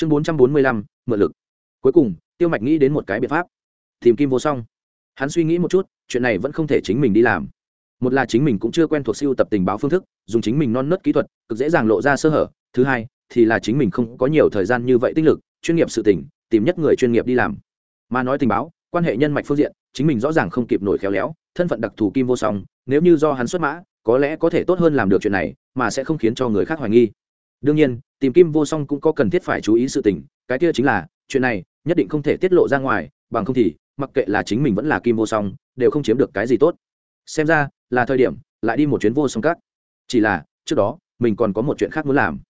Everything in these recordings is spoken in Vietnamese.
chương bốn trăm bốn mươi lăm, mượn lực. Cuối cùng, tiêu mạch nghĩ đến một cái biện pháp. Tìm kim vô song. Hắn suy nghĩ một chút, chuyện này vẫn không thể chính mình đi làm. Một là chính mình cũng chưa quen thuộc siêu tập tình báo phương thức, dùng chính mình non nớt kỹ thuật, cực dễ dàng lộ ra sơ hở. Thứ hai, thì là chính mình không có nhiều thời gian như vậy tinh lực, chuyên nghiệp sự tỉnh tìm nhất người chuyên nghiệp đi làm. Mà nói tình báo, quan hệ nhân mạch phương diện, chính mình rõ ràng không kịp nổi khéo léo, thân phận đặc thù kim vô song, nếu như do hắn xuất mã, có lẽ có thể tốt hơn làm được chuyện này, mà sẽ không khiến cho người khác hoài nghi đương nhiên, tìm kim vô song cũng có cần thiết phải chú ý sự tình, cái kia chính là, chuyện này, nhất định không thể tiết lộ ra ngoài, bằng không thì, mặc kệ là chính mình vẫn là kim vô song, đều không chiếm được cái gì tốt. Xem ra, là thời điểm, lại đi một chuyến vô song cát chỉ là, trước đó, mình còn có một chuyện khác muốn làm.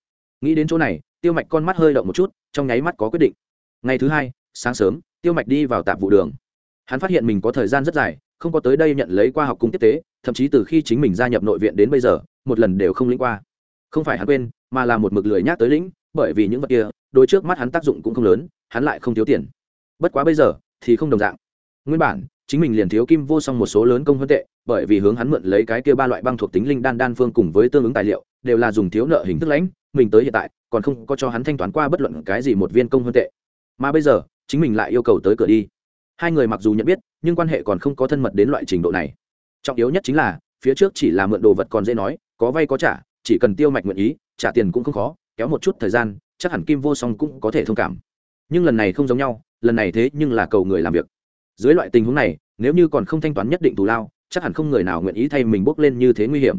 Nghĩ đến chỗ này, tiêu mạch con mắt hơi động một chút, trong nháy mắt có quyết định. Ngày thứ hai, sáng sớm, tiêu mạch đi vào tạp vụ đường. Hắn phát hiện mình có thời gian rất dài, không có tới đây nhận lấy qua học cung tiếp tế, thậm chí từ khi chính mình gia nhập nội viện đến bây giờ, một lần đều không lĩnh qua. Không phải hắn quên mà là một mực lười nhác tới lĩnh, bởi vì những vật kia đôi trước mắt hắn tác dụng cũng không lớn, hắn lại không thiếu tiền. Bất quá bây giờ, thì không đồng dạng. Nguyên bản, chính mình liền thiếu kim vô song một số lớn công hơn tệ, bởi vì hướng hắn mượn lấy cái kia ba loại băng thuộc tính linh đan đan phương cùng với tương ứng tài liệu, đều là dùng thiếu nợ hình thức lãnh, mình tới hiện tại, còn không có cho hắn thanh toán qua bất luận cái gì một viên công hơn tệ. Mà bây giờ, chính mình lại yêu cầu tới cửa đi. Hai người mặc dù nhận biết, nhưng quan hệ còn không có thân mật đến loại trình độ này. Trọng yếu nhất chính là, phía trước chỉ là mượn đồ vật còn dễ nói, có vay có trả, chỉ cần tiêu mạch nguyện ý trả tiền cũng không khó, kéo một chút thời gian, chắc hẳn kim vô song cũng có thể thông cảm. Nhưng lần này không giống nhau, lần này thế nhưng là cầu người làm việc. Dưới loại tình huống này, nếu như còn không thanh toán nhất định thù lao, chắc hẳn không người nào nguyện ý thay mình bốc lên như thế nguy hiểm.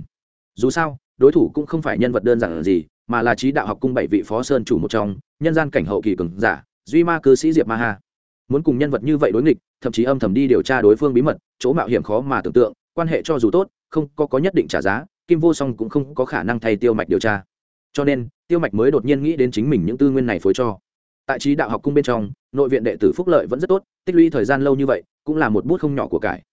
Dù sao, đối thủ cũng không phải nhân vật đơn giản gì, mà là trí đạo học cung bảy vị phó sơn chủ một trong, nhân gian cảnh hậu kỳ cường giả, duy ma cư sĩ diệp ma ha. Muốn cùng nhân vật như vậy đối nghịch, thậm chí âm thầm đi điều tra đối phương bí mật, chỗ mạo hiểm khó mà tưởng tượng, quan hệ cho dù tốt, không có có nhất định trả giá, kim vô song cũng không có khả năng thay tiêu mạch điều tra cho nên, tiêu mạch mới đột nhiên nghĩ đến chính mình những tư nguyên này phối cho. Tại trí đạo học cung bên trong, nội viện đệ tử phúc lợi vẫn rất tốt, tích lũy thời gian lâu như vậy, cũng là một bút không nhỏ của cải.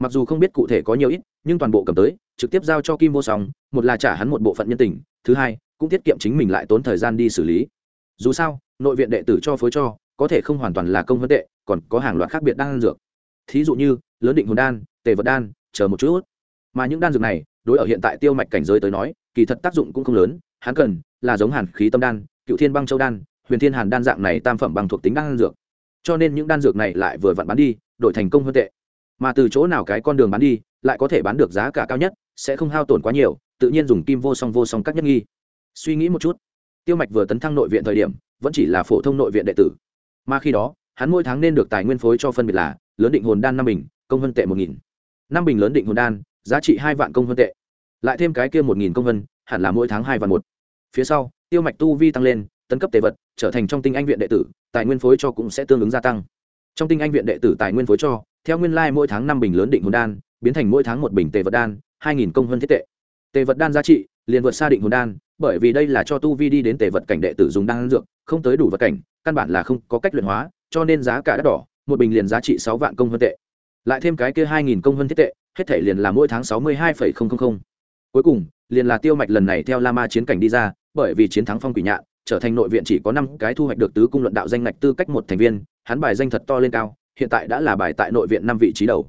Mặc dù không biết cụ thể có nhiều ít, nhưng toàn bộ cầm tới, trực tiếp giao cho kim vô song, một là trả hắn một bộ phận nhân tình, thứ hai, cũng tiết kiệm chính mình lại tốn thời gian đi xử lý. Dù sao, nội viện đệ tử cho phối cho, có thể không hoàn toàn là công hơn tệ, còn có hàng loạt khác biệt đan dược. Thí dụ như, lớn định hồn đan, tề vật đan, chờ một chút. Mà những đan dược này, đối ở hiện tại tiêu mạch cảnh giới tới nói, kỳ thật tác dụng cũng không lớn hắn cần là giống hàn khí tâm đan, cựu thiên băng châu đan, huyền thiên hàn đan dạng này tam phẩm bằng thuộc tính đan dược. Cho nên những đan dược này lại vừa vặn bán đi, đổi thành công hơn tệ. Mà từ chỗ nào cái con đường bán đi, lại có thể bán được giá cả cao nhất, sẽ không hao tổn quá nhiều, tự nhiên dùng kim vô song vô song các nhất nghi. Suy nghĩ một chút, tiêu mạch vừa tấn thăng nội viện thời điểm, vẫn chỉ là phổ thông nội viện đệ tử. Mà khi đó, hắn mỗi tháng nên được tài nguyên phối cho phân biệt là lớn định hồn đan năm bình, công vân tệ một nghìn. Năm bình lớn định hồn đan, giá trị hai vạn công vân tệ. Lại thêm cái kia một nghìn công vân hẳn là mỗi tháng hai vạn một phía sau, tiêu mạch tu vi tăng lên, tấn cấp tề vật, trở thành trong tinh anh viện đệ tử, tài nguyên phối cho cũng sẽ tương ứng gia tăng. Trong tinh anh viện đệ tử tài nguyên phối cho, theo nguyên lai mỗi tháng năm bình lớn định hồn đan, biến thành mỗi tháng một bình tề vật đan, hai nghìn công hơn thiết tệ. Tề vật đan giá trị, liền vượt xa định hồn đan, bởi vì đây là cho tu vi đi đến tề vật cảnh đệ tử dùng đan dược, không tới đủ vật cảnh, căn bản là không có cách luyện hóa, cho nên giá cả đắt đỏ, một bình liền giá trị sáu vạn công hơn tệ. Lại thêm cái kia hai nghìn công hơn thiết tệ, hết thể liền là mỗi tháng sáu mươi hai phẩy không không không cuối cùng, liền là tiêu mạch lần này theo la ma chiến cảnh đi ra, bởi vì chiến thắng phong quỷ nhạn, trở thành nội viện chỉ có năm cái thu hoạch được tứ cung luận đạo danh ngạch tư cách một thành viên, hắn bài danh thật to lên cao, hiện tại đã là bài tại nội viện năm vị trí đầu.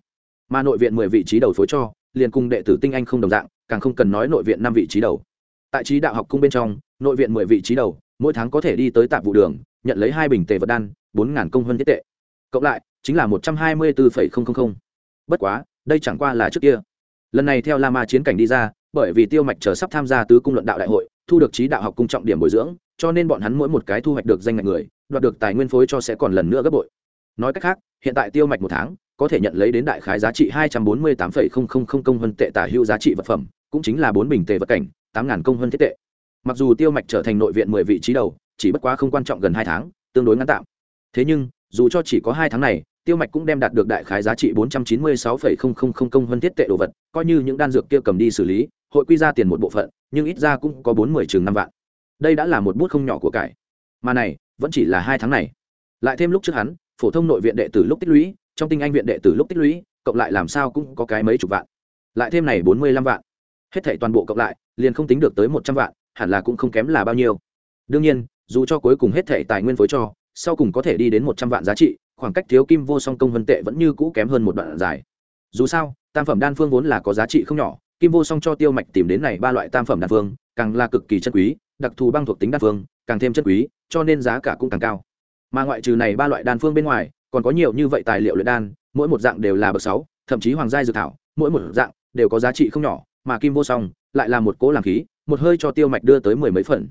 Mà nội viện mười vị trí đầu phối cho, liền cùng đệ tử tinh anh không đồng dạng, càng không cần nói nội viện năm vị trí đầu. Tại trí đạo học cung bên trong, nội viện mười vị trí đầu, mỗi tháng có thể đi tới tạp vụ đường, nhận lấy hai bình tề vật đan, bốn ngàn công hơn thiết tệ. Cộng lại, chính là một trăm hai mươi bốn bất quá, đây chẳng qua là trước kia. Lần này theo la ma chiến cảnh đi ra bởi vì tiêu mạch chờ sắp tham gia tứ cung luận đạo đại hội, thu được trí đạo học cung trọng điểm bồi dưỡng, cho nên bọn hắn mỗi một cái thu hoạch được danh ngạch người, đoạt được tài nguyên phối cho sẽ còn lần nữa gấp bội. Nói cách khác, hiện tại tiêu mạch một tháng, có thể nhận lấy đến đại khái giá trị hai trăm bốn mươi tám công vân tệ tả hữu giá trị vật phẩm, cũng chính là bốn bình tề vật cảnh, tám ngàn công vân thiết tệ. Mặc dù tiêu mạch trở thành nội viện mười vị trí đầu, chỉ bất quá không quan trọng gần hai tháng, tương đối ngắn tạm. Thế nhưng, dù cho chỉ có hai tháng này, tiêu mạch cũng đem đạt được đại khái giá trị bốn trăm chín mươi sáu công vân thiết tệ đồ vật, coi như những đan dược kia cầm đi xử lý hội quy ra tiền một bộ phận, nhưng ít ra cũng có bốn mươi chừng năm vạn. Đây đã là một bút không nhỏ của cải. Mà này, vẫn chỉ là hai tháng này. Lại thêm lúc trước hắn, phổ thông nội viện đệ tử lúc tích lũy, trong tinh anh viện đệ tử lúc tích lũy, cộng lại làm sao cũng có cái mấy chục vạn. Lại thêm này bốn mươi lăm vạn. Hết thảy toàn bộ cộng lại, liền không tính được tới một trăm vạn, hẳn là cũng không kém là bao nhiêu. Đương nhiên, dù cho cuối cùng hết thảy tài nguyên phối cho, sau cùng có thể đi đến một trăm vạn giá trị, khoảng cách thiếu kim vô song công vân tệ vẫn như cũ kém hơn một đoạn dài. Dù sao, tam phẩm đan phương vốn là có giá trị không nhỏ kim vô song cho tiêu mạch tìm đến này ba loại tam phẩm đan phương, càng là cực kỳ chân quý, đặc thù băng thuộc tính đan phương, càng thêm chân quý, cho nên giá cả cũng càng cao. Mà ngoại trừ này ba loại đan phương bên ngoài, còn có nhiều như vậy tài liệu luyện đan, mỗi một dạng đều là bậc sáu, thậm chí hoàng gia dược thảo, mỗi một dạng đều có giá trị không nhỏ, mà kim vô song lại là một cố làm khí, một hơi cho tiêu mạch đưa tới mười mấy phần.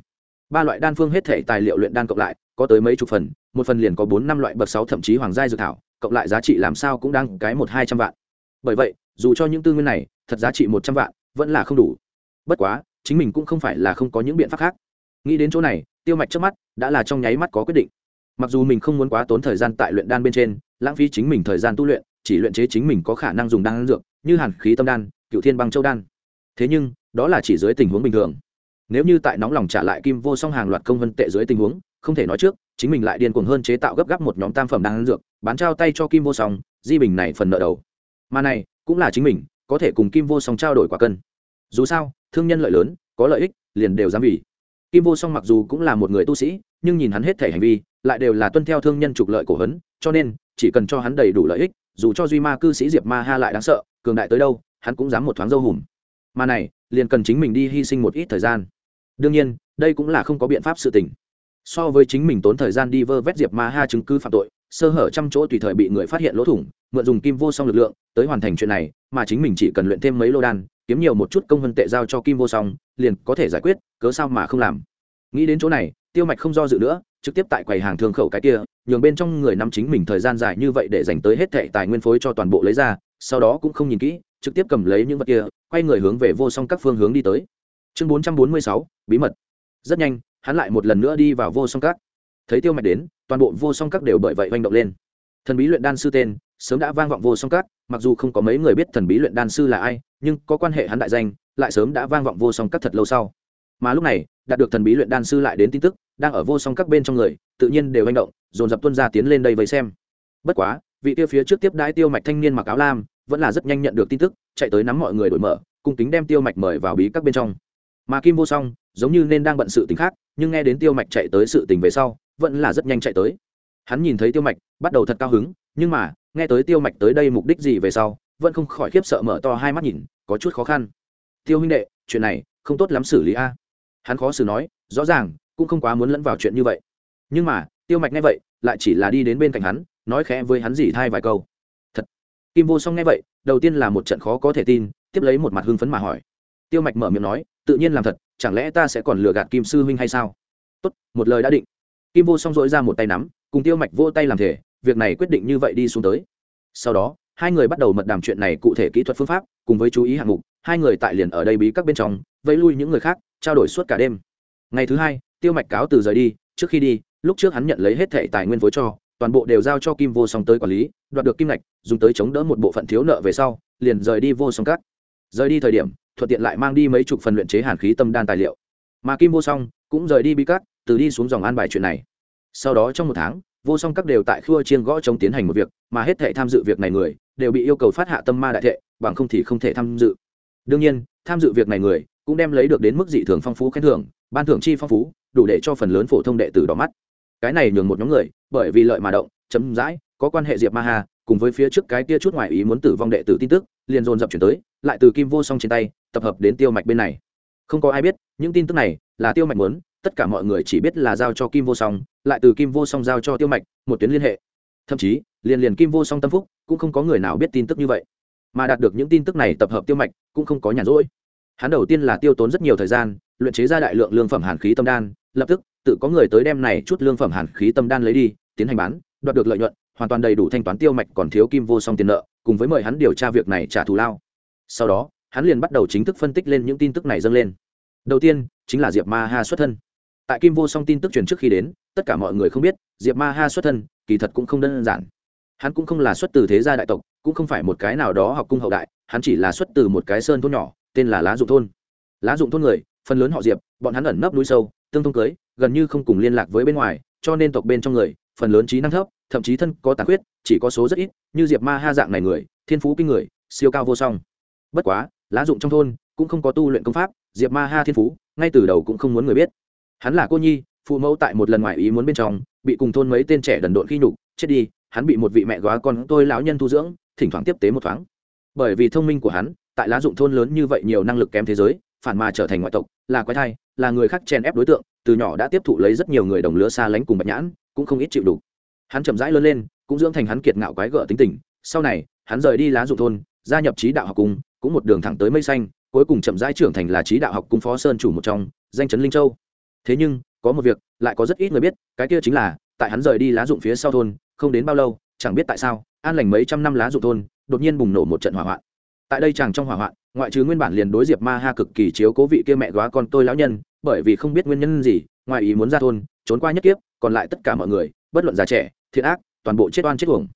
Ba loại đan phương hết thể tài liệu luyện đan cộng lại, có tới mấy chục phần, một phần liền có bốn năm loại bậc sáu thậm chí hoàng gia dược thảo, cộng lại giá trị làm sao cũng đang cái một hai trăm vạn. Bởi vậy, dù cho những tư nguyên này thật giá trị một trăm vạn, vẫn là không đủ. Bất quá, chính mình cũng không phải là không có những biện pháp khác. Nghĩ đến chỗ này, tiêu mạch trước mắt, đã là trong nháy mắt có quyết định. Mặc dù mình không muốn quá tốn thời gian tại luyện đan bên trên, lãng phí chính mình thời gian tu luyện, chỉ luyện chế chính mình có khả năng dùng đan dược, như hàn khí tâm đan, cựu thiên băng châu đan. Thế nhưng, đó là chỉ dưới tình huống bình thường. Nếu như tại nóng lòng trả lại kim vô song hàng loạt công vân tệ dưới tình huống, không thể nói trước, chính mình lại điên cuồng hơn chế tạo gấp gáp một nhóm tam phẩm đan dược, bán trao tay cho kim vô song, di bình này phần nợ đầu. Mà này, cũng là chính mình có thể cùng kim vô song trao đổi quả cân. Dù sao, thương nhân lợi lớn, có lợi ích, liền đều dám vì. Kim vô song mặc dù cũng là một người tu sĩ, nhưng nhìn hắn hết thể hành vi, lại đều là tuân theo thương nhân trục lợi cổ hấn cho nên, chỉ cần cho hắn đầy đủ lợi ích, dù cho duy ma cư sĩ diệp ma ha lại đáng sợ, cường đại tới đâu, hắn cũng dám một thoáng dâu hùm. Mà này, liền cần chính mình đi hy sinh một ít thời gian. Đương nhiên, đây cũng là không có biện pháp sự tình. So với chính mình tốn thời gian đi vơ vét diệp ma ha chứng cứ phạm tội sơ hở trăm chỗ tùy thời bị người phát hiện lỗ thủng, mượn dùng kim vô song lực lượng, tới hoàn thành chuyện này, mà chính mình chỉ cần luyện thêm mấy lô đan, kiếm nhiều một chút công vân tệ giao cho kim vô song, liền có thể giải quyết, cớ sao mà không làm. Nghĩ đến chỗ này, tiêu mạch không do dự nữa, trực tiếp tại quầy hàng thương khẩu cái kia, nhường bên trong người nắm chính mình thời gian dài như vậy để dành tới hết thệ tài nguyên phối cho toàn bộ lấy ra, sau đó cũng không nhìn kỹ, trực tiếp cầm lấy những vật kia, quay người hướng về vô song các phương hướng đi tới. Chương bốn trăm bốn mươi sáu, bí mật. Rất nhanh, hắn lại một lần nữa đi vào vô song các. Thấy tiêu mạch đến toàn bộ vô song các đều bởi vậy oanh động lên. Thần bí luyện đan sư tên, sớm đã vang vọng vô song các, mặc dù không có mấy người biết thần bí luyện đan sư là ai, nhưng có quan hệ hắn đại danh, lại sớm đã vang vọng vô song các thật lâu sau. Mà lúc này, đạt được thần bí luyện đan sư lại đến tin tức, đang ở vô song các bên trong người, tự nhiên đều hành động, dồn dập tuân ra tiến lên đây với xem. Bất quá, vị tiêu phía trước tiếp đãi tiêu mạch thanh niên mặc áo lam, vẫn là rất nhanh nhận được tin tức, chạy tới nắm mọi người đổi mở, cung kính đem tiêu mạch mời vào bí các bên trong. Mà kim vô song, giống như nên đang bận sự tình khác, nhưng nghe đến tiêu mạch chạy tới sự tình về sau vẫn là rất nhanh chạy tới. Hắn nhìn thấy tiêu mạch, bắt đầu thật cao hứng, nhưng mà, nghe tới tiêu mạch tới đây mục đích gì về sau, vẫn không khỏi khiếp sợ mở to hai mắt nhìn, có chút khó khăn. Tiêu huynh đệ, chuyện này không tốt lắm xử lý a. Hắn khó xử nói, rõ ràng, cũng không quá muốn lẫn vào chuyện như vậy. Nhưng mà, tiêu mạch nghe vậy, lại chỉ là đi đến bên cạnh hắn, nói khẽ với hắn dỉ thai vài câu. Thật. Kim vô song nghe vậy, đầu tiên là một trận khó có thể tin, tiếp lấy một mặt hưng phấn mà hỏi. Tiêu mạch mở miệng nói, tự nhiên làm thật, chẳng lẽ ta sẽ còn lừa gạt kim sư huynh hay sao? Tốt, một lời đã định kim vô song dỗi ra một tay nắm, cùng tiêu mạch vô tay làm thể, việc này quyết định như vậy đi xuống tới. Sau đó, hai người bắt đầu mật đàm chuyện này cụ thể kỹ thuật phương pháp, cùng với chú ý hạng mục, hai người tại liền ở đây bí các bên trong, vẫy lui những người khác, trao đổi suốt cả đêm. Ngày thứ hai, tiêu mạch cáo từ rời đi, trước khi đi, lúc trước hắn nhận lấy hết thẻ tài nguyên phối cho, toàn bộ đều giao cho kim vô song tới quản lý, đoạt được kim lạch dùng tới chống đỡ một bộ phận thiếu nợ về sau, liền rời đi vô song cắt rời đi thời điểm, thuận tiện lại mang đi mấy chục phần luyện chế hàn khí tâm đan tài liệu. Mà kim vô song cũng rời đi bí cắt từ đi xuống dòng an bài chuyện này. Sau đó trong một tháng, vô song các đều tại khua chiên gõ chống tiến hành một việc, mà hết thể tham dự việc này người, đều bị yêu cầu phát hạ tâm ma đại thệ, bằng không thì không thể tham dự. Đương nhiên, tham dự việc này người, cũng đem lấy được đến mức dị thường phong phú khen thưởng, ban thưởng chi phong phú, đủ để cho phần lớn phổ thông đệ tử đỏ mắt. Cái này nhường một nhóm người, bởi vì lợi mà động, chấm dãi, có quan hệ diệp ma hà, cùng với phía trước cái kia chút ngoài ý muốn tử vong đệ tử tin tức, liền dồn dập chuyển tới, lại từ kim vô song trên tay, tập hợp đến tiêu mạch bên này. Không có ai biết, những tin tức này là tiêu mạch muốn tất cả mọi người chỉ biết là giao cho kim vô song, lại từ kim vô song giao cho tiêu mạch, một tuyến liên hệ. Thậm chí, liền liền kim vô song tâm phúc cũng không có người nào biết tin tức như vậy. Mà đạt được những tin tức này tập hợp tiêu mạch cũng không có nhàn rỗi. Hắn đầu tiên là tiêu tốn rất nhiều thời gian, luyện chế ra đại lượng lương phẩm hàn khí tâm đan, lập tức, tự có người tới đem này chút lương phẩm hàn khí tâm đan lấy đi, tiến hành bán, đoạt được lợi nhuận, hoàn toàn đầy đủ thanh toán tiêu mạch còn thiếu kim vô song tiền nợ, cùng với mời hắn điều tra việc này trả thù lao. Sau đó, hắn liền bắt đầu chính thức phân tích lên những tin tức này dâng lên. Đầu tiên, chính là diệp ma ha xuất thân tại kim vô song tin tức truyền trước khi đến, tất cả mọi người không biết, diệp ma ha xuất thân, kỳ thật cũng không đơn giản. Hắn cũng không là xuất từ thế gia đại tộc, cũng không phải một cái nào đó học cung hậu đại, hắn chỉ là xuất từ một cái sơn thôn nhỏ, tên là lá dụng thôn. Lá dụng thôn người, phần lớn họ diệp, bọn hắn ẩn nấp núi sâu, tương thông cưới, gần như không cùng liên lạc với bên ngoài, cho nên tộc bên trong người, phần lớn trí năng thấp, thậm chí thân có tàn khuyết, chỉ có số rất ít, như diệp ma ha dạng này người, thiên phú kinh người, siêu cao vô song. Bất quá, lá dụng trong thôn, cũng không có tu luyện công pháp, diệp ma ha thiên phú, ngay từ đầu cũng không muốn người biết hắn là cô nhi, phụ mẫu tại một lần ngoài ý muốn bên trong, bị cùng thôn mấy tên trẻ đần độn khi nhục, chết đi, hắn bị một vị mẹ góa con tôi lão nhân thu dưỡng, thỉnh thoảng tiếp tế một thoáng. Bởi vì thông minh của hắn, tại lá dụng thôn lớn như vậy nhiều năng lực kém thế giới, phản mà trở thành ngoại tộc, là quái thai, là người khác chen ép đối tượng, từ nhỏ đã tiếp thụ lấy rất nhiều người đồng lứa xa lánh cùng bạch nhãn, cũng không ít chịu đủ hắn chậm rãi lớn lên, cũng dưỡng thành hắn kiệt ngạo quái gở tính tình. Sau này, hắn rời đi lá dụng thôn, gia nhập trí đạo học cung, cũng một đường thẳng tới mây xanh, cuối cùng chậm rãi trưởng thành là trí đạo học cung phó sơn chủ một trong, danh chấn linh châu thế nhưng, có một việc, lại có rất ít người biết, cái kia chính là, tại hắn rời đi lá dụng phía sau thôn, không đến bao lâu, chẳng biết tại sao, an lành mấy trăm năm lá dụng thôn, đột nhiên bùng nổ một trận hỏa hoạn. Tại đây chàng trong hỏa hoạn, ngoại trừ nguyên bản liền đối diệp ma ha cực kỳ chiếu cố vị kia mẹ góa con tôi lão nhân, bởi vì không biết nguyên nhân gì, ngoài ý muốn ra thôn, trốn qua nhất kiếp, còn lại tất cả mọi người, bất luận già trẻ, thiện ác, toàn bộ chết oan chết uổng.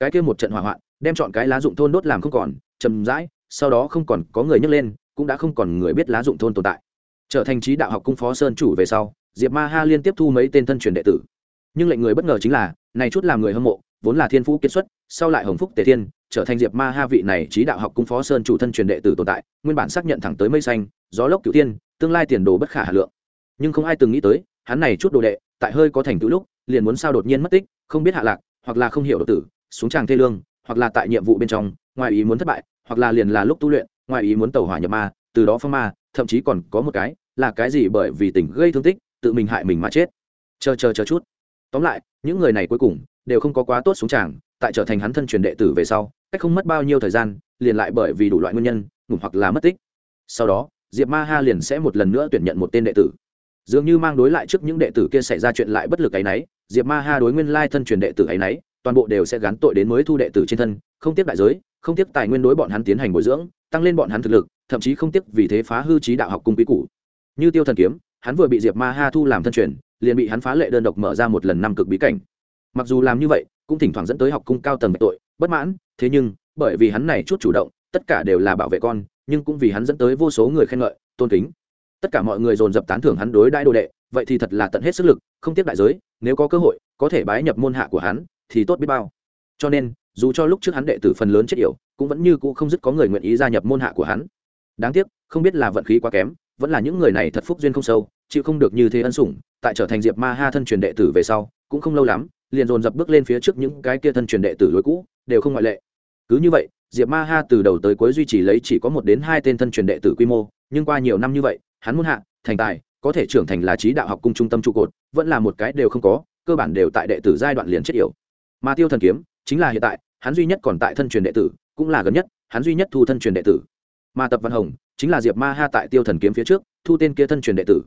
Cái kia một trận hỏa hoạn, đem chọn cái lá dụng thôn đốt làm không còn chầm rãi, sau đó không còn có người nhấc lên, cũng đã không còn người biết lá dụng thôn tồn tại trở thành trí đạo học cung phó sơn chủ về sau, diệp ma ha liên tiếp thu mấy tên thân truyền đệ tử. Nhưng lệnh người bất ngờ chính là, này chút làm người hâm mộ, vốn là thiên phú kiệt xuất, sau lại hồng phúc tề thiên, trở thành diệp ma ha vị này trí đạo học cung phó sơn chủ thân truyền đệ tử tồn tại, nguyên bản xác nhận thẳng tới mây xanh, gió lốc cửu tiên tương lai tiền đồ bất khả hà lượng. Nhưng không ai từng nghĩ tới, hắn này chút đồ đệ, tại hơi có thành tựu lúc, liền muốn sao đột nhiên mất tích, không biết hạ lạc, hoặc là không hiểu độ tử, xuống tràng thê lương, hoặc là tại nhiệm vụ bên trong, ngoài ý muốn thất bại, hoặc là liền là lúc tu luyện, ngoài ý muốn tẩu hỏa nhập ma, từ đó phong ma, thậm chí còn có một cái là cái gì bởi vì tình gây thương tích, tự mình hại mình mà chết. Chờ chờ chờ chút. Tóm lại, những người này cuối cùng đều không có quá tốt xuống tràng, tại trở thành hắn thân truyền đệ tử về sau, cách không mất bao nhiêu thời gian, liền lại bởi vì đủ loại nguyên nhân, ngủ hoặc là mất tích. Sau đó, diệp ma ha liền sẽ một lần nữa tuyển nhận một tên đệ tử. Dường như mang đối lại trước những đệ tử kia xảy ra chuyện lại bất lực ấ y n ấ y diệp ma ha đối nguyên lai thân truyền đệ tử ấ y n ấ y toàn bộ đều sẽ gắn tội đến mới thu đệ tử trên thân, không tiếp đại giới, không tiếp tài nguyên đối bọn hắn tiến hành bồi dưỡng, tăng lên bọn hắn thực lực, thậm chí không tiếp vì thế phá hư trí đạo học cung quý cũ như tiêu thần kiếm, hắn vừa bị diệp ma ha thu làm thân truyền, liền bị hắn phá lệ đơn độc mở ra một lần năm cực bí cảnh. Mặc dù làm như vậy, cũng thỉnh thoảng dẫn tới học cung cao tầng tội, bất mãn, thế nhưng, bởi vì hắn này chút chủ động, tất cả đều là bảo vệ con, nhưng cũng vì hắn dẫn tới vô số người khen ngợi, tôn kính. Tất cả mọi người dồn dập tán thưởng hắn đối đại đồ đệ, vậy thì thật là tận hết sức lực, không tiếp đại giới, nếu có cơ hội, có thể bái nhập môn hạ của hắn, thì tốt biết bao. Cho nên, dù cho lúc trước hắn đệ tử phần lớn chết yểu, cũng vẫn như cũ không dứt có người nguyện ý gia nhập môn hạ của hắn. Đáng tiếc, không biết là vận khí quá kém vẫn là những người này thật phúc duyên không sâu, chịu không được như thế ân sủng, tại trở thành diệp ma ha thân truyền đệ tử về sau, cũng không lâu lắm, liền dồn dập bước lên phía trước những cái kia thân truyền đệ tử lối cũ, đều không ngoại lệ. Cứ như vậy, diệp ma ha từ đầu tới cuối duy trì lấy chỉ có một đến hai tên thân truyền đệ tử quy mô, nhưng qua nhiều năm như vậy, hắn muốn hạ, thành tài, có thể trưởng thành là trí đạo học cung trung tâm trụ cột, vẫn là một cái đều không có, cơ bản đều tại đệ tử giai đoạn liền chết yểu. Mà tiêu thần kiếm, chính là hiện tại, hắn duy nhất còn tại thân truyền đệ tử, cũng là gần nhất, hắn duy nhất thu thân truyền đệ tử. Mà tập văn hồng chính là diệp ma ha tại tiêu thần kiếm phía trước, thu tên kia thân truyền đệ tử.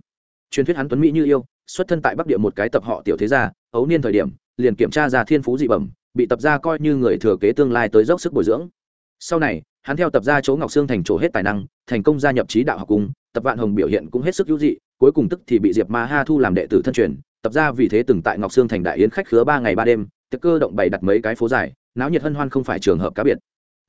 Truyền thuyết hắn tuấn mỹ như yêu, xuất thân tại bắc địa một cái tập họ tiểu thế gia, ấu niên thời điểm, liền kiểm tra ra thiên phú dị bẩm, bị tập gia coi như người thừa kế tương lai tới dốc sức bồi dưỡng. Sau này, hắn theo tập gia chỗ ngọc sương thành trổ hết tài năng, thành công gia nhập trí đạo học cung, tập vạn hồng biểu hiện cũng hết sức hữu dị, cuối cùng tức thì bị diệp ma ha thu làm đệ tử thân truyền. Tập gia vì thế từng tại ngọc sương thành đại yến khách khứa ba ngày ba đêm, tiệc cơ động bày đặt mấy cái phố dài, náo nhiệt hân hoan không phải trường hợp cá biệt.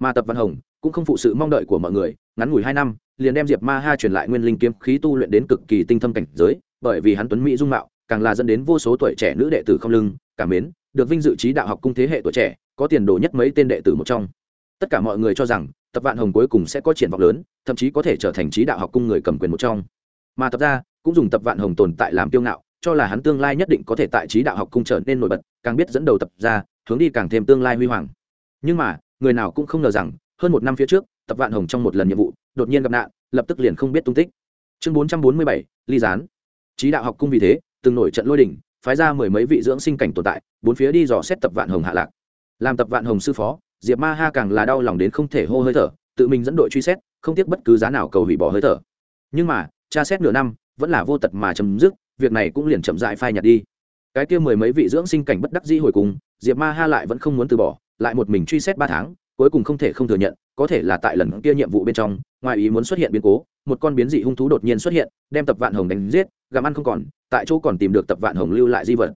Mà tập văn hồng cũng không phụ sự mong đợi của mọi người, ngắn ngủi hai năm liền đem diệp ma ha truyền lại nguyên linh kiếm khí tu luyện đến cực kỳ tinh thâm cảnh giới, bởi vì hắn tuấn mỹ dung mạo, càng là dẫn đến vô số tuổi trẻ nữ đệ tử không lưng cảm mến, được vinh dự trí đạo học cung thế hệ tuổi trẻ, có tiền đồ nhất mấy tên đệ tử một trong. Tất cả mọi người cho rằng, tập vạn hồng cuối cùng sẽ có triển vọng lớn, thậm chí có thể trở thành trí đạo học cung người cầm quyền một trong. Mà tập ra cũng dùng tập vạn hồng tồn tại làm tiêu ngạo, cho là hắn tương lai nhất định có thể tại trí đạo học cung trở nên nổi bật, càng biết dẫn đầu tập ra hướng đi càng thêm tương lai huy hoàng. Nhưng mà, người nào cũng không ngờ rằng, hơn một năm phía trước tập vạn hồng trong một lần nhiệm vụ, đột nhiên gặp nạn, lập tức liền không biết tung tích. Chương bốn trăm bốn mươi bảy, ly gián. Trí đạo học cung vì thế, từng nổi trận lôi đỉnh, phái ra mười mấy vị dưỡng sinh cảnh tồn tại, bốn phía đi dò xét tập vạn hồng hạ lạc. Làm tập vạn hồng sư phó, diệp ma ha càng là đau lòng đến không thể hô hơi thở, tự mình dẫn đội truy xét, không tiếc bất cứ giá nào cầu hủy bỏ hơi thở. Nhưng mà, tra xét nửa năm, vẫn là vô tật mà chấm dứt, việc này cũng liền chậm dại phai nhạt đi. Cái kia mười mấy vị dưỡng sinh cảnh bất đắc dĩ hồi cùng, diệp ma ha lại vẫn không muốn từ bỏ, lại một mình truy xét ba tháng, cuối cùng không thể không thừa nhận có thể là tại lần kia nhiệm vụ bên trong, ngoài ý muốn xuất hiện biến cố, một con biến dị hung thú đột nhiên xuất hiện, đem tập vạn hồng đánh giết, gặm ăn không còn, tại chỗ còn tìm được tập vạn hồng lưu lại di vật.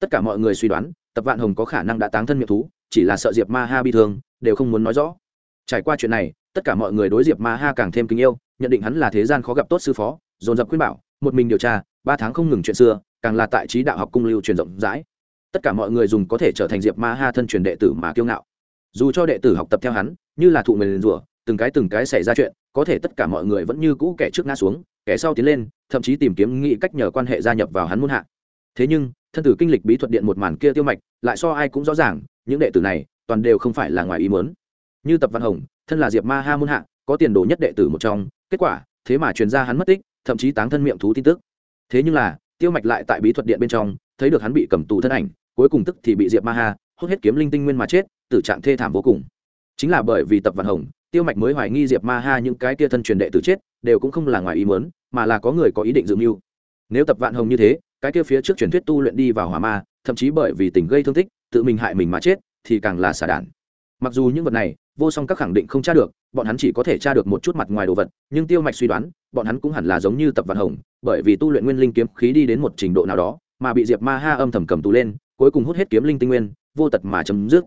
Tất cả mọi người suy đoán, tập vạn hồng có khả năng đã táng thân miệng thú, chỉ là sợ diệp ma ha bị thương, đều không muốn nói rõ. Trải qua chuyện này, tất cả mọi người đối diệp ma ha càng thêm kính yêu, nhận định hắn là thế gian khó gặp tốt sư phó, dồn dập khuyên bảo, một mình điều tra, ba tháng không ngừng chuyện xưa, càng là tại trí đạo học cung lưu truyền rộng rãi. Tất cả mọi người dùng có thể trở thành diệp ma ha thân truyền đệ tử mà kiêu ngạo. Dù cho đệ tử học tập theo hắn như là thụ mình rủa, từng cái từng cái xảy ra chuyện, có thể tất cả mọi người vẫn như cũ kẻ trước ngã xuống, kẻ sau tiến lên, thậm chí tìm kiếm nghĩ cách nhờ quan hệ gia nhập vào hắn muôn hạ. Thế nhưng, thân tử kinh lịch bí thuật điện một màn kia tiêu mạch, lại so ai cũng rõ ràng, những đệ tử này, toàn đều không phải là ngoài ý mớn như tập văn hồng, thân là diệp ma ha muôn hạ, có tiền đồ nhất đệ tử một trong, kết quả, thế mà truyền ra hắn mất tích, thậm chí táng thân miệng thú tin tức. Thế nhưng là, tiêu mạch lại tại bí thuật điện bên trong, thấy được hắn bị cầm tù thân ảnh, cuối cùng tức thì bị diệp ma ha, hốt hết kiếm linh tinh nguyên mà chết, tử trạng thê thảm vô cùng chính là bởi vì tập văn hồng, tiêu mạch mới hoài nghi diệp ma ha những cái tia thân truyền đệ tử chết, đều cũng không là ngoài ý muốn, mà là có người có ý định dự mưu. Nếu tập vạn hồng như thế, cái kia phía trước truyền thuyết tu luyện đi vào hỏa ma, thậm chí bởi vì tình gây thương tích, tự mình hại mình mà chết, thì càng là xả đản mặc dù những vật này, vô song các khẳng định không tra được, bọn hắn chỉ có thể tra được một chút mặt ngoài đồ vật, nhưng tiêu mạch suy đoán, bọn hắn cũng hẳn là giống như tập vạn hồng, bởi vì tu luyện nguyên linh kiếm khí đi đến một trình độ nào đó, mà bị diệp ma ha âm thầm cầm tù lên, cuối cùng hút hết kiếm linh tinh nguyên, vô tật mà chấm dứt.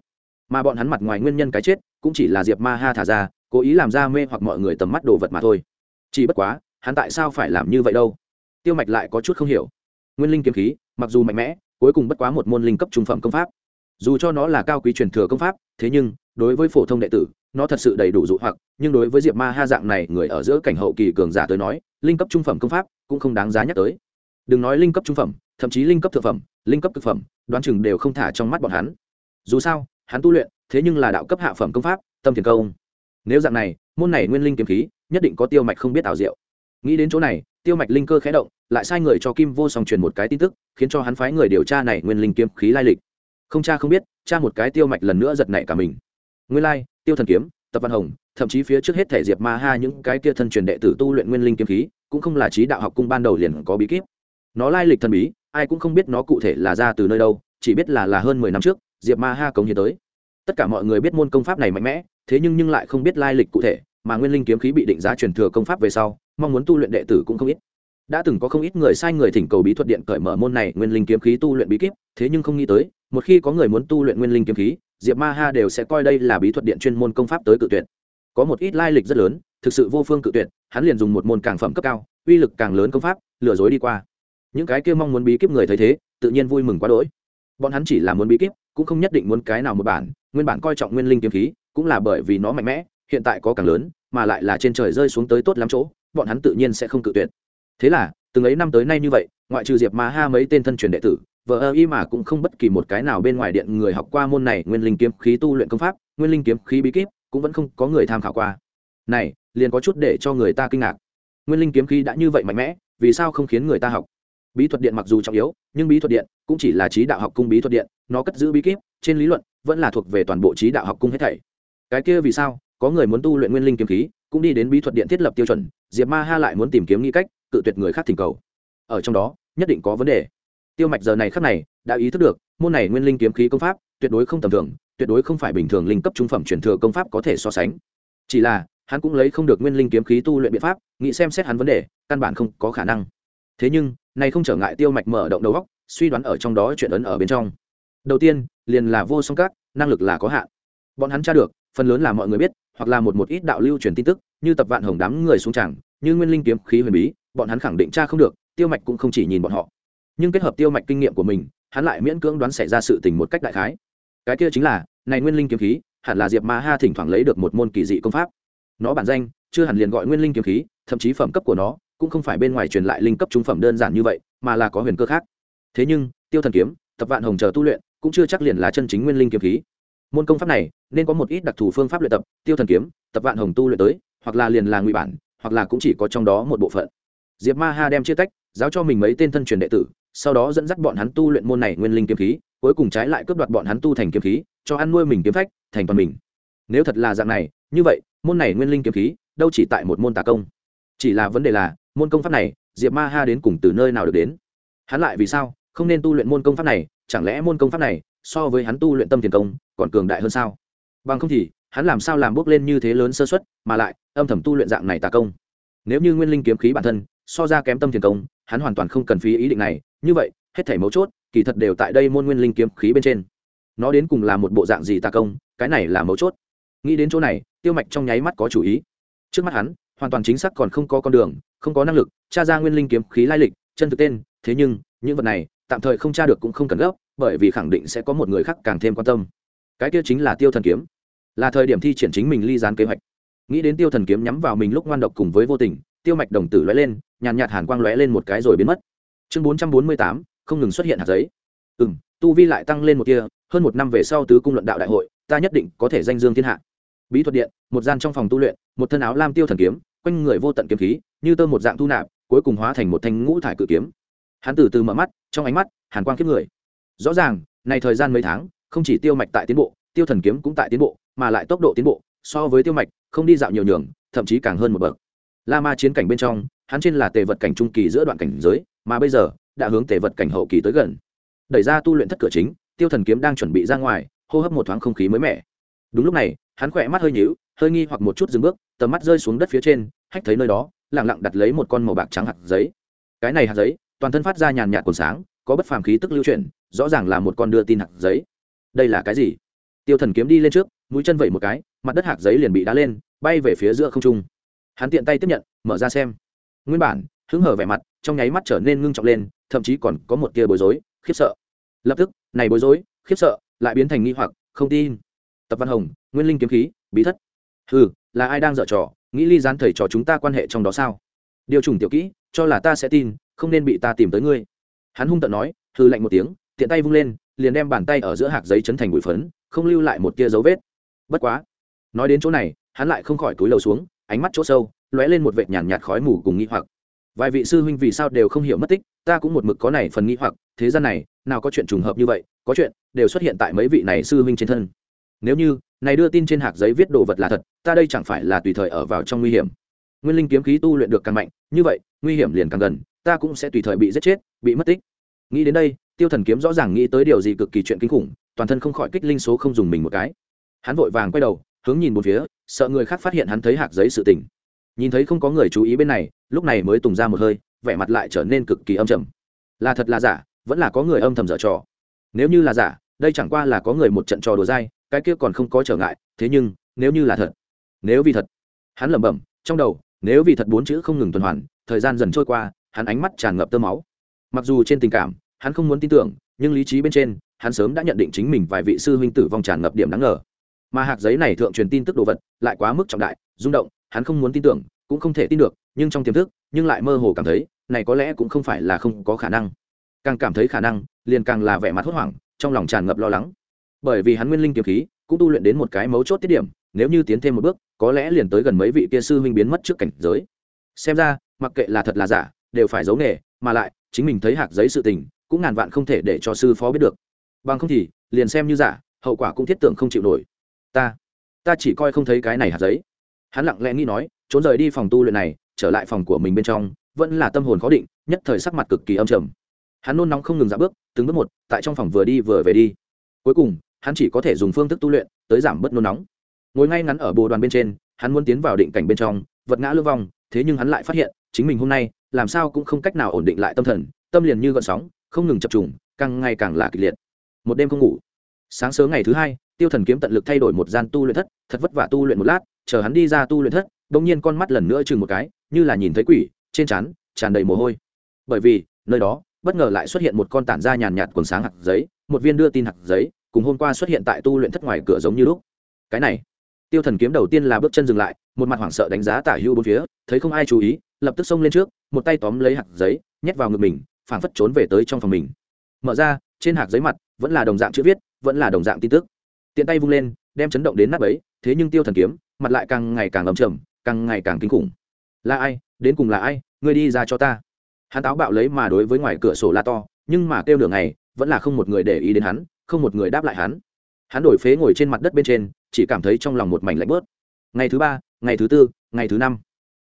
Mà bọn hắn mặt ngoài nguyên nhân cái chết cũng chỉ là diệp ma ha thả ra, cố ý làm ra mê hoặc mọi người tầm mắt đồ vật mà thôi. Chỉ bất quá, hắn tại sao phải làm như vậy đâu? Tiêu mạch lại có chút không hiểu. Nguyên linh kiếm khí, mặc dù mạnh mẽ, cuối cùng bất quá một môn linh cấp trung phẩm công pháp. Dù cho nó là cao quý truyền thừa công pháp, thế nhưng, đối với phổ thông đệ tử, nó thật sự đầy đủ dụ hoặc, nhưng đối với diệp ma ha dạng này, người ở giữa cảnh hậu kỳ cường giả tới nói, linh cấp trung phẩm công pháp cũng không đáng giá nhắc tới. Đừng nói linh cấp trung phẩm, thậm chí linh cấp thực phẩm, linh cấp thực phẩm, đoán chừng đều không thả trong mắt bọn hắn. Dù sao, hắn tu luyện thế nhưng là đạo cấp hạ phẩm công pháp, tâm thiền công. Nếu dạng này, môn này nguyên linh kiếm khí, nhất định có tiêu mạch không biết ảo diệu. Nghĩ đến chỗ này, tiêu mạch linh cơ khé động, lại sai người cho kim vô song truyền một cái tin tức, khiến cho hắn phái người điều tra này nguyên linh kiếm khí lai lịch. Không cha không biết, cha một cái tiêu mạch lần nữa giật nảy cả mình. Nguyên lai, tiêu thần kiếm, tập văn hồng, thậm chí phía trước hết thể diệp ma ha những cái kia thân truyền đệ tử tu luyện nguyên linh kiếm khí, cũng không là trí đạo học cung ban đầu liền có bí kíp. Nó lai lịch thần bí, ai cũng không biết nó cụ thể là ra từ nơi đâu, chỉ biết là là hơn mười năm trước, diệp ma ha cống hiến tới tất cả mọi người biết môn công pháp này mạnh mẽ, thế nhưng nhưng lại không biết lai lịch cụ thể, mà nguyên linh kiếm khí bị định giá truyền thừa công pháp về sau, mong muốn tu luyện đệ tử cũng không ít. Đã từng có không ít người sai người thỉnh cầu bí thuật điện cởi mở môn này, nguyên linh kiếm khí tu luyện bí kíp, thế nhưng không nghĩ tới, một khi có người muốn tu luyện nguyên linh kiếm khí, diệp ma ha đều sẽ coi đây là bí thuật điện chuyên môn công pháp tới cự tuyệt. Có một ít lai lịch rất lớn, thực sự vô phương cự tuyệt, hắn liền dùng một môn càng phẩm cấp cao, uy lực càng lớn công pháp, lừa dối đi qua. Những cái kia mong muốn bí kíp người thấy thế, tự nhiên vui mừng quá đỗi. Bọn hắn chỉ là muốn bí kíp cũng không nhất định muốn cái nào một bản, nguyên bản coi trọng nguyên linh kiếm khí, cũng là bởi vì nó mạnh mẽ, hiện tại có càng lớn, mà lại là trên trời rơi xuống tới tốt lắm chỗ, bọn hắn tự nhiên sẽ không cự tuyệt. Thế là, từng ấy năm tới nay như vậy, ngoại trừ diệp ma ha mấy tên thân truyền đệ tử vợ ơ y mà cũng không bất kỳ một cái nào bên ngoài điện người học qua môn này nguyên linh kiếm khí tu luyện công pháp, nguyên linh kiếm khí bí kíp, cũng vẫn không có người tham khảo qua. Này, liền có chút để cho người ta kinh ngạc. Nguyên linh kiếm khí đã như vậy mạnh mẽ, vì sao không khiến người ta học? Bí thuật điện mặc dù trọng yếu, nhưng bí thuật điện cũng chỉ là trí đạo học cung bí thuật điện, nó cất giữ bí kíp, trên lý luận vẫn là thuộc về toàn bộ trí đạo học cung hết thảy. Cái kia vì sao, có người muốn tu luyện nguyên linh kiếm khí, cũng đi đến bí thuật điện thiết lập tiêu chuẩn, diệp ma ha lại muốn tìm kiếm nghĩ cách, cự tuyệt người khác thỉnh cầu. Ở trong đó, nhất định có vấn đề. Tiêu mạch giờ này khắc này đã ý thức được, môn này nguyên linh kiếm khí công pháp tuyệt đối không tầm thường, tuyệt đối không phải bình thường linh cấp trung phẩm truyền thừa công pháp có thể so sánh. Chỉ là, hắn cũng lấy không được nguyên linh kiếm khí tu luyện biện pháp, nghĩ xem xét hắn vấn đề, căn bản không có khả năng thế nhưng này không trở ngại tiêu mạch mở động đầu góc suy đoán ở trong đó chuyện ấn ở bên trong. Đầu tiên, liền là vô song các, năng lực là có hạn. Bọn hắn tra được, phần lớn là mọi người biết, hoặc là một một ít đạo lưu truyền tin tức, như tập vạn hồng đám người xuống chẳng như nguyên linh kiếm khí huyền bí, bọn hắn khẳng định tra không được, tiêu mạch cũng không chỉ nhìn bọn họ. Nhưng kết hợp tiêu mạch kinh nghiệm của mình, hắn lại miễn cưỡng đoán xảy ra sự tình một cách đại khái. Cái kia chính là, này nguyên linh kiếm khí, hẳn là diệp ma ha thỉnh thoảng lấy được một môn kỳ dị công pháp. Nó bản danh, chưa hẳn liền gọi nguyên linh kiếm khí, thậm chí phẩm cấp của nó cũng không phải bên ngoài truyền lại linh cấp trung phẩm đơn giản như vậy, mà là có huyền cơ khác. Thế nhưng, tiêu thần kiếm, tập vạn hồng chờ tu luyện, cũng chưa chắc liền là chân chính nguyên linh kiếm khí. Môn công pháp này, nên có một ít đặc thù phương pháp luyện tập, tiêu thần kiếm, tập vạn hồng tu luyện tới, hoặc là liền là ngụy bản, hoặc là cũng chỉ có trong đó một bộ phận. Diệp ma ha đem chia tách, giáo cho mình mấy tên thân truyền đệ tử, sau đó dẫn dắt bọn hắn tu luyện môn này nguyên linh kiếm khí, cuối cùng trái lại cướp đoạt bọn hắn tu thành kiếm khí, cho ăn nuôi mình kiếm phách, thành toàn mình. Nếu thật là dạng này, như vậy, môn này nguyên linh kiếm khí, đâu chỉ tại một môn tà công. Chỉ là vấn đề là môn công pháp này, diệp ma ha đến cùng từ nơi nào được đến? Hắn lại vì sao không nên tu luyện môn công pháp này? Chẳng lẽ môn công pháp này so với hắn tu luyện tâm thiền công còn cường đại hơn sao? Bằng không thì hắn làm sao làm bước lên như thế lớn sơ xuất mà lại âm thầm tu luyện dạng này tà công? Nếu như nguyên linh kiếm khí bản thân so ra kém tâm thiền công, hắn hoàn toàn không cần phí ý định này. Như vậy, hết thảy mấu chốt, kỳ thật đều tại đây môn nguyên linh kiếm khí bên trên. Nó đến cùng là một bộ dạng gì tà công? Cái này là mấu chốt. Nghĩ đến chỗ này, tiêu mạch trong nháy mắt có chủ ý. Trước mắt hắn hoàn toàn chính xác còn không có con đường, không có năng lực, tra ra nguyên linh kiếm khí lai lịch, chân thực tên, thế nhưng, những vật này, tạm thời không tra được cũng không cần gấp, bởi vì khẳng định sẽ có một người khác càng thêm quan tâm. Cái kia chính là tiêu thần kiếm. Là thời điểm thi triển chính mình ly gián kế hoạch. Nghĩ đến tiêu thần kiếm nhắm vào mình lúc ngoan độc cùng với vô tình, tiêu mạch đồng tử lóe lên, nhàn nhạt hàn quang lóe lên một cái rồi biến mất. Chương bốn trăm bốn mươi tám, không ngừng xuất hiện hạt giấy. Ừ m tu vi lại tăng lên một kia hơn một năm về sau tứ cung luận đạo đại hội, ta nhất định có thể danh dương thiên hạ. Bí thuật điện, một gian trong phòng tu luyện, một thân áo lam tiêu thần kiếm quanh người vô tận kiếm khí, như tơ một dạng thu nạp, cuối cùng hóa thành một thanh ngũ thải cự kiếm. Hắn từ từ mở mắt, trong ánh mắt, hàn quang kiếp người. Rõ ràng, này thời gian mấy tháng, không chỉ tiêu mạch tại tiến bộ, tiêu thần kiếm cũng tại tiến bộ, mà lại tốc độ tiến bộ, so với tiêu mạch, không đi dạo nhiều nhường, thậm chí càng hơn một bậc. La ma chiến cảnh bên trong, hắn trên là tề vật cảnh trung kỳ giữa đoạn cảnh giới, mà bây giờ, đã hướng tề vật cảnh hậu kỳ tới gần. Đẩy ra tu luyện thất cửa chính, tiêu thần kiếm đang chuẩn bị ra ngoài, hô hấp một thoáng không khí mới mẻ. Đúng lúc này hắn khỏe mắt hơi nhíu, hơi nghi hoặc một chút dừng bước, tầm mắt rơi xuống đất phía trên, hách thấy nơi đó lẳng lặng đặt lấy một con màu bạc trắng hạt giấy. Cái này hạt giấy, toàn thân phát ra nhàn nhạt còn sáng, có bất phàm khí tức lưu chuyển, rõ ràng là một con đưa tin hạt giấy. Đây là cái gì? Tiêu thần kiếm đi lên trước, mũi chân vẩy một cái, mặt đất hạt giấy liền bị đá lên, bay về phía giữa không trung. Hắn tiện tay tiếp nhận, mở ra xem. Nguyên bản, hứng hở vẻ mặt, trong nháy mắt trở nên ngưng trọng lên, thậm chí còn có một tia bối rối, khiếp sợ. Lập tức, này bối rối, khiếp sợ, lại biến thành nghi hoặc, không tin tập văn hồng nguyên linh kiếm khí bí thất. Ừ là ai đang dở trò? Nghĩ ly gián thầy trò chúng ta quan hệ trong đó sao? Điều trùng tiểu kỹ cho là ta sẽ tin không nên bị ta tìm tới ngươi. Hắn hung tận nói hư lạnh một tiếng tiện tay vung lên liền đem bàn tay ở giữa hạt giấy chấn thành bụi phấn không lưu lại một tia dấu vết. Bất quá nói đến chỗ này hắn lại không khỏi túi lầu xuống ánh mắt chỗ sâu lóe lên một vệt nhàn nhạt, khói mù cùng nghi hoặc. Vài vị sư huynh vì sao đều không hiểu mất tích ta cũng một mực có này phần nghi hoặc thế gian này nào có chuyện trùng hợp như vậy có chuyện đều xuất hiện tại mấy vị này sư huynh trên thân nếu như, này đưa tin trên hạt giấy viết đồ vật là thật, ta đây chẳng phải là tùy thời ở vào trong nguy hiểm. Nguyên linh kiếm khí tu luyện được càng mạnh, như vậy, nguy hiểm liền càng gần, ta cũng sẽ tùy thời bị giết chết, bị mất tích. Nghĩ đến đây, tiêu thần kiếm rõ ràng nghĩ tới điều gì cực kỳ chuyện kinh khủng, toàn thân không khỏi kích linh số không dùng mình một cái. Hắn vội vàng quay đầu, hướng nhìn một phía, sợ người khác phát hiện hắn thấy hạt giấy sự tình. Nhìn thấy không có người chú ý bên này, lúc này mới tùng ra một hơi, vẻ mặt lại trở nên cực kỳ âm trầm. Là thật là giả, vẫn là có người âm thầm dở trò. Nếu như là giả, đây chẳng qua là có người một trận trò đùa dai cái kia còn không có trở ngại, thế nhưng, nếu như là thật, nếu vì thật, hắn lẩm bẩm, trong đầu, nếu vì thật bốn chữ không ngừng tuần hoàn, thời gian dần trôi qua, hắn ánh mắt tràn ngập tơ máu. Mặc dù trên tình cảm, hắn không muốn tin tưởng, nhưng lý trí bên trên, hắn sớm đã nhận định chính mình vài vị sư huynh tử vong tràn ngập điểm đáng ngờ. Mà hạt giấy này thượng truyền tin tức đồ vật, lại quá mức trọng đại, rung động, hắn không muốn tin tưởng, cũng không thể tin được, nhưng trong tiềm thức, nhưng lại mơ hồ cảm thấy, này có lẽ cũng không phải là không có khả năng. Càng cảm thấy khả năng, liền càng là vẻ mặt hốt hoảng, trong lòng tràn ngập lo lắng bởi vì hắn nguyên linh kiếm khí cũng tu luyện đến một cái mấu chốt tiết điểm, nếu như tiến thêm một bước, có lẽ liền tới gần mấy vị kia sư huynh biến mất trước cảnh giới. Xem ra, mặc kệ là thật là giả, đều phải giấu nghề, mà lại, chính mình thấy hạt giấy sự tình, cũng ngàn vạn không thể để cho sư phó biết được. Bằng không thì, liền xem như giả, hậu quả cũng thiết tưởng không chịu nổi. Ta ta chỉ coi không thấy cái này hạt giấy. Hắn lặng lẽ nghĩ nói, trốn rời đi phòng tu luyện này, trở lại phòng của mình bên trong, vẫn là tâm hồn khó định, nhất thời sắc mặt cực kỳ âm trầm. Hắn nôn nóng không ngừng ra bước, từng bước một, tại trong phòng vừa đi vừa về đi. Cuối cùng hắn chỉ có thể dùng phương thức tu luyện tới giảm bớt nôn nóng. Ngồi ngay ngắn ở bồ đoàn bên trên, hắn muốn tiến vào định cảnh bên trong, vật ngã lưu vong, thế nhưng hắn lại phát hiện, chính mình hôm nay, làm sao cũng không cách nào ổn định lại tâm thần, tâm liền như gợn sóng, không ngừng chập trùng, càng ngày càng là kịch liệt. Một đêm không ngủ. Sáng sớm ngày thứ hai, tiêu thần kiếm tận lực thay đổi một gian tu luyện thất, thật vất vả tu luyện một lát, chờ hắn đi ra tu luyện thất, bỗng nhiên con mắt lần nữa chừng một cái, như là nhìn thấy quỷ, trên trán tràn đầy mồ hôi. Bởi vì, nơi đó, bất ngờ lại xuất hiện một con tản ra nhàn nhạt quần sáng hạt giấy, một viên đưa tin hạt giấy cùng hôm qua xuất hiện tại tu luyện thất ngoài cửa giống như lúc. Cái này, tiêu thần kiếm đầu tiên là bước chân dừng lại, một mặt hoảng sợ đánh giá tả hưu bốn phía, thấy không ai chú ý, lập tức xông lên trước, một tay tóm lấy hạt giấy, nhét vào ngực mình, phảng phất trốn về tới trong phòng mình. Mở ra, trên hạt giấy mặt, vẫn là đồng dạng chữ viết, vẫn là đồng dạng tin tức. Tiện tay vung lên, đem chấn động đến nắp ấy, thế nhưng tiêu thần kiếm, mặt lại càng ngày càng ầm trầm, càng ngày càng kinh khủng. Là ai? Đến cùng là ai? Ngươi đi ra cho ta. Hắn táo bạo lấy mà đối với ngoài cửa sổ la to, nhưng mà kêu nửa ngày, vẫn là không một người để ý đến hắn không một người đáp lại hắn. Hắn đổi phế ngồi trên mặt đất bên trên, chỉ cảm thấy trong lòng một mảnh lạnh bớt. Ngày thứ ba, ngày thứ tư, ngày thứ năm.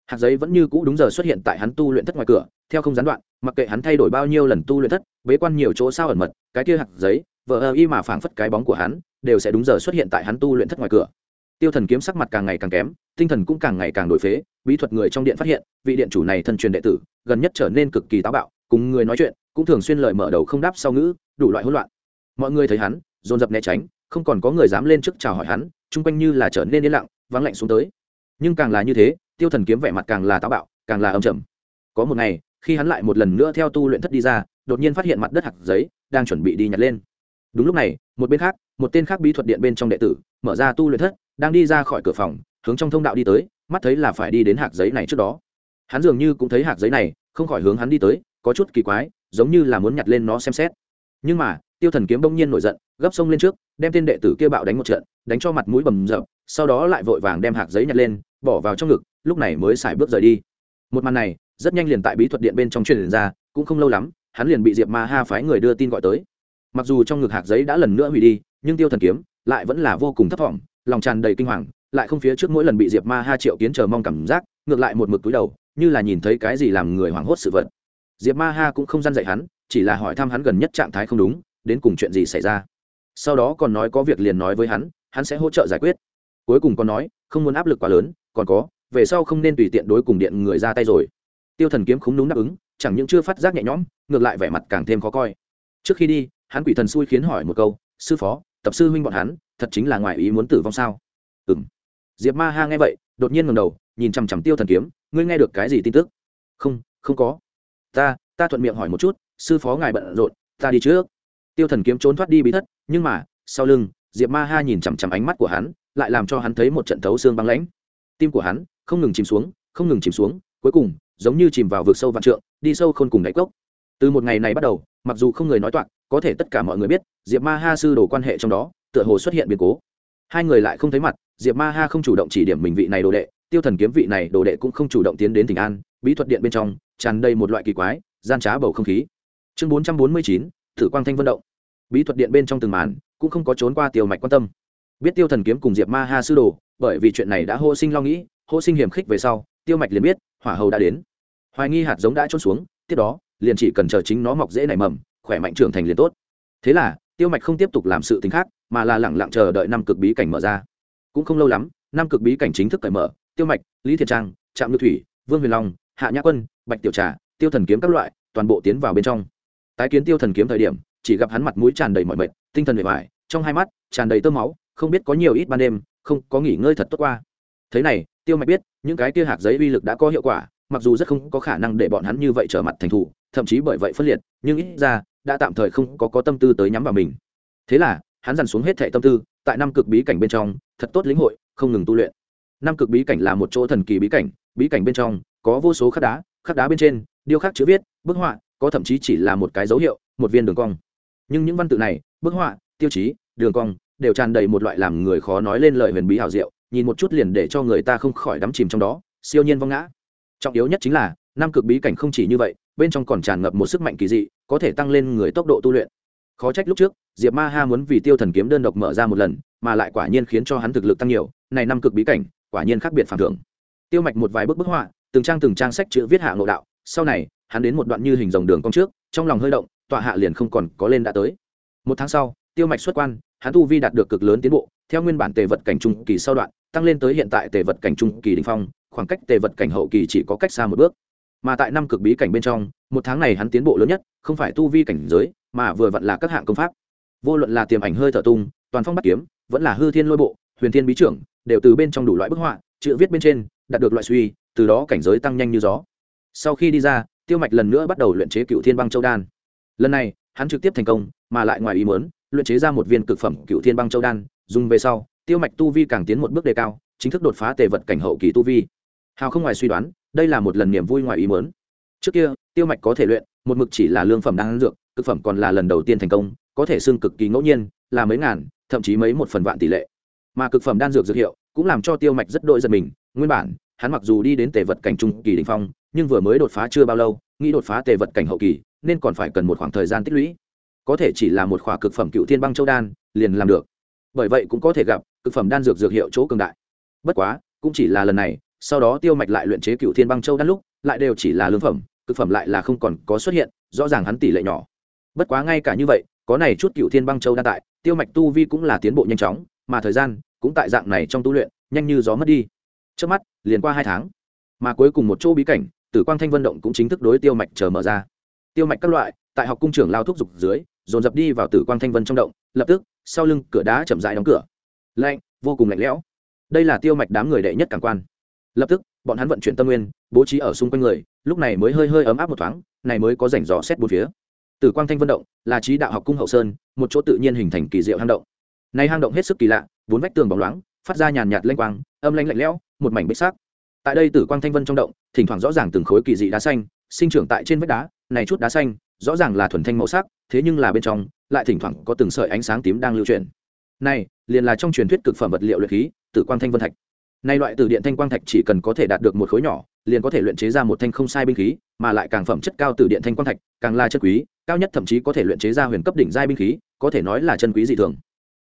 Hạt giấy vẫn như cũ đúng giờ xuất hiện tại hắn tu luyện thất ngoài cửa, theo không gián đoạn, mặc kệ hắn thay đổi bao nhiêu lần tu luyện thất, bế quan nhiều chỗ sao ẩn mật, cái kia hạt giấy, vờ ơ y mà phảng phất cái bóng của hắn, đều sẽ đúng giờ xuất hiện tại hắn tu luyện thất ngoài cửa. Tiêu thần kiếm sắc mặt càng ngày càng kém, tinh thần cũng càng ngày càng đổi phế, bí thuật người trong điện phát hiện, vị điện chủ này thân truyền đệ tử, gần nhất trở nên cực kỳ táo bạo, cùng người nói chuyện, cũng thường xuyên lời mở đầu không đáp sau ngữ, đủ loại hỗn loạn mọi người thấy hắn, dồn dập né tránh, không còn có người dám lên trước chào hỏi hắn, chung quanh như là trở nên yên lặng, vắng lạnh xuống tới. Nhưng càng là như thế, tiêu thần kiếm vẻ mặt càng là táo bạo, càng là âm trầm. Có một ngày, khi hắn lại một lần nữa theo tu luyện thất đi ra, đột nhiên phát hiện mặt đất hạt giấy đang chuẩn bị đi nhặt lên. Đúng lúc này, một bên khác, một tên khác bí thuật điện bên trong đệ tử, mở ra tu luyện thất, đang đi ra khỏi cửa phòng, hướng trong thông đạo đi tới, mắt thấy là phải đi đến hạt giấy này trước đó. Hắn dường như cũng thấy hạt giấy này, không khỏi hướng hắn đi tới, có chút kỳ quái, giống như là muốn nhặt lên nó xem xét. Nhưng mà tiêu thần kiếm bỗng nhiên nổi giận, gấp sông lên trước, đem tên đệ tử kia bạo đánh một trận, đánh cho mặt mũi bầm dập. sau đó lại vội vàng đem hạt giấy nhặt lên, bỏ vào trong ngực, lúc này mới xài bước rời đi một màn này, rất nhanh liền tại bí thuật điện bên trong truyền ra, cũng không lâu lắm, hắn liền bị diệp ma ha phái người đưa tin gọi tới mặc dù trong ngực hạc giấy đã lần nữa hủy đi, nhưng tiêu thần kiếm lại vẫn là vô cùng thấp thỏm, lòng tràn đầy kinh hoàng, lại không phía trước mỗi lần bị diệp ma ha triệu kiến chờ mong cảm giác, ngược lại một mực túi đầu, như là nhìn thấy cái gì làm người hoảng hốt sự vật diệp ma ha cũng không gian dạy hắn, chỉ là hỏi thăm hắn gần nhất trạng thái không đúng đến cùng chuyện gì xảy ra? Sau đó còn nói có việc liền nói với hắn hắn sẽ hỗ trợ giải quyết. Cuối cùng còn nói, không muốn áp lực quá lớn, còn có, về sau không nên tùy tiện đối cùng điện người ra tay rồi. Tiêu thần kiếm không đúng đáp ứng, chẳng những chưa phát giác nhẹ nhõm, ngược lại vẻ mặt càng thêm khó coi. Trước khi đi, hắn quỷ thần xui khiến hỏi một câu, sư phó, tập sư huynh bọn hắn, thật chính là ngoài ý muốn tử vong sao? Ừ m diệp ma ha nghe vậy, đột nhiên ngầm đầu, nhìn chằm chằm tiêu thần kiếm, ngươi nghe được cái gì tin tức? Không không có. Ta ta thuận miệng hỏi một chút, sư phó ngài bận rộn, ta đi trước tiêu thần kiếm trốn thoát đi bí thất, nhưng mà, sau lưng, diệp ma ha nhìn chằm chằm ánh mắt của hắn, lại làm cho hắn thấy một trận thấu xương băng lãnh. Tim của hắn không ngừng chìm xuống, không ngừng chìm xuống, cuối cùng, giống như chìm vào vực sâu vạn trượng, đi sâu khôn cùng đáy cốc. Từ một ngày này bắt đầu, mặc dù không người nói toạc, có thể tất cả mọi người biết, diệp ma ha sư đồ quan hệ trong đó, tựa hồ xuất hiện biến cố. Hai người lại không thấy mặt, diệp ma ha không chủ động chỉ điểm mình vị này đồ đệ, tiêu thần kiếm vị này đồ đệ cũng không chủ động tiến đến tỉnh an, bí thuật điện bên trong, tràn đầy một loại kỳ quái, gian trá bầu không khí. Chương bốn trăm bốn mươi chín thử quang thanh vận động. Bí thuật điện bên trong từng màn, cũng không có trốn qua tiêu mạch quan tâm. Biết tiêu thần kiếm cùng diệp ma ha sư đồ, bởi vì chuyện này đã hô sinh lo nghĩ, hô sinh hiểm khích về sau, tiêu mạch liền biết, hỏa hầu đã đến. Hoài nghi hạt giống đã trôn xuống, tiếp đó, liền chỉ cần chờ chính nó mọc dễ nảy mầm, khỏe mạnh trưởng thành liền tốt. Thế là, tiêu mạch không tiếp tục làm sự t khác, mà là lẳng lặng chờ đợi năm cực bí cảnh mở ra. Cũng không lâu lắm, năm cực bí cảnh chính thức cởi mở, tiêu mạch, lý thiện trang, trạm ngư thủy, vương huyền long, hạ nhã quân, bạch tiểu trà, tiêu thần kiếm các loại, toàn bộ tiến vào bên trong tái kiến tiêu thần kiếm thời điểm, chỉ gặp hắn mặt mũi tràn đầy mọi mệt, tinh thần bề ngoài trong hai mắt tràn đầy tơ máu, không biết có nhiều ít ban đêm, không có nghỉ ngơi thật tốt qua. Thế này, tiêu mạch biết, những cái kia hạt giấy uy lực đã có hiệu quả, mặc dù rất không có khả năng để bọn hắn như vậy trở mặt thành thủ, thậm chí bởi vậy phân liệt, nhưng ít ra, đã tạm thời không có có tâm tư tới nhắm vào mình. Thế là, hắn dằn xuống hết thệ tâm tư, tại năm cực bí cảnh bên trong, thật tốt lĩnh hội, không ngừng tu luyện. Năm cực bí cảnh là một chỗ thần kỳ bí cảnh bí cảnh bên trong, có vô số khắc đá khắc đá bên trên, điêu khắc chữ viết, bức họa có thậm chí chỉ là một cái dấu hiệu, một viên đường cong. Nhưng những văn tự này, bức họa, tiêu chí, đường cong đều tràn đầy một loại làm người khó nói lên lời huyền bí hảo diệu, nhìn một chút liền để cho người ta không khỏi đắm chìm trong đó, siêu nhiên vong ngã. Trọng yếu nhất chính là, năm cực bí cảnh không chỉ như vậy, bên trong còn tràn ngập một sức mạnh kỳ dị, có thể tăng lên người tốc độ tu luyện. Khó trách lúc trước, diệp ma ha muốn vì tiêu thần kiếm đơn độc mở ra một lần, mà lại quả nhiên khiến cho hắn thực lực tăng nhiều, này năm cực bí cảnh, quả nhiên khác biệt phản thưởng tiêu mạch một vài bức bức họa, từng trang từng trang sách chữ viết hạ ngộ đạo, sau này hắn đến một đoạn như hình dòng đường cong trước, trong lòng hơi động, tọa hạ liền không còn có lên đã tới. Một tháng sau, tiêu mạch xuất quan, hắn tu vi đạt được cực lớn tiến bộ, theo nguyên bản tề vật cảnh trung kỳ sau đoạn, tăng lên tới hiện tại tề vật cảnh trung kỳ đình phong, khoảng cách tề vật cảnh hậu kỳ chỉ có cách xa một bước. Mà tại năm cực bí cảnh bên trong, một tháng này hắn tiến bộ lớn nhất, không phải tu vi cảnh giới, mà vừa vặn là các hạng công pháp. Vô luận là tiềm ảnh hơi thở tung, toàn phong bắt kiếm, vẫn là hư thiên lôi bộ, huyền thiên bí trưởng, đều từ bên trong đủ loại bức họa, chữ viết bên trên, đạt được loại suy, từ đó cảnh giới tăng nhanh như gió. Sau khi đi ra tiêu mạch lần nữa bắt đầu luyện chế cựu thiên băng châu đan. Lần này, hắn trực tiếp thành công, mà lại ngoài ý muốn, luyện chế ra một viên cực phẩm cựu thiên băng châu đan, dùng về sau, tiêu mạch tu vi càng tiến một bước đề cao, chính thức đột phá tề vật cảnh hậu kỳ tu vi. Hào không ngoài suy đoán, đây là một lần niềm vui ngoài ý muốn. Trước kia, tiêu mạch có thể luyện, một mực chỉ là lương phẩm đan dược, cực phẩm còn là lần đầu tiên thành công, có thể xưng cực kỳ ngẫu nhiên, là mấy ngàn, thậm chí mấy một phần vạn tỷ lệ. Mà cực phẩm đan dược dược hiệu, cũng làm cho tiêu mạch rất đội giật mình, nguyên bản, hắn mặc dù đi đến tề vật cảnh trung kỳ đình phong nhưng vừa mới đột phá chưa bao lâu, nghĩ đột phá tề vật cảnh hậu kỳ, nên còn phải cần một khoảng thời gian tích lũy. Có thể chỉ là một khỏa cực phẩm cựu thiên băng châu đan, liền làm được. Bởi vậy cũng có thể gặp, cực phẩm đan dược dược hiệu chỗ cường đại. Bất quá, cũng chỉ là lần này, sau đó tiêu mạch lại luyện chế cựu thiên băng châu đan lúc, lại đều chỉ là lương phẩm, cực phẩm lại là không còn có xuất hiện, rõ ràng hắn tỷ lệ nhỏ. Bất quá ngay cả như vậy, có này chút cựu thiên băng châu đan tại, tiêu mạch tu vi cũng là tiến bộ nhanh chóng, mà thời gian cũng tại dạng này trong tu luyện, nhanh như gió mất đi. Trước mắt, liền qua hai tháng, mà cuối cùng một chỗ bí cảnh tử quang thanh vận động cũng chính thức đối tiêu mạch chờ mở ra. Tiêu mạch các loại, tại học cung trưởng lao thúc dục dưới, dồn dập đi vào tử quang thanh vân trong động, lập tức, sau lưng cửa đá chậm rãi đóng cửa. Lạnh, vô cùng lạnh lẽo. Đây là tiêu mạch đám người đệ nhất cảm quan. Lập tức, bọn hắn vận chuyển tâm nguyên, bố trí ở xung quanh người, lúc này mới hơi hơi ấm áp một thoáng, này mới có rảnh rõ xét bốn phía. Tử quang thanh vân động là trí đạo học cung hậu sơn, một chỗ tự nhiên hình thành kỳ diệu hang động. Này hang động hết sức kỳ lạ, bốn vách tường bóng loáng, phát ra nhàn nhạt lênh quang, âm lanh lạnh lẽo, một mảnh bích sắc tại đây tử quang thanh vân trong động, thỉnh thoảng rõ ràng từng khối kỳ dị đá xanh, sinh trưởng tại trên vách đá, này chút đá xanh, rõ ràng là thuần thanh màu sắc, thế nhưng là bên trong, lại thỉnh thoảng có từng sợi ánh sáng tím đang lưu truyền này, liền là trong truyền thuyết cực phẩm vật liệu luyện khí, tử quang thanh vân thạch. Nay loại từ điện thanh quang thạch chỉ cần có thể đạt được một khối nhỏ, liền có thể luyện chế ra một thanh không sai binh khí, mà lại càng phẩm chất cao từ điện thanh quang thạch, càng là chất quý, cao nhất thậm chí có thể luyện chế ra huyền cấp đỉnh giai binh khí, có thể nói là chân quý dị thường.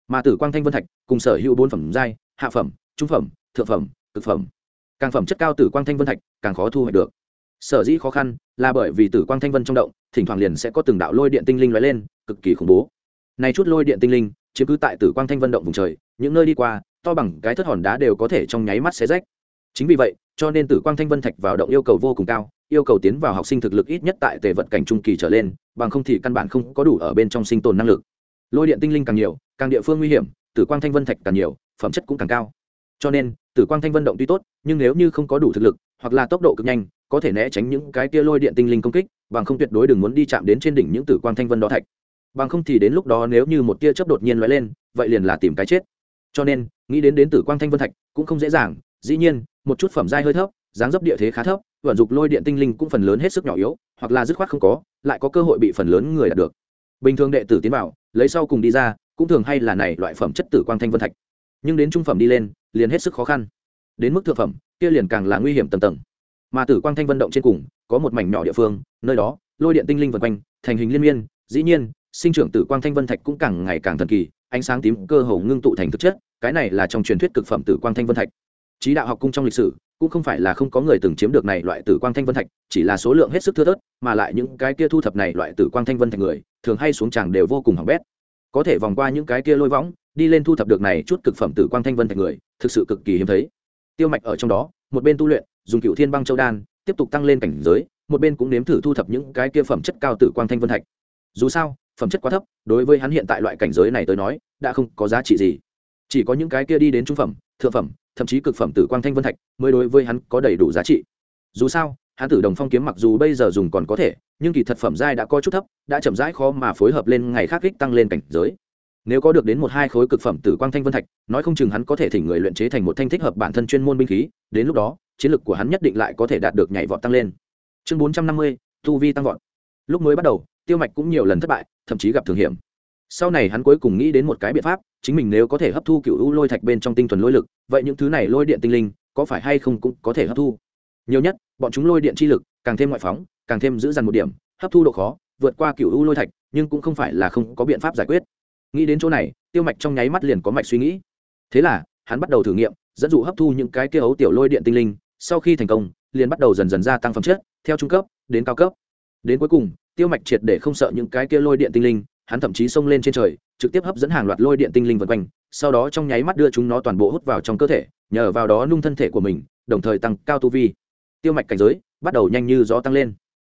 Mà tử quang thanh vân thạch cùng sở hữu bốn phẩm giai, hạ phẩm, trung phẩm, thượng phẩm, cực phẩm càng phẩm chất cao tử quang thanh vân thạch càng khó thu hoạch được. Sở dĩ khó khăn là bởi vì tử quang thanh vân trong động, thỉnh thoảng liền sẽ có từng đạo lôi điện tinh linh lóe lên, cực kỳ khủng bố. Này chút lôi điện tinh linh, chiếm cứ tại tử quang thanh vân động vùng trời, những nơi đi qua, to bằng cái thất hòn đá đều có thể trong nháy mắt xé rách. Chính vì vậy, cho nên tử quang thanh vân thạch vào động yêu cầu vô cùng cao, yêu cầu tiến vào học sinh thực lực ít nhất tại tề vận cảnh trung kỳ trở lên, bằng không thì căn bản không có đủ ở bên trong sinh tồn năng lực. Lôi điện tinh linh càng nhiều, càng địa phương nguy hiểm, tử quang thanh vân thạch càng nhiều, phẩm chất cũng càng cao. Cho nên tử quang thanh vân động tuy tốt, nhưng nếu như không có đủ thực lực, hoặc là tốc độ cực nhanh, có thể né tránh những cái tia lôi điện tinh linh công kích, bằng không tuyệt đối đừng muốn đi chạm đến trên đỉnh những tử quang thanh vân đó thạch. Bằng không thì đến lúc đó nếu như một tia chớp đột nhiên lóe lên, vậy liền là tìm cái chết. Cho nên, nghĩ đến đến tử quang thanh vân thạch cũng không dễ dàng, dĩ nhiên, một chút phẩm giai hơi thấp, dáng dấp địa thế khá thấp, vận dụng lôi điện tinh linh cũng phần lớn hết sức nhỏ yếu, hoặc là dứt khoát không có, lại có cơ hội bị phần lớn người đạt được. Bình thường đệ tử tiến vào, lấy sau cùng đi ra, cũng thường hay là này loại phẩm chất tử quang thanh vân thạch nhưng đến trung phẩm đi lên, liền hết sức khó khăn. Đến mức thượng phẩm, kia liền càng là nguy hiểm tầng tầng. Mà tử quang thanh vân động trên cùng, có một mảnh nhỏ địa phương, nơi đó, lôi điện tinh linh vân quanh, thành hình liên miên, dĩ nhiên, sinh trưởng tử quang thanh vân thạch cũng càng ngày càng thần kỳ, ánh sáng tím cơ hồ ngưng tụ thành thực chất, cái này là trong truyền thuyết cực phẩm tử quang thanh vân thạch. Trí đạo học cung trong lịch sử, cũng không phải là không có người từng chiếm được này loại tử quang thanh vân thạch, chỉ là số lượng hết sức thưa thớt, mà lại những cái kia thu thập này loại tử quang thanh vân thạch người, thường hay xuống tràng đều vô cùng hỏng bét có thể vòng qua những cái kia lôi võng, đi lên thu thập được này chút cực phẩm tử quang thanh vân thạch người, thực sự cực kỳ hiếm thấy. Tiêu mạch ở trong đó, một bên tu luyện, dùng cựu thiên băng châu đan, tiếp tục tăng lên cảnh giới, một bên cũng nếm thử thu thập những cái kia phẩm chất cao tử quang thanh vân thạch. Dù sao, phẩm chất quá thấp, đối với hắn hiện tại loại cảnh giới này tới nói, đã không có giá trị gì. Chỉ có những cái kia đi đến trung phẩm, thượng phẩm, thậm chí cực phẩm tử quang thanh vân thạch, mới đối với hắn có đầy đủ giá trị. Dù sao hắn tử đồng phong kiếm mặc dù bây giờ dùng còn có thể, nhưng kỳ thật phẩm giai đã có chút thấp, đã chậm rãi khó mà phối hợp lên ngày khác kích tăng lên cảnh giới. Nếu có được đến một hai khối cực phẩm tử quang thanh vân thạch, nói không chừng hắn có thể thỉnh người luyện chế thành một thanh thích hợp bản thân chuyên môn binh khí, đến lúc đó, chiến lực của hắn nhất định lại có thể đạt được nhảy vọt tăng lên. Chương bốn trăm năm mươi, tu vi tăng vọt. Lúc mới bắt đầu, tiêu mạch cũng nhiều lần thất bại, thậm chí gặp thường hiểm. Sau này hắn cuối cùng nghĩ đến một cái biện pháp, chính mình nếu có thể hấp thu cựu u lôi thạch bên trong tinh thuần lôi lực, vậy những thứ này lôi điện tinh linh, có phải hay không cũng có thể hấp thu? Nhiều nhất bọn chúng lôi điện chi lực, càng thêm ngoại phóng, càng thêm giữ dằn một điểm, hấp thu độ khó, vượt qua cựu u lôi thạch, nhưng cũng không phải là không có biện pháp giải quyết. Nghĩ đến chỗ này, tiêu mạch trong nháy mắt liền có mạch suy nghĩ. Thế là, hắn bắt đầu thử nghiệm, dẫn dụ hấp thu những cái kia ấu tiểu lôi điện tinh linh, sau khi thành công, liền bắt đầu dần dần gia tăng phẩm chất, theo trung cấp, đến cao cấp. Đến cuối cùng, tiêu mạch triệt để không sợ những cái kia lôi điện tinh linh, hắn thậm chí xông lên trên trời, trực tiếp hấp dẫn hàng loạt lôi điện tinh linh vân quanh, sau đó trong nháy mắt đưa chúng nó toàn bộ hút vào trong cơ thể, nhờ vào đó nung thân thể của mình, đồng thời tăng cao tu vi tiêu mạch cảnh giới bắt đầu nhanh như gió tăng lên.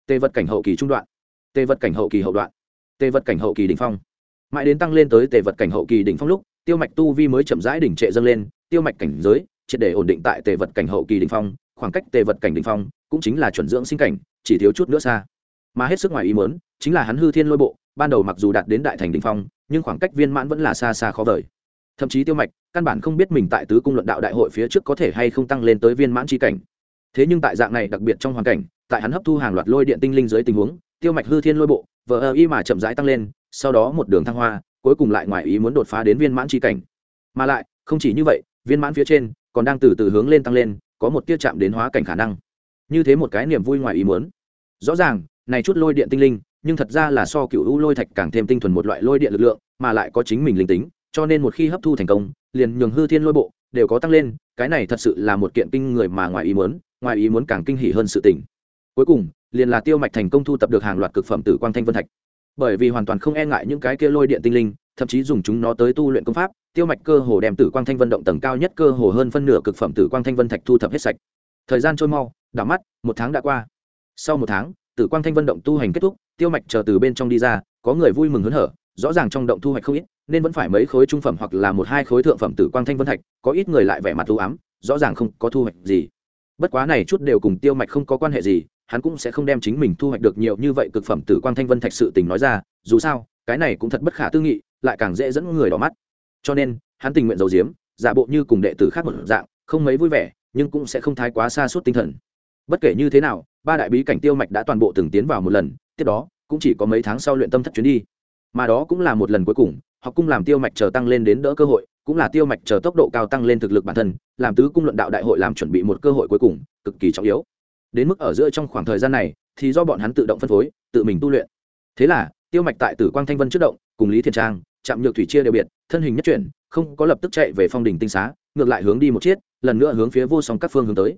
Tê vật cảnh hậu kỳ trung đoạn, tê vật cảnh hậu kỳ hậu đoạn, tê vật cảnh hậu kỳ đỉnh phong. Mãi đến tăng lên tới tề vật cảnh hậu kỳ đỉnh phong lúc, tiêu mạch tu vi mới chậm rãi đỉnh trệ dâng lên, tiêu mạch cảnh giới triệt để ổn định tại tề vật cảnh hậu kỳ đỉnh phong, khoảng cách tề vật cảnh đỉnh phong cũng chính là chuẩn dưỡng sinh cảnh, chỉ thiếu chút nữa xa. Mà hết sức ngoài ý muốn, chính là hắn hư thiên lôi bộ, ban đầu mặc dù đạt đến đại thành đỉnh phong, nhưng khoảng cách viên mãn vẫn là xa xa khó vời. Thậm chí tiêu mạch căn bản không biết mình tại tứ cung luận đạo đại hội phía trước có thể hay không tăng lên tới viên mãn tri cảnh thế nhưng tại dạng này đặc biệt trong hoàn cảnh, tại hắn hấp thu hàng loạt lôi điện tinh linh dưới tình huống, tiêu mạch hư thiên lôi bộ, vờ ơ y mà chậm rãi tăng lên, sau đó một đường thăng hoa, cuối cùng lại ngoài ý muốn đột phá đến viên mãn tri cảnh. Mà lại, không chỉ như vậy, viên mãn phía trên còn đang từ từ hướng lên tăng lên, có một tiết chạm đến hóa cảnh khả năng. Như thế một cái niềm vui ngoài ý muốn. Rõ ràng, này chút lôi điện tinh linh, nhưng thật ra là so cựu u lôi thạch càng thêm tinh thuần một loại lôi điện lực lượng, mà lại có chính mình linh tính, cho nên một khi hấp thu thành công, liền nhường hư thiên lôi bộ đều có tăng lên, cái này thật sự là một kiện kinh người mà ngoài ý muốn ngoài ý muốn càng kinh hỉ hơn sự tình. Cuối cùng, liền là tiêu mạch thành công thu tập được hàng loạt cực phẩm tử quang thanh vân thạch. Bởi vì hoàn toàn không e ngại những cái kia lôi điện tinh linh, thậm chí dùng chúng nó tới tu luyện công pháp, tiêu mạch cơ hồ đem tử quang thanh vân động tầng cao nhất cơ hồ hơn phân nửa cực phẩm tử quang thanh vân thạch thu thập hết sạch. Thời gian trôi mau, đảo mắt, một tháng đã qua. Sau một tháng, tử quang thanh vân động tu hành kết thúc, tiêu mạch chờ từ bên trong đi ra, có người vui mừng hớn hở, rõ ràng trong động thu hoạch không ít, nên vẫn phải mấy khối trung phẩm hoặc là một hai khối thượng phẩm tử quang thanh vân thạch, có ít người lại vẻ mặt u ám, rõ ràng không có thu hoạch gì bất quá này chút đều cùng tiêu mạch không có quan hệ gì, hắn cũng sẽ không đem chính mình thu hoạch được nhiều như vậy cực phẩm tử quang thanh vân thạch sự tình nói ra, dù sao, cái này cũng thật bất khả tư nghị, lại càng dễ dẫn người đỏ mắt. Cho nên, hắn tình nguyện giấu diếm giả bộ như cùng đệ tử khác một dạng, không mấy vui vẻ, nhưng cũng sẽ không thái quá xa suốt tinh thần. Bất kể như thế nào, ba đại bí cảnh tiêu mạch đã toàn bộ từng tiến vào một lần, tiếp đó, cũng chỉ có mấy tháng sau luyện tâm thất chuyến đi. Mà đó cũng là một lần cuối cùng học cung làm tiêu mạch chờ tăng lên đến đỡ cơ hội, cũng là tiêu mạch chờ tốc độ cao tăng lên thực lực bản thân, làm tứ cung luận đạo đại hội làm chuẩn bị một cơ hội cuối cùng, cực kỳ trọng yếu. Đến mức ở giữa trong khoảng thời gian này, thì do bọn hắn tự động phân phối, tự mình tu luyện. Thế là, tiêu mạch tại tử quang thanh vân trước động, cùng lý thiền trang chạm nhược thủy chia đều biệt, thân hình nhất chuyển, không có lập tức chạy về phong đỉnh tinh xá, ngược lại hướng đi một chiết lần nữa hướng phía vô song các phương hướng tới.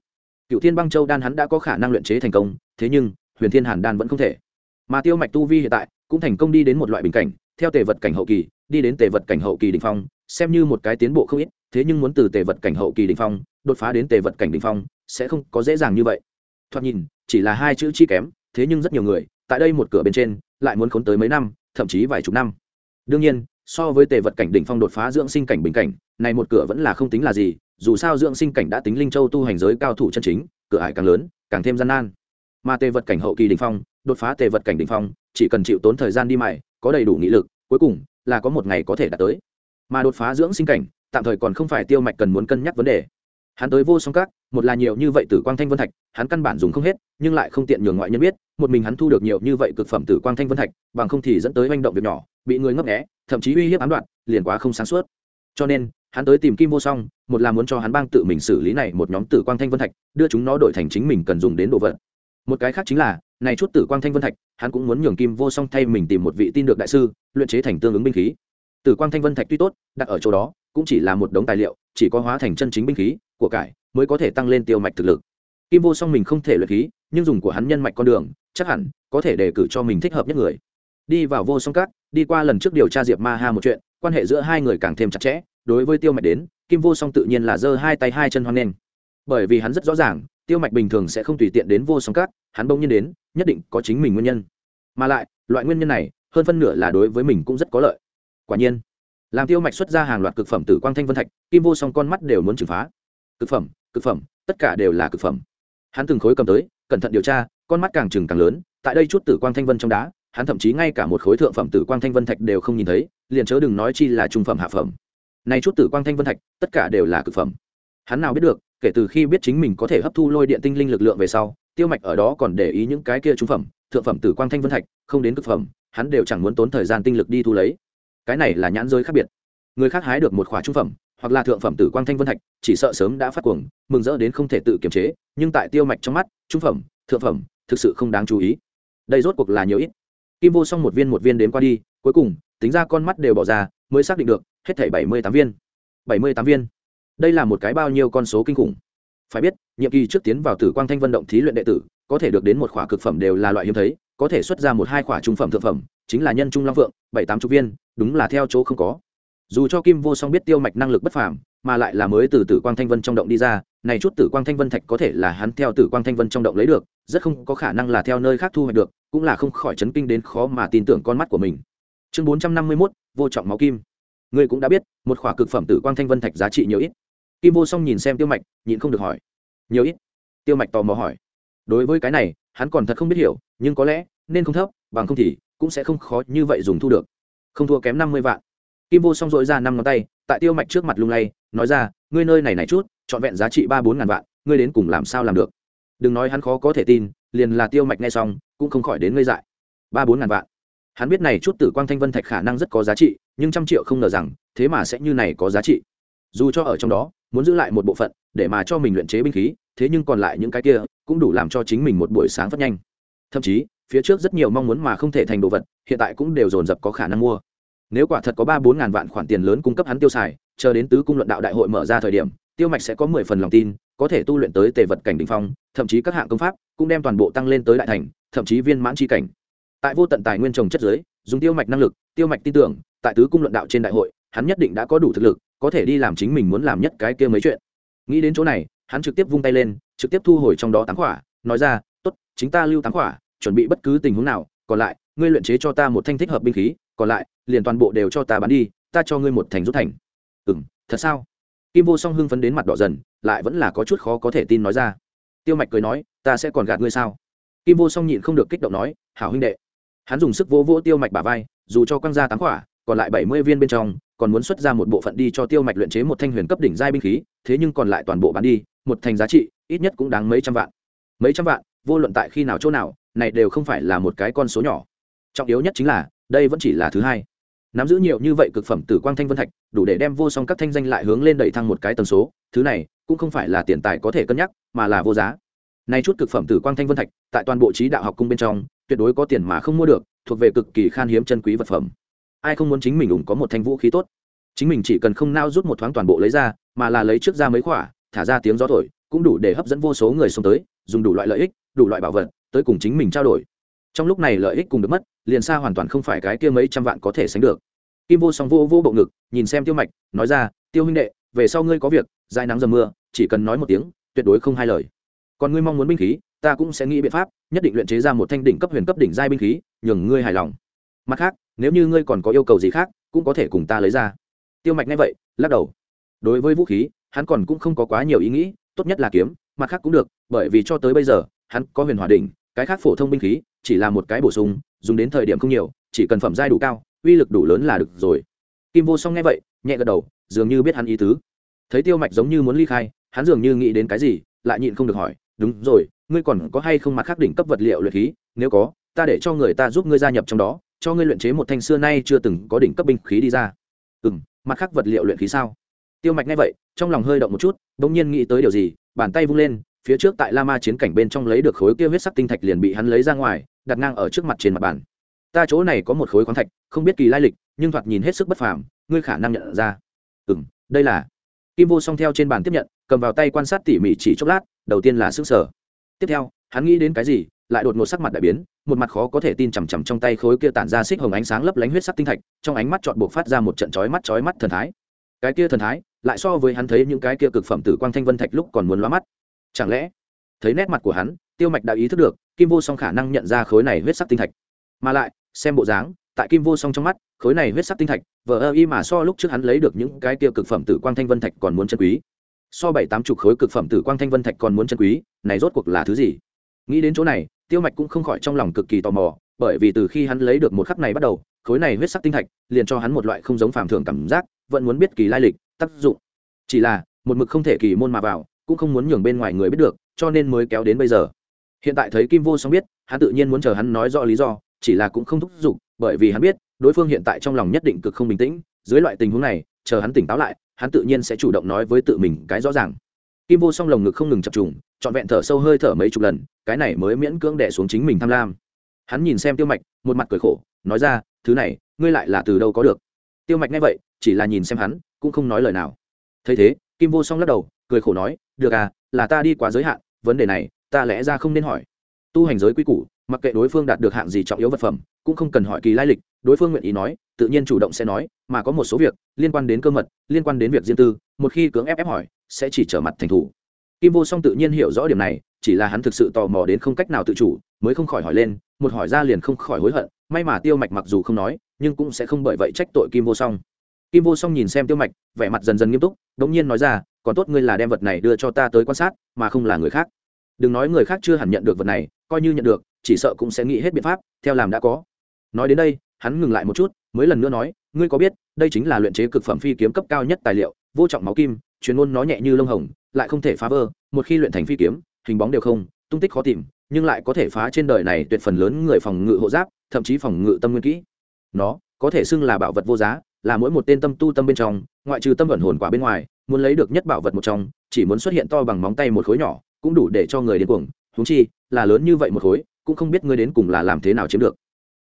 Cựu thiên băng châu đan hắn đã có khả năng luyện chế thành công, thế nhưng, huyền thiên hàn đan vẫn không thể. Mà tiêu mạch tu vi hiện tại, cũng thành công đi đến một loại bình cảnh theo tề vật cảnh hậu kỳ, đi đến tề vật cảnh hậu kỳ đình phong, xem như một cái tiến bộ không ít, thế nhưng muốn từ tề vật cảnh hậu kỳ đình phong, đột phá đến tề vật cảnh đình phong, sẽ không có dễ dàng như vậy. Thoạt nhìn, chỉ là hai chữ chi kém, thế nhưng rất nhiều người, tại đây một cửa bên trên, lại muốn khốn tới mấy năm, thậm chí vài chục năm. Đương nhiên, so với tề vật cảnh đỉnh phong đột phá dưỡng sinh cảnh bình cảnh, này một cửa vẫn là không tính là gì, dù sao dưỡng sinh cảnh đã tính linh châu tu hành giới cao thủ chân chính, cửa ải càng lớn, càng thêm gian nan. Mà tề vật cảnh hậu kỳ đỉnh phong, đột phá tề vật cảnh đỉnh phong, chỉ cần chịu tốn thời gian đi mày có đầy đủ nghị lực cuối cùng là có một ngày có thể đạt tới. Mà đột phá dưỡng sinh cảnh tạm thời còn không phải tiêu mạch cần muốn cân nhắc vấn đề. Hắn tới vô song các một là nhiều như vậy tử quang thanh vân thạch hắn căn bản dùng không hết nhưng lại không tiện nhường ngoại nhân biết một mình hắn thu được nhiều như vậy cực phẩm tử quang thanh vân thạch bằng không thì dẫn tới manh động việc nhỏ bị người ngấp nghé, thậm chí uy hiếp ám đoạn liền quá không sáng suốt. Cho nên hắn tới tìm kim vô song một là muốn cho hắn bang tự mình xử lý này một nhóm tử quang thanh vân thạch đưa chúng nó đổi thành chính mình cần dùng đến đồ vật một cái khác chính là, này chút tử quang thanh vân thạch, hắn cũng muốn nhường kim vô song thay mình tìm một vị tin được đại sư, luyện chế thành tương ứng binh khí. Tử quang thanh vân thạch tuy tốt, đặt ở chỗ đó, cũng chỉ là một đống tài liệu, chỉ có hóa thành chân chính binh khí, của cải, mới có thể tăng lên tiêu mạch thực lực. Kim vô song mình không thể luyện khí, nhưng dùng của hắn nhân mạch con đường, chắc hẳn có thể đề cử cho mình thích hợp nhất người. Đi vào vô song cát đi qua lần trước điều tra diệp ma ha một chuyện, quan hệ giữa hai người càng thêm chặt chẽ, đối với tiêu mạch đến, kim vô song tự nhiên là giơ hai tay hai chân hoan nghênh. Bởi vì hắn rất rõ ràng tiêu mạch bình thường sẽ không tùy tiện đến vô song các, hắn bỗng nhiên đến nhất định có chính mình nguyên nhân. Mà lại loại nguyên nhân này hơn phân nửa là đối với mình cũng rất có lợi. Quả nhiên làm tiêu mạch xuất ra hàng loạt cực phẩm từ quang thanh vân thạch kim vô song con mắt đều muốn trừng phá. Cực phẩm cực phẩm tất cả đều là cực phẩm. Hắn từng khối cầm tới cẩn thận điều tra con mắt càng trừng càng lớn tại đây chút tử quang thanh vân trong đá hắn thậm chí ngay cả một khối thượng phẩm tử quang thanh vân thạch đều không nhìn thấy liền chớ đừng nói chi là trung phẩm hạ phẩm. Nay chút tử quang thanh vân thạch tất cả đều là cực phẩm. Hắn nào biết được kể từ khi biết chính mình có thể hấp thu lôi điện tinh linh lực lượng về sau, tiêu mạch ở đó còn để ý những cái kia trung phẩm, thượng phẩm tử quang thanh vân thạch, không đến cực phẩm, hắn đều chẳng muốn tốn thời gian tinh lực đi thu lấy. Cái này là nhãn giới khác biệt. Người khác hái được một khóa trung phẩm, hoặc là thượng phẩm tử quang thanh vân thạch, chỉ sợ sớm đã phát cuồng, mừng rỡ đến không thể tự kiềm chế, nhưng tại tiêu mạch trong mắt, trung phẩm, thượng phẩm, thực sự không đáng chú ý. Đây rốt cuộc là nhiều ít. Kim vô xong một viên một viên đến qua đi, cuối cùng, tính ra con mắt đều bỏ ra, mới xác định được, hết thảy bảy mươi tám viên. Bảy mươi tám viên đây là một cái bao nhiêu con số kinh khủng. Phải biết, nhiệm kỳ trước tiến vào tử quang thanh Vận động thí luyện đệ tử, có thể được đến một khỏa cực phẩm đều là loại hiếm thấy, có thể xuất ra một hai khỏa trung phẩm thượng phẩm, chính là nhân trung long phượng bảy tám chục viên, đúng là theo chỗ không có. Dù cho kim vô song biết tiêu mạch năng lực bất phàm, mà lại là mới từ tử quang thanh vân trong động đi ra, này chút tử quang thanh vân thạch có thể là hắn theo tử quang thanh vân trong động lấy được, rất không có khả năng là theo nơi khác thu hoạch được, cũng là không khỏi chấn kinh đến khó mà tin tưởng con mắt của mình. Chương bốn trăm năm mươi mốt, vô trọng máu kim. Ngươi cũng đã biết, một khỏa cực phẩm tử quang thanh vân thạch giá trị nhiều ít kim vô song nhìn xem tiêu mạch, nhịn không được hỏi. Nhiều ít. Tiêu mạch tò mò hỏi. Đối với cái này, hắn còn thật không biết hiểu, nhưng có lẽ, nên không thấp, bằng không thì cũng sẽ không khó như vậy dùng thu được. Không thua kém năm mươi vạn. Kim vô song dội ra năm ngón tay, tại tiêu mạch trước mặt lung lay, nói ra, ngươi nơi này này chút, trọn vẹn giá trị ba bốn ngàn vạn, ngươi đến cùng làm sao làm được? Đừng nói hắn khó có thể tin, liền là tiêu mạch nghe xong, cũng không khỏi đến ngây dại. Ba bốn ngàn vạn. Hắn biết này chút tử quang thanh vân thạch khả năng rất có giá trị, nhưng trăm triệu không ngờ rằng, thế mà sẽ như này có giá trị. Dù cho ở trong đó muốn giữ lại một bộ phận để mà cho mình luyện chế binh khí, thế nhưng còn lại những cái kia cũng đủ làm cho chính mình một buổi sáng phát nhanh. Thậm chí, phía trước rất nhiều mong muốn mà không thể thành đồ vật, hiện tại cũng đều dồn dập có khả năng mua. Nếu quả thật có ba bốn ngàn vạn khoản tiền lớn cung cấp hắn tiêu xài, chờ đến tứ cung luận đạo đại hội mở ra thời điểm, tiêu mạch sẽ có mười phần lòng tin, có thể tu luyện tới tề vật cảnh đ ỉ n h phong, thậm chí các hạng công pháp cũng đem toàn bộ tăng lên tới đại thành, thậm chí viên mãn tri cảnh. Tại vô tận tài nguyên trồng chất giới dùng tiêu mạch năng lực, tiêu mạch tin tưởng, tại tứ cung luận đạo trên đại hội, hắn nhất định đã có đủ thực lực có thể đi làm chính mình muốn làm nhất cái kia mấy chuyện. Nghĩ đến chỗ này, hắn trực tiếp vung tay lên, trực tiếp thu hồi trong đó tám khỏa, nói ra, tốt, chính ta lưu tám khỏa, chuẩn bị bất cứ tình huống nào, còn lại, ngươi luyện chế cho ta một thanh thích hợp binh khí, còn lại, liền toàn bộ đều cho ta bán đi, ta cho ngươi một thành rút thành. Ừ m thật sao? Kim vô song hưng phấn đến mặt đỏ dần, lại vẫn là có chút khó có thể tin nói ra. Tiêu mạch cười nói, ta sẽ còn gạt ngươi sao? Kim vô song nhịn không được kích động nói, hảo huynh đệ. Hắn dùng sức vỗ vỗ tiêu mạch bà vai, dù cho quăng ra tám khỏa, còn lại bảy mươi viên bên trong còn muốn xuất ra một bộ phận đi cho tiêu mạch luyện chế một thanh huyền cấp đỉnh giai binh khí, thế nhưng còn lại toàn bộ bán đi, một thành giá trị, ít nhất cũng đáng mấy trăm vạn. Mấy trăm vạn, vô luận tại khi nào chỗ nào, này đều không phải là một cái con số nhỏ. Trọng yếu nhất chính là, đây vẫn chỉ là thứ hai. Nắm giữ nhiều như vậy cực phẩm tử quang thanh vân thạch, đủ để đem vô song các thanh danh lại hướng lên đẩy thăng một cái tần số, thứ này cũng không phải là tiền tài có thể cân nhắc, mà là vô giá. Nay chút cực phẩm tử quang thanh vân thạch, tại toàn bộ trí đạo học cung bên trong, tuyệt đối có tiền mà không mua được, thuộc về cực kỳ khan hiếm chân quý vật phẩm ai không muốn chính mình ủng có một thanh vũ khí tốt? Chính mình chỉ cần không nao rút một thoáng toàn bộ lấy ra, mà là lấy trước ra mấy khỏa, thả ra tiếng gió thổi, cũng đủ để hấp dẫn vô số người xông tới, dùng đủ loại lợi ích, đủ loại bảo vật, tới cùng chính mình trao đổi. Trong lúc này lợi ích cùng được mất, liền xa hoàn toàn không phải cái kia mấy trăm vạn có thể sánh được. Kim vô song vô vô bộ ngực, nhìn xem tiêu mạch, nói ra, tiêu huynh đệ, về sau ngươi có việc dài nắng dầm mưa, chỉ cần nói một tiếng, tuyệt đối không hai lời. Còn ngươi mong muốn binh khí, ta cũng sẽ nghĩ biện pháp, nhất định luyện chế ra một thanh đỉnh cấp huyền cấp đỉnh giai binh khí, nhường ngươi hài lòng. Mặt khác nếu như ngươi còn có yêu cầu gì khác, cũng có thể cùng ta lấy ra. Tiêu mạch nghe vậy, lắc đầu. Đối với vũ khí, hắn còn cũng không có quá nhiều ý nghĩ, tốt nhất là kiếm, mặt khác cũng được, bởi vì cho tới bây giờ, hắn có huyền hòa đỉnh, cái khác phổ thông binh khí, chỉ là một cái bổ sung, dùng đến thời điểm không nhiều, chỉ cần phẩm giai đủ cao, uy lực đủ lớn là được rồi. Kim vô song nghe vậy, nhẹ gật đầu, dường như biết hắn ý tứ. Thấy tiêu mạch giống như muốn ly khai, hắn dường như nghĩ đến cái gì, lại nhịn không được hỏi, đúng rồi, ngươi còn có hay không mặt khác đỉnh cấp vật liệu luyện khí? Nếu có, ta để cho người ta giúp ngươi gia nhập trong đó cho ngươi luyện chế một thanh xưa nay chưa từng có đỉnh cấp binh khí đi ra. Ừ m mặt khác vật liệu luyện khí sao? Tiêu mạch nghe vậy, trong lòng hơi động một chút đ ỗ n g nhiên nghĩ tới điều gì, bàn tay vung lên, phía trước tại la ma chiến cảnh bên trong lấy được khối kia huyết sắc tinh thạch liền bị hắn lấy ra ngoài, đặt ngang ở trước mặt trên mặt bàn. Ta chỗ này có một khối khoáng thạch, không biết kỳ lai lịch, nhưng thoạt nhìn hết sức bất phàm, ngươi khả năng nhận ra. Ừ m đây là. Kim vô song theo trên bàn tiếp nhận, cầm vào tay quan sát tỉ mỉ chỉ chốc lát, đầu tiên là sức sở tiếp theo, hắn nghĩ đến cái gì, lại đột ngột sắc mặt đại biến một mặt khó có thể tin chằm chằm trong tay khối kia tản ra xích hồng ánh sáng lấp lánh huyết sắc tinh thạch, trong ánh mắt chọn buộc phát ra một trận chói mắt chói mắt thần thái. Cái kia thần thái, lại so với hắn thấy những cái kia cực phẩm tử quang thanh vân thạch lúc còn muốn lóa mắt. Chẳng lẽ, thấy nét mặt của hắn, tiêu mạch đã ý thức được, kim vô song khả năng nhận ra khối này huyết sắc tinh thạch. Mà lại, xem bộ dáng, tại kim vô song trong mắt, khối này huyết sắc tinh thạch, vờ ơ y mà so lúc trước hắn lấy được những cái kia cực phẩm tử quang thanh vân thạch còn muốn chân quý. So bảy tám chục khối cực phẩm tử quang thanh vân thạch còn muốn chân quý, này rốt cuộc là thứ gì? Nghĩ đến chỗ này tiêu mạch cũng không khỏi trong lòng cực kỳ tò mò, bởi vì từ khi hắn lấy được một khắc này bắt đầu, khối này huyết sắc tinh thạch liền cho hắn một loại không giống phàm thường cảm giác, vẫn muốn biết kỳ lai lịch, tác dụng. Chỉ là, một mực không thể kỳ môn mà vào, cũng không muốn nhường bên ngoài người biết được, cho nên mới kéo đến bây giờ. Hiện tại thấy kim vô song biết, hắn tự nhiên muốn chờ hắn nói rõ lý do, chỉ là cũng không thúc giục, bởi vì hắn biết, đối phương hiện tại trong lòng nhất định cực không bình tĩnh, dưới loại tình huống này, chờ hắn tỉnh táo lại, hắn tự nhiên sẽ chủ động nói với tự mình cái rõ ràng. Kim vô song lồng ngực không ngừng chập trùng trọn vẹn thở sâu hơi thở mấy chục lần, cái này mới miễn cưỡng đẻ xuống chính mình tham lam. Hắn nhìn xem tiêu mạch, một mặt cười khổ, nói ra, thứ này, ngươi lại là từ đâu có được? Tiêu mạch nghe vậy, chỉ là nhìn xem hắn, cũng không nói lời nào. Thấy thế, kim vô song lắc đầu, cười khổ nói, được à là ta đi quá giới hạn, vấn đề này, ta lẽ ra không nên hỏi. Tu hành giới quy củ, mặc kệ đối phương đạt được hạng gì trọng yếu vật phẩm, cũng không cần hỏi kỳ lai lịch, đối phương nguyện ý nói, tự nhiên chủ động sẽ nói, mà có một số việc liên quan đến cơ mật, liên quan đến việc riêng tư, một khi cưỡng ép ép hỏi, sẽ chỉ trở mặt thành thủ kim vô song tự nhiên hiểu rõ điểm này, chỉ là hắn thực sự tò mò đến không cách nào tự chủ, mới không khỏi hỏi lên, một hỏi ra liền không khỏi hối hận, may mà tiêu mạch mặc dù không nói, nhưng cũng sẽ không bởi vậy trách tội kim vô song. Kim vô song nhìn xem tiêu mạch, vẻ mặt dần dần nghiêm túc đ ỗ n g nhiên nói ra, còn tốt ngươi là đem vật này đưa cho ta tới quan sát, mà không là người khác. Đừng nói người khác chưa hẳn nhận được vật này, coi như nhận được, chỉ sợ cũng sẽ nghĩ hết biện pháp, theo làm đã có. Nói đến đây, hắn ngừng lại một chút, mới lần nữa nói, ngươi có biết, đây chính là luyện chế cực phẩm phi kiếm cấp cao nhất tài liệu, vô trọng máu kim, chuyên môn nó nhẹ như lông hồng lại không thể phá vỡ, một khi luyện thành phi kiếm, hình bóng đều không, tung tích khó tìm, nhưng lại có thể phá trên đời này tuyệt phần lớn người phòng ngự hộ giáp, thậm chí phòng ngự tâm nguyên kỹ. Nó có thể xưng là bảo vật vô giá, là mỗi một tên tâm tu tâm bên trong, ngoại trừ tâm vận hồn quả bên ngoài, muốn lấy được nhất bảo vật một trong, chỉ muốn xuất hiện to bằng móng tay một khối nhỏ, cũng đủ để cho người đến cuồng. Húng chi, là lớn như vậy một khối, cũng không biết ngươi đến cùng là làm thế nào chiếm được.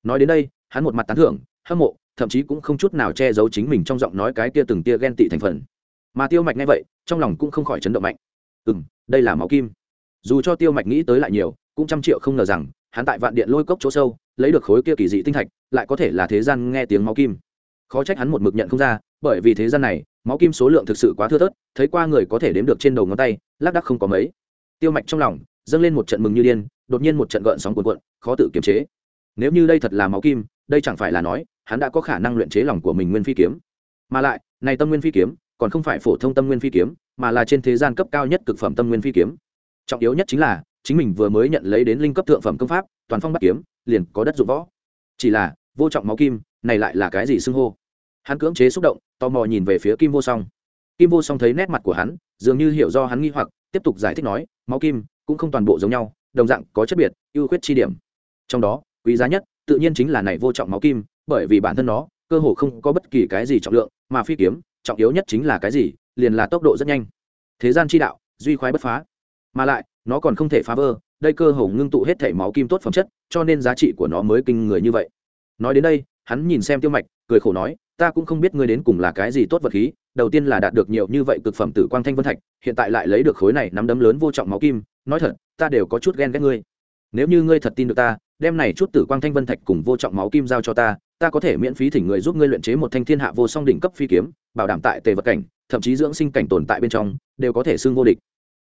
Nói đến đây, hắn một mặt tán thưởng, hâm mộ, thậm chí cũng không chút nào che giấu chính mình trong giọng nói cái tia từng tia ghen tị thành phần mà tiêu mạch nghe vậy, trong lòng cũng không khỏi chấn động mạnh. Ừ m đây là máu kim. Dù cho tiêu mạch nghĩ tới lại nhiều, cũng trăm triệu không ngờ rằng, hắn tại vạn điện lôi cốc chỗ sâu, lấy được khối kia kỳ dị tinh thạch, lại có thể là thế gian nghe tiếng máu kim. Khó trách hắn một mực nhận không ra, bởi vì thế gian này, máu kim số lượng thực sự quá thưa thớt, thấy qua người có thể đếm được trên đầu ngón tay, lác đắc không có mấy. Tiêu mạch trong lòng, dâng lên một trận mừng như điên, đột nhiên một trận gợn sóng cuộn cuộn, khó tự kiềm chế. Nếu như đây thật là máu kim, đây chẳng phải là nói, hắn đã có khả năng luyện chế lòng của mình nguyên phi kiếm. Mà lại, này tâm nguyên phi kiếm còn không phải phổ thông tâm nguyên phi kiếm, mà là trên thế gian cấp cao nhất cực phẩm tâm nguyên phi kiếm. Trọng yếu nhất chính là, chính mình vừa mới nhận lấy đến linh cấp thượng phẩm công pháp, toàn phong bắt kiếm, liền có đất dụng võ. Chỉ là, vô trọng máu kim, này lại là cái gì xưng hô? Hắn cưỡng chế xúc động, tò mò nhìn về phía kim vô song. Kim vô song thấy nét mặt của hắn, dường như hiểu do hắn nghi hoặc, tiếp tục giải thích nói, máu kim, cũng không toàn bộ giống nhau, đồng dạng có chất biệt, ưu khuyết chi điểm. Trong đó, quý giá nhất, tự nhiên chính là này vô trọng máu kim, bởi vì bản thân nó, cơ hồ không có bất kỳ cái gì trọng lượng, mà phi kiếm trọng yếu nhất chính là cái gì, liền là tốc độ rất nhanh. Thế gian chi đạo, duy khoái bất phá. Mà lại, nó còn không thể phá vỡ, đây cơ hồ ngưng tụ hết thể máu kim tốt phẩm chất, cho nên giá trị của nó mới kinh người như vậy. Nói đến đây, hắn nhìn xem tiêu mạch, cười khổ nói, ta cũng không biết ngươi đến cùng là cái gì tốt vật khí, đầu tiên là đạt được nhiều như vậy cực phẩm tử quang thanh vân thạch, hiện tại lại lấy được khối này nắm đấm lớn vô trọng máu kim, nói thật, ta đều có chút ghen ghét ngươi. Nếu như ngươi thật tin được ta, đem này chút tử quang thanh vân thạch cùng vô trọng máu kim giao cho ta ta có thể miễn phí thỉnh người giúp ngươi luyện chế một thanh thiên hạ vô song đỉnh cấp phi kiếm, bảo đảm tại tề vật cảnh, thậm chí dưỡng sinh cảnh tồn tại bên trong, đều có thể xưng vô địch.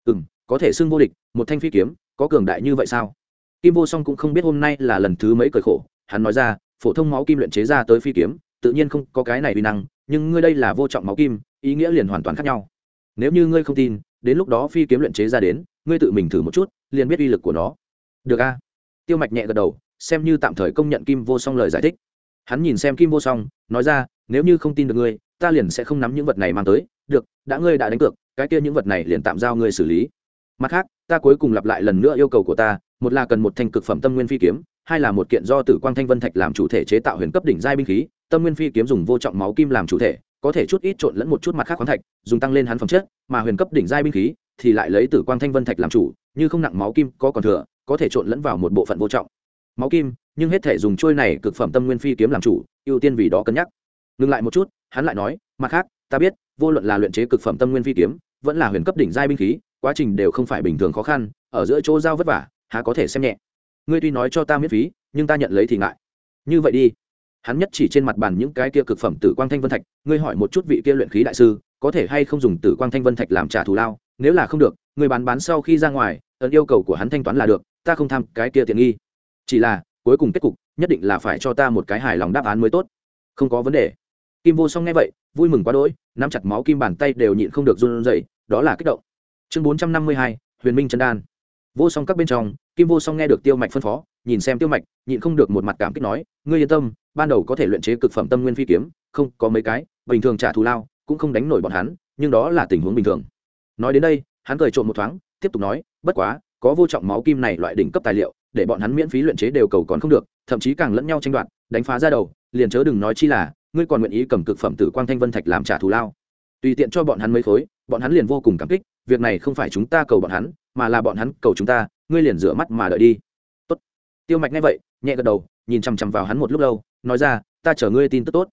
Ừ m có thể xưng vô địch, một thanh phi kiếm, có cường đại như vậy sao? Kim vô song cũng không biết hôm nay là lần thứ mấy cởi khổ, hắn nói ra, phổ thông máu kim luyện chế ra tới phi kiếm, tự nhiên không có cái này uy năng, nhưng ngươi đây là vô trọng máu kim, ý nghĩa liền hoàn toàn khác nhau. Nếu như ngươi không tin, đến lúc đó phi kiếm luyện chế ra đến, ngươi tự mình thử một chút, liền biết uy lực của nó. Được a. Tiêu mạch nhẹ gật đầu, xem như tạm thời công nhận kim vô song lời giải thích hắn nhìn xem kim vô song, nói ra, nếu như không tin được ngươi, ta liền sẽ không nắm những vật này mang tới. Được, đã ngươi đã đánh cược, cái kia những vật này liền tạm giao ngươi xử lý. Mặt khác, ta cuối cùng lặp lại lần nữa yêu cầu của ta, một là cần một thanh cực phẩm tâm nguyên phi kiếm, hai là một kiện do tử quang thanh vân thạch làm chủ thể chế tạo huyền cấp đỉnh giai binh khí, tâm nguyên phi kiếm dùng vô trọng máu kim làm chủ thể, có thể chút ít trộn lẫn một chút mặt khác khoáng thạch, dùng tăng lên hắn phẩm chất, mà huyền cấp đỉnh giai binh khí thì lại lấy tử quang thanh vân thạch làm chủ, như không nặng máu kim có còn thừa, có thể trộn lẫn vào một bộ phận vô trọng. Máu kim nhưng hết thể dùng trôi này cực phẩm tâm nguyên phi kiếm làm chủ, ưu tiên vì đó cân nhắc. Ngừng lại một chút, hắn lại nói, mặt khác, ta biết, vô luận là luyện chế cực phẩm tâm nguyên phi kiếm, vẫn là huyền cấp đỉnh giai binh khí, quá trình đều không phải bình thường khó khăn, ở giữa chỗ giao vất vả, há có thể xem nhẹ. Ngươi tuy nói cho ta miễn phí, nhưng ta nhận lấy thì ngại. Như vậy đi. Hắn nhất chỉ trên mặt bàn những cái kia cực phẩm tử quang thanh vân thạch, ngươi hỏi một chút vị kia luyện khí đại sư, có thể hay không dùng tử quang thanh vân thạch làm trả thù lao? Nếu là không được người bán bán sau khi ra ngoài, ấn yêu cầu của hắn thanh toán là được, ta không tham cái kia tiện nghi. Chỉ là cuối cùng kết cục, nhất định là phải cho ta một cái hài lòng đáp án mới tốt. Không có vấn đề. Kim vô song nghe vậy, vui mừng quá đỗi, nắm chặt máu kim bàn tay đều nhịn không được run rẩy, đó là kích động. Chương bốn trăm năm mươi hai, huyền minh Trần đan. Vô song các bên trong, kim vô song nghe được tiêu mạch phân phó, nhìn xem tiêu mạch, nhịn không được một mặt cảm kích nói, ngươi yên tâm, ban đầu có thể luyện chế cực phẩm tâm nguyên phi kiếm, không có mấy cái, bình thường trả thù lao, cũng không đánh nổi bọn hắn, nhưng đó là tình huống bình thường. Nói đến đây, hắn cười trộm một thoáng, tiếp tục nói, bất quá, có vô trọng máu kim này loại đỉnh cấp tài liệu để bọn hắn miễn phí luyện chế đều cầu còn không được, thậm chí càng lẫn nhau tranh đoạt, đánh phá ra đầu, liền chớ đừng nói chi là, ngươi còn nguyện ý cầm cực phẩm tử quang thanh vân thạch làm trả thù lao. Tùy tiện cho bọn hắn mấy khối, bọn hắn liền vô cùng cảm kích, việc này không phải chúng ta cầu bọn hắn, mà là bọn hắn cầu chúng ta, ngươi liền rửa mắt mà đợi đi. Tốt. Tiêu mạch nghe vậy, nhẹ gật đầu, nhìn chằm chằm vào hắn một lúc lâu, nói ra, ta chở ngươi tin tức tốt.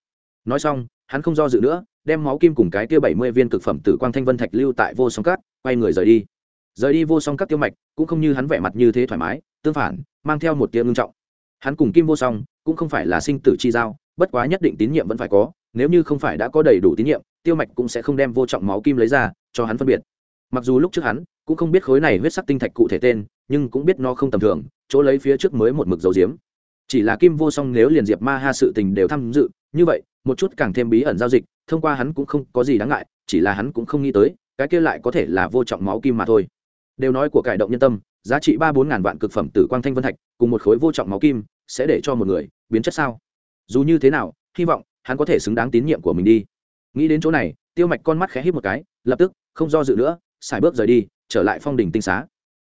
Nói xong, hắn không do dự nữa, đem máu kim cùng cái kia bảy mươi viên cực phẩm tử quang thanh vân thạch lưu tại vô song cát, quay người rời đi. Rời đi vô song cát tiêu mạch, cũng không như hắn vẻ mặt như thế thoải mái tương phản, mang theo một tia ngưng trọng. Hắn cùng kim vô song cũng không phải là sinh tử chi giao, bất quá nhất định tín nhiệm vẫn phải có, nếu như không phải đã có đầy đủ tín nhiệm, tiêu mạch cũng sẽ không đem vô trọng máu kim lấy ra, cho hắn phân biệt. Mặc dù lúc trước hắn cũng không biết khối này huyết sắc tinh thạch cụ thể tên, nhưng cũng biết nó không tầm thường, chỗ lấy phía trước mới một mực dấu diếm. Chỉ là kim vô song nếu liền diệp ma ha sự tình đều tham dự, như vậy, một chút càng thêm bí ẩn giao dịch, thông qua hắn cũng không có gì đáng ngại, chỉ là hắn cũng không nghĩ tới, cái kia lại có thể là vô trọng máu kim mà thôi. Đều nói của cải động nhân tâm giá trị ba bốn ngàn vạn cực phẩm tử quang thanh vân thạch, cùng một khối vô trọng máu kim, sẽ để cho một người biến chất sao? Dù như thế nào, hy vọng hắn có thể xứng đáng tín nhiệm của mình đi. Nghĩ đến chỗ này, tiêu mạch con mắt khẽ hít một cái, lập tức, không do dự nữa, xài bước rời đi, trở lại phong đỉnh tinh xá.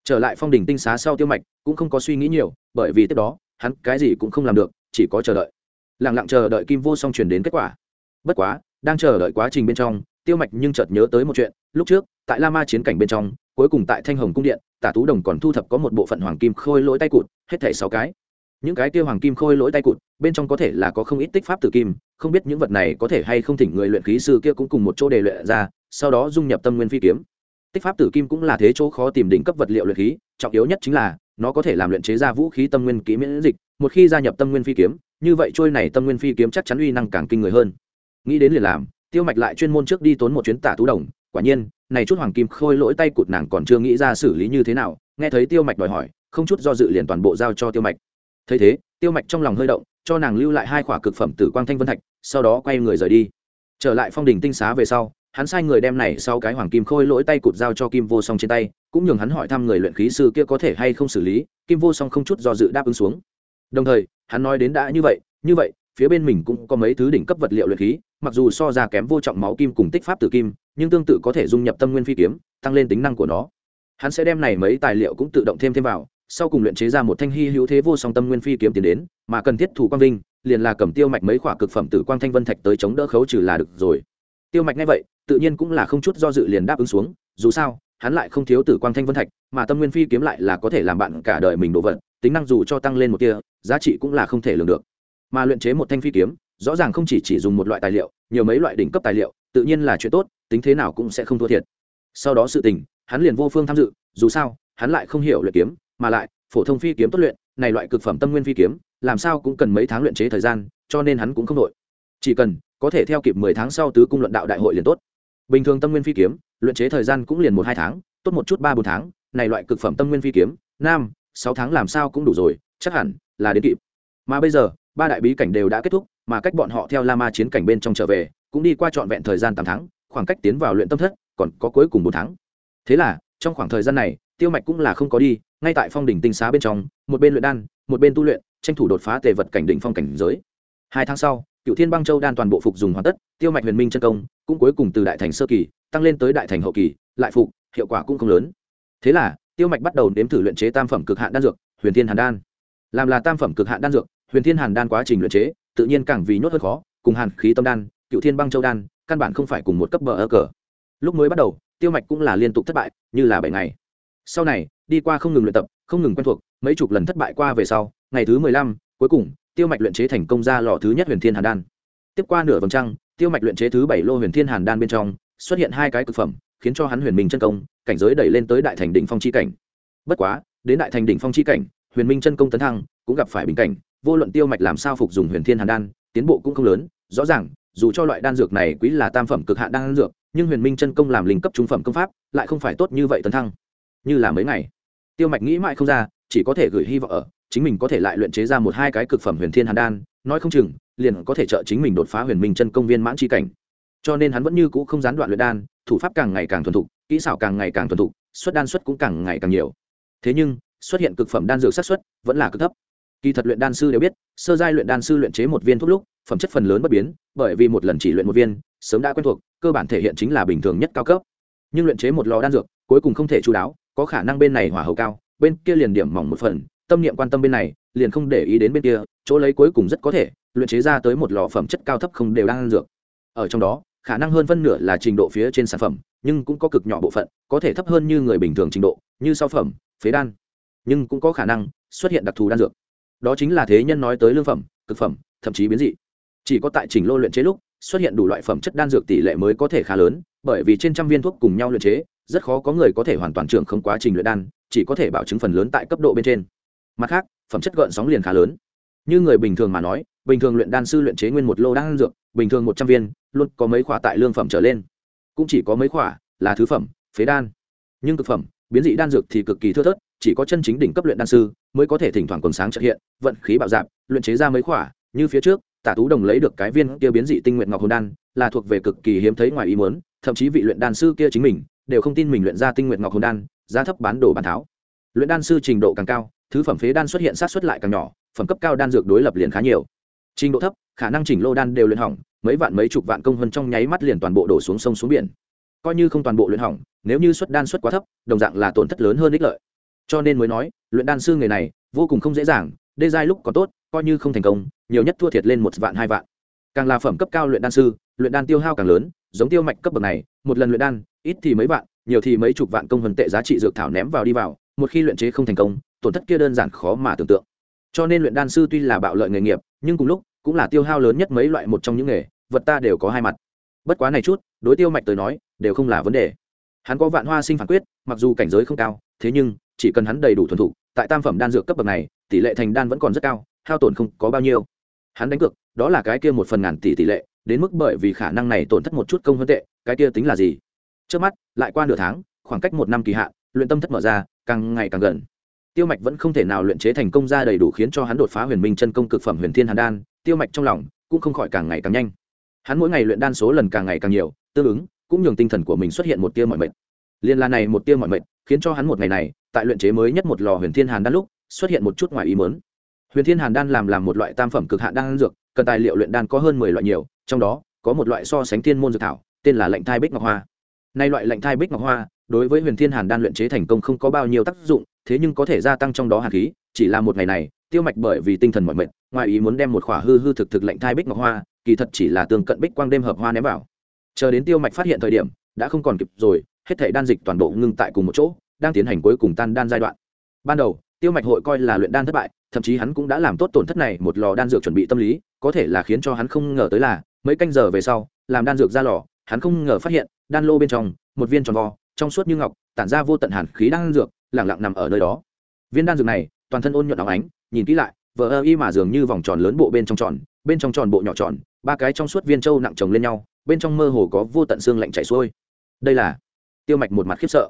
Trở lại phong đỉnh tinh xá sau tiêu mạch cũng không có suy nghĩ nhiều, bởi vì tiếp đó, hắn cái gì cũng không làm được, chỉ có chờ đợi. Lẳng lặng chờ đợi kim vô song truyền đến kết quả. Bất quá, đang chờ đợi quá trình bên trong, tiêu mạch nhưng chợt nhớ tới một chuyện, lúc trước, tại la ma chiến cảnh bên trong, cuối cùng tại thanh hồng cung điện tả tú đồng còn thu thập có một bộ phận hoàng kim khôi lỗi tay cụt, hết thảy sáu cái. Những cái kia hoàng kim khôi lỗi tay cụt, bên trong có thể là có không ít tích pháp tử kim, không biết những vật này có thể hay không thỉnh người luyện khí sư kia cũng cùng một chỗ đề luyện ra, sau đó dung nhập tâm nguyên phi kiếm. Tích pháp tử kim cũng là thế chỗ khó tìm đỉnh cấp vật liệu luyện khí, trọng yếu nhất chính là, nó có thể làm luyện chế ra vũ khí tâm nguyên kỹ miễn dịch, một khi gia nhập tâm nguyên phi kiếm, như vậy trôi này tâm nguyên phi kiếm chắc chắn uy năng càng kinh người hơn. Nghĩ đến liền làm, tiêu mạch lại chuyên môn trước đi tốn một chuyến tả tú đồng quả nhiên, này chút hoàng kim khôi lỗi tay cụt nàng còn chưa nghĩ ra xử lý như thế nào, nghe thấy tiêu mạch đòi hỏi, không chút do dự liền toàn bộ giao cho tiêu mạch. Thấy thế, tiêu mạch trong lòng hơi động, cho nàng lưu lại hai khỏa cực phẩm tử quang thanh vân thạch, sau đó quay người rời đi. Trở lại phong đình tinh xá về sau, hắn sai người đem này sau cái hoàng kim khôi lỗi tay cụt giao cho kim vô song trên tay, cũng nhường hắn hỏi thăm người luyện khí sư kia có thể hay không xử lý, kim vô song không chút do dự đáp ứng xuống. Đồng thời, hắn nói đến đã như vậy như vậy phía bên mình cũng có mấy thứ đỉnh cấp vật liệu luyện khí, mặc dù so ra kém vô trọng máu kim cùng tích pháp tử kim, nhưng tương tự có thể dung nhập tâm nguyên phi kiếm, tăng lên tính năng của nó. Hắn sẽ đem này mấy tài liệu cũng tự động thêm thêm vào, sau cùng luyện chế ra một thanh hy hữu thế vô song tâm nguyên phi kiếm tiến đến, mà cần thiết thủ quang vinh, liền là cầm tiêu mạch mấy khoả cực phẩm tử quang thanh vân thạch tới chống đỡ khấu trừ là được rồi. Tiêu mạch nghe vậy, tự nhiên cũng là không chút do dự liền đáp ứng xuống, dù sao, hắn lại không thiếu tử quang thanh vân thạch, mà tâm nguyên phi kiếm lại là có thể làm bạn cả đời mình đồ vật, tính năng dù cho tăng lên một kia giá trị cũng là không thể lường được mà luyện chế một thanh phi kiếm, rõ ràng không chỉ chỉ dùng một loại tài liệu, nhiều mấy loại đỉnh cấp tài liệu, tự nhiên là chuyện tốt, tính thế nào cũng sẽ không thua thiệt. Sau đó sự tình, hắn liền vô phương tham dự, dù sao, hắn lại không hiểu luyện kiếm, mà lại, phổ thông phi kiếm tốt luyện, này loại cực phẩm tâm nguyên phi kiếm, làm sao cũng cần mấy tháng luyện chế thời gian, cho nên hắn cũng không đội. Chỉ cần, có thể theo kịp mười tháng sau tứ cung luận đạo đại hội liền tốt. Bình thường tâm nguyên phi kiếm, luyện chế thời gian cũng liền một hai tháng, tốt một chút ba bốn tháng, này loại cực phẩm tâm nguyên phi kiếm, nam, sáu tháng làm sao cũng đủ rồi, chắc hẳn là đến kịp. Mà bây giờ ba đại bí cảnh đều đã kết thúc, mà cách bọn họ theo la ma chiến cảnh bên trong trở về, cũng đi qua trọn vẹn thời gian tám tháng, khoảng cách tiến vào luyện tâm thất, còn có cuối cùng bốn tháng. Thế là, trong khoảng thời gian này, tiêu mạch cũng là không có đi, ngay tại phong đỉnh tinh xá bên trong, một bên luyện đan, một bên tu luyện, tranh thủ đột phá tề vật cảnh đỉnh phong cảnh giới. Hai tháng sau cựu thiên băng châu đan toàn bộ phục dùng hoàn tất, tiêu mạch huyền minh chân công, cũng cuối cùng từ đại thành sơ kỳ, tăng lên tới đại thành hậu kỳ, lại phục, hiệu quả cũng không lớn. Thế là, tiêu mạch bắt đầu nếm thử luyện chế tam phẩm cực hạn đan dược, huyền thiên hàn đan. Làm là tam phẩm cực hạn đan dược huyền thiên hàn đan quá trình luyện chế, tự nhiên càng vì nhốt hơn khó, cùng hàn khí tâm đan, cựu thiên băng châu đan, căn bản không phải cùng một cấp bờ ơ cờ. Lúc mới bắt đầu, tiêu mạch cũng là liên tục thất bại, như là bảy ngày. Sau này, đi qua không ngừng luyện tập, không ngừng quen thuộc, mấy chục lần thất bại qua về sau, ngày thứ mười lăm, cuối cùng, tiêu mạch luyện chế thành công ra lò thứ nhất huyền thiên hàn đan. Tiếp qua nửa vòng trăng, tiêu mạch luyện chế thứ bảy lô huyền thiên hàn đan bên trong, xuất hiện hai cái cực phẩm, khiến cho hắn huyền minh chân công, cảnh giới đẩy lên tới đại thành đỉnh phong chi cảnh. Bất quá, đến đại thành đỉnh phong chi cảnh, huyền minh chân công tấn thăng, cũng gặp phải bình cảnh vô luận tiêu mạch làm sao phục dùng huyền thiên hàn đan, tiến bộ cũng không lớn. Rõ ràng, dù cho loại đan dược này quý là tam phẩm cực hạn đan dược, nhưng huyền minh chân công làm linh cấp trung phẩm công pháp, lại không phải tốt như vậy tấn thăng. Như là mấy ngày, tiêu mạch nghĩ mãi không ra, chỉ có thể gửi hy vọng ở, chính mình có thể lại luyện chế ra một hai cái cực phẩm huyền thiên hàn đan, nói không chừng, liền có thể trợ chính mình đột phá huyền minh chân công viên mãn chi cảnh. Cho nên hắn vẫn như cũ không gián đoạn luyện đan, thủ pháp càng ngày càng thuần thục, kỹ xảo càng ngày càng thuần thục, xuất đan xuất cũng càng ngày càng nhiều. Thế nhưng, xuất hiện cực phẩm đan dược sát xuất vẫn là cực thấp kỳ thật luyện đan sư đều biết, sơ giai luyện đan sư luyện chế một viên thuốc lúc, phẩm chất phần lớn bất biến, bởi vì một lần chỉ luyện một viên, sớm đã quen thuộc, cơ bản thể hiện chính là bình thường nhất cao cấp. Nhưng luyện chế một lò đan dược, cuối cùng không thể chú đáo, có khả năng bên này hỏa hầu cao, bên kia liền điểm mỏng một phần, tâm niệm quan tâm bên này, liền không để ý đến bên kia, chỗ lấy cuối cùng rất có thể, luyện chế ra tới một lò phẩm chất cao thấp không đều đan dược. Ở trong đó, khả năng hơn phân nửa là trình độ phía trên sản phẩm, nhưng cũng có cực nhỏ bộ phận, có thể thấp hơn như người bình thường trình độ, như sau phẩm, phế đan. Nhưng cũng có khả năng xuất hiện đặc thù đan dược đó chính là thế nhân nói tới lương phẩm, cực phẩm, thậm chí biến dị. Chỉ có tại trình lô luyện chế lúc, xuất hiện đủ loại phẩm chất đan dược tỷ lệ mới có thể khá lớn, bởi vì trên trăm viên thuốc cùng nhau luyện chế, rất khó có người có thể hoàn toàn trưởng không quá trình luyện đan, chỉ có thể bảo chứng phần lớn tại cấp độ bên trên. Mặt khác, phẩm chất gợn sóng liền khá lớn. Như người bình thường mà nói, bình thường luyện đan sư luyện chế nguyên một lô đan dược, bình thường một trăm viên, luôn có mấy khoả tại lương phẩm trở lên. Cũng chỉ có mấy khoả là thứ phẩm, phế đan. Nhưng thực phẩm, biến dị đan dược thì cực kỳ thưa thớt, chỉ có chân chính đỉnh cấp luyện đan sư mới có thể thỉnh thoảng quần sáng trợ hiện, vận khí bạo dạp luyện chế ra mấy khỏa, như phía trước, tả tú đồng lấy được cái viên kia biến dị tinh nguyện ngọc hồn đan, là thuộc về cực kỳ hiếm thấy ngoài ý muốn, thậm chí vị luyện đan sư kia chính mình, đều không tin mình luyện ra tinh nguyện ngọc hồn đan, giá thấp bán đồ bàn tháo. Luyện đan sư trình độ càng cao, thứ phẩm phế đan xuất hiện sát xuất lại càng nhỏ, phẩm cấp cao đan dược đối lập liền khá nhiều. Trình độ thấp, khả năng chỉnh lô đan đều luyện hỏng, mấy vạn mấy chục vạn công hơn trong nháy mắt liền toàn bộ đổ xuống sông xuống biển. Coi như không toàn bộ luyện hỏng, nếu như xuất đan xuất quá thấp, đồng dạng là tổn thất lớn hơn ích lợi cho nên mới nói, luyện đan sư người này vô cùng không dễ dàng, đê giai lúc có tốt, coi như không thành công, nhiều nhất thua thiệt lên một vạn, hai vạn. Càng là phẩm cấp cao luyện đan sư, luyện đan tiêu hao càng lớn, giống tiêu mạch cấp bậc này, một lần luyện đan, ít thì mấy vạn, nhiều thì mấy chục vạn công vân tệ giá trị dược thảo ném vào đi vào, một khi luyện chế không thành công, tổn thất kia đơn giản khó mà tưởng tượng. Cho nên luyện đan sư tuy là bạo lợi nghề nghiệp, nhưng cùng lúc, cũng là tiêu hao lớn nhất mấy loại một trong những nghề, vật ta đều có hai mặt. Bất quá này chút, đối tiêu mạch tới nói, đều không là vấn đề. Hắn có vạn hoa sinh phản quyết, mặc dù cảnh giới không cao, thế nhưng chỉ cần hắn đầy đủ thuần thục, tại tam phẩm đan dược cấp bậc này, tỷ lệ thành đan vẫn còn rất cao, hao tổn không có bao nhiêu. Hắn đánh cược, đó là cái kia một phần ngàn tỷ tỷ lệ, đến mức bởi vì khả năng này tổn thất một chút công hơn tệ, cái kia tính là gì? Trước mắt, lại qua nửa tháng, khoảng cách một năm kỳ hạn, luyện tâm thất mở ra, càng ngày càng gần. Tiêu mạch vẫn không thể nào luyện chế thành công ra đầy đủ khiến cho hắn đột phá huyền minh chân công cực phẩm huyền thiên hàn đan, tiêu mạch trong lòng cũng không khỏi càng ngày càng nhanh. Hắn mỗi ngày luyện đan số lần càng ngày càng nhiều, tương ứng, cũng nhường tinh thần của mình xuất hiện một tia mọi mệt. Liên la này một tia mọi mệt khiến cho hắn một ngày này, tại luyện chế mới nhất một lò huyền thiên hàn đan lúc, xuất hiện một chút ngoài ý mớn huyền thiên hàn đan làm làm một loại tam phẩm cực hạn đan dược, cần tài liệu luyện đan có hơn mười loại nhiều, trong đó, có một loại so sánh thiên môn dược thảo, tên là lệnh thai bích ngọc hoa. Nay loại lệnh thai bích ngọc hoa, đối với huyền thiên hàn đan luyện chế thành công không có bao nhiêu tác dụng, thế nhưng có thể gia tăng trong đó hàn khí, chỉ là một ngày này, tiêu mạch bởi vì tinh thần mọi mệt, ngoài ý muốn đem một khỏa hư hư thực thực lệnh thai bích ngọc hoa, kỳ thật chỉ là tương cận bích quang đêm hợp hoa ném vào. Chờ đến tiêu mạch phát hiện thời điểm, đã không còn kịp rồi hết thể đan dịch toàn bộ ngưng tại cùng một chỗ, đang tiến hành cuối cùng tan đan giai đoạn. Ban đầu, tiêu mạch hội coi là luyện đan thất bại, thậm chí hắn cũng đã làm tốt tổn thất này một lò đan dược chuẩn bị tâm lý, có thể là khiến cho hắn không ngờ tới là, mấy canh giờ về sau, làm đan dược ra lò, hắn không ngờ phát hiện, đan lô bên trong, một viên tròn vo, trong suốt như ngọc, tản ra vô tận hàn khí đan dược lẳng lặng nằm ở nơi đó. Viên đan dược này, toàn thân ôn nhuận óng ánh, nhìn kỹ lại vỡ ơ y mà dường như vòng tròn lớn bộ bên trong tròn, bên trong tròn bộ nhỏ tròn, ba cái trong suốt viên trâu nặng chồng lên nhau, bên trong mơ hồ có vô tận xương lạnh chảy xuôi. Đây là tiêu mạch một mặt khiếp sợ.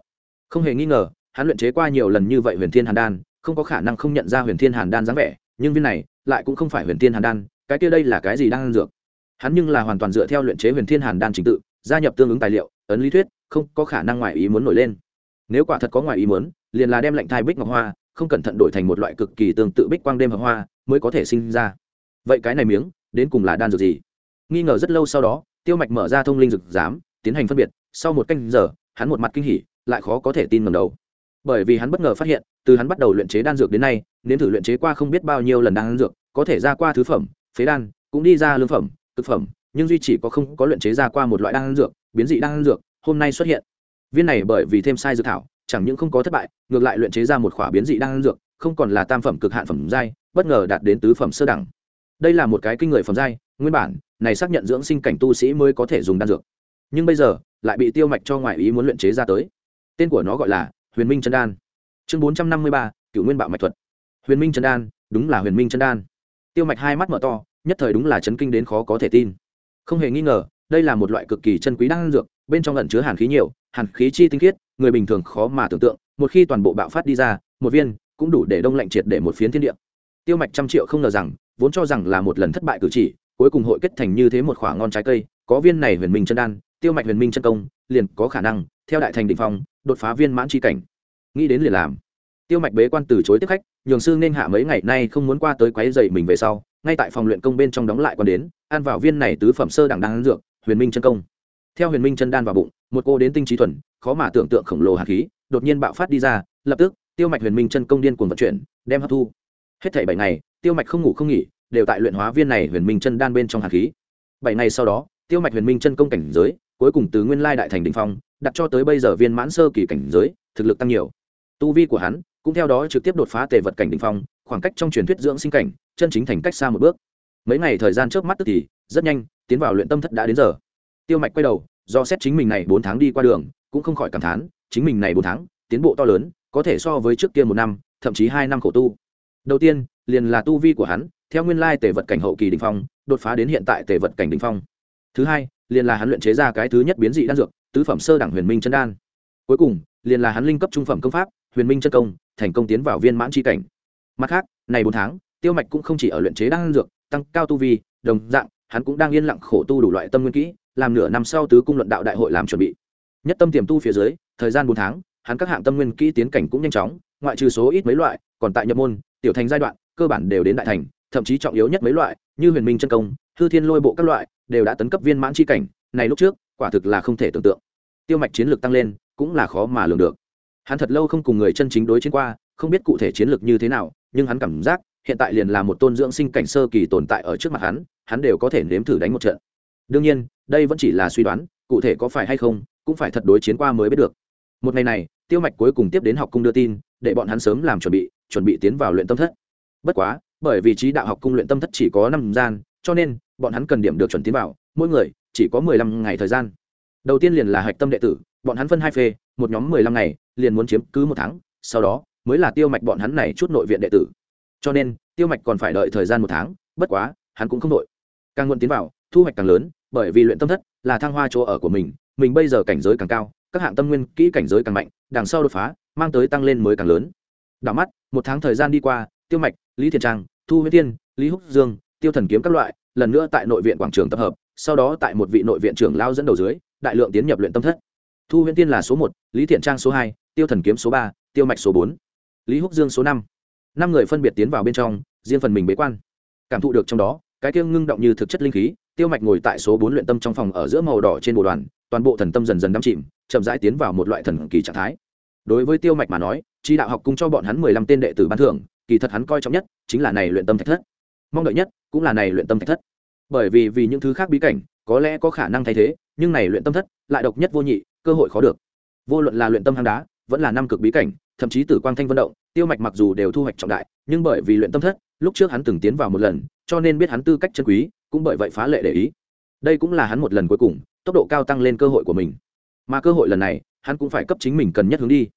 Không hề nghi ngờ, hắn luyện chế qua nhiều lần như vậy huyền thiên hàn đan, không có khả năng không nhận ra huyền thiên hàn đan dáng vẻ, nhưng viên này lại cũng không phải huyền thiên hàn đan, cái kia đây là cái gì đang ăn dược? Hắn nhưng là hoàn toàn dựa theo luyện chế huyền thiên hàn đan trình tự, gia nhập tương ứng tài liệu, ấn lý thuyết, không có khả năng ngoài ý muốn nổi lên. Nếu quả thật có ngoài ý muốn, liền là đem lạnh thai bích ngọc hoa, không cẩn thận đổi thành một loại cực kỳ tương tự bích quang đêm hợp hoa, mới có thể sinh ra. Vậy cái này miếng, đến cùng là đan dược gì? Nghi ngờ rất lâu sau đó, tiêu mạch mở ra thông linh dược giám, tiến hành phân biệt, sau một canh giờ hắn một mặt kinh hỉ, lại khó có thể tin ngầm đầu. Bởi vì hắn bất ngờ phát hiện, từ hắn bắt đầu luyện chế đan dược đến nay, nếm thử luyện chế qua không biết bao nhiêu lần đan dược, có thể ra qua thứ phẩm, phế đan, cũng đi ra lương phẩm thực phẩm, nhưng duy chỉ có không có luyện chế ra qua một loại đan dược, biến dị đan dược, hôm nay xuất hiện. Viên này bởi vì thêm sai dược thảo, chẳng những không có thất bại, ngược lại luyện chế ra một khỏa biến dị đan dược, không còn là tam phẩm cực hạn phẩm giai, bất ngờ đạt đến tứ phẩm sơ đẳng. Đây là một cái kinh người phẩm giai, nguyên bản, này xác nhận dưỡng sinh cảnh tu sĩ mới có thể dùng đan dược nhưng bây giờ, lại bị tiêu mạch cho ngoại ý muốn luyện chế ra tới. Tên của nó gọi là huyền minh chân đan. Chương bốn trăm năm mươi ba cựu nguyên bạo mạch thuật. Huyền minh chân đan, đúng là huyền minh chân đan. Tiêu mạch hai mắt mở to, nhất thời đúng là chấn kinh đến khó có thể tin. Không hề nghi ngờ, đây là một loại cực kỳ chân quý đan dược, bên trong lẩn chứa hàn khí nhiều, hàn khí chi tinh khiết, người bình thường khó mà tưởng tượng, một khi toàn bộ bạo phát đi ra, một viên cũng đủ để đông lạnh triệt để một phiến thiên địa. Tiêu mạch trăm triệu không ngờ rằng, vốn cho rằng là một lần thất bại cử chỉ, cuối cùng hội kết thành như thế một khoảng ngon trái cây, có viên này huyền minh chân đan tiêu mạch huyền minh chân công, liền có khả năng, theo đại thành đ ỉ n h phong, đột phá viên mãn tri cảnh. Nghĩ đến liền làm. Tiêu mạch bế quan từ chối tiếp khách, nhường sư nên hạ mấy ngày nay không muốn qua tới quáy dậy mình về sau, ngay tại phòng luyện công bên trong đóng lại còn đến, ăn vào viên này tứ phẩm sơ đẳng đan dược, huyền minh chân công. Theo huyền minh chân đan vào bụng, một cô đến tinh trí thuần, khó mà tưởng tượng khổng lồ hạt khí, đột nhiên bạo phát đi ra, lập tức, tiêu mạch huyền minh chân công điên cuồng vận chuyển, đem hấp thu. Hết thảy bảy ngày, tiêu mạch không ngủ không nghỉ, đều tại luyện hóa viên này huyền minh chân đan bên trong hạt khí. Bảy ngày sau đó, tiêu mạch huyền minh chân công cảnh giới cuối cùng từ nguyên lai đại thành đ ỉ n h phong, đặt cho tới bây giờ viên mãn sơ kỳ cảnh giới, thực lực tăng nhiều. Tu vi của hắn cũng theo đó trực tiếp đột phá tề vật cảnh đ ỉ n h phong, khoảng cách trong truyền thuyết dưỡng sinh cảnh, chân chính thành cách xa một bước. Mấy ngày thời gian trước mắt tức thì, rất nhanh, tiến vào luyện tâm thất đã đến giờ. Tiêu mạch quay đầu, do xét chính mình này bốn tháng đi qua đường, cũng không khỏi cảm thán, chính mình này bốn tháng, tiến bộ to lớn, có thể so với trước kia một năm, thậm chí hai năm khổ tu. Đầu tiên, liền là tu vi của hắn, theo nguyên lai tề vật cảnh hậu kỳ đình phong, đột phá đến hiện tại tề vật cảnh đình phong. Thứ hai liền là hắn luyện chế ra cái thứ nhất biến dị đan dược, tứ phẩm sơ đẳng huyền minh chân đan. Cuối cùng, liền là hắn linh cấp trung phẩm công pháp, huyền minh chân công, thành công tiến vào viên mãn tri cảnh. Mặt khác, này bốn tháng, tiêu mạch cũng không chỉ ở luyện chế đan dược, tăng cao tu vi, đồng dạng, hắn cũng đang yên lặng khổ tu đủ loại tâm nguyên kỹ, làm nửa năm sau tứ cung luận đạo đại hội làm chuẩn bị. Nhất tâm tiềm tu phía dưới, thời gian bốn tháng, hắn các hạng tâm nguyên kỹ tiến cảnh cũng nhanh chóng, ngoại trừ số ít mấy loại, còn tại nhập môn, tiểu thành giai đoạn, cơ bản đều đến đại thành, thậm chí trọng yếu nhất mấy loại, như huyền minh chân công hư thiên lôi bộ các loại đều đã tấn cấp viên mãn c h i cảnh, này lúc trước, quả thực là không thể tưởng tượng. Tiêu mạch chiến lược tăng lên, cũng là khó mà lường được. Hắn thật lâu không cùng người chân chính đối chiến qua, không biết cụ thể chiến lược như thế nào, nhưng hắn cảm giác, hiện tại liền là một tôn dưỡng sinh cảnh sơ kỳ tồn tại ở trước mặt hắn hắn đều có thể nếm thử đánh một trận. Đương nhiên, đây vẫn chỉ là suy đoán, cụ thể có phải hay không, cũng phải thật đối chiến qua mới biết được. Một ngày này, tiêu mạch cuối cùng tiếp đến học cung đưa tin, để bọn hắn sớm làm chuẩn bị chuẩn bị tiến vào luyện tâm thất. Bất quá, bởi vì trí đạo học cung luyện tâm thất chỉ có năm gian, cho nên bọn hắn cần điểm được chuẩn tiến vào, mỗi người chỉ có mười lăm ngày thời gian. Đầu tiên liền là hạch tâm đệ tử, bọn hắn phân hai phê, một nhóm mười lăm ngày, liền muốn chiếm cứ một tháng, sau đó mới là tiêu mạch bọn hắn này chút nội viện đệ tử. Cho nên, tiêu mạch còn phải đợi thời gian một tháng, bất quá, hắn cũng không đội. Càng nguồn tiến vào, thu hoạch càng lớn, bởi vì luyện tâm thất là thăng hoa chỗ ở của mình mình bây giờ cảnh giới càng cao, các hạng tâm nguyên kỹ cảnh giới càng mạnh, đằng sau đột phá, mang tới tăng lên mới càng lớn. Đảo mắt, một tháng thời gian đi qua, tiêu mạch, lý thiền trang, thu huyết tiên, lý húc dương, tiêu thần kiếm các loại lần nữa tại nội viện quảng trường tập hợp, sau đó tại một vị nội viện trưởng lao dẫn đầu dưới, đại lượng tiến nhập luyện tâm thất. Thu huyễn tiên là số một, lý thiện trang số hai, tiêu thần kiếm số ba, tiêu mạch số bốn, lý húc dương số năm. Năm người phân biệt tiến vào bên trong, riêng phần mình bế quan. Cảm thụ được trong đó, cái tiêu ngưng động như thực chất linh khí, tiêu mạch ngồi tại số bốn luyện tâm trong phòng ở giữa màu đỏ trên bộ đoàn, toàn bộ thần tâm dần dần đắm chìm, chậm rãi tiến vào một loại thần kỳ trạng thái. Đối với tiêu mạch mà nói, chi đạo học cung cho bọn hắn mười lăm tên đệ tử ban thưởng, kỳ thật hắn coi trọng nhất chính là này luyện tâm thạch thất mong đợi nhất cũng là này luyện tâm thạch thất. Bởi vì vì những thứ khác bí cảnh, có lẽ có khả năng thay thế, nhưng này luyện tâm thất lại độc nhất vô nhị, cơ hội khó được. Vô luận là luyện tâm hang đá, vẫn là năm cực bí cảnh, thậm chí tử quang thanh vận động, tiêu mạch mặc dù đều thu hoạch trọng đại, nhưng bởi vì luyện tâm thất, lúc trước hắn từng tiến vào một lần, cho nên biết hắn tư cách chân quý, cũng bởi vậy phá lệ để ý. Đây cũng là hắn một lần cuối cùng, tốc độ cao tăng lên cơ hội của mình. Mà cơ hội lần này, hắn cũng phải cấp chính mình cần nhất hướng đi.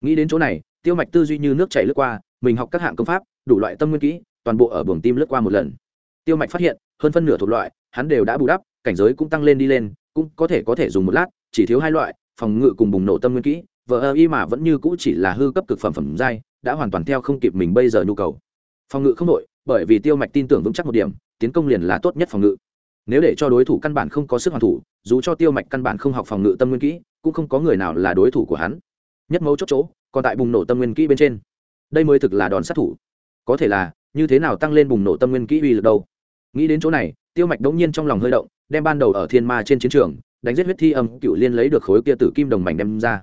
Nghĩ đến chỗ này, tiêu mạch tư duy như nước chảy lướt qua, mình học các hạng công pháp, đủ loại tâm nguyên kỹ toàn bộ ở buồng tim lướt qua một lần. Tiêu mạch phát hiện, hơn phân nửa thuộc loại, hắn đều đã bù đắp, cảnh giới cũng tăng lên đi lên, cũng có thể có thể dùng một lát, chỉ thiếu hai loại, phòng ngự cùng bùng nổ tâm nguyên kỹ vợ ơ y mà vẫn như cũ chỉ là hư cấp cực phẩm phẩm giai, đã hoàn toàn theo không kịp mình bây giờ nhu cầu. Phòng ngự không đội bởi vì tiêu mạch tin tưởng vững chắc một điểm, tiến công liền là tốt nhất phòng ngự. Nếu để cho đối thủ căn bản không có sức hoàn thủ, dù cho tiêu mạch căn bản không học phòng ngự tâm nguyên kỹ, cũng không có người nào là đối thủ của hắn. Nhất mấu chốt chỗ, còn tại bùng nổ tâm nguyên kỹ bên trên. Đây mới thực là đòn sát thủ. Có thể là như thế nào tăng lên bùng nổ tâm nguyên kỹ uy lực đâu? Nghĩ đến chỗ này, tiêu mạch đống nhiên trong lòng hơi động, đem ban đầu ở thiên ma trên chiến trường, đánh giết huyết thi âm cựu liên lấy được khối kia tử kim đồng mảnh đem ra.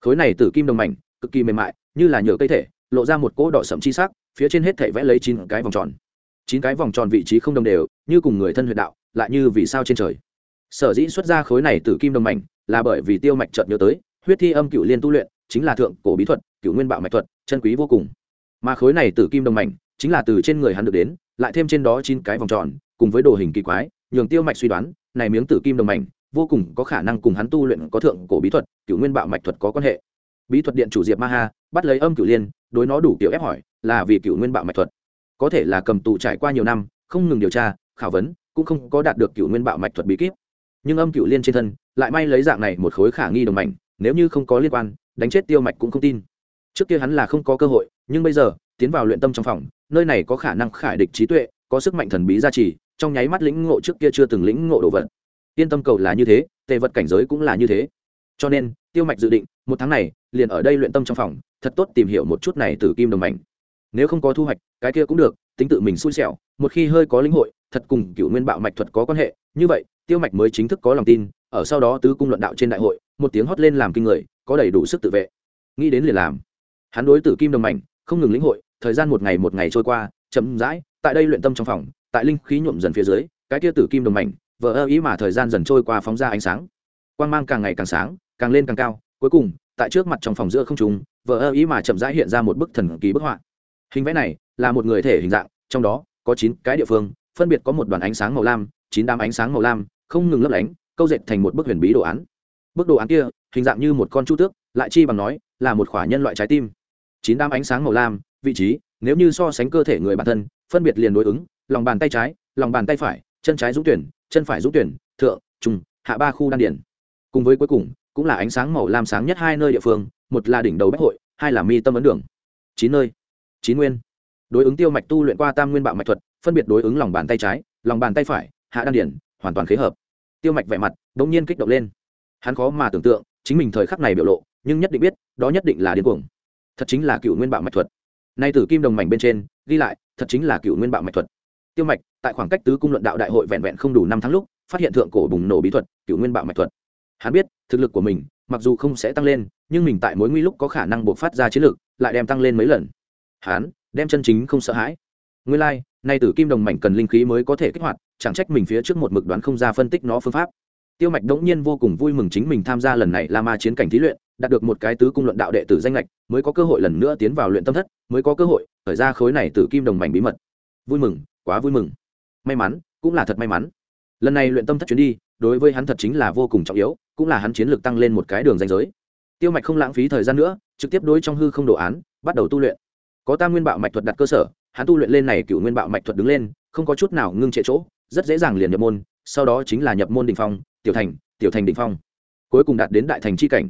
Khối này tử kim đồng mảnh, cực kỳ mềm mại, như là nhựa cây thể, lộ ra một cỗ đỏ sậm chi sắc, phía trên hết thể vẽ lấy chín cái vòng tròn. Chín cái vòng tròn vị trí không đồng đều, như cùng người thân huyệt đạo, lại như vì sao trên trời. Sở dĩ xuất ra khối này tử kim đồng mảnh, là bởi vì tiêu mạch chợt nhớ tới, huyết thi âm cựu liên tu luyện, chính là thượng cổ bí thuật, cựu nguyên bạo mạch thuật, chân quý vô cùng. Mà khối này tử kim đồng mảnh chính là từ trên người hắn được đến, lại thêm trên đó chín cái vòng tròn, cùng với đồ hình kỳ quái, nhường tiêu mạch suy đoán, này miếng tử kim đồng mảnh, vô cùng có khả năng cùng hắn tu luyện có thượng cổ bí thuật cựu nguyên bạo mạch thuật có quan hệ. Bí thuật điện chủ diệp ma ha, bắt lấy âm cửu liên, đối nó đủ kiểu ép hỏi, là vì cựu nguyên bạo mạch thuật. Có thể là cầm tù trải qua nhiều năm, không ngừng điều tra, khảo vấn, cũng không có đạt được cựu nguyên bạo mạch thuật bí kíp. Nhưng âm cựu liên trên thân, lại may lấy dạng này một khối khả nghi đồng mảnh, nếu như không có liên quan, đánh chết tiêu mạch cũng không tin. Trước kia hắn là không có cơ hội, nhưng bây giờ, tiến vào luyện tâm trong phòng nơi này có khả năng khải địch trí tuệ, có sức mạnh thần bí gia trì, trong nháy mắt lĩnh ngộ trước kia chưa từng lĩnh ngộ đồ vật. Yên tâm cầu là như thế, tề vật cảnh giới cũng là như thế. Cho nên, tiêu mạch dự định, một tháng này, liền ở đây luyện tâm trong phòng, thật tốt tìm hiểu một chút này từ kim đồng mảnh. Nếu không có thu hoạch, cái kia cũng được, tính tự mình xui xẻo, một khi hơi có lĩnh hội, thật cùng cựu nguyên bạo mạch thuật có quan hệ. Như vậy, tiêu mạch mới chính thức có lòng tin, ở sau đó tứ cung luận đạo trên đại hội, một tiếng hót lên làm kinh người, có đầy đủ sức tự vệ. Nghĩ đến liền làm. Hắn đối tử kim đồng mảnh, không ngừng lĩnh hội thời gian một ngày một ngày trôi qua, chậm rãi, tại đây luyện tâm trong phòng, tại linh khí nhuộm dần phía dưới, cái kia tử kim đồng mảnh vỡ ơ ý mà thời gian dần trôi qua phóng ra ánh sáng. Quang mang càng ngày càng sáng, càng lên càng cao, cuối cùng, tại trước mặt trong phòng giữa không trùng vỡ ơ ý mà chậm rãi hiện ra một bức thần kỳ bức họa. Hình vẽ này là một người thể hình dạng, trong đó có chín cái địa phương, phân biệt có một đoàn ánh sáng màu lam, chín đám ánh sáng màu lam, không ngừng lấp lánh, câu dệt thành một bức huyền bí đồ án. Bức đồ án kia, hình dạng như một con chu tước, lại chi bằng nói là một khỏa nhân loại trái tim. Chín đám ánh sáng màu lam vị trí, nếu như so sánh cơ thể người bản thân, phân biệt liền đối ứng, lòng bàn tay trái, lòng bàn tay phải, chân trái dũng tuyển, chân phải dũng tuyển, thượng, trung, hạ ba khu đan điển. Cùng với cuối cùng, cũng là ánh sáng màu lam sáng nhất hai nơi địa phương, một là đỉnh đầu bách hội, hai là mi tâm ấn đường. Chín nơi. Chín nguyên. Đối ứng tiêu mạch tu luyện qua tam nguyên bạo mạch thuật, phân biệt đối ứng lòng bàn tay trái, lòng bàn tay phải, hạ đan điển, hoàn toàn khế hợp. Tiêu mạch vẻ mặt đ ỗ n g nhiên kích động lên. Hắn khó mà tưởng tượng, chính mình thời khắc này biểu lộ, nhưng nhất định biết, đó nhất định là điên cuồng. Thật chính là cựu nguyên bạo mạch thuật nay tử kim đồng mảnh bên trên ghi lại thật chính là cựu nguyên bạo mạch thuật. Tiêu mạch tại khoảng cách tứ cung luận đạo đại hội vẹn vẹn không đủ năm tháng lúc phát hiện thượng cổ bùng nổ bí thuật cựu nguyên bạo mạch thuật. Hắn biết thực lực của mình mặc dù không sẽ tăng lên nhưng mình tại mối nguy lúc có khả năng buộc phát ra chiến lược lại đem tăng lên mấy lần. Hắn đem chân chính không sợ hãi. Nguyên lai、like, nay tử kim đồng mảnh cần linh khí mới có thể kích hoạt chẳng trách mình phía trước một mực đoán không ra phân tích nó phương pháp tiêu mạch đống nhiên vô cùng vui mừng chính mình tham gia lần này la ma chiến cảnh thí luyện, đạt được một cái tứ cung luận đạo đệ tử danh lệch mới có cơ hội lần nữa tiến vào luyện tâm thất, mới có cơ hội khởi ra khối này từ kim đồng mảnh bí mật. Vui mừng, quá vui mừng. May mắn, cũng là thật may mắn. Lần này luyện tâm thất chuyến đi, đối với hắn thật chính là vô cùng trọng yếu, cũng là hắn chiến lược tăng lên một cái đường danh giới. Tiêu mạch không lãng phí thời gian nữa, trực tiếp đối trong hư không đồ án, bắt đầu tu luyện. Có tam nguyên bạo mạch thuật đặt cơ sở, hắn tu luyện lên này cựu nguyên bạo mạch thuật đứng lên, không có chút nào ngưng trệ chỗ, rất dễ dàng liền nhập môn sau đó chính là nhập môn đ ỉ n h phong, tiểu thành tiểu thành đ ỉ n h phong. Cuối cùng đạt đến đại thành c h i cảnh.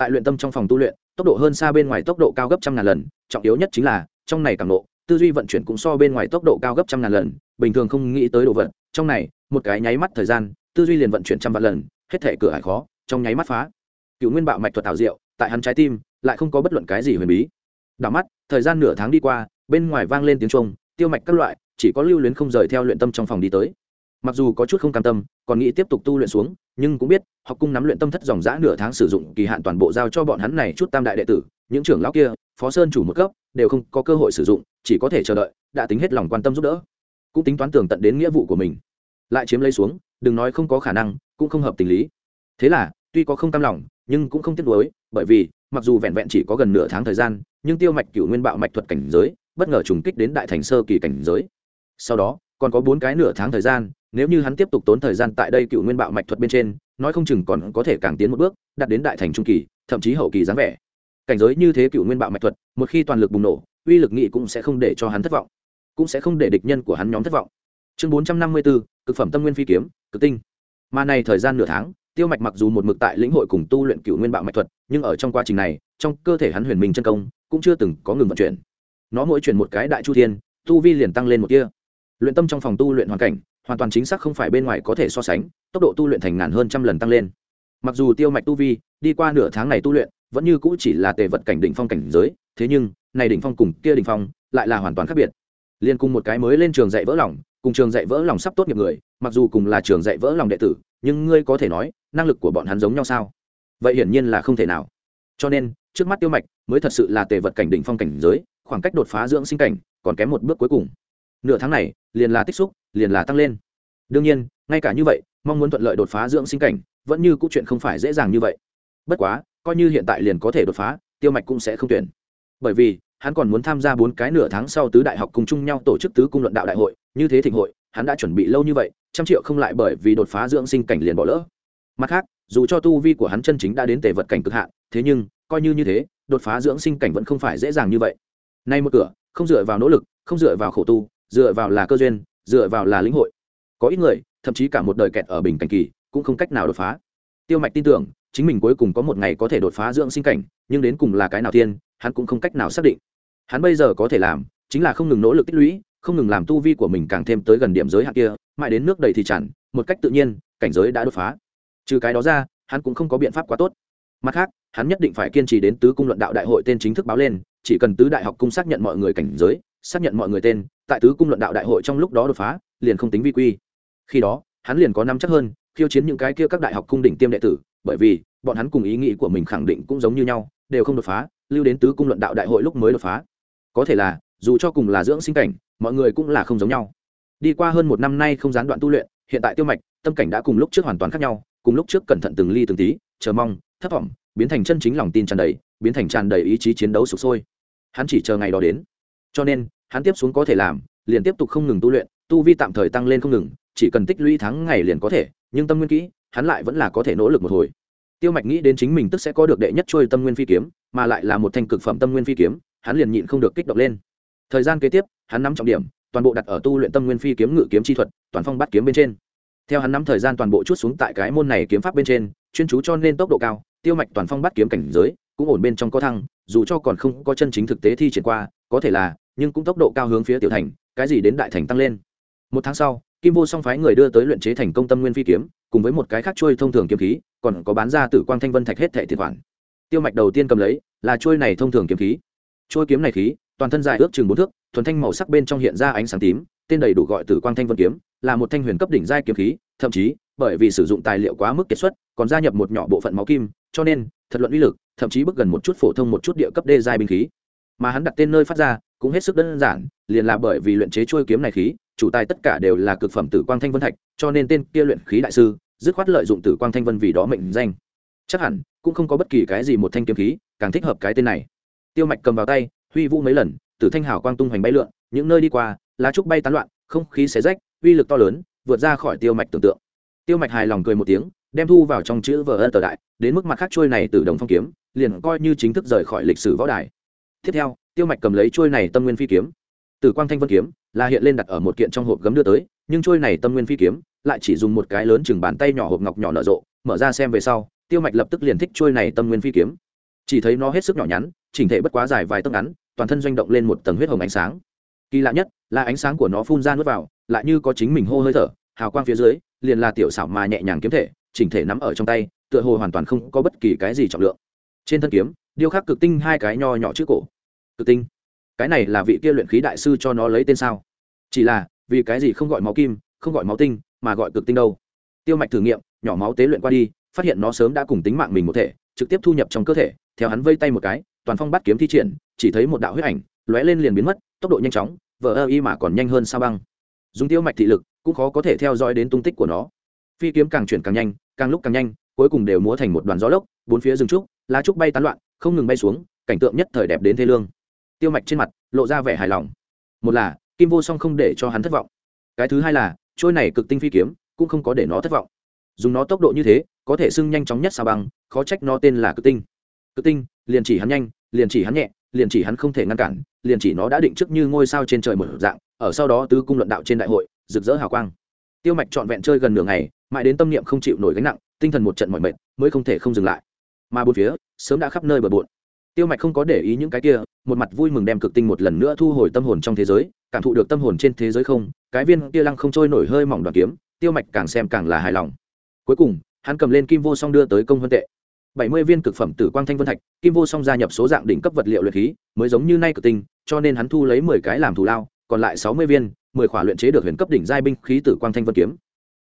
Tại luyện tâm trong phòng tu luyện, tốc độ hơn xa bên ngoài tốc độ cao gấp trăm ngàn lần, trọng yếu nhất chính là, trong này càng lộ, tư duy vận chuyển cũng so bên ngoài tốc độ cao gấp trăm ngàn lần, bình thường không nghĩ tới đồ vật, trong này, một cái nháy mắt thời gian, tư duy liền vận chuyển trăm vạn lần, hết thể cửa hải khó, trong nháy mắt phá. Cựu nguyên bạo mạch thuật thảo diệu, tại hắn trái tim, lại không có bất luận cái gì huyền bí. Đảo mắt, thời gian nửa tháng đi qua, bên ngoài vang lên tiếng trung tiêu mạch các loại, chỉ có lưu luyến không rời theo luyện tâm trong phòng đi tới mặc dù có chút không cam tâm, còn nghĩ tiếp tục tu luyện xuống, nhưng cũng biết, học cung nắm luyện tâm thất dòng giã nửa tháng sử dụng kỳ hạn toàn bộ giao cho bọn hắn này chút tam đại đệ tử, những trưởng lão kia, phó sơn chủ một cấp, đều không có cơ hội sử dụng, chỉ có thể chờ đợi, đã tính hết lòng quan tâm giúp đỡ. Cũng tính toán tường tận đến nghĩa vụ của mình. Lại chiếm lấy xuống, đừng nói không có khả năng, cũng không hợp tình lý. Thế là, tuy có không cam lòng, nhưng cũng không tiếc nuối, bởi vì, mặc dù vẹn vẹn chỉ có gần nửa tháng thời gian, nhưng tiêu mạch cựu nguyên bạo mạch thuật cảnh giới, bất ngờ trùng kích đến đại thành sơ kỳ cảnh giới. Sau đó, còn có bốn cái nửa tháng thời gian nếu như hắn tiếp tục tốn thời gian tại đây cựu nguyên bạo mạch thuật bên trên, nói không chừng còn có thể càng tiến một bước, đạt đến đại thành trung kỳ, thậm chí hậu kỳ dáng vẻ. Cảnh giới như thế cựu nguyên bạo mạch thuật, một khi toàn lực bùng nổ, uy lực nghị cũng sẽ không để cho hắn thất vọng, cũng sẽ không để địch nhân của hắn nhóm thất vọng. Chương bốn trăm năm mươi bốn cực phẩm tâm nguyên phi kiếm, cực tinh. Mà này thời gian nửa tháng, tiêu mạch mặc dù một mực tại lĩnh hội cùng tu luyện cựu nguyên bạo mạch thuật, nhưng ở trong quá trình này, trong cơ thể hắn huyền minh chân công cũng chưa từng có ngừng vận chuyển. Nó mỗi chuyển một cái đại chu thiên, tu vi liền tăng lên một kia luyện tâm trong phòng tu luyện hoàn cảnh hoàn toàn chính xác không phải bên ngoài có thể so sánh, tốc độ tu luyện thành ngàn hơn trăm lần tăng lên. Mặc dù tiêu mạch tu vi, đi qua nửa tháng này tu luyện, vẫn như cũ chỉ là tề vật cảnh đỉnh phong cảnh giới, thế nhưng, này đỉnh phong cùng kia đỉnh phong lại là hoàn toàn khác biệt. Liên cùng một cái mới lên trường dạy vỡ lòng, cùng trường dạy vỡ lòng sắp tốt nghiệp người, mặc dù cùng là trường dạy vỡ lòng đệ tử, nhưng ngươi có thể nói, năng lực của bọn hắn giống nhau sao? Vậy hiển nhiên là không thể nào. Cho nên, trước mắt tiêu mạch mới thật sự là tề vật cảnh đỉnh phong cảnh giới, khoảng cách đột phá dưỡng sinh cảnh còn kém một bước cuối cùng nửa tháng này, liền là tích xúc, liền là tăng lên. Đương nhiên, ngay cả như vậy, mong muốn thuận lợi đột phá dưỡng sinh cảnh, vẫn như cũ chuyện không phải dễ dàng như vậy. Bất quá, coi như hiện tại liền có thể đột phá, tiêu mạch cũng sẽ không tuyển. Bởi vì, hắn còn muốn tham gia bốn cái nửa tháng sau tứ đại học cùng chung nhau tổ chức tứ cung luận đạo đại hội, như thế thịnh hội, hắn đã chuẩn bị lâu như vậy, trăm triệu không lại bởi vì đột phá dưỡng sinh cảnh liền bỏ lỡ. Mặt khác, dù cho tu vi của hắn chân chính đã đến tề vật cảnh cực hạn, thế nhưng, coi như như thế, đột phá dưỡng sinh cảnh vẫn không phải dễ dàng như vậy. Nay một cửa, không dựa vào nỗ lực, không dựa vào khổ tu dựa vào là cơ duyên, dựa vào là lĩnh hội. Có ít người, thậm chí cả một đời kẹt ở bình cảnh kỳ, cũng không cách nào đột phá. Tiêu mạch tin tưởng, chính mình cuối cùng có một ngày có thể đột phá dưỡng sinh cảnh, nhưng đến cùng là cái nào tiên hắn cũng không cách nào xác định. Hắn bây giờ có thể làm, chính là không ngừng nỗ lực tích lũy, không ngừng làm tu vi của mình càng thêm tới gần điểm giới hạn kia, mãi đến nước đầy thì chẳng, một cách tự nhiên, cảnh giới đã đột phá. Trừ cái đó ra, hắn cũng không có biện pháp quá tốt. Mặt khác, hắn nhất định phải kiên trì đến tứ cung luận đạo đại hội tên chính thức báo lên, chỉ cần tứ đại học cung xác nhận mọi người cảnh giới xác nhận mọi người tên, tại tứ cung luận đạo đại hội trong lúc đó đột phá, liền không tính vi quy. Khi đó, hắn liền có năm chắc hơn, khiêu chiến những cái kia các đại học cung đỉnh tiêm đệ tử, bởi vì, bọn hắn cùng ý nghĩ của mình khẳng định cũng giống như nhau, đều không đột phá, lưu đến tứ cung luận đạo đại hội lúc mới đột phá. Có thể là, dù cho cùng là dưỡng sinh cảnh, mọi người cũng là không giống nhau. Đi qua hơn một năm nay không gián đoạn tu luyện, hiện tại tiêu mạch, tâm cảnh đã cùng lúc trước hoàn toàn khác nhau, cùng lúc trước cẩn thận từng ly từng tí, chờ mong, thất vọng, biến thành chân chính lòng tin tràn đầy, biến thành tràn đầy ý chí chiến đấu sụp sôi. Hắn chỉ chờ ngày đó đến. Cho nên hắn tiếp xuống có thể làm, liền tiếp tục không ngừng tu luyện, tu vi tạm thời tăng lên không ngừng, chỉ cần tích lũy tháng ngày liền có thể, nhưng tâm nguyên kỹ, hắn lại vẫn là có thể nỗ lực một hồi. Tiêu mạch nghĩ đến chính mình tức sẽ có được đệ nhất trôi tâm nguyên phi kiếm, mà lại là một thanh cực phẩm tâm nguyên phi kiếm, hắn liền nhịn không được kích động lên. Thời gian kế tiếp, hắn nắm trọng điểm, toàn bộ đặt ở tu luyện tâm nguyên phi kiếm ngự kiếm chi thuật, toàn phong bắt kiếm bên trên. Theo hắn nắm thời gian toàn bộ chút xuống tại cái môn này kiếm pháp bên trên, chuyên chú cho nên tốc độ cao, tiêu mạch toàn phong bắt kiếm cảnh giới, cũng ổn bên trong có thăng, dù cho còn không có chân chính thực tế thi triển qua, có thể là nhưng cũng tốc độ cao hướng phía tiểu thành, cái gì đến đại thành tăng lên. Một tháng sau, kim vô song phái người đưa tới luyện chế thành công tâm nguyên phi kiếm, cùng với một cái khác trôi thông thường kiếm khí, còn có bán ra tử quang thanh vân thạch hết thệ thiệt khoản. Tiêu mạch đầu tiên cầm lấy, là trôi này thông thường kiếm khí. Trôi kiếm này khí, toàn thân dài ước chừng bốn thước, thuần thanh màu sắc bên trong hiện ra ánh sáng tím, tên đầy đủ gọi tử quang thanh vân kiếm, là một thanh huyền cấp đỉnh giai kiếm khí, thậm chí, bởi vì sử dụng tài liệu quá mức kiệt xuất, còn gia nhập một nhỏ bộ phận máu kim, cho nên, thật luận uy lực, thậm chí bước gần một chút phổ thông một chút địa cấp đê giai binh khí mà hắn đặt tên nơi phát ra, cũng hết sức đơn giản, liền là bởi vì luyện chế trôi kiếm này khí, chủ tài tất cả đều là cực phẩm tử quang thanh vân thạch, cho nên tên kia luyện khí đại sư, dứt khoát lợi dụng tử quang thanh vân vì đó mệnh danh. Chắc hẳn, cũng không có bất kỳ cái gì một thanh kiếm khí, càng thích hợp cái tên này. Tiêu mạch cầm vào tay, huy vũ mấy lần, tử thanh hảo quang tung hoành bay lượn, những nơi đi qua, lá trúc bay tán loạn, không khí xé rách, uy lực to lớn, vượt ra khỏi tiêu mạch tưởng tượng. Tiêu mạch hài lòng cười một tiếng, đem thu vào trong chữ vở ân tờ đại, đến mức mặt khác trôi này từ đồng phong kiếm, liền coi như chính thức rời khỏi lịch sử võ đài tiếp theo, tiêu mạch cầm lấy trôi này tâm nguyên phi kiếm. Từ quang thanh vân kiếm là hiện lên đặt ở một kiện trong hộp gấm đưa tới, nhưng trôi này tâm nguyên phi kiếm lại chỉ dùng một cái lớn chừng bàn tay nhỏ hộp ngọc nhỏ nở rộ, mở ra xem về sau, tiêu mạch lập tức liền thích trôi này tâm nguyên phi kiếm. Chỉ thấy nó hết sức nhỏ nhắn, chỉnh thể bất quá dài vài tấc ngắn, toàn thân doanh động lên một tầng huyết hồng ánh sáng. Kỳ lạ nhất là ánh sáng của nó phun ra nuốt vào, lại như có chính mình hô hơi thở, hào quang phía dưới, liền là tiểu xảo mà nhẹ nhàng kiếm thể, chỉnh thể nắm ở trong tay, tựa hồ hoàn toàn không có bất kỳ cái gì trọng lượng. Trên thân kiếm, điêu khắc cực tinh hai cái nho nhỏ trước cổ cực tinh. Cái này là vị kia luyện khí đại sư cho nó lấy tên sao? Chỉ là, vì cái gì không gọi máu kim, không gọi máu tinh, mà gọi cực tinh đâu? Tiêu mạch thử nghiệm, nhỏ máu tế luyện qua đi, phát hiện nó sớm đã cùng tính mạng mình một thể, trực tiếp thu nhập trong cơ thể, theo hắn vây tay một cái, toàn phong bắt kiếm thi triển, chỉ thấy một đạo huyết ảnh lóe lên liền biến mất, tốc độ nhanh chóng, vờ ơ y mà còn nhanh hơn sao băng. Dùng tiêu mạch thị lực, cũng khó có thể theo dõi đến tung tích của nó. Phi kiếm càng chuyển càng nhanh, càng lúc càng nhanh, cuối cùng đều múa thành một đoàn gió lốc, bốn phía rừng trúc, lá trúc bay tán loạn, không ngừng bay xuống, cảnh tượng nhất thời đẹp đến thế lương tiêu mạch trên mặt lộ ra vẻ hài lòng. Một là, kim vô song không để cho hắn thất vọng. Cái thứ hai là, trôi này cực tinh phi kiếm cũng không có để nó thất vọng. Dùng nó tốc độ như thế, có thể xưng nhanh chóng nhất sao băng, khó trách nó tên là cực tinh. Cực tinh, liền chỉ hắn nhanh, liền chỉ hắn nhẹ, liền chỉ hắn không thể ngăn cản, liền chỉ nó đã định trước như ngôi sao trên trời một dạng, ở sau đó tứ cung luận đạo trên đại hội, rực rỡ hào quang. Tiêu mạch trọn vẹn chơi gần nửa ngày, mãi đến tâm niệm không chịu nổi gánh nặng, tinh thần một trận mọi mệt, mới không thể không dừng lại. Mà bốn phía, sớm đã khắp nơi bờ bộn tiêu mạch không có để ý những cái kia, một mặt vui mừng đem cực tinh một lần nữa thu hồi tâm hồn trong thế giới, cảm thụ được tâm hồn trên thế giới không, cái viên kia lăng không trôi nổi hơi mỏng đoàn kiếm, tiêu mạch càng xem càng là hài lòng. Cuối cùng, hắn cầm lên kim vô song đưa tới công vân tệ. Bảy mươi viên cực phẩm tử quang thanh vân thạch, kim vô song gia nhập số dạng đỉnh cấp vật liệu luyện khí, mới giống như nay cực tinh, cho nên hắn thu lấy mười cái làm thù lao, còn lại sáu mươi viên, mười khỏa luyện chế được huyền cấp đỉnh giai binh khí tử quang thanh vân kiếm.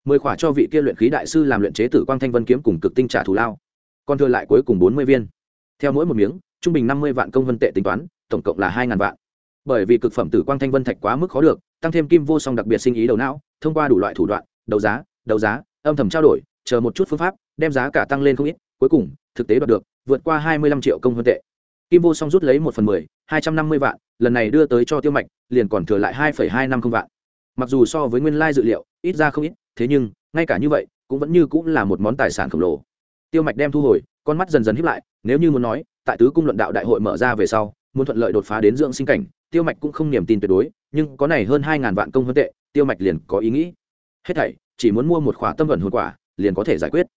Mười khỏa cho vị kia luyện khí đại sư làm luyện chế tử quang thanh vân kiếm cùng cực tinh trả thù lao. Còn thừa lại cuối cùng bốn mươi viên. Theo mỗi một miếng trung bình năm mươi vạn công vân tệ tính toán, tổng cộng là hai ngàn vạn. Bởi vì cực phẩm tử quang thanh vân thạch quá mức khó được, tăng thêm kim vô song đặc biệt sinh ý đầu não, thông qua đủ loại thủ đoạn, đấu giá đấu giá, âm thầm trao đổi, chờ một chút phương pháp, đem giá cả tăng lên không ít, cuối cùng, thực tế đoạt được, vượt qua hai mươi lăm triệu công vân tệ. Kim vô song rút lấy một phần mười, hai trăm năm mươi vạn, lần này đưa tới cho tiêu mạch, liền còn thừa lại hai phẩy hai năm không vạn. Mặc dù so với nguyên lai dự liệu, ít ra không ít, thế nhưng, ngay cả như vậy, cũng vẫn như cũng là một món tài sản khổng lồ. Tiêu mạch đem thu hồi, con mắt dần dần hiếp lại, nếu như muốn nói tại tứ cung luận đạo đại hội mở ra về sau, muốn thuận lợi đột phá đến dưỡng sinh cảnh, tiêu mạch cũng không niềm tin tuyệt đối, nhưng có này hơn hai ngàn vạn công hơn tệ, tiêu mạch liền có ý nghĩ. Hết thảy, chỉ muốn mua một khóa tâm vận hồn quả, liền có thể giải quyết.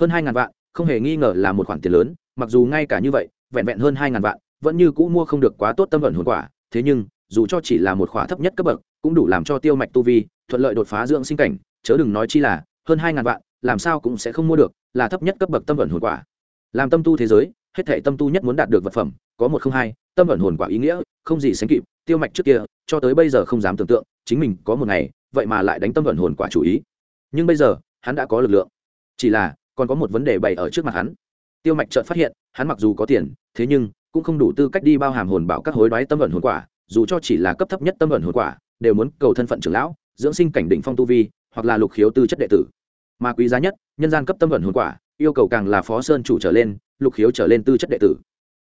Hơn hai ngàn vạn, không hề nghi ngờ là một khoản tiền lớn, mặc dù ngay cả như vậy, vẹn vẹn hơn hai ngàn vạn, vẫn như cũ mua không được quá tốt tâm vận hồn quả, thế nhưng, dù cho chỉ là một khóa thấp nhất cấp bậc, cũng đủ làm cho tiêu mạch tu vi, thuận lợi đột phá dưỡng sinh cảnh, chớ đừng nói chi là, hơn hai ngàn vạn, làm sao cũng sẽ không mua được, là thấp nhất cấp bậc tâm vận hồn quả. Làm tâm tu thế giới hết thể tâm tu nhất muốn đạt được vật phẩm, có một không hai, tâm ẩn hồn quả ý nghĩa, không gì sánh kịp, tiêu mạch trước kia, cho tới bây giờ không dám tưởng tượng, chính mình có một ngày, vậy mà lại đánh tâm ẩn hồn quả chủ ý. Nhưng bây giờ, hắn đã có lực lượng. Chỉ là, còn có một vấn đề bày ở trước mặt hắn. Tiêu mạch chợt phát hiện, hắn mặc dù có tiền, thế nhưng, cũng không đủ tư cách đi bao hàm hồn bảo các hối đoái tâm ẩn hồn quả, dù cho chỉ là cấp thấp nhất tâm ẩn hồn quả, đều muốn cầu thân phận trưởng lão, dưỡng sinh cảnh đỉnh phong tu vi, hoặc là lục khiếu tư chất đệ tử. Mà quý giá nhất, nhân gian cấp tâm ẩn hồn quả, yêu cầu càng là phó sơn chủ trở lên lục khiếu trở lên tư chất đệ tử.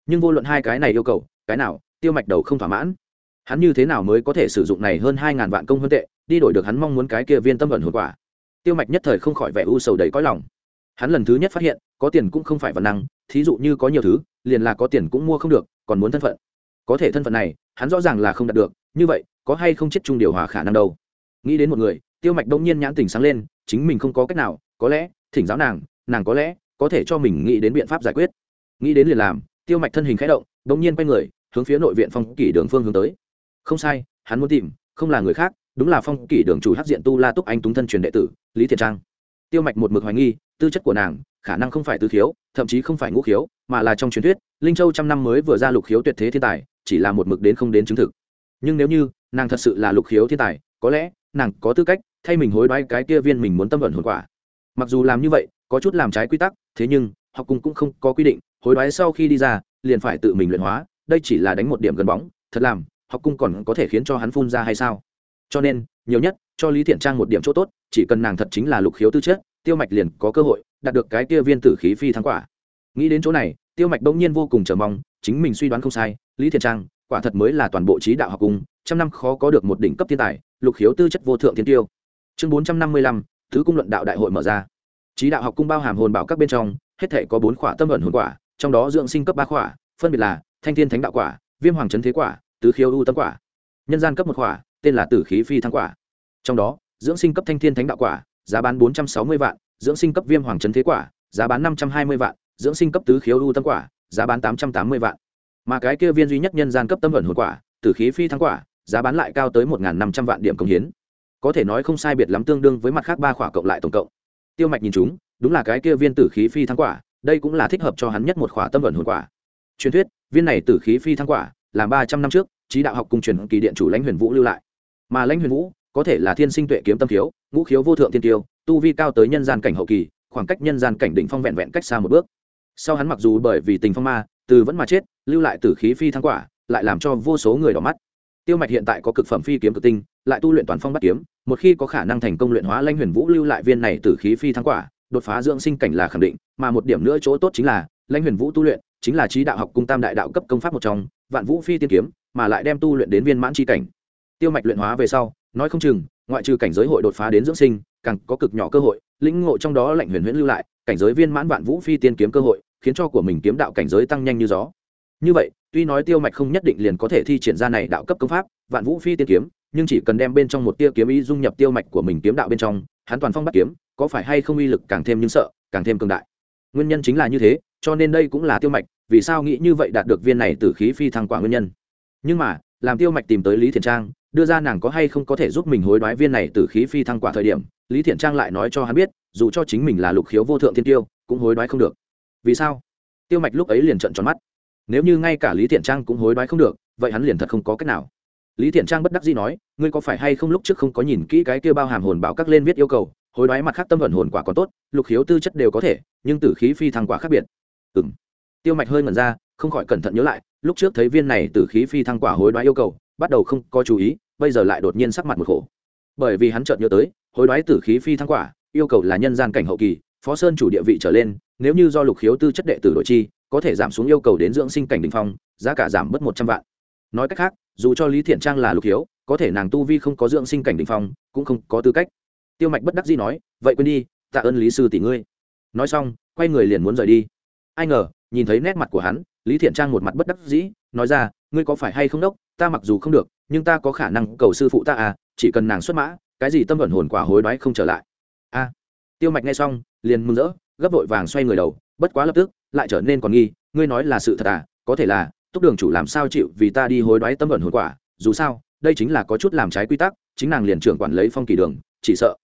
Nhưng vô luận hai cái này yêu cầu, cái nào, tiêu mạch đầu không thỏa mãn. Hắn như thế nào mới có thể sử dụng này hơn hai ngàn vạn công hơn tệ, đi đổi được hắn mong muốn cái kia viên tâm vận hồn quả. Tiêu mạch nhất thời không khỏi vẻ u sầu đầy cõi lòng. Hắn lần thứ nhất phát hiện, có tiền cũng không phải văn năng, thí dụ như có nhiều thứ, liền là có tiền cũng mua không được, còn muốn thân phận. Có thể thân phận này, hắn rõ ràng là không đạt được, như vậy, có hay không chết chung điều hòa khả năng đâu? Nghĩ đến một người, tiêu mạch đông nhiên nhãn tình sáng lên, chính mình không có cách nào, có lẽ, thỉnh giáo nàng nàng có lẽ có thể cho mình nghĩ đến biện pháp giải quyết. Nghĩ đến liền làm, tiêu mạch thân hình khẽ động đông nhiên quay người, hướng phía nội viện phong kỷ đường phương hướng tới. Không sai, hắn muốn tìm, không là người khác, đúng là phong kỷ đường chủ hát diện tu la túc anh túng thân truyền đệ tử, lý thiện trang. Tiêu mạch một mực hoài nghi, tư chất của nàng, khả năng không phải tư khiếu, thậm chí không phải ngũ khiếu, mà là trong truyền thuyết, linh châu trăm năm mới vừa ra lục khiếu tuyệt thế thiên tài, chỉ là một mực đến không đến chứng thực. Nhưng nếu như, nàng thật sự là lục khiếu thiên tài, có lẽ, nàng có tư cách thay mình hối đoái cái kia viên mình muốn tâm vận hồn quả. Mặc dù làm như vậy có chút làm trái quy tắc, thế nhưng, học cung cũng không có quy định, hối đoái sau khi đi ra, liền phải tự mình luyện hóa, đây chỉ là đánh một điểm gần bóng, thật làm, học cung còn có thể khiến cho hắn phun ra hay sao? Cho nên, nhiều nhất, cho lý thiện trang một điểm chỗ tốt, chỉ cần nàng thật chính là lục khiếu tư chất, tiêu mạch liền có cơ hội đạt được cái kia viên tử khí phi thắng quả. Nghĩ đến chỗ này, tiêu mạch bỗng nhiên vô cùng chờ mong, chính mình suy đoán không sai, lý thiện trang, quả thật mới là toàn bộ trí đạo học cung trăm năm khó có được một đỉnh cấp thiên tài, lục khiếu tư chất vô thượng thiên tiêu. Chương bốn trăm năm mươi lăm, thứ cung luận đạo đại hội mở ra trí đạo học cung bao hàm hồn bảo các bên trong, hết thể có bốn khỏa tâm ẩn hồn quả, trong đó dưỡng sinh cấp ba khỏa, phân biệt là thanh thiên thánh đạo quả, viêm hoàng trấn thế quả, tứ khiếu ưu tâm quả. Nhân gian cấp một khỏa, tên là tử khí phi thăng quả. Trong đó, dưỡng sinh cấp thanh thiên thánh đạo quả, giá bán bốn trăm sáu mươi vạn, dưỡng sinh cấp viêm hoàng trấn thế quả, giá bán năm trăm hai mươi vạn, dưỡng sinh cấp tứ khiếu ưu tâm quả, giá bán tám trăm tám mươi vạn. Mà cái kia viên duy nhất nhân gian cấp tâm ẩn hồn quả, tử khí phi thăng quả, giá bán lại cao tới một năm trăm vạn điểm công hiến. Có thể nói không sai biệt lắm tương đương với mặt khác ba khỏa cộng lại tổng cộng tiêu mạch nhìn chúng, đúng là cái kia viên tử khí phi thăng quả, đây cũng là thích hợp cho hắn nhất một khỏa tâm vận hồn quả. Truyền thuyết, viên này tử khí phi thăng quả, là ba trăm năm trước, trí đạo học cùng truyền kỳ điện chủ lãnh huyền vũ lưu lại. Mà lãnh huyền vũ, có thể là thiên sinh tuệ kiếm tâm khiếu, ngũ khiếu vô thượng thiên tiêu, tu vi cao tới nhân gian cảnh hậu kỳ, khoảng cách nhân gian cảnh đỉnh phong vẹn vẹn cách xa một bước. Sau hắn mặc dù bởi vì tình phong ma, từ vẫn mà chết, lưu lại tử khí phi thăng quả, lại làm cho vô số người đỏ mắt. Tiêu mạch hiện tại có cực phẩm phi kiếm cực tinh, lại tu luyện toàn phong bắt kiếm một khi có khả năng thành công luyện hóa lanh huyền vũ lưu lại viên này từ khí phi thắng quả, đột phá dưỡng sinh cảnh là khẳng định, mà một điểm nữa chỗ tốt chính là, lãnh huyền vũ tu luyện chính là trí đạo học cung tam đại đạo cấp công pháp một trong, vạn vũ phi tiên kiếm, mà lại đem tu luyện đến viên mãn c cảnh. Tiêu mạch luyện hóa về sau, nói không chừng, ngoại trừ cảnh giới hội đột phá đến dưỡng sinh, càng có cực nhỏ cơ hội, lĩnh ngộ trong đó lệnh huyền huyễn lưu lại, cảnh giới viên mãn vạn vũ phi tiên kiếm cơ hội, khiến cho của mình kiếm đạo cảnh giới tăng nhanh như gió. Như vậy, tuy nói tiêu mạch không nhất định liền có thể thi triển ra này đạo cấp công pháp, vạn vũ phi tiên kiếm nhưng chỉ cần đem bên trong một tia kiếm ý dung nhập tiêu mạch của mình kiếm đạo bên trong, hắn toàn phong bắt kiếm, có phải hay không uy lực càng thêm những sợ, càng thêm cường đại. Nguyên nhân chính là như thế, cho nên đây cũng là tiêu mạch, vì sao nghĩ như vậy đạt được viên này từ khí phi thăng quả nguyên nhân. Nhưng mà, làm tiêu mạch tìm tới lý thiện trang, đưa ra nàng có hay không có thể giúp mình hối đoái viên này từ khí phi thăng quả thời điểm, lý thiện trang lại nói cho hắn biết, dù cho chính mình là lục khiếu vô thượng thiên tiêu, cũng hối đoái không được. Vì sao? Tiêu mạch lúc ấy liền trận tròn mắt. Nếu như ngay cả lý thiện trang cũng hối đoái không được, vậy hắn liền thật không có cách nào lý thiện trang bất đắc dĩ nói, ngươi có phải hay không lúc trước không có nhìn kỹ cái kia bao hàm hồn bảo các lên viết yêu cầu, hối đoái mặt khác tâm vận hồn quả còn tốt, lục khiếu tư chất đều có thể, nhưng tử khí phi thăng quả khác biệt. Ừ m tiêu mạch hơi ngẩn ra, không khỏi cẩn thận nhớ lại, lúc trước thấy viên này tử khí phi thăng quả hối đoái yêu cầu, bắt đầu không có chú ý, bây giờ lại đột nhiên sắc mặt một khổ bởi vì hắn chợt nhớ tới, hối đoái tử khí phi thăng quả, yêu cầu là nhân gian cảnh hậu kỳ, phó sơn chủ địa vị trở lên, nếu như do lục khiếu tư chất đệ tử đội chi, có thể giảm xuống yêu cầu đến dưỡng sinh cảnh đình phong, giá cả giảm mất một trăm vạn. Nói cách khác dù cho lý thiện trang là lục hiếu có thể nàng tu vi không có dưỡng sinh cảnh đình phong cũng không có tư cách tiêu mạch bất đắc dĩ nói vậy quên đi tạ ơn lý sư tỷ ngươi nói xong quay người liền muốn rời đi ai ngờ nhìn thấy nét mặt của hắn lý thiện trang một mặt bất đắc dĩ nói ra ngươi có phải hay không đốc ta mặc dù không được nhưng ta có khả năng cầu sư phụ ta à chỉ cần nàng xuất mã cái gì tâm vận hồn quả hối đoái không trở lại a à, tiêu mạch nghe xong liền mừng rỡ gấp vội vàng xoay người đầu bất quá lập tức lại trở nên còn nghi ngươi nói là sự thật à có thể là túc đường chủ làm sao chịu vì ta đi hối đoái tâm ẩn hồn quả, dù sao, đây chính là có chút làm trái quy tắc, chính nàng liền trưởng quản lấy phong kỳ đường, chỉ sợ.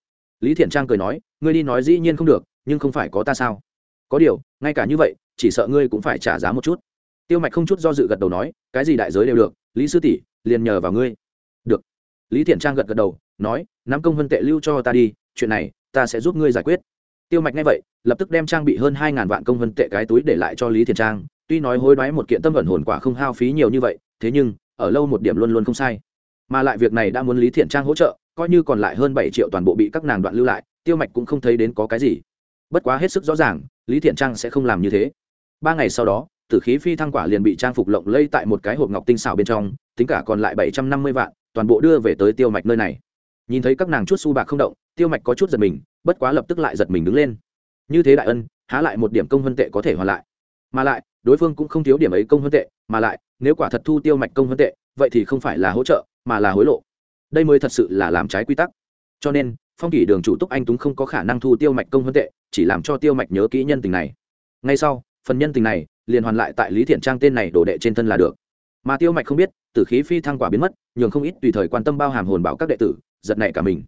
Lý thiện trang cười nói, ngươi đi nói dĩ nhiên không được, nhưng không phải có ta sao? Có điều, ngay cả như vậy, chỉ sợ ngươi cũng phải trả giá một chút. Tiêu mạch không chút do dự gật đầu nói, cái gì đại giới đều được, lý sư tỷ, liền nhờ vào ngươi. Được. Lý thiện trang gật gật đầu, nói, nắm công vân tệ lưu cho ta đi, chuyện này, ta sẽ giúp ngươi giải quyết. Tiêu mạch nghe vậy, lập tức đem trang bị hơn hai ngàn vạn công vân tệ cái túi để lại cho lý thiện trang tuy nói hối đoái một kiện tâm vận hồn quả không hao phí nhiều như vậy, thế nhưng, ở lâu một điểm luôn luôn không sai. Mà lại việc này đã muốn lý thiện trang hỗ trợ, coi như còn lại hơn bảy triệu toàn bộ bị các nàng đoạn lưu lại, tiêu mạch cũng không thấy đến có cái gì. Bất quá hết sức rõ ràng, lý thiện trang sẽ không làm như thế. Ba ngày sau đó, tử khí phi thăng quả liền bị trang phục lộng lây tại một cái hộp ngọc tinh xảo bên trong, tính cả còn lại bảy trăm năm mươi vạn, toàn bộ đưa về tới tiêu mạch nơi này. Nhìn thấy các nàng chút su bạc không động, tiêu mạch có chút giật mình, bất quá lập tức lại giật mình đứng lên. Như thế đại ân, há lại một điểm công vân tệ có thể hoàn lại. Mà lại đối phương cũng không thiếu điểm ấy công vân tệ, mà lại, nếu quả thật thu tiêu mạch công vân tệ, vậy thì không phải là hỗ trợ, mà là hối lộ. Đây mới thật sự là làm trái quy tắc. Cho nên, phong kỷ đường chủ túc anh túng không có khả năng thu tiêu mạch công vân tệ, chỉ làm cho tiêu mạch nhớ kỹ nhân tình này. Ngay sau, phần nhân tình này, liền hoàn lại tại lý thiện trang tên này đổ đệ trên thân là được. Mà tiêu mạch không biết, tử khí phi thăng quả biến mất, nhường không ít tùy thời quan tâm bao hàm hồn bảo các đệ tử, giật nảy cả mình.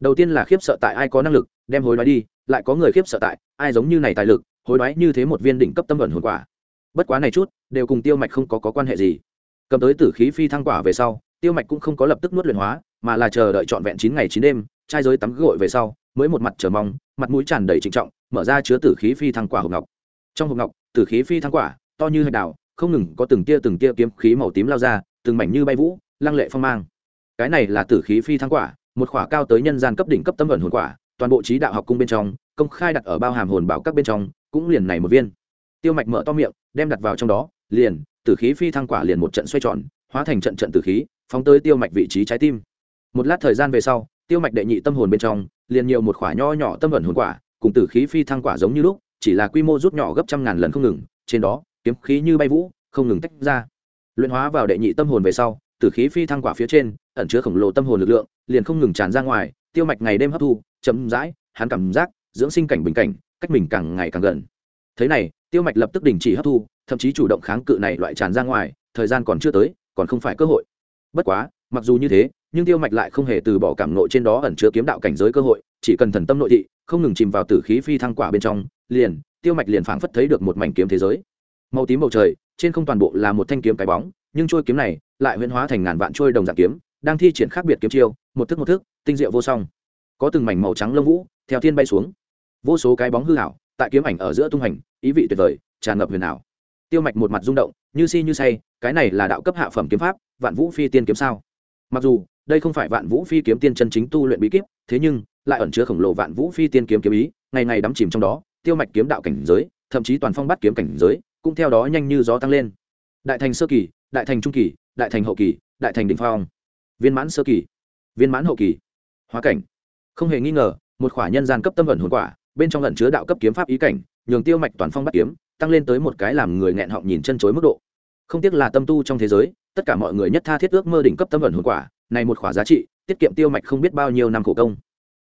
Đầu tiên là khiếp sợ tại ai có năng lực, đem hối đoái đi, lại có người khiếp sợ tại, ai giống như này tài lực, hối đoái như thế một viên đỉnh cấp tâm ẩn hồn quả bất quá này chút đều cùng tiêu mạch không có, có quan hệ gì. Cầm tới tử khí phi thăng quả về sau tiêu mạch cũng không có lập tức nuốt luyện hóa mà là chờ đợi trọn vẹn chín ngày chín đêm trai giới tắm gội về sau mới một mặt chờ mong mặt mũi tràn đầy trịnh trọng mở ra chứa tử khí phi thăng quả hộp ngọc. Trong hộp ngọc tử khí phi thăng quả to như hạch đào không ngừng có từng tia từng tia kiếm khí màu tím lao ra từng mảnh như bay vũ lăng lệ phong mang. Cái này là tử khí phi thăng quả một khỏa cao tới nhân gian cấp đỉnh cấp tâm vận hồn quả toàn bộ trí đạo học cung bên trong công khai đặt ở bao hàm hồn bảo các bên trong cũng liền này một viên tiêu mạch mở to miệng đem đặt vào trong đó liền tử khí phi thăng quả liền một trận xoay tròn hóa thành trận trận tử khí phóng tới tiêu mạch vị trí trái tim. Một lát thời gian về sau tiêu mạch đệ nhị tâm hồn bên trong liền nhiều một khỏa nho nhỏ tâm ẩn hồn quả cùng tử khí phi thăng quả giống như lúc chỉ là quy mô rút nhỏ gấp trăm ngàn lần không ngừng trên đó kiếm khí như bay vũ không ngừng tách ra. Luyện hóa vào đệ nhị tâm hồn về sau tử khí phi thăng quả phía trên ẩn chứa khổng lồ tâm hồn lực lượng liền không ngừng tràn ra ngoài tiêu mạch ngày đêm hấp thu chấm dãi, hắn cảm giác dưỡng sinh cảnh bình cảnh cách mình càng ngày càng gần. Thế này tiêu mạch lập tức đình chỉ hấp thu, thậm chí chủ động kháng cự này loại tràn ra ngoài, thời gian còn chưa tới, còn không phải cơ hội. Bất quá, mặc dù như thế, nhưng tiêu mạch lại không hề từ bỏ cảm nộ trên đó ẩn chứa kiếm đạo cảnh giới cơ hội, chỉ cần thần tâm nội thị, không ngừng chìm vào tử khí phi thăng quả bên trong, liền, tiêu mạch liền phảng phất thấy được một mảnh kiếm thế giới. Màu tím bầu trời, trên không toàn bộ là một thanh kiếm cái bóng, nhưng trôi kiếm này lại huyễn hóa thành ngàn vạn trôi đồng dạng kiếm, đang thi triển khác biệt kiếm chiêu, một thức một thức, tinh diệu vô song. Có từng mảnh màu trắng lông vũ, theo thiên bay xuống. Vô số cái bóng hư hảo tại kiếm ảnh ở giữa tung hành ý vị tuyệt vời, tràn ngập huyền ảo. Tiêu mạch một mặt rung động, như si như say, cái này là đạo cấp hạ phẩm kiếm pháp, vạn vũ phi tiên kiếm sao? Mặc dù, đây không phải vạn vũ phi kiếm tiên chân chính tu luyện bí kíp, thế nhưng, lại ẩn chứa khổng lồ vạn vũ phi tiên kiếm kiếm ý, ngày ngày đắm chìm trong đó, tiêu mạch kiếm đạo cảnh giới, thậm chí toàn phong bắt kiếm cảnh giới, cũng theo đó nhanh như gió tăng lên. Đại thành sơ kỳ, đại thành trung kỳ, đại thành hậu kỳ, đại thành đỉnh phong. Viên mãn sơ kỳ, viên mãn hậu kỳ. Hóa cảnh. Không hề nghi ngờ, một khỏa nhân gian cấp tâm ẩn hồn quả bên trong ẩn chứa đạo cấp kiếm pháp ý cảnh, nhường tiêu mạch toàn phong bắt kiếm, tăng lên tới một cái làm người nghẹn họng nhìn chân chối mức độ. Không tiếc là tâm tu trong thế giới, tất cả mọi người nhất tha thiết ước mơ đỉnh cấp tâm ẩn hồn quả, này một khỏa giá trị, tiết kiệm tiêu mạch không biết bao nhiêu năm khổ công.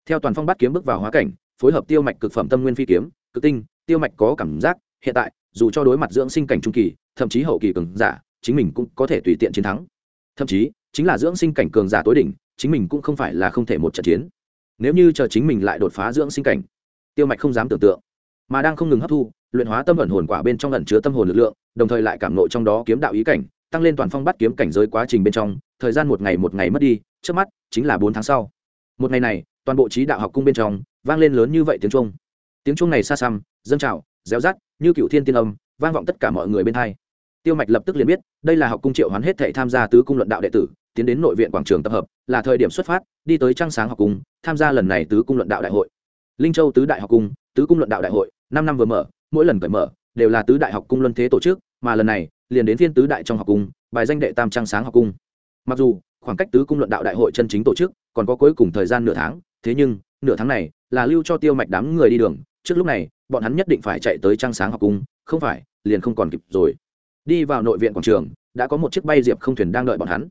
Theo toàn phong bắt kiếm bước vào hóa cảnh, phối hợp tiêu mạch cực phẩm tâm nguyên phi kiếm, cực tinh, tiêu mạch có cảm giác, hiện tại, dù cho đối mặt dưỡng sinh cảnh trung kỳ, thậm chí hậu kỳ cường giả, chính mình cũng có thể tùy tiện chiến thắng. Thậm chí, chính là dưỡng sinh cảnh cường giả tối đỉnh, chính mình cũng không phải là không thể một trận chiến. Nếu như chờ chính mình lại đột phá dưỡng sinh cảnh tiêu mạch không dám tưởng tượng, mà đang không ngừng hấp thu, luyện hóa tâm ẩn hồn quả bên trong ẩn chứa tâm hồn lực lượng, đồng thời lại cảm nộ trong đó kiếm đạo ý cảnh, tăng lên toàn phong bắt kiếm cảnh giới quá trình bên trong, thời gian một ngày một ngày mất đi, trước mắt chính là bốn tháng sau. Một ngày này, toàn bộ trí đạo học cung bên trong, vang lên lớn như vậy tiếng trung tiếng trung này xa xăm, dâng trào, réo rắt, như cựu thiên tiên âm, vang vọng tất cả mọi người bên hai. Tiêu mạch lập tức liền biết, đây là học cung triệu hoán hết thể tham gia tứ cung luận đạo đệ tử, tiến đến nội viện quảng trường tập hợp, là thời điểm xuất phát, đi tới trăng sáng học cung, tham gia lần này tứ cung luận đạo đại hội linh châu tứ đại học cung, tứ cung luận đạo đại hội, năm năm vừa mở, mỗi lần cởi mở, đều là tứ đại học cung luân thế tổ chức, mà lần này, liền đến phiên tứ đại trong học cung, bài danh đệ tam trang sáng học cung. Mặc dù, khoảng cách tứ cung luận đạo đại hội chân chính tổ chức, còn có cuối cùng thời gian nửa tháng, thế nhưng, nửa tháng này, là lưu cho tiêu mạch đám người đi đường, trước lúc này, bọn hắn nhất định phải chạy tới trang sáng học cung, không phải, liền không còn kịp rồi. Đi vào nội viện quảng trường, đã có một chiếc bay diệp không thuyền đang đợi bọn hắn.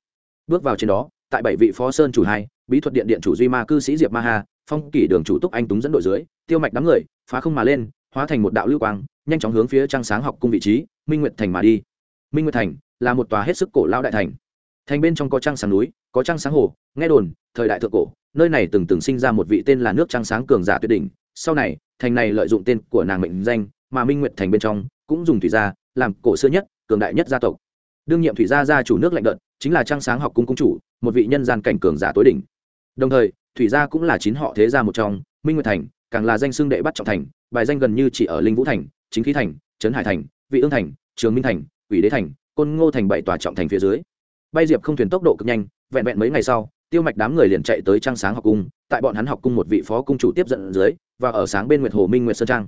Bước vào trên đó, tại bảy vị phó sơn chủ hai bí thuật điện điện chủ duy ma cư sĩ diệp ma Hà, phong kỷ đường chủ túc anh túng dẫn đội dưới tiêu mạch đám người phá không mà lên hóa thành một đạo lưu quang nhanh chóng hướng phía trăng sáng học cung vị trí minh nguyệt thành mà đi. Minh nguyệt thành là một tòa hết sức cổ lao đại thành. Thành bên trong có trăng sáng núi có trăng sáng hồ nghe đồn thời đại thượng cổ nơi này từng từng sinh ra một vị tên là nước trăng sáng cường giả tuyệt đỉnh. Sau này thành này lợi dụng tên của nàng mệnh danh mà minh nguyệt thành bên trong cũng dùng thủy gia làm cổ xưa nhất cường đại nhất gia tộc. Đương nhiệm thủy gia gia chủ nước lạnh đợt chính là trang sáng học cung cung chủ, một vị nhân gian cảnh cường giả tối đỉnh. Đồng thời, thủy gia cũng là chín họ thế gia một trong, minh nguyệt thành, càng là danh xưng đệ bắt trọng thành, bài danh gần như chỉ ở linh vũ thành, chính khí thành, trấn hải thành, vị ương thành, trường minh thành ủy đế thành, côn ngô thành bảy tòa trọng thành phía dưới. Bay diệp không thuyền tốc độ cực nhanh, vẹn vẹn mấy ngày sau, tiêu mạch đám người liền chạy tới trang sáng học cung, tại bọn hắn học cung một vị phó cung chủ tiếp dẫn dưới, và ở sáng bên nguyệt hồ minh nguyệt sơn trang.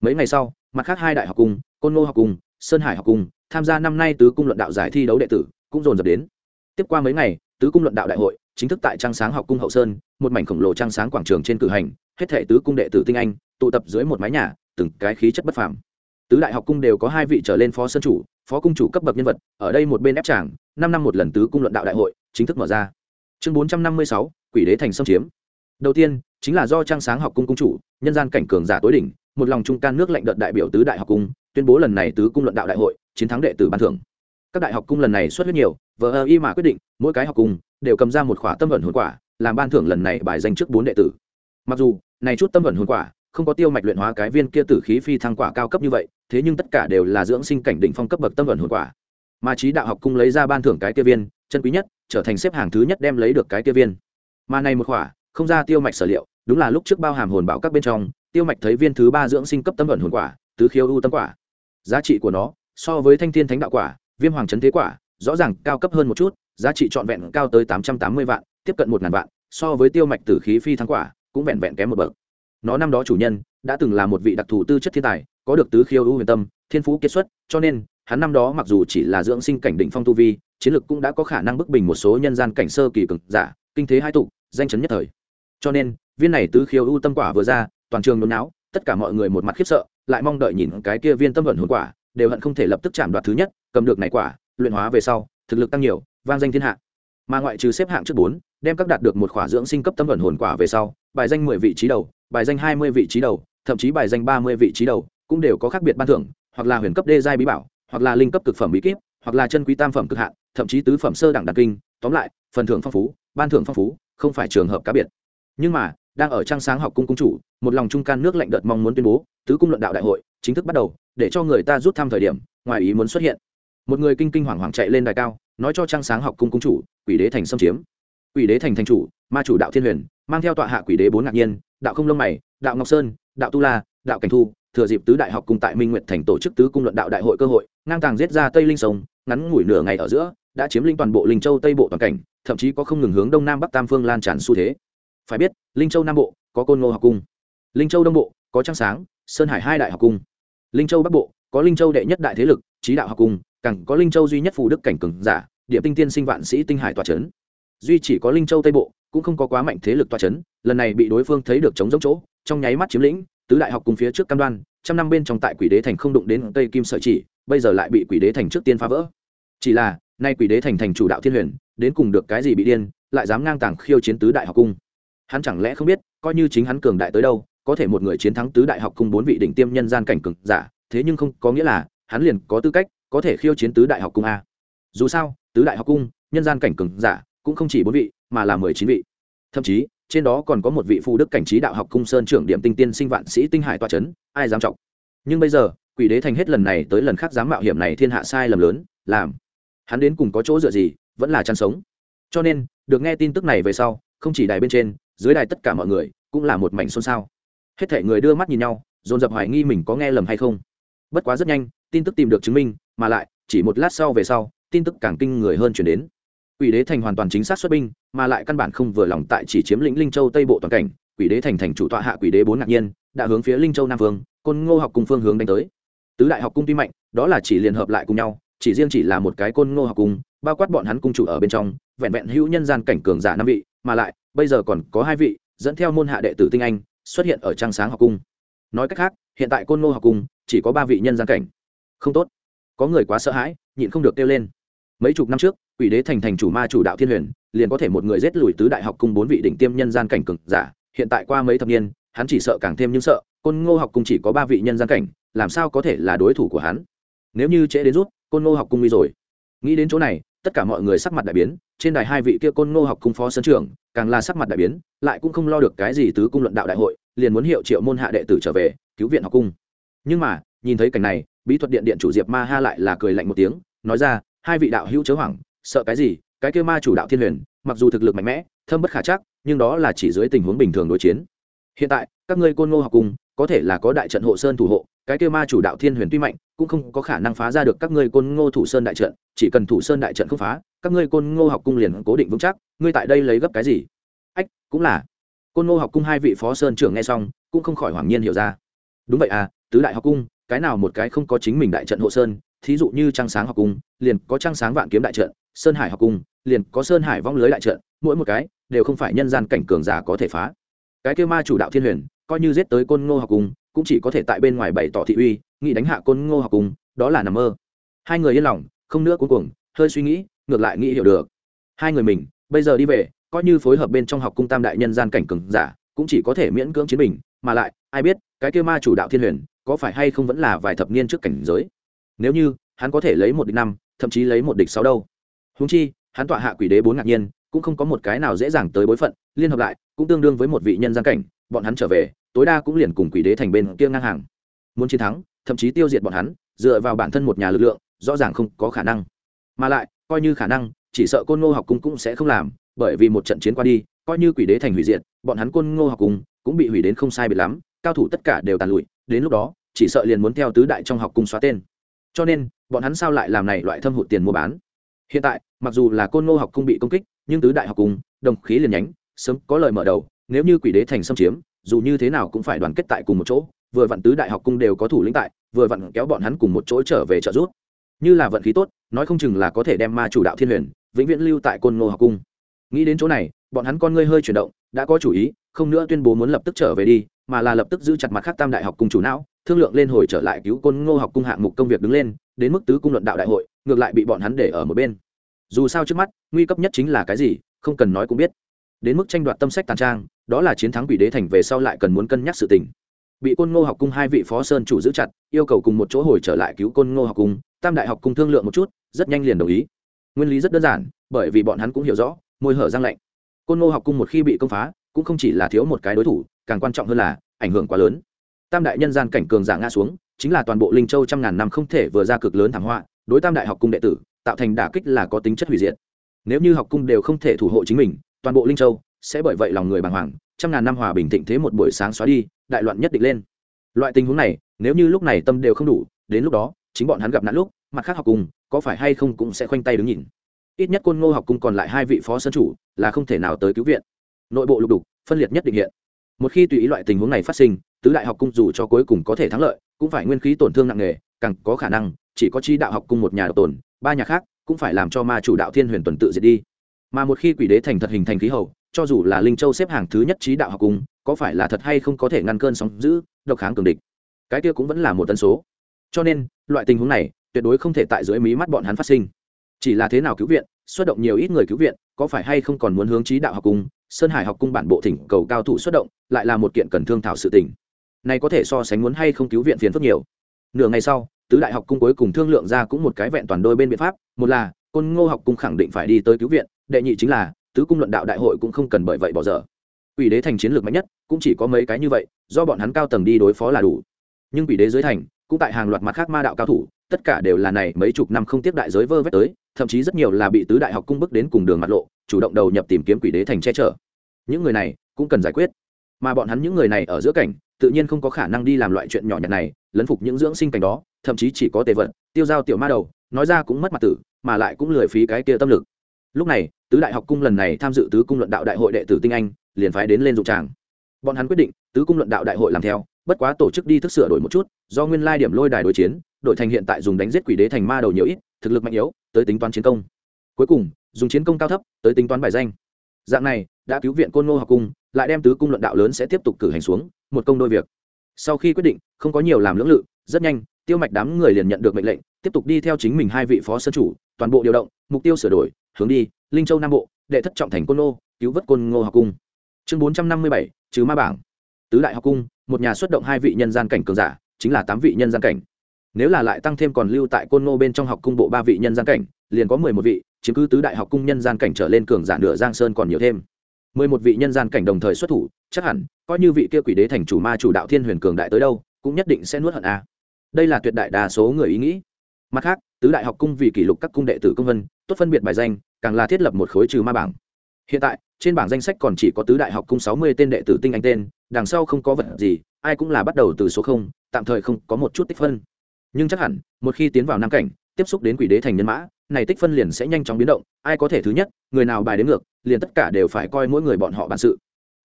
Mấy ngày sau, mặt khác hai đại học cung, côn ngô học cung, sơn hải học cung, tham gia năm nay tứ cung luận đạo giải thi đấu đệ tử cũng dồn dập đến. Tiếp qua mấy ngày, tứ cung luận đạo đại hội, chính thức tại trang sáng học cung hậu sơn, một mảnh khổng lồ trang sáng quảng trường trên cử hành, hết thể tứ cung đệ tử tinh anh, tụ tập dưới một mái nhà, từng cái khí chất bất phàm. Tứ đại học cung đều có hai vị trở lên phó sơn chủ, phó cung chủ cấp bậc nhân vật, ở đây một bên ép tràng năm năm một lần tứ cung luận đạo đại hội, chính thức mở ra. Chương bốn trăm năm mươi sáu, quỷ đế thành xâm chiếm. Đầu tiên, chính là do trang sáng học cung cung chủ, nhân gian cảnh cường giả tối đỉnh, một lòng trung can nước lệnh đợt đại biểu tứ đại học cung, tuyên bố lần này tứ cung luận đạo đại hội, chiến thắng đệ tử ban thưởng các đại học cung lần này xuất huyết nhiều, vờ ơ y mà quyết định, mỗi cái học cung đều cầm ra một khỏa tâm vận hồn quả, làm ban thưởng lần này bài danh trước bốn đệ tử. Mặc dù, này chút tâm vận hồn quả không có tiêu mạch luyện hóa cái viên kia tử khí phi thăng quả cao cấp như vậy, thế nhưng tất cả đều là dưỡng sinh cảnh đỉnh phong cấp bậc tâm vận hồn quả. Mà trí đạo học cung lấy ra ban thưởng cái kia viên, chân quý nhất, trở thành xếp hàng thứ nhất đem lấy được cái kia viên. Mà này một khỏa, không ra tiêu mạch sở liệu, đúng là lúc trước bao hàm hồn bảo các bên trong, tiêu mạch thấy viên thứ ba dưỡng sinh cấp tâm vận hồn quả, tứ khiêu ưu tâm quả. Giá trị của nó, so với thanh thiên thánh đạo quả viêm hoàng trấn thế quả, rõ ràng cao cấp hơn một chút, giá trị trọn vẹn cao tới tám trăm tám mươi vạn, tiếp cận một ngàn vạn, so với tiêu mạch tử khí phi thăng quả, cũng vẹn vẹn kém một bậc. Nó năm đó chủ nhân, đã từng là một vị đặc thù tư chất thiên tài, có được tứ khiêu ưu huyền tâm, thiên phú kết xuất, cho nên, hắn năm đó mặc dù chỉ là dưỡng sinh cảnh định phong tu vi, chiến lược cũng đã có khả năng bức bình một số nhân gian cảnh sơ kỳ cực giả, kinh thế hai tục danh chấn nhất thời. Cho nên, viên này tứ khiêu ưu tâm quả vừa ra, toàn trường nôn não tất cả mọi người một mặt khiếp sợ, lại mong đợi nhìn cái kia viên tâm vận hồn quả đều hận không thể lập tức chạm đoạt thứ nhất, cầm được này quả, luyện hóa về sau, thực lực tăng nhiều, vang danh thiên hạ. Mà ngoại trừ xếp hạng trước bốn, đem các đạt được một khỏa dưỡng sinh cấp tâm ẩn hồn quả về sau, bài danh mười vị trí đầu, bài danh hai mươi vị trí đầu, thậm chí bài danh ba mươi vị trí đầu cũng đều có khác biệt ban thưởng, hoặc là huyền cấp đê giai bí bảo, hoặc là linh cấp cực phẩm bí kíp, hoặc là chân quý tam phẩm cực hạn, thậm chí tứ phẩm sơ đẳng đặc kinh. Tóm lại, phần thưởng phong phú, ban thưởng phong phú, không phải trường hợp cá biệt. Nhưng mà, đang ở trang sáng học cung cung chủ, một lòng trung can nước lạnh đợt mong muốn tuyên bố, tứ cung luận đạo đại hội chính thức bắt đầu để cho người ta rút thăm thời điểm, ngoài ý muốn xuất hiện. Một người kinh kinh hoàng hoàng chạy lên đài cao, nói cho trang sáng học cung cung chủ, quỷ đế thành xâm chiếm. Quỷ đế thành thành chủ, ma chủ đạo thiên huyền, mang theo tọa hạ quỷ đế bốn ngạc nhiên, đạo không lông mày, đạo ngọc sơn, đạo tu la, đạo cảnh thu, thừa dịp tứ đại học cùng tại minh nguyệt thành tổ chức tứ cung luận đạo đại hội cơ hội, ngang tàng giết ra tây linh sông, ngắn ngủi nửa ngày ở giữa, đã chiếm lĩnh toàn bộ linh châu tây bộ toàn cảnh, thậm chí có không ngừng hướng đông nam bắc tam phương lan tràn xu thế. Phải biết, linh châu nam bộ có côn ngô học cung, linh châu đông bộ có Trang sáng, sơn hải hai đại học cung linh châu bắc bộ, có linh châu đệ nhất đại thế lực trí đạo học cung, càng có linh châu duy nhất phù đức cảnh cường giả điểm tinh tiên sinh vạn sĩ tinh hải tòa trấn duy chỉ có linh châu tây bộ, cũng không có quá mạnh thế lực tòa trấn lần này bị đối phương thấy được chống giống chỗ, trong nháy mắt chiếm lĩnh, tứ đại học cùng phía trước cam đoan, trăm năm bên trong tại quỷ đế thành không đụng đến tây kim sợi chỉ, bây giờ lại bị quỷ đế thành trước tiên phá vỡ. Chỉ là, nay quỷ đế thành thành chủ đạo thiên huyền, đến cùng được cái gì bị điên, lại dám ngang tàng khiêu chiến tứ đại học cung. Hắn chẳng lẽ không biết, coi như chính hắn cường đại tới đâu có thể một người chiến thắng tứ đại học cung bốn vị đỉnh tiêm nhân gian cảnh cực giả, thế nhưng không có nghĩa là hắn liền có tư cách có thể khiêu chiến tứ đại học cung a. Dù sao, tứ đại học cung, nhân gian cảnh cường giả cũng không chỉ bốn vị, mà là mười chín vị. Thậm chí, trên đó còn có một vị phụ đức cảnh trí đạo học cung sơn trưởng điểm tinh tiên sinh vạn sĩ tinh hải toa c h ấ n ai dám trọng nhưng bây giờ, quỷ đế thành hết lần này tới lần khác dám mạo hiểm này thiên hạ sai lầm lớn, làm hắn đến cùng có chỗ dựa gì, vẫn là chăn sống. Cho nên, được nghe tin tức này về sau, không chỉ đài bên trên, dưới đài tất cả mọi người cũng là một mảnh xôn xao hết thể người đưa mắt nhìn nhau, dồn dập hoài nghi mình có nghe lầm hay không. Bất quá rất nhanh, tin tức tìm được chứng minh, mà lại, chỉ một lát sau về sau, tin tức càng kinh người hơn chuyển đến. Quỷ đế thành hoàn toàn chính xác xuất binh, mà lại căn bản không vừa lòng tại chỉ chiếm lĩnh linh châu tây bộ toàn cảnh. Quỷ đế thành thành chủ tọa hạ quỷ đế bốn ngạc nhiên, đã hướng phía linh châu nam vương, côn ngô học cùng phương hướng đánh tới. Tứ đại học cung tuy mạnh, đó là chỉ liên hợp lại cùng nhau, chỉ riêng chỉ là một cái côn ngô học cung, bao quát bọn hắn cung chủ ở bên trong, vẹn vẹn hữu nhân gian cảnh cường giả năm vị, mà lại, bây giờ còn có hai vị, dẫn theo môn hạ đệ tử tinh anh xuất hiện ở trang sáng học cung. Nói cách khác, hiện tại côn ngô học cung chỉ có ba vị nhân gian cảnh. Không tốt. Có người quá sợ hãi, nhịn không được kêu lên. Mấy chục năm trước, quỷ đế thành thành chủ ma chủ đạo thiên huyền, liền có thể một người giết lùi tứ đại học cung bốn vị đỉnh tiêm nhân gian cảnh cực giả. Hiện tại qua mấy thập niên, hắn chỉ sợ càng thêm những sợ, côn ngô học cung chỉ có ba vị nhân gian cảnh, làm sao có thể là đối thủ của hắn? Nếu như trễ đến rút, côn ngô học cung đi rồi. Nghĩ đến chỗ này, tất cả mọi người sắc mặt đại biến trên đài hai vị kia côn ngô học cung phó sân trưởng, càng là sắc mặt đại biến, lại cũng không lo được cái gì tứ cung luận đạo đại hội, liền muốn hiệu triệu môn hạ đệ tử trở về, cứu viện học cung. Nhưng mà, nhìn thấy cảnh này, bí thuật điện điện chủ diệp ma ha lại là cười lạnh một tiếng, nói ra, hai vị đạo hữu chớ hoảng, sợ cái gì, cái kia ma chủ đạo thiên huyền, mặc dù thực lực mạnh mẽ, thâm bất khả chắc, nhưng đó là chỉ dưới tình huống bình thường đối chiến. Hiện tại, các ngươi côn ngô học cung, có thể là có đại trận hộ sơn thủ hộ cái kêu ma chủ đạo thiên huyền tuy mạnh, cũng không có khả năng phá ra được các ngươi côn ngô thủ sơn đại trận, chỉ cần thủ sơn đại trận không phá, các ngươi côn ngô học cung liền cố định vững chắc, ngươi tại đây lấy gấp cái gì? Ách, cũng là. Côn ngô học cung hai vị phó sơn trưởng nghe xong, cũng không khỏi hoảng nhiên hiểu ra. Đúng vậy à tứ đại học cung, cái nào một cái không có chính mình đại trận hộ sơn, thí dụ như trăng sáng học cung, liền có trăng sáng vạn kiếm đại trận, sơn hải học cung, liền có sơn hải vong lưới đại trận, mỗi một cái đều không phải nhân gian cảnh cường giả có thể phá. Cái kêu ma chủ đạo thiên huyền, coi như giết tới côn ngô học cung cũng chỉ có thể tại bên ngoài bày tỏ thị uy, nghĩ đánh hạ côn ngô học cung đó là nằm mơ. Hai người yên lòng, không nữa cuối cùng hơi suy nghĩ, ngược lại nghĩ hiểu được. Hai người mình, bây giờ đi về, coi như phối hợp bên trong học cung tam đại nhân gian cảnh cường giả, cũng chỉ có thể miễn cưỡng chiến bình, mà lại, ai biết, cái kêu ma chủ đạo thiên huyền, có phải hay không vẫn là vài thập niên trước cảnh giới? Nếu như, hắn có thể lấy một địch năm, thậm chí lấy một địch sáu đâu. Húng chi, hắn tọa hạ quỷ đế bốn ngạc nhiên, cũng không có một cái nào dễ dàng tới bối phận, liên hợp lại, cũng tương đương với một vị nhân gian cảnh, bọn hắn trở về tối đa cũng liền cùng quỷ đế thành bên kia ngang hàng. Muốn chiến thắng, thậm chí tiêu diệt bọn hắn, dựa vào bản thân một nhà lực lượng, rõ ràng không có khả năng. Mà lại, coi như khả năng, chỉ sợ côn ngô học cung cũng sẽ không làm, bởi vì một trận chiến qua đi, coi như quỷ đế thành hủy diệt, bọn hắn côn ngô học cung cũng bị hủy đến không sai biệt lắm, cao thủ tất cả đều tàn lụi, đến lúc đó, chỉ sợ liền muốn theo tứ đại trong học cung xóa tên. Cho nên, bọn hắn sao lại làm này loại thâm hụt tiền mua bán? Hiện tại, mặc dù là côn ngô học cung bị công kích, nhưng tứ đại học cung, đồng khí liền nhánh, sớm có lời mở đầu, nếu như quỷ đế thành xâm chiếm dù như thế nào cũng phải đoàn kết tại cùng một chỗ, vừa vặn tứ đại học cung đều có thủ lĩnh tại, vừa vặn kéo bọn hắn cùng một chỗ trở về trợ giúp. Như là vận khí tốt, nói không chừng là có thể đem ma chủ đạo thiên huyền, vĩnh viễn lưu tại côn ngô học cung. Nghĩ đến chỗ này, bọn hắn con ngươi hơi chuyển động, đã có chủ ý, không nữa tuyên bố muốn lập tức trở về đi, mà là lập tức giữ chặt mặt khác tam đại học cung chủ não, thương lượng lên hồi trở lại cứu côn ngô học cung hạng mục công việc đứng lên, đến mức tứ cung luận đạo đại hội, ngược lại bị bọn hắn để ở một bên. Dù sao trước mắt, nguy cấp nhất chính là cái gì, không cần nói cũng biết đến mức tranh đoạt tâm sách tàn trang, đó là chiến thắng quỷ đế thành về sau lại cần muốn cân nhắc sự tình. Bị côn ngô học cung hai vị phó sơn chủ giữ chặt, yêu cầu cùng một chỗ hồi trở lại cứu côn ngô học cung, tam đại học cung thương lượng một chút, rất nhanh liền đồng ý. Nguyên lý rất đơn giản, bởi vì bọn hắn cũng hiểu rõ, môi hở răng lạnh. Côn ngô học cung một khi bị công phá, cũng không chỉ là thiếu một cái đối thủ, càng quan trọng hơn là, ảnh hưởng quá lớn. Tam đại nhân gian cảnh cường giả ngã xuống, chính là toàn bộ linh châu trăm ngàn năm không thể vừa ra cực lớn thảm họa, đối tam đại học cung đệ tử, tạo thành đả kích là có tính chất hủy diệt. Nếu như học cung đều không thể thủ hộ chính mình toàn bộ linh châu sẽ bởi vậy lòng người bàng hoàng, trăm ngàn năm hòa bình thịnh thế một buổi sáng xóa đi, đại loạn nhất định lên. Loại tình huống này, nếu như lúc này tâm đều không đủ, đến lúc đó, chính bọn hắn gặp nạn lúc, mặt khác học cung có phải hay không cũng sẽ khoanh tay đứng nhìn. Ít nhất côn ngô học cung còn lại hai vị phó sân chủ là không thể nào tới cứu viện. Nội bộ lục đục, phân liệt nhất định hiện. Một khi tùy ý loại tình huống này phát sinh, tứ đại học cung dù cho cuối cùng có thể thắng lợi, cũng phải nguyên khí tổn thương nặng nề, càng có khả năng, chỉ có chi đạo học cung một nhà độc tồn, ba nhà khác cũng phải làm cho ma chủ đạo thiên huyền tuần tự diệt đi mà một khi quỷ đế thành thật hình thành khí hậu, cho dù là linh châu xếp hàng thứ nhất trí đạo học cung, có phải là thật hay không có thể ngăn cơn sóng giữ độc kháng cường địch. Cái kia cũng vẫn là một tân số. Cho nên, loại tình huống này, tuyệt đối không thể tại dưới mí mắt bọn hắn phát sinh. Chỉ là thế nào cứu viện, xuất động nhiều ít người cứu viện, có phải hay không còn muốn hướng trí đạo học cung, sơn hải học cung bản bộ thỉnh cầu cao thủ xuất động, lại là một kiện cần thương thảo sự tình. Này có thể so sánh muốn hay không cứu viện phiền phức nhiều. Nửa ngày sau, tứ đại học cung cuối cùng thương lượng ra cũng một cái vẹn toàn đôi bên biện pháp, một là côn ngô học cung khẳng định phải đi tới cứu viện đệ nhị chính là, tứ cung luận đạo đại hội cũng không cần bởi vậy bỏ dở. Quỷ đế thành chiến lược mạnh nhất, cũng chỉ có mấy cái như vậy, do bọn hắn cao tầng đi đối phó là đủ. Nhưng quỷ đế dưới thành, cũng tại hàng loạt mặt khác ma đạo cao thủ, tất cả đều là này mấy chục năm không tiếp đại giới vơ vét tới, thậm chí rất nhiều là bị tứ đại học cung bức đến cùng đường mặt lộ, chủ động đầu nhập tìm kiếm quỷ đế thành che chở. Những người này, cũng cần giải quyết. Mà bọn hắn những người này ở giữa cảnh, tự nhiên không có khả năng đi làm loại chuyện nhỏ nhặt này, lấn phục những dưỡng sinh cảnh đó, thậm chí chỉ có tề vận, tiêu giao tiểu ma đầu, nói ra cũng mất mặt tử, mà lại cũng lười phí cái kia tâm lực. Lúc này tứ đại học cung lần này tham dự tứ cung luận đạo đại hội đệ tử tinh anh, liền phái đến lên dụng tràng. Bọn hắn quyết định, tứ cung luận đạo đại hội làm theo, bất quá tổ chức đi thức sửa đổi một chút, do nguyên lai điểm lôi đài đối chiến, đội thành hiện tại dùng đánh giết quỷ đế thành ma đầu nhiều ít, thực lực mạnh yếu, tới tính toán chiến công. Cuối cùng, dùng chiến công cao thấp, tới tính toán bài danh. Dạng này, đã cứu viện côn ngô học cung, lại đem tứ cung luận đạo lớn sẽ tiếp tục cử hành xuống, một công đôi việc. Sau khi quyết định, không có nhiều làm lưỡng lự, rất nhanh, tiêu mạch đám người liền nhận được mệnh lệnh, tiếp tục đi theo chính mình hai vị phó sân chủ, toàn bộ điều động, mục tiêu sửa đổi, hướng đi linh châu nam bộ, đệ thất trọng thành côn ngô cứu vớt côn ngô học cung. Chương bốn trăm năm mươi bảy chứ ma bảng. Tứ đại học cung, một nhà xuất động hai vị nhân gian cảnh cường giả, chính là tám vị nhân gian cảnh. Nếu là lại tăng thêm còn lưu tại côn ngô bên trong học cung bộ ba vị nhân gian cảnh, liền có mười một vị, chiếm cứ tứ đại học cung nhân gian cảnh trở lên cường giả nửa giang sơn còn nhiều thêm. mười một vị nhân gian cảnh đồng thời xuất thủ, chắc hẳn, coi như vị kia quỷ đế thành chủ ma chủ đạo thiên huyền cường đại tới đâu, cũng nhất định sẽ nuốt hận a. Đây là tuyệt đại đa số người ý nghĩ. Mặt khác, tứ đại học cung vì kỷ lục các cung đệ tử công vân, tốt phân biệt bài danh càng là thiết lập một khối trừ ma bảng. Hiện tại, trên bảng danh sách còn chỉ có tứ đại học cung sáu mươi tên đệ tử tinh anh tên, đằng sau không có vật gì, ai cũng là bắt đầu từ số không, tạm thời không có một chút tích phân. Nhưng chắc hẳn, một khi tiến vào nam cảnh, tiếp xúc đến quỷ đế thành nhân mã, này tích phân liền sẽ nhanh chóng biến động, ai có thể thứ nhất, người nào bài đến ngược, liền tất cả đều phải coi mỗi người bọn họ bản sự.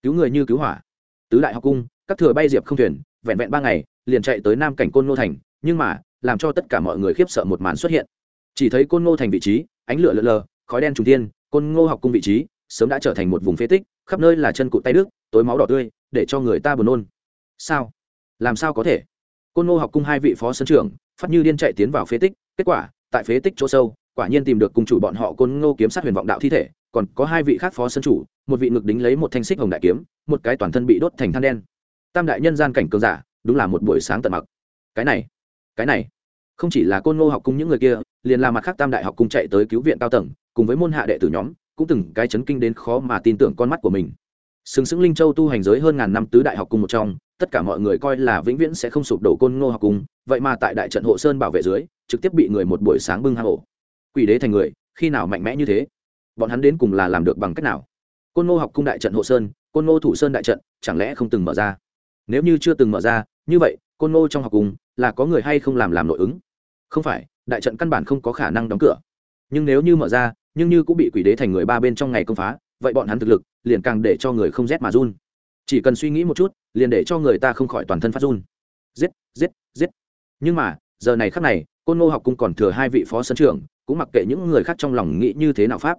Cứu người như cứu hỏa. Tứ đại học cung, các thừa bay diệp không thuyền, vẹn vẹn ba ngày, liền chạy tới nam cảnh côn ngô thành, nhưng mà, làm cho tất cả mọi người khiếp sợ một màn xuất hiện. Chỉ thấy côn ngô thành vị trí, ánh lửa lờ lờ khói đen trùng thiên, côn ngô học cung vị trí, sớm đã trở thành một vùng phế tích, khắp nơi là chân cụt tay đức, tối máu đỏ tươi, để cho người ta buồn nôn. Sao? Làm sao có thể? Côn ngô học cung hai vị phó sân trưởng, phát như điên chạy tiến vào phế tích, kết quả, tại phế tích chỗ sâu, quả nhiên tìm được cùng chủ bọn họ côn ngô kiếm sát huyền vọng đạo thi thể, còn có hai vị khác phó sân chủ, một vị ngực đính lấy một thanh xích hồng đại kiếm, một cái toàn thân bị đốt thành than đen. Tam đại nhân gian cảnh cường giả, đúng là một buổi sáng tận mặc. Cái này cái này không chỉ là côn ngô học cung những người kia, liền là mặt khác tam đại học cung chạy tới cứu viện cao tầng, cùng với môn hạ đệ tử nhóm, cũng từng cái chấn kinh đến khó mà tin tưởng con mắt của mình. Xứng xứng linh châu tu hành giới hơn ngàn năm tứ đại học cung một trong, tất cả mọi người coi là vĩnh viễn sẽ không sụp đổ côn ngô học cung, vậy mà tại đại trận hộ sơn bảo vệ dưới, trực tiếp bị người một buổi sáng bưng hang ổ. Quỷ đế thành người, khi nào mạnh mẽ như thế? Bọn hắn đến cùng là làm được bằng cách nào? Côn ngô học cung đại trận hộ sơn, côn ngô thủ sơn đại trận, chẳng lẽ không từng mở ra? Nếu như chưa từng mở ra, như vậy, côn ngô trong học cung là có người hay không làm làm nội ứng? Không phải, đại trận căn bản không có khả năng đóng cửa. Nhưng nếu như mở ra, nhưng như cũng bị quỷ đế thành người ba bên trong ngày công phá, vậy bọn hắn thực lực liền càng để cho người không rét mà run. Chỉ cần suy nghĩ một chút, liền để cho người ta không khỏi toàn thân phát run. Giết giết giết. Nhưng mà, giờ này khắc này, côn ngô học cung còn thừa hai vị phó sân trưởng, cũng mặc kệ những người khác trong lòng nghĩ như thế nào pháp.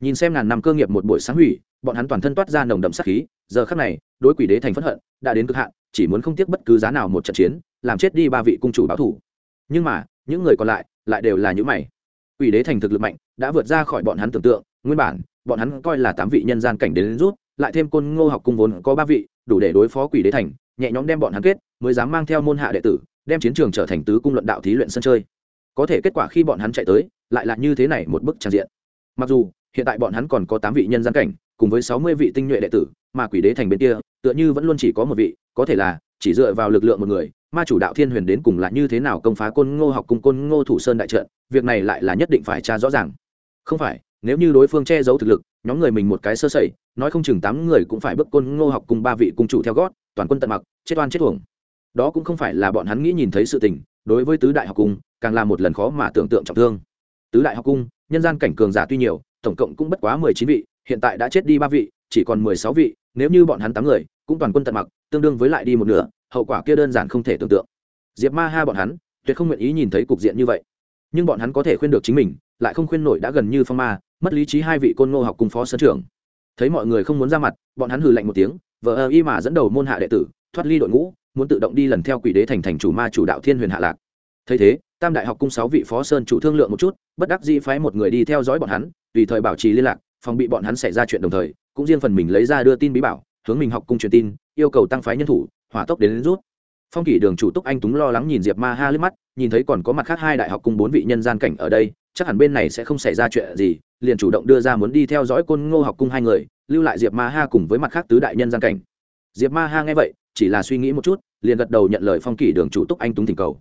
Nhìn xem ngàn năm cơ nghiệp một buổi sáng hủy, bọn hắn toàn thân toát ra nồng đậm sát khí, giờ khắc này, đối quỷ đế thành phẫn hận, đã đến cực hạn, chỉ muốn không tiếc bất cứ giá nào một trận chiến, làm chết đi ba vị cung chủ báo thủ. Nhưng mà những người còn lại lại đều là những mày. Quỷ đế thành thực lực mạnh, đã vượt ra khỏi bọn hắn tưởng tượng, nguyên bản, bọn hắn coi là tám vị nhân gian cảnh đến rút, lại thêm côn ngô học cung vốn có ba vị, đủ để đối phó quỷ đế thành, nhẹ nhõm đem bọn hắn kết, mới dám mang theo môn hạ đệ tử, đem chiến trường trở thành tứ cung luận đạo thí luyện sân chơi. Có thể kết quả khi bọn hắn chạy tới, lại là như thế này một bức tràn diện. Mặc dù, hiện tại bọn hắn còn có tám vị nhân gian cảnh, cùng với sáu mươi vị tinh nhuệ đệ tử, mà quỷ đế thành bên kia, tựa như vẫn luôn chỉ có một vị, có thể là chỉ dựa vào lực lượng một người ma chủ đạo thiên huyền đến cùng là như thế nào công phá côn ngô học cùng côn ngô thủ sơn đại trận, việc này lại là nhất định phải tra rõ ràng. Không phải, nếu như đối phương che giấu thực lực, nhóm người mình một cái sơ sẩy, nói không chừng tám người cũng phải bước côn ngô học cùng ba vị cung chủ theo gót, toàn quân tận mặc, chết oan chết thuồng đó cũng không phải là bọn hắn nghĩ nhìn thấy sự tình, đối với tứ đại học cung, càng là một lần khó mà tưởng tượng trọng thương. Tứ đại học cung, nhân gian cảnh cường giả tuy nhiều, tổng cộng cũng bất quá mười chín vị, hiện tại đã chết đi ba vị, chỉ còn mười sáu vị, nếu như bọn hắn tám người, cũng toàn quân tận mặc, tương đương với lại đi một nửa hậu quả kia đơn giản không thể tưởng tượng. Diệp ma ha bọn hắn, tuyệt không nguyện ý nhìn thấy cục diện như vậy. Nhưng bọn hắn có thể khuyên được chính mình, lại không khuyên nổi đã gần như phong ma, mất lý trí hai vị côn ngô học cùng phó sân trưởng. Thấy mọi người không muốn ra mặt, bọn hắn hừ lạnh một tiếng vợ ơ y mà dẫn đầu môn hạ đệ tử, thoát ly đội ngũ, muốn tự động đi lần theo quỷ đế thành thành chủ ma chủ đạo thiên huyền hạ lạc. Thấy thế, tam đại học cung sáu vị phó sơn chủ thương lượng một chút, bất đắc dĩ phái một người đi theo dõi bọn hắn, tùy thời bảo trì liên lạc, phòng bị bọn hắn xảy ra chuyện đồng thời, cũng riêng phần mình lấy ra đưa tin bí bảo, hướng mình học cung truyền tin, yêu cầu tăng phái nhân thủ hỏa tốc đến, đến rút. Phong kỷ đường chủ túc anh túng lo lắng nhìn diệp ma ha lướt mắt nhìn thấy còn có mặt khác hai đại học cùng bốn vị nhân gian cảnh ở đây chắc hẳn bên này sẽ không xảy ra chuyện gì liền chủ động đưa ra muốn đi theo dõi côn ngô học cung hai người lưu lại diệp ma ha cùng với mặt khác tứ đại nhân gian cảnh. Diệp ma ha nghe vậy chỉ là suy nghĩ một chút liền gật đầu nhận lời phong kỷ đường chủ túc anh túng thỉnh cầu.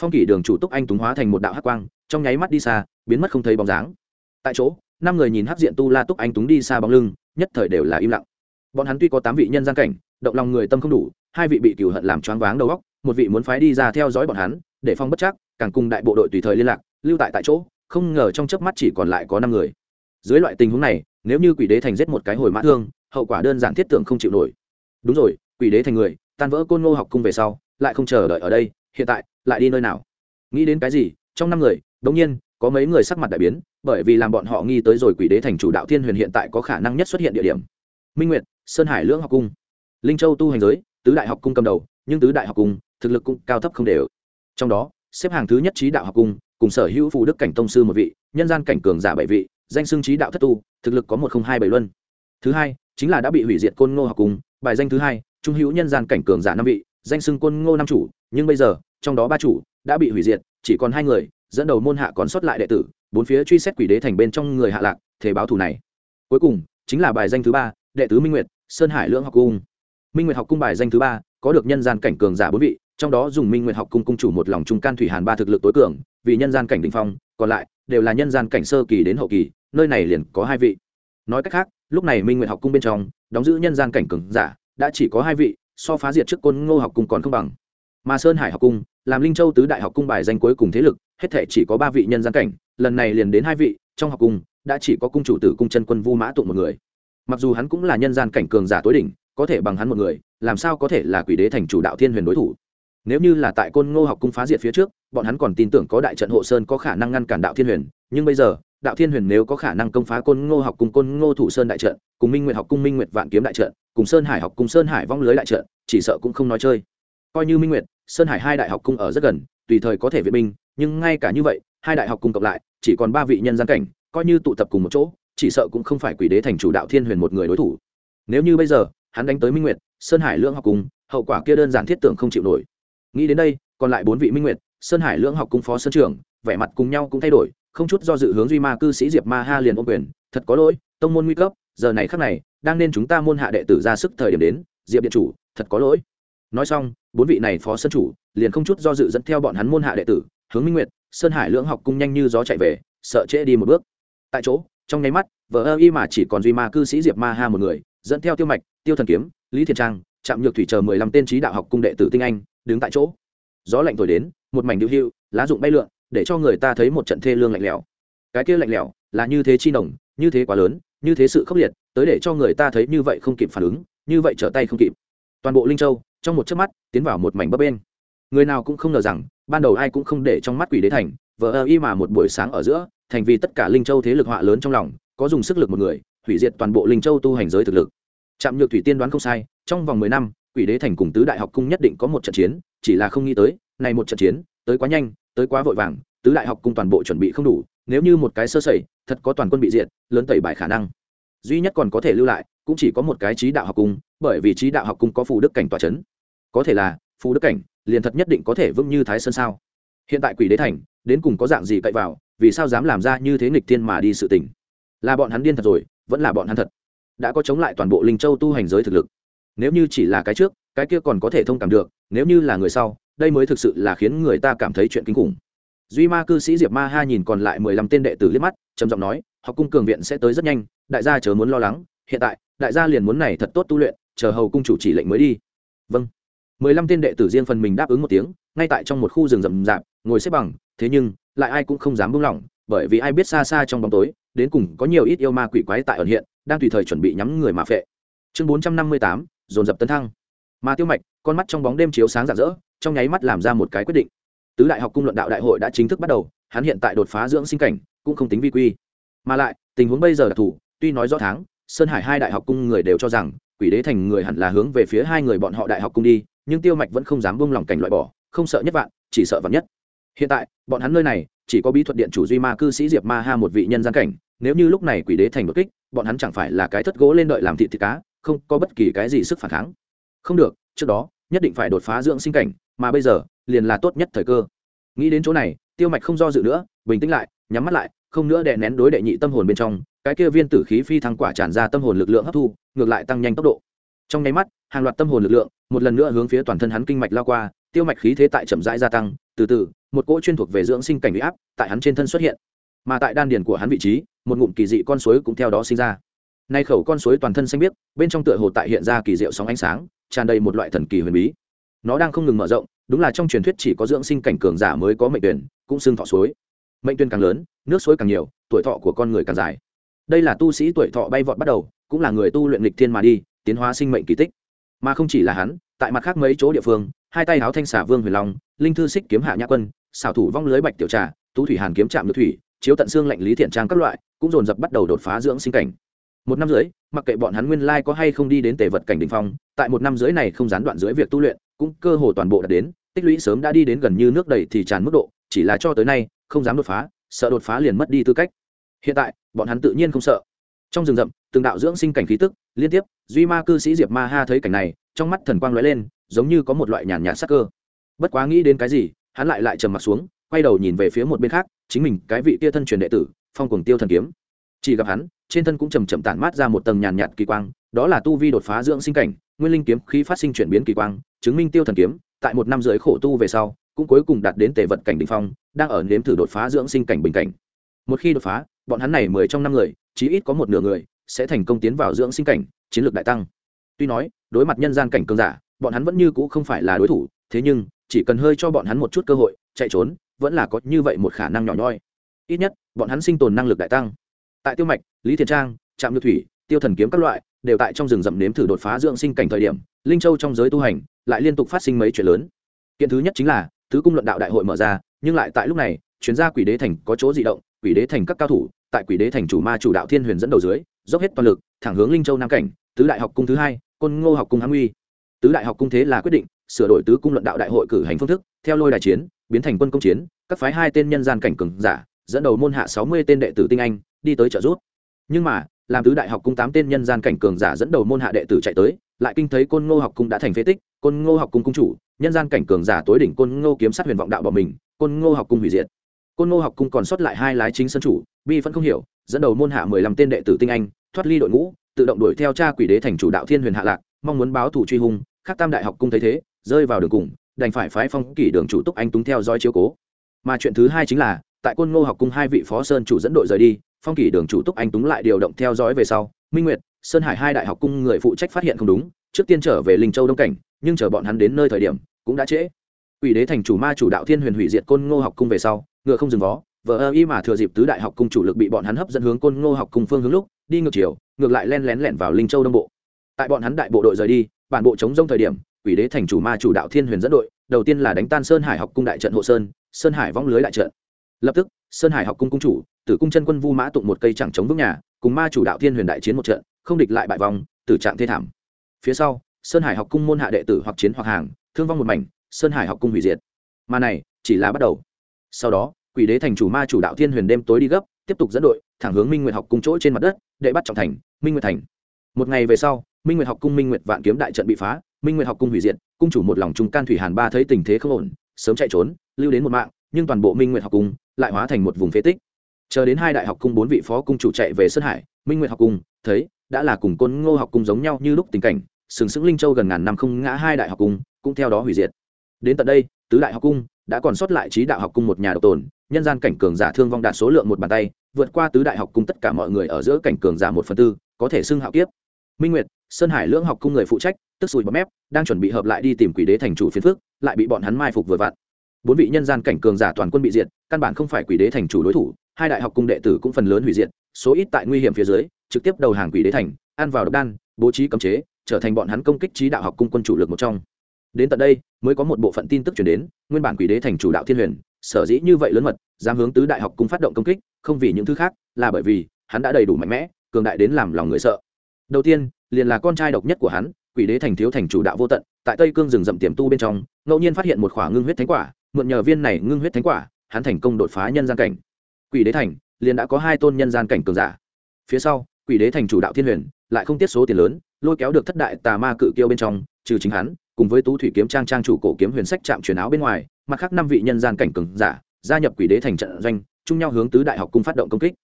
Phong kỷ đường chủ túc anh túng hóa thành một đạo hắc quang trong nháy mắt đi xa biến mất không thấy bóng dáng. Tại chỗ năm người nhìn hắc diện tu la túc anh túng đi xa bóng lưng nhất thời đều là im lặng. Bọn hắn tuy có tám vị nhân gian cảnh động lòng người tâm không đủ hai vị bị cửu hận làm choáng váng đầu óc, một vị muốn phái đi ra theo dõi bọn hắn, để phong bất chắc, càng cùng đại bộ đội tùy thời liên lạc, lưu tại tại chỗ, không ngờ trong chớp mắt chỉ còn lại có năm người. Dưới loại tình huống này, nếu như quỷ đế thành giết một cái hồi mã thương, hậu quả đơn giản thiết tưởng không chịu nổi. Đúng rồi, quỷ đế thành người, tan vỡ côn ngô học cung về sau, lại không chờ đợi ở đây, hiện tại, lại đi nơi nào? Nghĩ đến cái gì, trong năm người, đống nhiên, có mấy người sắc mặt đại biến, bởi vì làm bọn họ nghi tới rồi quỷ đế thành chủ đạo thiên huyền hiện tại có khả năng nhất xuất hiện địa điểm. Minh nguyệt, sơn hải lưỡng học cung. Linh châu tu hành giới tứ đại học cung cầm đầu, nhưng tứ đại học cung, thực lực cũng cao thấp không đều. Trong đó, xếp hàng thứ nhất trí đạo học cung, cùng sở hữu phụ đức cảnh tông sư một vị, nhân gian cảnh cường giả bảy vị, danh xưng trí đạo thất tu, thực lực có một không hai bảy luân. Thứ hai, chính là đã bị hủy diệt côn ngô học cung, bài danh thứ hai, trung hữu nhân gian cảnh cường giả năm vị, danh xưng côn ngô năm chủ, nhưng bây giờ, trong đó ba chủ đã bị hủy diệt, chỉ còn hai người, dẫn đầu môn hạ còn sót lại đệ tử, bốn phía truy xét quỷ đế thành bên trong người hạ lạc thể báo thù này. Cuối cùng, chính là bài danh thứ ba, đệ tứ minh nguyệt, sơn hải lưỡng học cung minh nguyệt học cung bài danh thứ ba, có được nhân gian cảnh cường giả bốn vị, trong đó dùng minh nguyệt học cung cung chủ một lòng trung can thủy hàn ba thực lực tối cường, vì nhân gian cảnh đình phong, còn lại đều là nhân gian cảnh sơ kỳ đến hậu kỳ, nơi này liền có hai vị. Nói cách khác, lúc này minh nguyệt học cung bên trong, đóng giữ nhân gian cảnh cường giả, đã chỉ có hai vị, so phá diệt trước côn ngô học cung còn không bằng. Mà sơn hải học cung, làm linh châu tứ đại học cung bài danh cuối cùng thế lực, hết thể chỉ có ba vị nhân gian cảnh, lần này liền đến hai vị, trong học cung, đã chỉ có cung chủ tử cung chân quân vu mã tụng một người. Mặc dù hắn cũng là nhân gian cảnh cường giả tối đỉnh có thể bằng hắn một người, làm sao có thể là quỷ đế thành chủ đạo thiên huyền đối thủ? Nếu như là tại côn ngô học cung phá diệt phía trước, bọn hắn còn tin tưởng có đại trận hộ sơn có khả năng ngăn cản đạo thiên huyền, nhưng bây giờ, đạo thiên huyền nếu có khả năng công phá côn ngô học cung, côn ngô thủ sơn đại trận, cùng minh nguyệt học cung, minh nguyệt vạn kiếm đại trận, cùng sơn hải học cung, sơn hải vong lưới đại trận, chỉ sợ cũng không nói chơi. Coi như minh nguyệt, sơn hải hai đại học cung ở rất gần, tùy thời có thể viện binh, nhưng ngay cả như vậy, hai đại học cung cộng lại, chỉ còn ba vị nhân gian cảnh, coi như tụ tập cùng một chỗ, chỉ sợ cũng không phải quỷ đế thành chủ đạo thiên huyền một người đối thủ. Nếu như bây giờ hắn đánh tới minh nguyệt sơn hải lưỡng học cùng, hậu quả kia đơn giản thiết tưởng không chịu nổi. Nghĩ đến đây còn lại bốn vị minh nguyệt sơn hải lưỡng học cung phó sơn trưởng vẻ mặt cùng nhau cũng thay đổi không chút do dự hướng duy ma cư sĩ diệp ma ha liền ôm quyền thật có lỗi tông môn nguy cấp giờ này khắc này đang nên chúng ta môn hạ đệ tử ra sức thời điểm đến diệp điện chủ thật có lỗi. Nói xong bốn vị này phó sơn chủ liền không chút do dự dẫn theo bọn hắn môn hạ đệ tử hướng minh nguyệt sơn hải lưỡng học cung nhanh như gió chạy về sợ trễ đi một bước. Tại chỗ trong nháy mắt vợ ơ y mà chỉ còn duy ma cư sĩ diệp ma ha một người dẫn theo tiêu mạch, tiêu thần kiếm, lý thiền trang chạm nhược thủy chờ mười lăm tên trí đạo học cung đệ tử tinh anh, đứng tại chỗ. Gió lạnh thổi đến, một mảnh điệu hiệu lá dụng bay lượn, để cho người ta thấy một trận thê lương lạnh lẽo. Cái kia lạnh lẽo, là như thế chi nồng, như thế quá lớn, như thế sự khốc liệt, tới để cho người ta thấy như vậy không kịp phản ứng, như vậy trở tay không kịp. Toàn bộ linh châu, trong một chớp mắt, tiến vào một mảnh bấp bên người nào cũng không ngờ rằng, ban đầu ai cũng không để trong mắt quỷ đế thành, vờ ơ y mà một buổi sáng ở giữa, thành vì tất cả linh châu thế lực họa lớn trong lòng, có dùng sức lực một người hủy diệt toàn bộ linh châu tu hành giới thực lực. Trạm nhược thủy tiên đoán không sai, trong vòng mười năm, quỷ đế thành cùng tứ đại học cung nhất định có một trận chiến, chỉ là không nghĩ tới, này một trận chiến, tới quá nhanh, tới quá vội vàng, tứ đại học cung toàn bộ chuẩn bị không đủ, nếu như một cái sơ sẩy, thật có toàn quân bị diệt, lớn tẩy bại khả năng. Duy nhất còn có thể lưu lại, cũng chỉ có một cái trí đạo học cung, bởi vì trí đạo học cung có phù đức cảnh tòa c h ấ n có thể là, phù đức cảnh, liền thật nhất định có thể vững như thái sơn sao? Hiện tại quỷ đế thành, đến cùng có dạng gì cậy vào, vì sao dám làm ra như thế nghịch thiên mà đi sự tình? Là bọn hắn điên thật rồi vẫn là bọn hắn thật. Đã có chống lại toàn bộ linh châu tu hành giới thực lực. Nếu như chỉ là cái trước, cái kia còn có thể thông cảm được, nếu như là người sau, đây mới thực sự là khiến người ta cảm thấy chuyện kinh khủng. Duy ma cư sĩ diệp ma ha nhìn còn lại mười lăm tên đệ tử liếc mắt, trầm giọng nói, học cung cường viện sẽ tới rất nhanh, đại gia chớ muốn lo lắng, hiện tại, đại gia liền muốn này thật tốt tu luyện, chờ hầu cung chủ chỉ lệnh mới đi. Vâng. mười lăm tên đệ tử riêng phần mình đáp ứng một tiếng, ngay tại trong một khu rừng rậm rạp, ngồi xếp bằng, thế nhưng, lại ai cũng không dám buông lỏng bởi vì ai biết xa xa trong bóng tối, đến cùng có nhiều ít yêu ma quỷ quái tại ẩn hiện, đang tùy thời chuẩn bị nhắm người mà phệ. Chương bốn trăm năm mươi tám, dồn dập tấn thăng. Mà tiêu mạch, con mắt trong bóng đêm chiếu sáng rạng rỡ, trong nháy mắt làm ra một cái quyết định. Tứ đại học cung luận đạo đại hội đã chính thức bắt đầu, hắn hiện tại đột phá dưỡng sinh cảnh, cũng không tính vi quy. Mà lại, tình huống bây giờ đặc thù tuy nói rõ tháng, sơn hải hai đại học cung người đều cho rằng, quỷ đế thành người hẳn là hướng về phía hai người bọn họ đại học cung đi, nhưng tiêu mạch vẫn không dám buông lỏng cảnh loại bỏ, không sợ nhất vạn, chỉ sợ vạn nhất. Hiện tại, bọn hắn nơi này chỉ có bí thuật điện chủ duy ma cư sĩ diệp ma ha một vị nhân gian cảnh, nếu như lúc này quỷ đế thành đột kích, bọn hắn chẳng phải là cái thất gỗ lên đợi làm thịt thịt cá, không có bất kỳ cái gì sức phản kháng. Không được, trước đó, nhất định phải đột phá dưỡng sinh cảnh, mà bây giờ, liền là tốt nhất thời cơ. Nghĩ đến chỗ này, tiêu mạch không do dự nữa, bình tĩnh lại, nhắm mắt lại, không nữa đè nén đối đệ nhị tâm hồn bên trong, cái kia viên tử khí phi thăng quả tràn ra tâm hồn lực lượng hấp thu, ngược lại tăng nhanh tốc độ. Trong nháy mắt, hàng loạt tâm hồn lực lượng, một lần nữa hướng phía toàn thân hắn kinh mạch lao qua, tiêu mạch khí thế tại chậm rãi gia tăng, từ từ một cỗ chuyên thuộc về dưỡng sinh cảnh bị áp tại hắn trên thân xuất hiện. Mà tại đan điền của hắn vị trí, một ngụm kỳ dị con suối cũng theo đó sinh ra. Nay khẩu con suối toàn thân xanh biếc, bên trong tựa hồ tại hiện ra kỳ diệu sóng ánh sáng, tràn đầy một loại thần kỳ huyền bí. Nó đang không ngừng mở rộng, đúng là trong truyền thuyết chỉ có dưỡng sinh cảnh cường giả mới có mệnh tuyển, cũng xưng thọ suối. Mệnh tuyển càng lớn, nước suối càng nhiều, tuổi thọ của con người càng dài. Đây là tu sĩ tuổi thọ bay vọt bắt đầu, cũng là người tu luyện lịch thiên mà đi, tiến hóa sinh mệnh kỳ tích. Mà không chỉ là hắn, tại mặt khác mấy chỗ địa phương, hai tay áo thanh xả vương huyền long, linh thư xích kiếm hạ nhã quân xảo thủ vong lưới bạch tiểu trà, tú thủy hàn kiếm trạm nước thủy, chiếu tận xương lạnh lý thiện trang các loại, cũng dồn dập bắt đầu đột phá dưỡng sinh cảnh. Một năm dưới mặc kệ bọn hắn nguyên lai có hay không đi đến tề vật cảnh đình phong, tại một năm dưới này không gián đoạn dưới việc tu luyện, cũng cơ hồ toàn bộ đạt đến, tích lũy sớm đã đi đến gần như nước đầy thì tràn mức độ, chỉ là cho tới nay, không dám đột phá, sợ đột phá liền mất đi tư cách. Hiện tại, bọn hắn tự nhiên không sợ. Trong rừng rậm, từng đạo dưỡng sinh cảnh khí tức, liên tiếp, duy ma cư sĩ diệp ma ha thấy cảnh này, trong mắt thần quang lóe lên, giống như có một loại nhàn nhạt sắc cơ. Bất quá nghĩ đến cái gì hắn lại lại trầm mặt xuống, quay đầu nhìn về phía một bên khác, chính mình, cái vị tia thân truyền đệ tử, phong cuồng tiêu thần kiếm. Chỉ gặp hắn, trên thân cũng chầm chậm tản mát ra một tầng nhàn nhạt kỳ quang, đó là tu vi đột phá dưỡng sinh cảnh, nguyên linh kiếm khí phát sinh chuyển biến kỳ quang, chứng minh tiêu thần kiếm, tại một năm rưỡi khổ tu về sau, cũng cuối cùng đạt đến tề vật cảnh đ ỉ n h phong, đang ở nếm thử đột phá dưỡng sinh cảnh bình cảnh. Một khi đột phá, bọn hắn này mười trong năm người, chí ít có một nửa người, sẽ thành công tiến vào dưỡng sinh cảnh, chiến lược đại tăng. Tuy nói, đối mặt nhân gian cảnh cường giả, bọn hắn vẫn như c ũ không phải là đối thủ, thế nhưng chỉ cần hơi cho bọn hắn một chút cơ hội, chạy trốn, vẫn là có như vậy một khả năng nhỏ nhoi. Ít nhất, bọn hắn sinh tồn năng lực đại tăng. Tại tiêu mạch, lý thiền trang, trạm nhược thủy, tiêu thần kiếm các loại, đều tại trong rừng rậm nếm thử đột phá dưỡng sinh cảnh thời điểm, linh châu trong giới tu hành lại liên tục phát sinh mấy chuyện lớn. Kiện thứ nhất chính là, tứ cung luận đạo đại hội mở ra, nhưng lại tại lúc này, chuyến gia quỷ đế thành có chỗ di động, quỷ đế thành các cao thủ, tại quỷ đế thành chủ ma chủ đạo thiên huyền dẫn đầu dưới, dốc hết toàn lực, thẳng hướng linh châu nam cảnh, tứ đại học cung thứ hai, côn ngô học cung hãng uy. Tứ đại học cung thế là quyết định sửa đổi tứ cung luận đạo đại hội cử hành phương thức, theo lôi đài chiến, biến thành quân công chiến, các phái hai tên nhân gian cảnh cường giả, dẫn đầu môn hạ sáu mươi tên đệ tử tinh anh, đi tới trợ giúp. Nhưng mà, làm tứ đại học cung tám tên nhân gian cảnh cường giả dẫn đầu môn hạ đệ tử chạy tới, lại kinh thấy côn ngô học cung đã thành phế tích, côn ngô học cung cung chủ, nhân gian cảnh cường giả tối đỉnh côn ngô kiếm sát huyền vọng đạo bỏ mình, côn ngô học cung hủy diệt. Côn ngô học cung còn sót lại hai lái chính sân chủ, bi vẫn không hiểu, dẫn đầu môn hạ mười lăm tên đệ tử tinh anh, thoát ly đội ngũ, tự động đuổi theo cha quỷ đế thành chủ đạo thiên huyền hạ lạc, mong muốn báo thủ truy hung, khác tam đại học cung thấy thế rơi vào đường cùng, đành phải phái phong kỷ đường chủ túc anh túng theo dõi chiếu cố. Mà chuyện thứ hai chính là, tại côn ngô học cung hai vị phó sơn chủ dẫn đội rời đi, phong kỷ đường chủ túc anh túng lại điều động theo dõi về sau. Minh nguyệt, sơn hải hai đại học cung người phụ trách phát hiện không đúng, trước tiên trở về linh châu đông cảnh, nhưng chờ bọn hắn đến nơi thời điểm, cũng đã trễ. Ủy đế thành chủ ma chủ đạo thiên huyền hủy diệt côn ngô học cung về sau, ngựa không dừng vó vợ ơ y mà thừa dịp tứ đại học cung chủ lực bị bọn hắn hấp dẫn hướng côn ngô học cung phương hướng lúc, đi ngược chiều, ngược lại len lén lẻn vào linh châu đông bộ. Tại bọn hắn đại bộ đội rời đi, bản bộ chống rông thời điểm Quỷ đế thành chủ ma chủ đạo thiên huyền dẫn đội, đầu tiên là đánh tan sơn hải học cung đại trận hộ sơn sơn hải vong lưới đại trận. Lập tức, sơn hải học cung cung chủ, tử cung chân quân vu mã tụng một cây chẳng chống vững nhà, cùng ma chủ đạo thiên huyền đại chiến một trận, không địch lại bại vòng tử trạng thê thảm. Phía sau, sơn hải học cung môn hạ đệ tử hoặc chiến hoặc hàng, thương vong một mảnh, sơn hải học cung hủy diệt. Mà này, chỉ là bắt đầu. Sau đó, quỷ đế thành chủ ma chủ đạo thiên huyền đêm tối đi gấp, tiếp tục dẫn đội, thẳng hướng minh nguyệt học cung chỗ trên mặt đất, đệ bắt trọng thành, minh nguyệt thành. Một ngày về sau, minh nguyệt học cung minh nguyệt vạn kiếm đại trận bị phá minh nguyệt học cung hủy diệt, cung chủ một lòng trung can thủy hàn ba thấy tình thế không ổn, sớm chạy trốn, lưu đến một mạng, nhưng toàn bộ minh nguyệt học cung lại hóa thành một vùng phế tích. Chờ đến hai đại học cung bốn vị phó cung chủ chạy về sơn hải, minh nguyệt học cung, thấy, đã là cùng côn ngô học cung giống nhau như lúc tình cảnh, sừng sững linh châu gần ngàn năm không ngã hai đại học cung, cũng theo đó hủy diệt. Đến tận đây, tứ đại học cung đã còn sót lại trí đạo học cung một nhà độc tồn, nhân gian cảnh cường giả thương vong đạt số lượng một bàn tay, vượt qua tứ đại học cung tất cả mọi người ở giữa cảnh cường giả một phần tư, có thể xưng hạo kiếp. Minh nguyệt sơn hải lưỡng học cung người phụ trách, tức sùi bọt mép, đang chuẩn bị hợp lại đi tìm quỷ đế thành chủ phiến phước lại bị bọn hắn mai phục vừa vặn. Bốn vị nhân gian cảnh cường giả toàn quân bị diệt, căn bản không phải quỷ đế thành chủ đối thủ, hai đại học cung đệ tử cũng phần lớn hủy diệt, số ít tại nguy hiểm phía dưới, trực tiếp đầu hàng quỷ đế thành, ăn vào độc đan, bố trí cấm chế, trở thành bọn hắn công kích trí đạo học cung quân chủ lực một trong. Đến tận đây, mới có một bộ phận tin tức chuyển đến, nguyên bản quỷ đế thành chủ đạo thiên huyền, sở dĩ như vậy lớn mật, dám hướng tứ đại học cung phát động công kích, không vì những thứ khác, là bởi vì hắn đã đầy đủ mạnh mẽ, cường đại đến làm lòng người sợ. Đầu tiên liền là con trai độc nhất của hắn, quỷ đế thành thiếu thành chủ đạo vô tận, tại tây cương rừng rậm tiềm tu bên trong, ngẫu nhiên phát hiện một khỏa ngưng huyết thánh quả, mượn nhờ viên này ngưng huyết thánh quả, hắn thành công đột phá nhân gian cảnh. Quỷ đế thành, liền đã có hai tôn nhân gian cảnh cường giả. Phía sau, quỷ đế thành chủ đạo thiên huyền, lại không tiết số tiền lớn, lôi kéo được thất đại tà ma cự kiêu bên trong, trừ chính hắn, cùng với tú thủy kiếm trang trang chủ cổ kiếm huyền sách chạm truyền áo bên ngoài, mặt khác năm vị nhân gian cảnh cường giả, gia nhập quỷ đế thành trận doanh, chung nhau hướng tứ đại học cung phát động công kích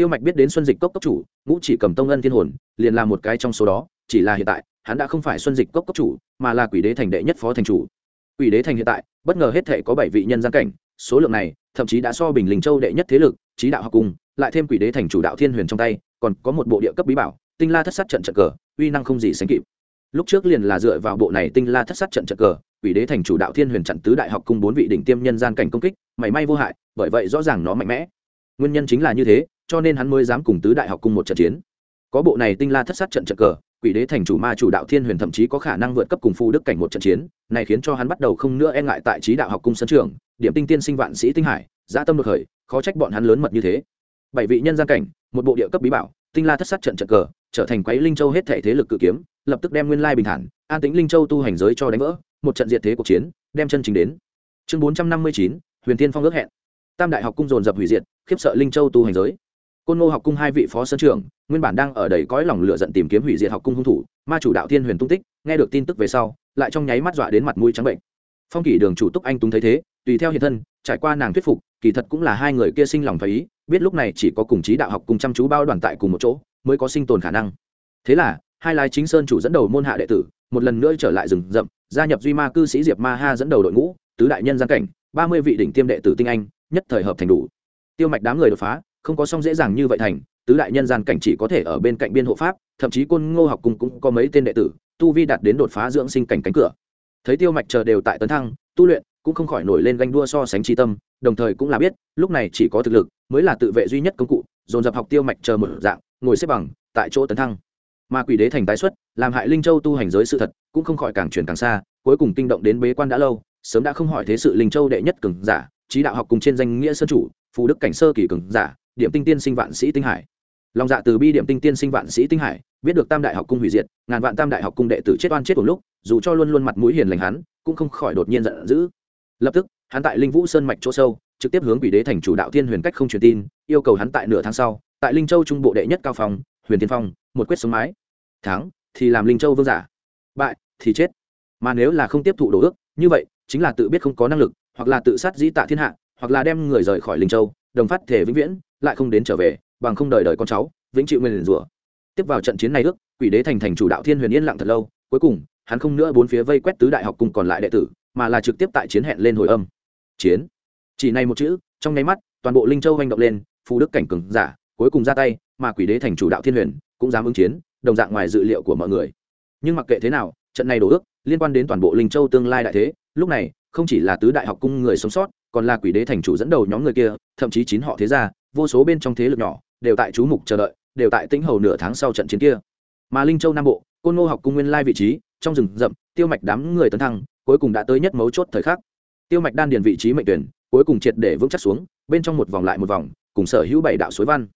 tiêu mạch biết đến xuân dịch cốc cốc chủ, ngũ chỉ cầm tông ân thiên hồn, liền là một cái trong số đó, chỉ là hiện tại, hắn đã không phải xuân dịch cốc cốc chủ, mà là quỷ đế thành đệ nhất phó thành chủ. Quỷ đế thành hiện tại, bất ngờ hết thể có bảy vị nhân gian cảnh, số lượng này, thậm chí đã so bình linh châu đệ nhất thế lực trí đạo học cung lại thêm quỷ đế thành chủ đạo thiên huyền trong tay, còn có một bộ địa cấp bí bảo, tinh la thất sát trận trận cờ, uy năng không gì sánh kịp. Lúc trước liền là dựa vào bộ này tinh la thất sát trận trận cờ, quỷ đế thành chủ đạo thiên huyền chặn tứ đại học cung bốn vị đỉnh tiêm nhân gian cảnh công kích, mảy may vô hại, bởi vậy rõ ràng nó mạnh mẽ. Nguyên nhân chính là như thế cho nên hắn mới dám cùng tứ đại học cung một trận chiến. Có bộ này tinh la thất sát trận trận cờ, quỷ đế thành chủ ma chủ đạo thiên huyền thậm chí có khả năng vượt cấp cùng phu đức cảnh một trận chiến, này khiến cho hắn bắt đầu không nữa e ngại tại trí đạo học cung sân trường, điểm tinh tiên sinh vạn sĩ tinh hải dạ tâm đột khởi, khó trách bọn hắn lớn mật như thế. Bảy vị nhân gian cảnh, một bộ địa cấp bí bảo, tinh la thất sát trận trận cờ, trở thành quấy linh châu hết thể thế lực cự kiếm, lập tức đem nguyên lai bình thản, an tĩnh linh châu tu hành giới cho đánh vỡ, một trận diệt thế cuộc chiến, đem chân chính đến. Chương bốn trăm năm mươi chín, huyền tiên phong ước hẹn. Tam đại học cung dồn dập hủy diệt, khiếp sợ linh châu tu hành giới côn ngô học cung hai vị phó sân trưởng, nguyên bản đang ở đầy cõi lòng lửa giận tìm kiếm hủy diệt học cung hung thủ, ma chủ đạo thiên huyền tung tích, nghe được tin tức về sau, lại trong nháy mắt dọa đến mặt mũi trắng bệnh. Phong kỷ đường chủ túc anh túng thấy thế, tùy theo hiện thân, trải qua nàng thuyết phục, kỳ thật cũng là hai người kia sinh lòng thấy ý, biết lúc này chỉ có cùng chí đạo học cùng chăm chú bao đoàn tại cùng một chỗ, mới có sinh tồn khả năng. Thế là, hai lai chính sơn chủ dẫn đầu môn hạ đệ tử, một lần nữa trở lại rừng rậm, gia nhập duy ma cư sĩ diệp ma ha dẫn đầu đội ngũ, tứ đại nhân gian cảnh, ba mươi vị đỉnh tiêm đệ tử tinh anh, nhất thời hợp thành đủ. Tiêu mạch đám người đột phá không có xong dễ dàng như vậy thành, tứ đại nhân gian cảnh chỉ có thể ở bên cạnh biên hộ pháp, thậm chí côn ngô học cùng cũng có mấy tên đệ tử, tu vi đạt đến đột phá dưỡng sinh cảnh cánh cửa. Thấy tiêu mạch chờ đều tại tấn thăng, tu luyện cũng không khỏi nổi lên ganh đua so sánh tri tâm, đồng thời cũng là biết, lúc này chỉ có thực lực mới là tự vệ duy nhất công cụ, dồn dập học tiêu mạch chờ một dạng, ngồi xếp bằng, tại chỗ tấn thăng. Mà quỷ đế thành tái xuất, làm hại linh châu tu hành giới sự thật, cũng không khỏi càng chuyển càng xa, cuối cùng kinh động đến bế quan đã lâu, sớm đã không hỏi thế sự linh châu đệ nhất cường giả trí đạo học cùng trên danh nghĩa sơn chủ, phù đức cảnh sơ kỳ cường giả điểm tinh tiên sinh vạn sĩ tinh hải. Lòng dạ từ bi điểm tinh tiên sinh vạn sĩ tinh hải, biết được tam đại học cung hủy diệt, ngàn vạn tam đại học cung đệ tử chết oan chết cùng lúc, dù cho luôn luôn mặt mũi hiền lành hắn, cũng không khỏi đột nhiên giận dữ. Lập tức, hắn tại linh vũ sơn mạch chỗ sâu, trực tiếp hướng quỷ đế thành chủ đạo thiên huyền cách không truyền tin, yêu cầu hắn tại nửa tháng sau, tại linh châu trung bộ đệ nhất cao phòng huyền tiên phong, một quyết sống mái. Thắng, thì làm linh châu vương giả. Bại, thì chết. Mà nếu là không tiếp thụ đồ ước, như vậy, chính là tự biết không có năng lực, hoặc là tự sát dĩ tạ thiên hạ, hoặc là đem người rời khỏi linh châu, đồng phát thể vĩnh viễn lại không đến trở về, bằng không đời đời con cháu, vĩnh chịu nguyên rủa. Tiếp vào trận chiến này ước, quỷ đế thành thành chủ đạo thiên huyền yên lặng thật lâu, cuối cùng, hắn không nữa bốn phía vây quét tứ đại học cùng còn lại đệ tử, mà là trực tiếp tại chiến hẹn lên hồi âm. Chiến. Chỉ này một chữ, trong nháy mắt, toàn bộ linh châu hành động lên, phù đức cảnh cường giả, cuối cùng ra tay, mà quỷ đế thành chủ đạo thiên huyền cũng dám ứng chiến, đồng dạng ngoài dự liệu của mọi người. Nhưng mặc kệ thế nào, trận này đổ ước, liên quan đến toàn bộ linh châu tương lai đại thế, lúc này, không chỉ là tứ đại học cung người sống sót, còn là quỷ đế thành chủ dẫn đầu nhóm người kia, thậm chí chín họ thế gia vô số bên trong thế lực nhỏ đều tại chú mục chờ đợi, đều tại tĩnh hầu nửa tháng sau trận chiến kia. Mà linh châu nam bộ, côn ngô học cung nguyên lai vị trí, trong rừng rậm, tiêu mạch đám người tấn thăng, cuối cùng đã tới nhất mấu chốt thời khắc. Tiêu mạch đan điền vị trí mệnh tuyển, cuối cùng triệt để vững chắc xuống, bên trong một vòng lại một vòng, cùng sở hữu bảy đạo suối văn.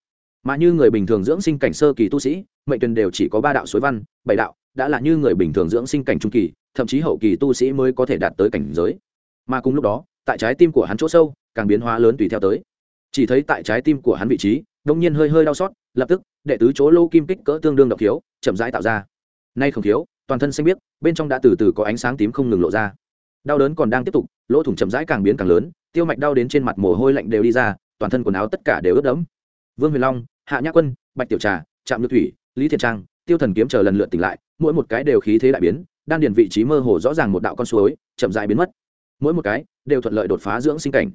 Mà như người bình thường dưỡng sinh cảnh sơ kỳ tu sĩ, mệnh tuyển đều chỉ có ba đạo suối văn, bảy đạo đã là như người bình thường dưỡng sinh cảnh trung kỳ, thậm chí hậu kỳ tu sĩ mới có thể đạt tới cảnh giới. Mà cùng lúc đó, tại trái tim của hắn chỗ sâu, càng biến hóa lớn tùy theo tới chỉ thấy tại trái tim của hắn vị trí, đông nhiên hơi hơi đau xót, lập tức, đệ tứ chỗ lô kim kích cỡ tương đương độc thiếu chậm rãi tạo ra. Nay không thiếu toàn thân xanh biếc, bên trong đã từ từ có ánh sáng tím không ngừng lộ ra. Đau đớn còn đang tiếp tục, lỗ thủng chậm rãi càng biến càng lớn, tiêu mạch đau đến trên mặt mồ hôi lạnh đều đi ra, toàn thân quần áo tất cả đều ướt đẫm. Vương huyền long, hạ nhã quân, bạch tiểu trà, trạm nhược thủy, lý thiện trang, tiêu thần kiếm chờ lần lượt tỉnh lại, mỗi một cái đều khí thế đại biến, đan điền vị trí mơ hồ rõ ràng một đạo con suối, chậm rãi biến mất. Mỗi một cái đều thuận lợi đột phá dưỡng sinh cảnh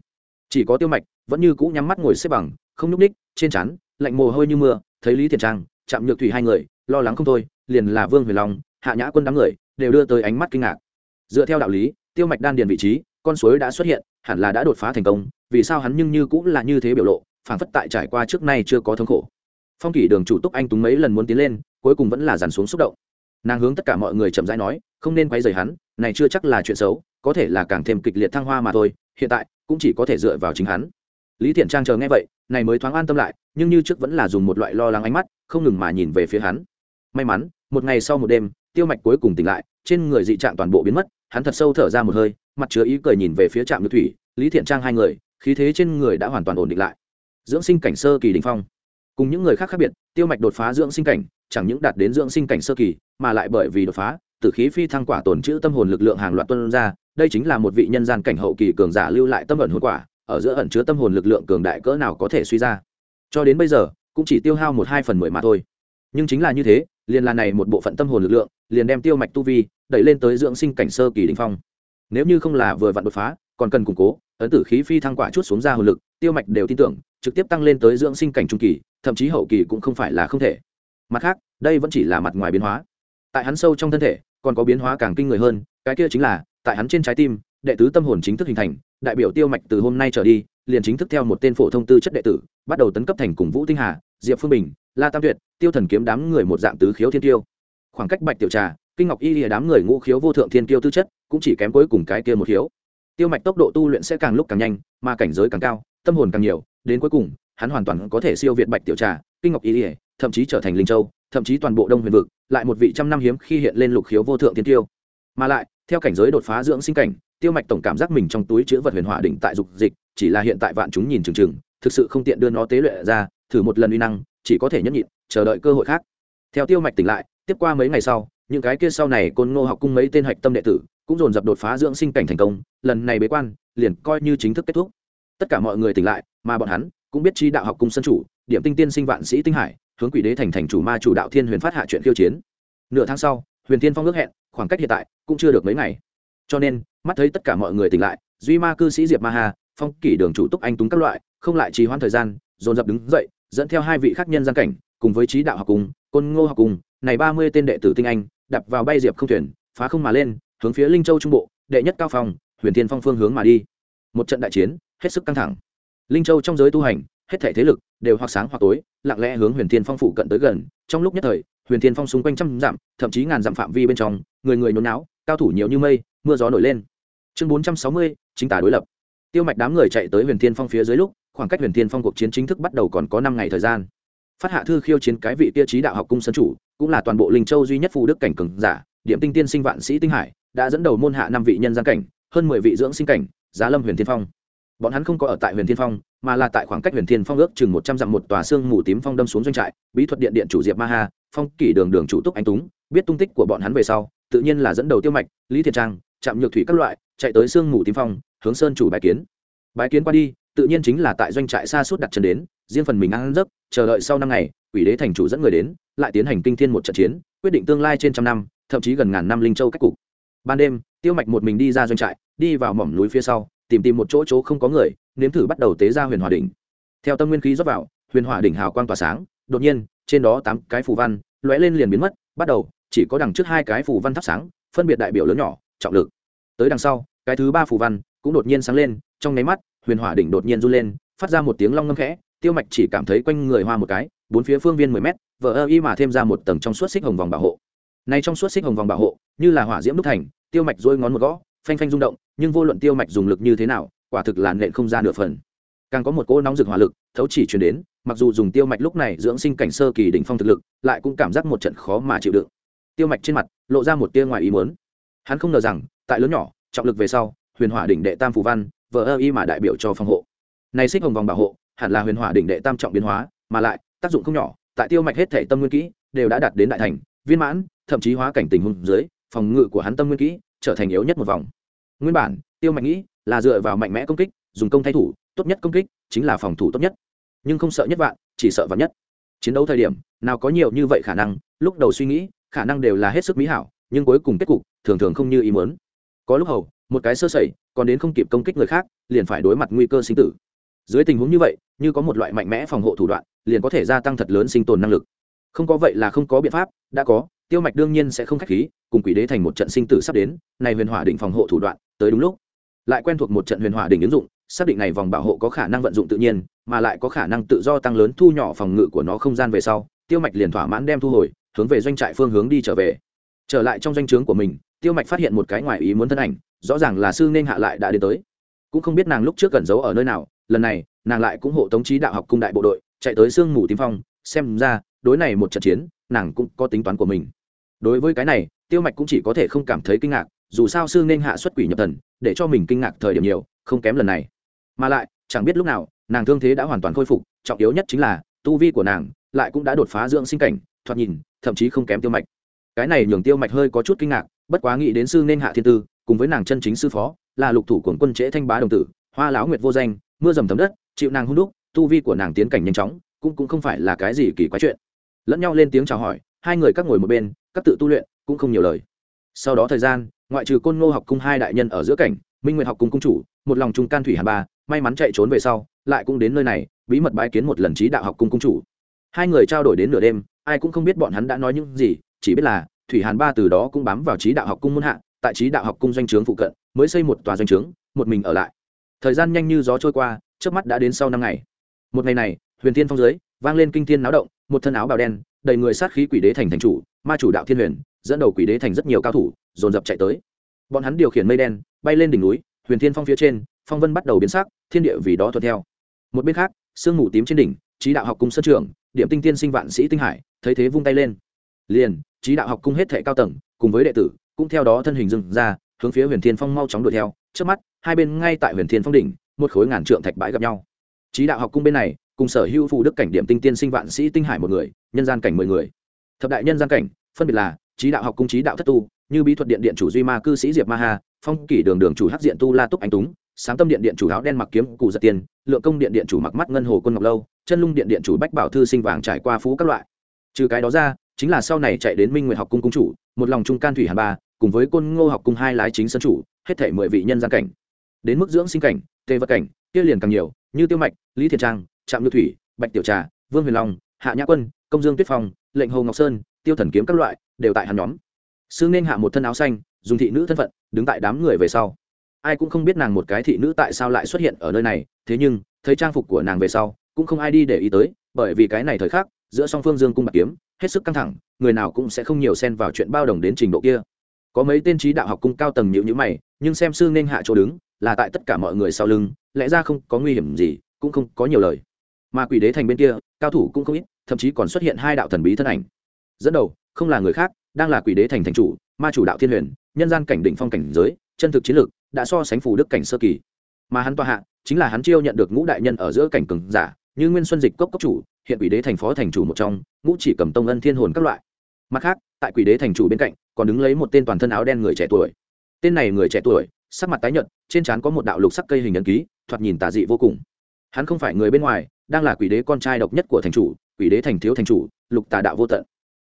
chỉ có tiêu mạch vẫn như cũ nhắm mắt ngồi xếp bằng, không nhúc ních trên chắn lạnh mồ hôi như mưa, thấy lý thiện trang chạm nhược thủy hai người, lo lắng không thôi, liền là vương huyền long, hạ nhã quân đám người, đều đưa tới ánh mắt kinh ngạc. Dựa theo đạo lý, tiêu mạch đan điền vị trí, con suối đã xuất hiện, hẳn là đã đột phá thành công, vì sao hắn nhưng như cũng là như thế biểu lộ phản phất tại trải qua trước nay chưa có thống khổ. Phong kỷ đường chủ túc anh túng mấy lần muốn tiến lên, cuối cùng vẫn là dàn xuống xúc động nàng hướng tất cả mọi người chậm rãi nói, không nên quay rời hắn, này chưa chắc là chuyện xấu, có thể là càng thêm kịch liệt thăng hoa mà thôi, hiện tại, cũng chỉ có thể dựa vào chính hắn. Lý thiện trang chờ nghe vậy, này mới thoáng an tâm lại, nhưng như trước vẫn là dùng một loại lo lắng ánh mắt, không ngừng mà nhìn về phía hắn. May mắn, một ngày sau một đêm, tiêu mạch cuối cùng tỉnh lại, trên người dị trạng toàn bộ biến mất, hắn thật sâu thở ra một hơi, mặt chứa ý cười nhìn về phía trạm nước thủy, lý thiện trang hai người, khí thế trên người đã hoàn toàn ổn định lại. Dưỡng sinh cảnh sơ kỳ đình phong. Cùng những người khác khác biệt, tiêu mạch đột phá dưỡng sinh cảnh chẳng những đạt đến dưỡng sinh cảnh sơ kỳ, mà lại bởi vì đột phá tử khí phi thăng quả tồn chữ tâm hồn lực lượng hàng loạt tuân ra, đây chính là một vị nhân gian cảnh hậu kỳ cường giả lưu lại tâm ẩn hồn quả, ở giữa ẩn chứa tâm hồn lực lượng cường đại cỡ nào có thể suy ra. Cho đến bây giờ, cũng chỉ tiêu hao một hai phần mười mà thôi. Nhưng chính là như thế, liền là này một bộ phận tâm hồn lực lượng, liền đem tiêu mạch tu vi, đẩy lên tới dưỡng sinh cảnh sơ kỳ đình phong. Nếu như không là vừa vặn đột phá, còn cần củng cố, ấn tử khí phi thăng quả chút xuống ra hồn lực, tiêu mạch đều tin tưởng, trực tiếp tăng lên tới dưỡng sinh cảnh trung kỳ, thậm chí hậu kỳ cũng không phải là không thể mặt khác, đây vẫn chỉ là mặt ngoài biến hóa. Tại hắn sâu trong thân thể, còn có biến hóa càng kinh người hơn, cái kia chính là, tại hắn trên trái tim, đệ tứ tâm hồn chính thức hình thành, đại biểu tiêu mạch từ hôm nay trở đi, liền chính thức theo một tên phổ thông tư chất đệ tử, bắt đầu tấn cấp thành cùng vũ tinh hà, diệp phương bình, la tam tuyệt, tiêu thần kiếm đám người một dạng tứ khiếu thiên tiêu. Khoảng cách bạch tiểu trà, kinh ngọc y lìa đám người ngũ khiếu vô thượng thiên tiêu tư chất, cũng chỉ kém cuối cùng cái kia một khiếu. Tiêu mạch tốc độ tu luyện sẽ càng lúc càng nhanh, mà cảnh giới càng cao, tâm hồn càng nhiều, đến cuối cùng, hắn hoàn toàn có thể siêu việt bạch tiểu trà, kinh ngọc y lìa thậm chí trở thành linh châu, thậm chí toàn bộ đông huyền vực, lại một vị trăm năm hiếm khi hiện lên lục khiếu vô thượng tiên tiêu. Mà lại, theo cảnh giới đột phá dưỡng sinh cảnh, tiêu mạch tổng cảm giác mình trong túi chứa vật huyền hỏa đỉnh tại dục dịch, chỉ là hiện tại vạn chúng nhìn chừng chừng, thực sự không tiện đưa nó tế luyện ra, thử một lần uy năng, chỉ có thể nhẫn nhịn, chờ đợi cơ hội khác. Theo tiêu mạch tỉnh lại, tiếp qua mấy ngày sau, những cái kia sau này côn ngô học cung mấy tên hạch tâm đệ tử, cũng dồn dập đột phá dưỡng sinh cảnh thành công, lần này bế quan, liền coi như chính thức kết thúc. Tất cả mọi người tỉnh lại, mà bọn hắn cũng biết chi đạo học cung sân chủ, điểm tinh tiên sinh vạn sĩ tinh hải hướng quỷ đế thành thành chủ ma chủ đạo thiên huyền phát hạ chuyện khiêu chiến. Nửa tháng sau, huyền thiên phong ước hẹn, khoảng cách hiện tại cũng chưa được mấy ngày. Cho nên, mắt thấy tất cả mọi người tỉnh lại, duy ma cư sĩ diệp ma hà phong kỷ đường chủ túc anh túng các loại, không lại trì hoãn thời gian, dồn dập đứng dậy, dẫn theo hai vị khác nhân gian cảnh, cùng với trí đạo học cùng, côn ngô học cùng, này ba mươi tên đệ tử tinh anh đập vào bay diệp không thuyền, phá không mà lên, hướng phía linh châu trung bộ, đệ nhất cao phòng huyền thiên phong phương hướng mà đi. Một trận đại chiến, hết sức căng thẳng. Linh châu trong giới tu hành hết thể thế lực đều hoặc sáng hoặc tối, lặng lẽ hướng huyền thiên phong phụ cận tới gần. Trong lúc nhất thời, huyền thiên phong xung quanh trăm dặm, thậm chí ngàn dặm phạm vi bên trong, người người nhốn náo cao thủ nhiều như mây, mưa gió nổi lên. Chương bốn trăm sáu mươi, chính tả đối lập. Tiêu mạch đám người chạy tới huyền thiên phong phía dưới lúc, khoảng cách huyền thiên phong cuộc chiến chính thức bắt đầu còn có năm ngày thời gian. Phát hạ thư khiêu chiến cái vị tiêu chí đạo học cung sân chủ, cũng là toàn bộ linh châu duy nhất phù đức cảnh cường giả, điểm tinh tiên sinh vạn sĩ tinh hải, đã dẫn đầu môn hạ năm vị nhân gian cảnh, hơn mười vị dưỡng sinh cảnh, giá lâm huyền thiên phong bọn hắn không có ở tại huyền thiên phong, mà là tại khoảng cách huyền thiên phong ước chừng một trăm dặm một tòa xương mù tím phong đâm xuống doanh trại, bí thuật điện điện chủ diệp ma ha, phong kỷ đường đường chủ túc anh túng, biết tung tích của bọn hắn về sau, tự nhiên là dẫn đầu tiêu mạch, lý thiện trang chạm nhược thủy các loại, chạy tới xương mù tím phong, hướng sơn chủ bài kiến. Bài kiến qua đi, tự nhiên chính là tại doanh trại xa suốt đặt chân đến, riêng phần mình ăn giấc, chờ đợi sau năm ngày ủy đế thành chủ dẫn người đến, lại tiến hành kinh thiên một trận chiến, quyết định tương lai trên trăm năm, thậm chí gần ngàn năm linh châu cách cục. Ban đêm, tiêu mạch một mình đi ra doanh trại, đi vào mỏm núi phía sau tìm tìm một chỗ chỗ không có người, nếm thử bắt đầu tế ra huyền hòa đỉnh. Theo tâm nguyên khí rót vào, huyền hòa đỉnh hào quang tỏa sáng, đột nhiên, trên đó tám cái phù văn lóe lên liền biến mất, bắt đầu, chỉ có đằng trước hai cái phù văn thắp sáng, phân biệt đại biểu lớn nhỏ, trọng lực. Tới đằng sau, cái thứ ba phù văn cũng đột nhiên sáng lên, trong nháy mắt, huyền hỏa đỉnh đột nhiên run lên, phát ra một tiếng long ngâm khẽ, tiêu mạch chỉ cảm thấy quanh người hoa một cái, bốn phía phương viên mười mét vỡ ơ y mà thêm ra một tầng trong suốt xích hồng vòng bảo hộ. Này trong suốt xích hồng vòng bảo hộ, như là hỏa diễm đúc thành, tiêu mạch dôi ngón một gõ phanh phanh rung động, nhưng vô luận tiêu mạch dùng lực như thế nào, quả thực là nện không ra nửa phần. Càng có một cỗ nóng rực hỏa lực, thấu chỉ chuyển đến, mặc dù dùng tiêu mạch lúc này dưỡng sinh cảnh sơ kỳ đỉnh phong thực lực, lại cũng cảm giác một trận khó mà chịu đựng. Tiêu mạch trên mặt, lộ ra một tia ngoài ý muốn. Hắn không ngờ rằng, tại lớn nhỏ, trọng lực về sau, huyền hỏa đỉnh đệ tam phù văn vợ ơ y mà đại biểu cho phòng hộ. Này xích hồng vòng bảo hộ, hẳn là huyền hỏa đỉnh đệ tam trọng biến hóa, mà lại, tác dụng không nhỏ, tại tiêu mạch hết thể tâm nguyên kỹ, đều đã đạt đến đại thành, viên mãn, thậm chí hóa cảnh tình huống dưới, phòng ngự của hắn tâm nguyên kỹ trở thành yếu nhất một vòng. Nguyên bản, tiêu mạnh nghĩ là dựa vào mạnh mẽ công kích, dùng công thay thủ, tốt nhất công kích chính là phòng thủ tốt nhất. Nhưng không sợ nhất vạn, chỉ sợ vạn nhất. Chiến đấu thời điểm, nào có nhiều như vậy khả năng, lúc đầu suy nghĩ, khả năng đều là hết sức mỹ hảo, nhưng cuối cùng kết cục, thường thường không như ý muốn. Có lúc hầu, một cái sơ sẩy, còn đến không kịp công kích người khác, liền phải đối mặt nguy cơ sinh tử. Dưới tình huống như vậy, như có một loại mạnh mẽ phòng hộ thủ đoạn, liền có thể gia tăng thật lớn sinh tồn năng lực. Không có vậy là không có biện pháp, đã có tiêu mạch đương nhiên sẽ không k h á c h khí, cùng quỷ đế thành một trận sinh tử sắp đến, này huyền hỏa định phòng hộ thủ đoạn, tới đúng lúc. Lại quen thuộc một trận huyền hỏa đỉnh ứng dụng, xác định này vòng bảo hộ có khả năng vận dụng tự nhiên, mà lại có khả năng tự do tăng lớn thu nhỏ phòng ngự của nó không gian về sau, tiêu mạch liền thỏa mãn đem thu hồi, hướng về doanh trại phương hướng đi trở về. Trở lại trong doanh trướng của mình, tiêu mạch phát hiện một cái ngoài ý muốn thân ảnh, rõ ràng là sư nên hạ lại đã đến tới. Cũng không biết nàng lúc trước cẩn giấu ở nơi nào, lần này, nàng lại cũng hộ tống trí đạo học cung đại bộ đội, chạy tới sương mù tím phong, xem ra, đối này một trận chiến, nàng cũng có tính toán của mình đối với cái này, tiêu mạch cũng chỉ có thể không cảm thấy kinh ngạc, dù sao sư nên hạ xuất quỷ nhập thần, để cho mình kinh ngạc thời điểm nhiều, không kém lần này. Mà lại, chẳng biết lúc nào, nàng thương thế đã hoàn toàn khôi phục, trọng yếu nhất chính là, tu vi của nàng lại cũng đã đột phá dưỡng sinh cảnh, thoạt nhìn, thậm chí không kém tiêu mạch. Cái này nhường tiêu mạch hơi có chút kinh ngạc, bất quá nghĩ đến sư nên hạ thiên tư, cùng với nàng chân chính sư phó, là lục thủ của quân trễ thanh bá đồng tử, hoa lão nguyệt vô danh, mưa dầm thấm đất, chịu nàng hung đúc, tu vi của nàng tiến cảnh nhanh chóng, cũng cũng không phải là cái gì kỳ quái chuyện. Lẫn nhau lên tiếng chào hỏi, hai người các ngồi một bên các tự tu luyện cũng không nhiều lời. Sau đó thời gian, ngoại trừ côn ngô học cung hai đại nhân ở giữa cảnh, minh nguyệt học cung cung chủ, một lòng trung can thủy hà ba, may mắn chạy trốn về sau, lại cũng đến nơi này, bí mật bái kiến một lần trí đạo học cung cung chủ. Hai người trao đổi đến nửa đêm, ai cũng không biết bọn hắn đã nói những gì, chỉ biết là, thủy hàn ba từ đó cũng bám vào trí đạo học cung muôn hạ, tại trí đạo học cung doanh trướng phụ cận, mới xây một tòa doanh trướng, một mình ở lại. Thời gian nhanh như gió trôi qua trước mắt đã đến sau năm ngày. Một ngày này, huyền thiên phong dưới vang lên kinh thiên náo động, một thân áo bào đen, đầy người sát khí quỷ đế thành thành chủ ma chủ đạo thiên huyền, dẫn đầu quỷ đế thành rất nhiều cao thủ, dồn dập chạy tới. Bọn hắn điều khiển mây đen, bay lên đỉnh núi, huyền thiên phong phía trên, phong vân bắt đầu biến sắc, thiên địa vì đó thuận theo. Một bên khác, sương mù tím trên đỉnh, trí đạo học cung sân trường, điểm tinh tiên sinh vạn sĩ tinh hải, thấy thế vung tay lên. Liền, trí đạo học cung hết thệ cao tầng, cùng với đệ tử, cũng theo đó thân hình dừng ra, hướng phía huyền thiên phong mau chóng đuổi theo. Trước mắt, hai bên ngay tại huyền thiên phong đỉnh, một khối ngàn trượng thạch bãi gặp nhau. Trí đạo học cung bên này, cùng sở hữu phụ đức cảnh điểm tinh tiên sinh vạn sĩ tinh hải một người, nhân gian cảnh mười người thập đại nhân gian cảnh phân biệt là trí đạo học cung trí đạo thất tu như bí thuật điện điện chủ duy ma cư sĩ diệp ma hà, phong kỷ đường đường chủ hắc diện tu la túc anh túng sáng tâm điện điện chủ áo đen mặc kiếm cụ giật tiền lượng công điện điện chủ mặc mắt ngân hồ quân ngọc lâu chân lung điện điện chủ bách bảo thư sinh vàng trải qua phú các loại. Trừ cái đó ra chính là sau này chạy đến minh nguyện học cung cung chủ một lòng trung can thủy hà ba cùng với côn ngô học cung hai lái chính sân chủ hết thể mười vị nhân gian cảnh. Đến mức dưỡng sinh cảnh tê vật cảnh kia liền càng nhiều như tiêu mạch lý thiền trang trạm lưu thủy bạch tiểu trà vương huyền long hạ nhã quân công dương tuyết phong lệnh hồ ngọc sơn, tiêu thần kiếm các loại, đều tại hắn nhóm. Sương nên hạ một thân áo xanh, dùng thị nữ thân phận, đứng tại đám người về sau. Ai cũng không biết nàng một cái thị nữ tại sao lại xuất hiện ở nơi này, thế nhưng, thấy trang phục của nàng về sau, cũng không ai đi để ý tới, bởi vì cái này thời khắc, giữa song phương dương cung bạc kiếm, hết sức căng thẳng, người nào cũng sẽ không nhiều xen vào chuyện bao đồng đến trình độ kia. Có mấy tên trí đạo học cung cao tầng nhịu nhữ mày, nhưng xem sư nên hạ chỗ đứng, là tại tất cả mọi người sau lưng, lẽ ra không có nguy hiểm gì, cũng không có nhiều lời. Mà quỷ đế thành bên kia, cao thủ cũng không ít thậm chí còn xuất hiện hai đạo thần bí thân ảnh. Dẫn đầu, không là người khác, đang là quỷ đế thành thành chủ, ma chủ đạo thiên huyền, nhân gian cảnh định phong cảnh giới, chân thực chiến lược đã so sánh phù đức cảnh sơ kỳ. Mà hắn tòa hạ, chính là hắn chiêu nhận được ngũ đại nhân ở giữa cảnh cường giả, như nguyên xuân dịch cốc cốc chủ, hiện quỷ đế thành phó thành chủ một trong, ngũ chỉ cầm tông ân thiên hồn các loại. Mặt khác, tại quỷ đế thành chủ bên cạnh, còn đứng lấy một tên toàn thân áo đen người trẻ tuổi. Tên này người trẻ tuổi, sắc mặt tái nhợt, trên trán có một đạo lục sắc cây hình ấn ký, thoạt nhìn tà dị vô cùng. Hắn không phải người bên ngoài, đang là quỷ đế con trai độc nhất của thành chủ quỷ đế thành thiếu thành chủ, lục tà đạo vô tận.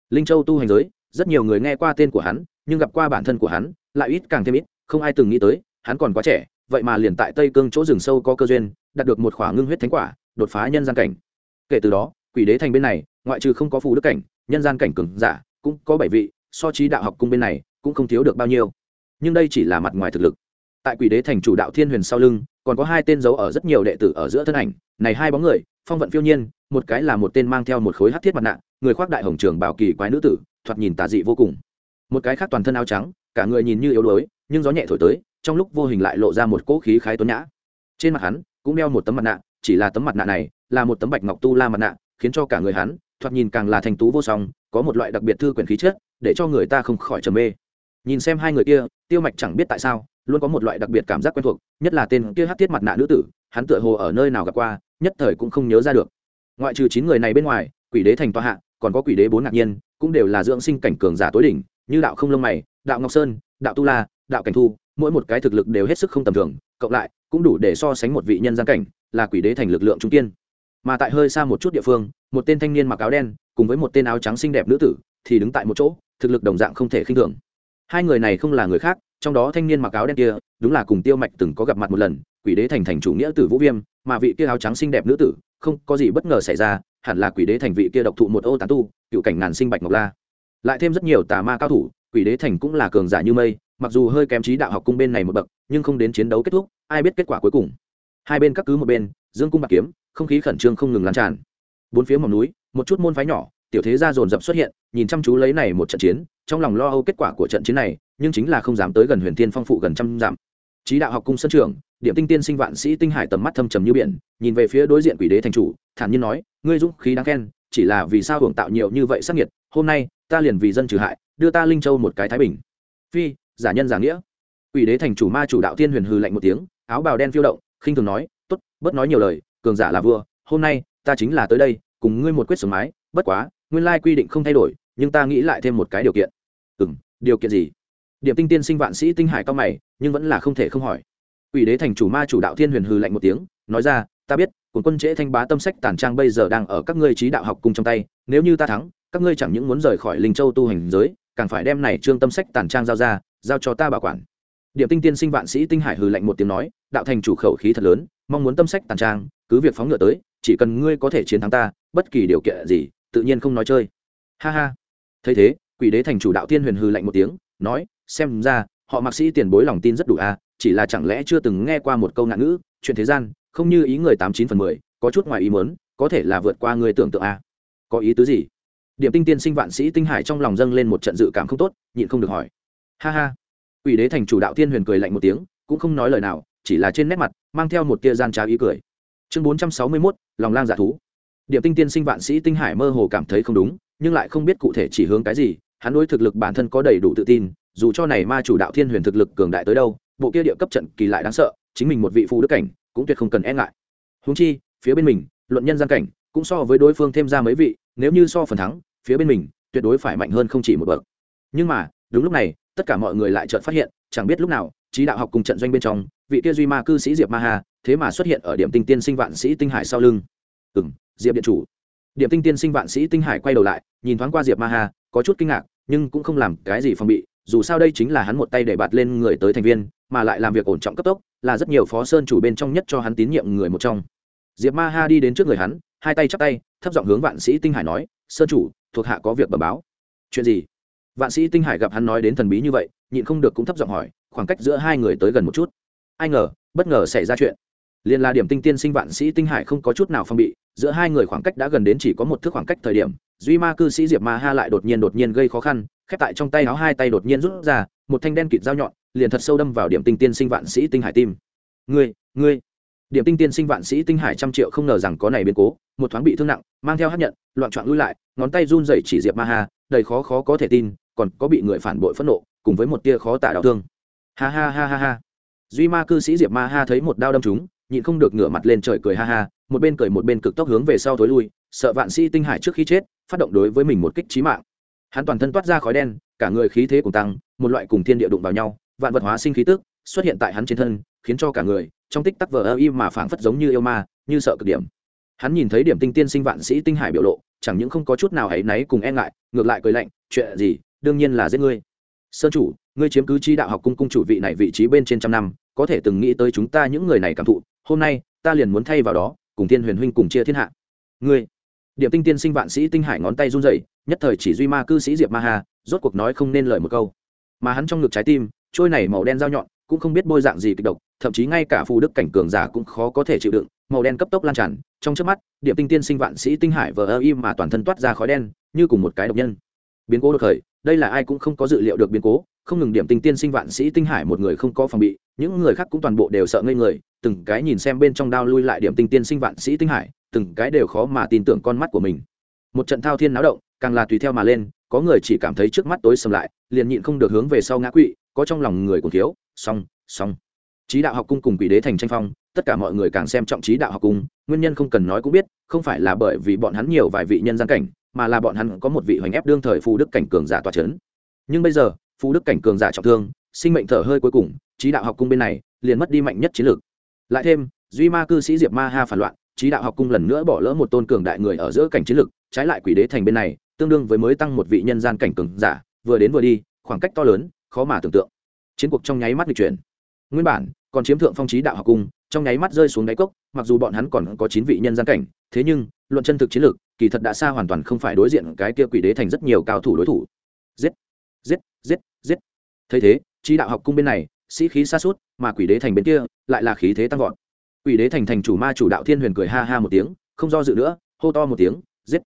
Linh châu tu hành giới, rất nhiều người nghe qua tên của hắn, nhưng gặp qua bản thân của hắn, lại ít càng thêm ít, không ai từng nghĩ tới, hắn còn quá trẻ, vậy mà liền tại tây cương chỗ rừng sâu có cơ duyên, đạt được một khỏa ngưng huyết thánh quả, đột phá nhân gian cảnh. Kể từ đó, quỷ đế thành bên này, ngoại trừ không có phù đức cảnh, nhân gian cảnh cường giả, cũng có bảy vị, so trí đạo học cung bên này, cũng không thiếu được bao nhiêu. Nhưng đây chỉ là mặt ngoài thực lực. Tại quỷ đế thành chủ đạo thiên huyền sau lưng, còn có hai tên giấu ở rất nhiều đệ tử ở giữa thân ảnh, này hai bóng người phong vận phiêu nhiên, một cái là một tên mang theo một khối hát thiết mặt nạ, người khoác đại hồng trường bảo kỳ quái nữ tử, thoạt nhìn tà dị vô cùng. Một cái khác toàn thân áo trắng, cả người nhìn như yếu đuối, nhưng gió nhẹ thổi tới, trong lúc vô hình lại lộ ra một cỗ khí khái tuấn nhã. Trên mặt hắn cũng đeo một tấm mặt nạ, chỉ là tấm mặt nạ này là một tấm bạch ngọc tu la mặt nạ, khiến cho cả người hắn thoạt nhìn càng là thành tú vô song, có một loại đặc biệt thư quyển khí chất, để cho người ta không khỏi trầm mê. Nhìn xem hai người kia, tiêu mạch chẳng biết tại sao, luôn có một loại đặc biệt cảm giác quen thuộc, nhất là tên kia hát thiết mặt nạ nữ tử hắn tựa hồ ở nơi nào gặp qua, nhất thời cũng không nhớ ra được. Ngoại trừ chín người này bên ngoài, quỷ đế thành toa hạ, còn có quỷ đế bốn ngạc nhiên, cũng đều là dưỡng sinh cảnh cường giả tối đỉnh, như đạo không lông mày, đạo ngọc sơn, đạo tu la, đạo cảnh thu, mỗi một cái thực lực đều hết sức không tầm thường, cộng lại, cũng đủ để so sánh một vị nhân gian cảnh, là quỷ đế thành lực lượng trung tiên mà tại hơi xa một chút địa phương, một tên thanh niên mặc áo đen, cùng với một tên áo trắng xinh đẹp nữ tử, thì đứng tại một chỗ, thực lực đồng dạng không thể khinh thường. Hai người này không là người khác, trong đó thanh niên mặc áo đen kia, đúng là cùng tiêu mạch từng có gặp mặt một lần quỷ đế thành thành chủ nghĩa tử vũ viêm, mà vị kia áo trắng xinh đẹp nữ tử, không có gì bất ngờ xảy ra, hẳn là quỷ đế thành vị kia độc thụ một ô tán tu, cựu cảnh ngàn sinh bạch ngọc la. Lại thêm rất nhiều tà ma cao thủ, quỷ đế thành cũng là cường giả như mây, mặc dù hơi kém trí đạo học cung bên này một bậc, nhưng không đến chiến đấu kết thúc, ai biết kết quả cuối cùng. Hai bên các cứ một bên, dương cung bạc kiếm, không khí khẩn trương không ngừng lan tràn. Bốn phía mỏm núi, một chút môn phái nhỏ, tiểu thế gia dồn dập xuất hiện, nhìn chăm chú lấy này một trận chiến, trong lòng lo âu kết quả của trận chiến này, nhưng chính là không dám tới gần huyền thiên phong phụ gần trăm dặm. Trí đạo học cung sân trường điểm tinh tiên sinh vạn sĩ tinh hải tầm mắt thâm trầm như biển, nhìn về phía đối diện quỷ đế thành chủ, thản nhiên nói, ngươi dũng khí đáng khen, chỉ là vì sao hưởng tạo nhiều như vậy sắc nhiệt hôm nay, ta liền vì dân trừ hại, đưa ta linh châu một cái thái bình. Phi, giả nhân giả nghĩa. Quỷ đế thành chủ ma chủ đạo tiên huyền hư lạnh một tiếng, áo bào đen phiêu động, khinh thường nói, tốt, bớt nói nhiều lời, cường giả là vua, hôm nay, ta chính là tới đây, cùng ngươi một quyết sống mái bất quá, nguyên lai quy định không thay đổi, nhưng ta nghĩ lại thêm một cái điều kiện. Ừ điều kiện gì? Điểm tinh tiên sinh vạn sĩ tinh hải cao mày, nhưng vẫn là không thể không hỏi. Quỷ đế thành chủ ma chủ đạo thiên huyền hư lạnh một tiếng nói ra ta biết cuốn quân trễ thanh bá tâm sách tản trang bây giờ đang ở các ngươi trí đạo học cùng trong tay nếu như ta thắng các ngươi chẳng những muốn rời khỏi linh châu tu hành giới càng phải đem này trương tâm sách tản trang giao ra giao cho ta bảo quản. Điểm tinh tiên sinh vạn sĩ tinh hải hư lạnh một tiếng nói đạo thành chủ khẩu khí thật lớn mong muốn tâm sách tản trang cứ việc phóng ngựa tới chỉ cần ngươi có thể chiến thắng ta bất kỳ điều kiện gì tự nhiên không nói chơi. Ha ha. Thấy thế quỷ đế thành chủ đạo tiên huyền hư lạnh một tiếng nói xem ra họ mạc sĩ tiền bối lòng tin rất đủ a à, chỉ là chẳng lẽ chưa từng nghe qua một câu ngạn ngữ, chuyện thế gian, không như ý người tám chín phần mười, có chút ngoài ý mớn có thể là vượt qua người tưởng tượng a. À. có ý tứ gì? Điểm tinh tiên sinh vạn sĩ tinh hải trong lòng dâng lên một trận dự cảm không tốt, nhịn không được hỏi. Ha ha. Ủy đế thành chủ đạo Thiên huyền cười lạnh một tiếng, cũng không nói lời nào, chỉ là trên nét mặt, mang theo một tia gian trá ý cười. Chương bốn trăm sáu mươi mốt, lòng lang giả thú. Điểm tinh tiên sinh vạn sĩ tinh hải mơ hồ cảm thấy không đúng, nhưng lại không biết cụ thể chỉ hướng cái gì, hắn đối thực lực bản thân có đầy đủ tự tin, dù cho này ma chủ đạo thiên huyền thực lực cường đại tới đâu bộ kia địa cấp trận kỳ lại đáng sợ, chính mình một vị phụ đức cảnh, cũng tuyệt không cần e ngại. Húng chi, phía bên mình, luận nhân gian cảnh, cũng so với đối phương thêm ra mấy vị, nếu như so phần thắng, phía bên mình, tuyệt đối phải mạnh hơn không chỉ một bậc. Nhưng mà, đúng lúc này, tất cả mọi người lại chợt phát hiện, chẳng biết lúc nào, trí đạo học cùng trận doanh bên trong, vị kia duy ma cư sĩ diệp ma hà, thế mà xuất hiện ở điểm tinh tiên sinh vạn sĩ tinh hải sau lưng. Ừ m diệp điện chủ. Điểm tinh tiên sinh vạn sĩ tinh hải quay đầu lại, nhìn thoáng qua diệp ma hà, có chút kinh ngạc, nhưng cũng không làm cái gì phòng bị dù sao đây chính là hắn một tay để bạt lên người tới thành viên, mà lại làm việc ổn trọng cấp tốc, là rất nhiều phó sơn chủ bên trong nhất cho hắn tín nhiệm người một trong. Diệp ma ha đi đến trước người hắn, hai tay chắp tay, thấp giọng hướng vạn sĩ tinh hải nói, sơn chủ, thuộc hạ có việc bẩm báo. Chuyện gì? Vạn sĩ tinh hải gặp hắn nói đến thần bí như vậy, nhịn không được cũng thấp giọng hỏi, khoảng cách giữa hai người tới gần một chút. Ai ngờ, bất ngờ xảy ra chuyện liền là điểm tinh tiên sinh vạn sĩ tinh hải không có chút nào phong bị, giữa hai người khoảng cách đã gần đến chỉ có một thước khoảng cách thời điểm, duy ma cư sĩ diệp ma ha lại đột nhiên đột nhiên gây khó khăn, khép tại trong tay áo hai tay đột nhiên rút ra, một thanh đen kịt dao nhọn, liền thật sâu đâm vào điểm tinh tiên sinh vạn sĩ tinh hải tim. Ngươi ngươi! Điểm tinh tiên sinh vạn sĩ tinh hải trăm triệu không ngờ rằng có này biến cố, một thoáng bị thương nặng, mang theo hát nhận, loạn trọn lui lại, ngón tay run dậy chỉ diệp ma ha, đầy khó khó có thể tin, còn có bị người phản bội phẫn nộ, cùng với một tia khó tả đau thương. Ha ha ha ha ha. Duy ma cư sĩ diệp ma ha thấy một đao đâm chúng nhịn không được ngửa mặt lên trời cười ha ha, một bên cười một bên cực tốc hướng về sau thối lui, sợ vạn sĩ tinh hải trước khi chết, phát động đối với mình một kích trí mạng. Hắn toàn thân toát ra khói đen, cả người khí thế cùng tăng, một loại cùng thiên địa đụng vào nhau, vạn vật hóa sinh khí tức, xuất hiện tại hắn trên thân, khiến cho cả người, trong tích tắc vờ ơ y mà phảng phất giống như yêu ma, như sợ cực điểm. Hắn nhìn thấy điểm tinh tiên sinh vạn sĩ tinh hải biểu lộ, chẳng những không có chút nào hãy náy cùng e ngại, ngược lại cười lạnh, chuyện gì? Đương nhiên là giết ngươi. Sơn chủ, ngươi chiếm cứ chi đạo học cung cung chủ vị này vị trí bên trên trăm năm có thể từng nghĩ tới chúng ta những người này cảm thụ, hôm nay, ta liền muốn thay vào đó, cùng thiên huyền huynh cùng chia thiên hạ. Ngươi điểm tinh tiên sinh vạn sĩ tinh hải ngón tay run rẩy, nhất thời chỉ duy ma cư sĩ diệp ma hà, rốt cuộc nói không nên lời một câu. Mà hắn trong ngực trái tim, trôi này màu đen dao nhọn, cũng không biết bôi dạng gì kịch độc, thậm chí ngay cả phù đức cảnh cường giả cũng khó có thể chịu đựng, màu đen cấp tốc lan tràn, trong trước mắt điểm tinh tiên sinh vạn sĩ tinh hải vờ ơ im mà toàn thân toát ra khói đen, như cùng một cái độc nhân. Biến cố đột khởi, đây là ai cũng không có dự liệu được biến cố, không ngừng điểm tinh tiên sinh vạn sĩ tinh hải một người không có phòng bị những người khác cũng toàn bộ đều sợ ngây người, từng cái nhìn xem bên trong đao lui lại điểm tinh tiên sinh vạn sĩ tinh hải, từng cái đều khó mà tin tưởng con mắt của mình. Một trận thao thiên náo động, càng là tùy theo mà lên, có người chỉ cảm thấy trước mắt tối sầm lại, liền nhịn không được hướng về sau ngã quỵ, có trong lòng người còn thiếu, song song. Trí đạo học cung cùng quỷ đế thành tranh phong, tất cả mọi người càng xem trọng trí đạo học cung, nguyên nhân không cần nói cũng biết, không phải là bởi vì bọn hắn nhiều vài vị nhân gian cảnh, mà là bọn hắn có một vị hoành ép đương thời phù đức cảnh cường giả tòa c h ấ n nhưng bây giờ, phù đức cảnh cường giả trọng thương sinh mệnh thở hơi cuối cùng, trí đạo học cung bên này liền mất đi mạnh nhất chiến lược. Lại thêm, duy ma cư sĩ diệp ma ha phản loạn, trí đạo học cung lần nữa bỏ lỡ một tôn cường đại người ở giữa cảnh chiến lược, trái lại quỷ đế thành bên này, tương đương với mới tăng một vị nhân gian cảnh cường giả, vừa đến vừa đi, khoảng cách to lớn, khó mà tưởng tượng. Chiến cuộc trong nháy mắt lịch chuyển. Nguyên bản, còn chiếm thượng phong trí đạo học cung, trong nháy mắt rơi xuống đáy cốc, mặc dù bọn hắn còn có chín vị nhân gian cảnh, thế nhưng, luận chân thực chiến lược, kỳ thật đã xa hoàn toàn không phải đối diện cái kia quỷ đế thành rất nhiều cao thủ đối thủ. Giết giết giết giết. Thấy thế trí đạo học cung bên này, sĩ khí xa suốt, mà quỷ đế thành bên kia lại là khí thế tăng vọt. Quỷ đế thành thành chủ ma chủ đạo thiên huyền cười ha ha một tiếng, không do dự nữa, hô to một tiếng, giết.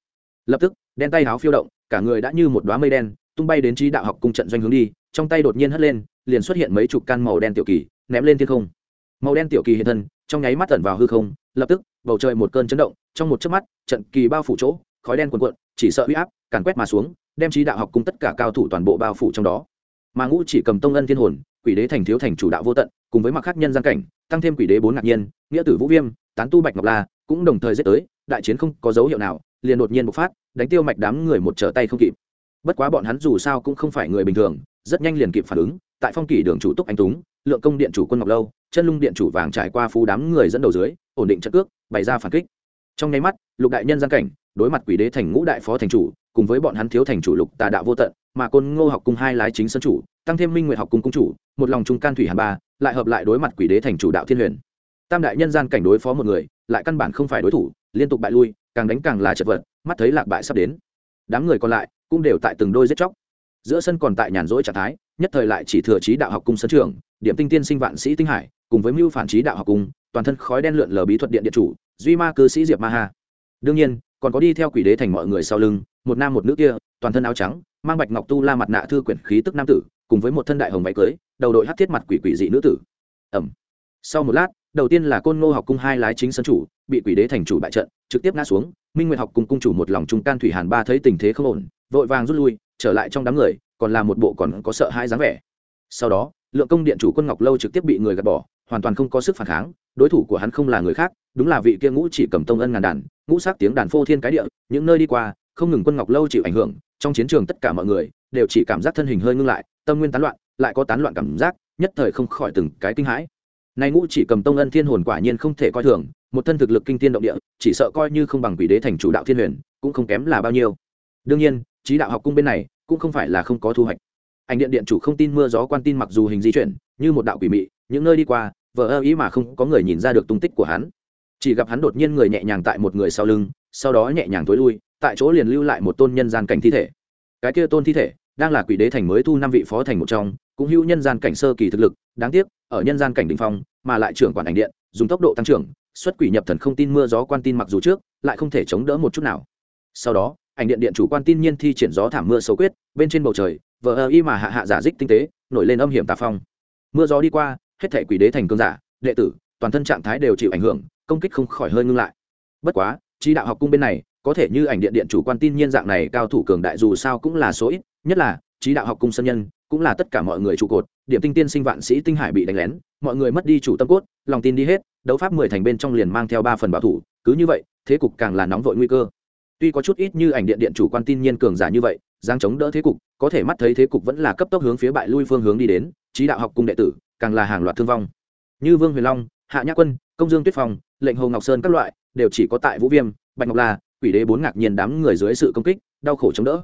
Lập tức, đen tay háo phiêu động, cả người đã như một đoá mây đen, tung bay đến trí đạo học cung trận doanh hướng đi, trong tay đột nhiên hất lên, liền xuất hiện mấy chục căn màu đen tiểu kỳ, ném lên thiên không. Màu đen tiểu kỳ hiện thân, trong nháy mắt tẩn vào hư không, lập tức, bầu trời một cơn chấn động, trong một chớp mắt, trận kỳ bao phủ chỗ, khói đen cuồn cuộn, chỉ sợ uy áp, càn quét mà xuống, đem trí đạo học cung tất cả cao thủ toàn bộ bao phủ trong đó mà ngũ chỉ cầm tông ân thiên hồn, quỷ đế thành thiếu thành chủ đạo vô tận, cùng với mặc khắc nhân gian cảnh, tăng thêm quỷ đế bốn ngạc nhiên, nghĩa tử vũ viêm, tán tu bạch ngọc la, cũng đồng thời giết tới, đại chiến không có dấu hiệu nào, liền đột nhiên bộc phát, đánh tiêu mạch đám người một trở tay không kịp. Bất quá bọn hắn dù sao cũng không phải người bình thường, rất nhanh liền kịp phản ứng, tại phong kỷ đường chủ túc anh túng, lượng công điện chủ quân ngọc lâu, chân lung điện chủ vàng trải qua phú đám người dẫn đầu dưới, ổn định trận cước, bày ra phản kích. Trong nháy mắt, lục đại nhân gian cảnh, đối mặt quỷ đế thành ngũ đại phó thành chủ, cùng với bọn hắn thiếu thành chủ lục tà đạo vô tận mà côn ngô học cung hai lái chính sân chủ, tăng thêm minh nguyện học cung cung chủ, một lòng trung can thủy hàn ba, lại hợp lại đối mặt quỷ đế thành chủ đạo thiên huyền. Tam đại nhân gian cảnh đối phó một người, lại căn bản không phải đối thủ, liên tục bại lui, càng đánh càng là chật vật, mắt thấy lạc bại sắp đến. Đám người còn lại cũng đều tại từng đôi giết chóc. Giữa sân còn tại nhàn rỗi trạng thái, nhất thời lại chỉ thừa trí đạo học cung sân trường, điểm tinh tiên sinh vạn sĩ tinh hải, cùng với mưu phản trí đạo học cung, toàn thân khói đen lượn lờ bí thuật điện điện chủ, duy ma cư sĩ diệp ma ha. Đương nhiên, còn có đi theo quỷ đế thành mọi người sau lưng, một nam một nữ kia, toàn thân áo trắng mang bạch ngọc tu la mặt nạ thư quyển khí tức nam tử, cùng với một thân đại hồng váy cưới, đầu đội hát thiết mặt quỷ quỷ dị nữ tử. Ẩm sau một lát, đầu tiên là côn ngô học cung hai lái chính sân chủ, bị quỷ đế thành chủ bại trận, trực tiếp ngã xuống, minh nguyệt học cung cung chủ một lòng trung can thủy hàn ba thấy tình thế không ổn, vội vàng rút lui, trở lại trong đám người, còn là một bộ còn có sợ hai dáng vẻ. Sau đó, lượng công điện chủ quân ngọc lâu trực tiếp bị người gạt bỏ, hoàn toàn không có sức phản kháng, đối thủ của hắn không là người khác, đúng là vị kia ngũ chỉ cầm tông ân ngàn đàn, ngũ sắc tiếng đàn phô thiên cái địa, những nơi đi qua, không ngừng quân ngọc lâu chịu ảnh hưởng trong chiến trường tất cả mọi người đều chỉ cảm giác thân hình hơi ngưng lại, tâm nguyên tán loạn, lại có tán loạn cảm giác, nhất thời không khỏi từng cái kinh hãi. Nay ngũ chỉ cầm tông ân thiên hồn quả nhiên không thể coi thường, một thân thực lực kinh tiên động địa, chỉ sợ coi như không bằng quỷ đế thành chủ đạo thiên huyền, cũng không kém là bao nhiêu. Đương nhiên trí đạo học cung bên này cũng không phải là không có thu hoạch. Ảnh điện điện chủ không tin mưa gió quan tin mặc dù hình di chuyển, như một đạo quỷ mị, những nơi đi qua, vờ ơ ý mà không có người nhìn ra được tung tích của hắn. Chỉ gặp hắn đột nhiên người nhẹ nhàng tại một người sau lưng, sau đó nhẹ nhàng tối lui tại chỗ liền lưu lại một tôn nhân gian cảnh thi thể. Cái kia tôn thi thể, đang là quỷ đế thành mới thu năm vị phó thành một trong, cũng hữu nhân gian cảnh sơ kỳ thực lực, đáng tiếc, ở nhân gian cảnh đình phong, mà lại trưởng quản ảnh điện, dùng tốc độ tăng trưởng, xuất quỷ nhập thần không tin mưa gió quan tin mặc dù trước, lại không thể chống đỡ một chút nào. Sau đó, ảnh điện điện chủ quan tin nhiên thi triển gió thảm mưa xấu quyết, bên trên bầu trời, vờ ơ y mà hạ hạ giả dích tinh tế, nổi lên âm hiểm tà phong. Mưa gió đi qua, hết thể quỷ đế thành cương giả, đệ tử, toàn thân trạng thái đều chịu ảnh hưởng, công kích không khỏi hơi ngưng lại. Bất quá, trí đạo học cung bên này có thể như ảnh điện điện chủ quan tin nhiên dạng này cao thủ cường đại dù sao cũng là số ít, nhất là trí đạo học cung sân nhân, cũng là tất cả mọi người trụ cột, điểm tinh tiên sinh vạn sĩ tinh hải bị đánh lén, mọi người mất đi chủ tâm cốt, lòng tin đi hết, đấu pháp mười thành bên trong liền mang theo ba phần bảo thủ, cứ như vậy, thế cục càng là nóng vội nguy cơ. Tuy có chút ít như ảnh điện điện chủ quan tin nhiên cường giả như vậy giang chống đỡ thế cục, có thể mắt thấy thế cục vẫn là cấp tốc hướng phía bại lui phương hướng đi đến, trí đạo học cung đệ tử, càng là hàng loạt thương vong. Như vương huyền long, hạ nhã quân, công dương tuyết phong, lệnh hồ ngọc sơn các loại, đều chỉ có tại vũ viêm, bạch ngọc la quỷ đế bốn ngạc nhiên đám người dưới sự công kích, đau khổ chống đỡ.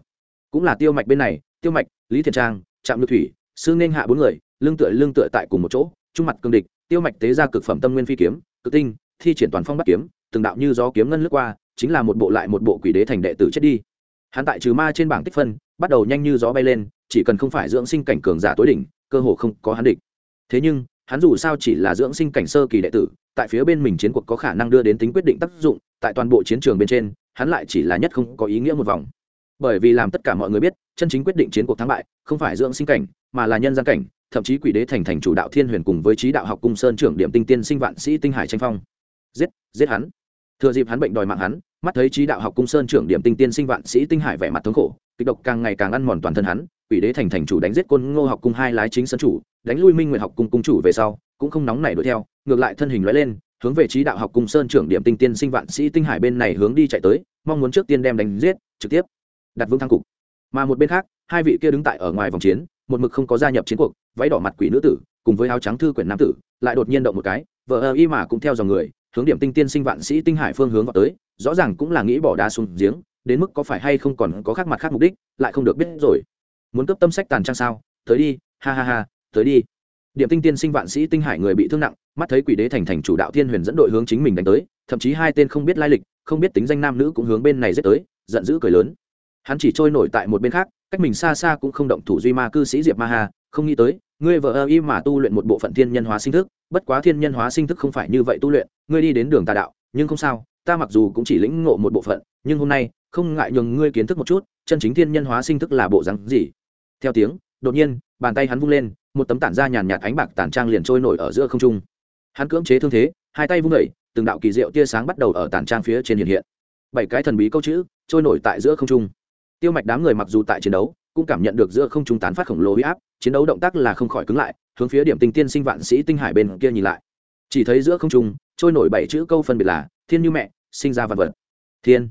Cũng là tiêu mạch bên này, tiêu mạch, lý thiện trang, trạm nhược thủy, sư nên hạ bốn người, lưng tựa lưng tựa tại cùng một chỗ, trung mặt cương địch, tiêu mạch tế ra cực phẩm tâm nguyên phi kiếm, cực tinh, thi triển toàn phong bắt kiếm, từng đạo như gió kiếm ngân lướt qua, chính là một bộ lại một bộ quỷ đế thành đệ tử chết đi. Hắn tại trừ ma trên bảng tích phân, bắt đầu nhanh như gió bay lên, chỉ cần không phải dưỡng sinh cảnh cường giả tối đỉnh, cơ hồ không có hắn địch. Thế nhưng, hắn dù sao chỉ là dưỡng sinh cảnh sơ kỳ đệ tử, tại phía bên mình chiến cuộc có khả năng đưa đến tính quyết định tác dụng, tại toàn bộ chiến trường bên trên hắn lại chỉ là nhất không có ý nghĩa một vòng. Bởi vì làm tất cả mọi người biết, chân chính quyết định chiến cuộc thắng bại, không phải dưỡng sinh cảnh, mà là nhân gian cảnh, thậm chí quỷ đế thành thành chủ đạo thiên huyền cùng với trí đạo học cung sơn trưởng điểm tinh tiên sinh vạn sĩ tinh hải tranh phong. Giết giết hắn. Thừa dịp hắn bệnh đòi mạng hắn, mắt thấy trí đạo học cung sơn trưởng điểm tinh tiên sinh vạn sĩ tinh hải vẻ mặt thống khổ, kịch độc càng ngày càng ăn mòn toàn thân hắn, quỷ đế thành thành chủ đánh giết côn ngô học cung hai lái chính sân chủ, đánh lui minh nguyện học cung cung chủ về sau, cũng không nóng nảy đuổi theo, ngược lại thân hình lóe lên hướng về trí đạo học cùng sơn trưởng điểm tinh tiên sinh vạn sĩ tinh hải bên này hướng đi chạy tới, mong muốn trước tiên đem đánh giết, trực tiếp đặt vững thăng cục. Mà một bên khác, hai vị kia đứng tại ở ngoài vòng chiến, một mực không có gia nhập chiến cuộc, váy đỏ mặt quỷ nữ tử, cùng với áo trắng thư quyển nam tử, lại đột nhiên động một cái vợ ơ y mà cũng theo dòng người, hướng điểm tinh tiên sinh vạn sĩ tinh hải phương hướng vào tới, rõ ràng cũng là nghĩ bỏ đá xuống giếng, đến mức có phải hay không còn có khác mặt khác mục đích, lại không được biết rồi. Muốn cấp tâm sách tàn trang sao? Tới đi, ha ha ha, tới đi. Điểm tinh tiên sinh vạn sĩ tinh hải người bị thương nặng mắt thấy quỷ đế thành thành chủ đạo thiên huyền dẫn đội hướng chính mình đánh tới, thậm chí hai tên không biết lai lịch, không biết tính danh nam nữ cũng hướng bên này giết tới, giận dữ cười lớn. Hắn chỉ trôi nổi tại một bên khác, cách mình xa xa cũng không động thủ duy ma cư sĩ diệp ma hà, không nghĩ tới, ngươi vợ ơ y mà tu luyện một bộ phận thiên nhân hóa sinh thức, bất quá thiên nhân hóa sinh thức không phải như vậy tu luyện, ngươi đi đến đường tà đạo, nhưng không sao, ta mặc dù cũng chỉ lĩnh ngộ một bộ phận, nhưng hôm nay, không ngại nhường ngươi kiến thức một chút, chân chính thiên nhân hóa sinh thức là bộ rắn gì. Theo tiếng, đột nhiên, bàn tay hắn vung lên, một tấm tản ra nhàn nhạt ánh bạc tản trang liền trôi nổi ở giữa không trung hắn cưỡng chế thương thế, hai tay vung vẩy từng đạo kỳ diệu tia sáng bắt đầu ở tản trang phía trên hiện hiện. Bảy cái thần bí câu chữ trôi nổi tại giữa không trung. Tiêu mạch đám người mặc dù tại chiến đấu, cũng cảm nhận được giữa không trung tán phát khổng lồ huy áp, chiến đấu động tác là không khỏi cứng lại, hướng phía điểm tinh tiên sinh vạn sĩ tinh hải bên kia nhìn lại. Chỉ thấy giữa không trung, trôi nổi bảy chữ câu phân biệt là, thiên như mẹ, sinh ra vạn vật. Thiên.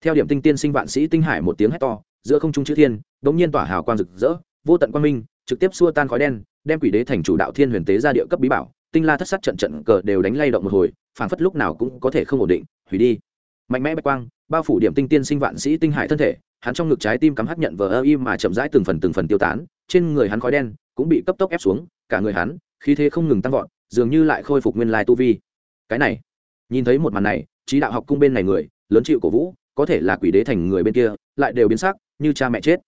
Theo điểm tinh tiên sinh vạn sĩ tinh hải một tiếng hét to, giữa không trung chữ thiên đ n g nhiên tỏa hào quang rực rỡ, vô tận quang minh, trực tiếp xua tan khói đen, đem quỷ đế thành chủ đạo thiên huyền tế ra địa cấp bí bảo tinh la thất sắc trận trận cờ đều đánh lay động một hồi, phảng phất lúc nào cũng có thể không ổn định, hủy đi. Mạnh mẽ bạch quang, bao phủ điểm tinh tiên sinh vạn sĩ tinh hải thân thể, hắn trong ngực trái tim cắm hắc nhận vờ ơ im mà chậm rãi từng phần từng phần tiêu tán, trên người hắn khói đen cũng bị cấp tốc ép xuống, cả người hắn, khí thế không ngừng tăng vọt, dường như lại khôi phục nguyên lai tu vi. Cái này, nhìn thấy một màn này, trí đạo học cung bên này người, lớn chịu cổ vũ, có thể là quỷ đế thành người bên kia, lại đều biến sắc, như cha mẹ chết.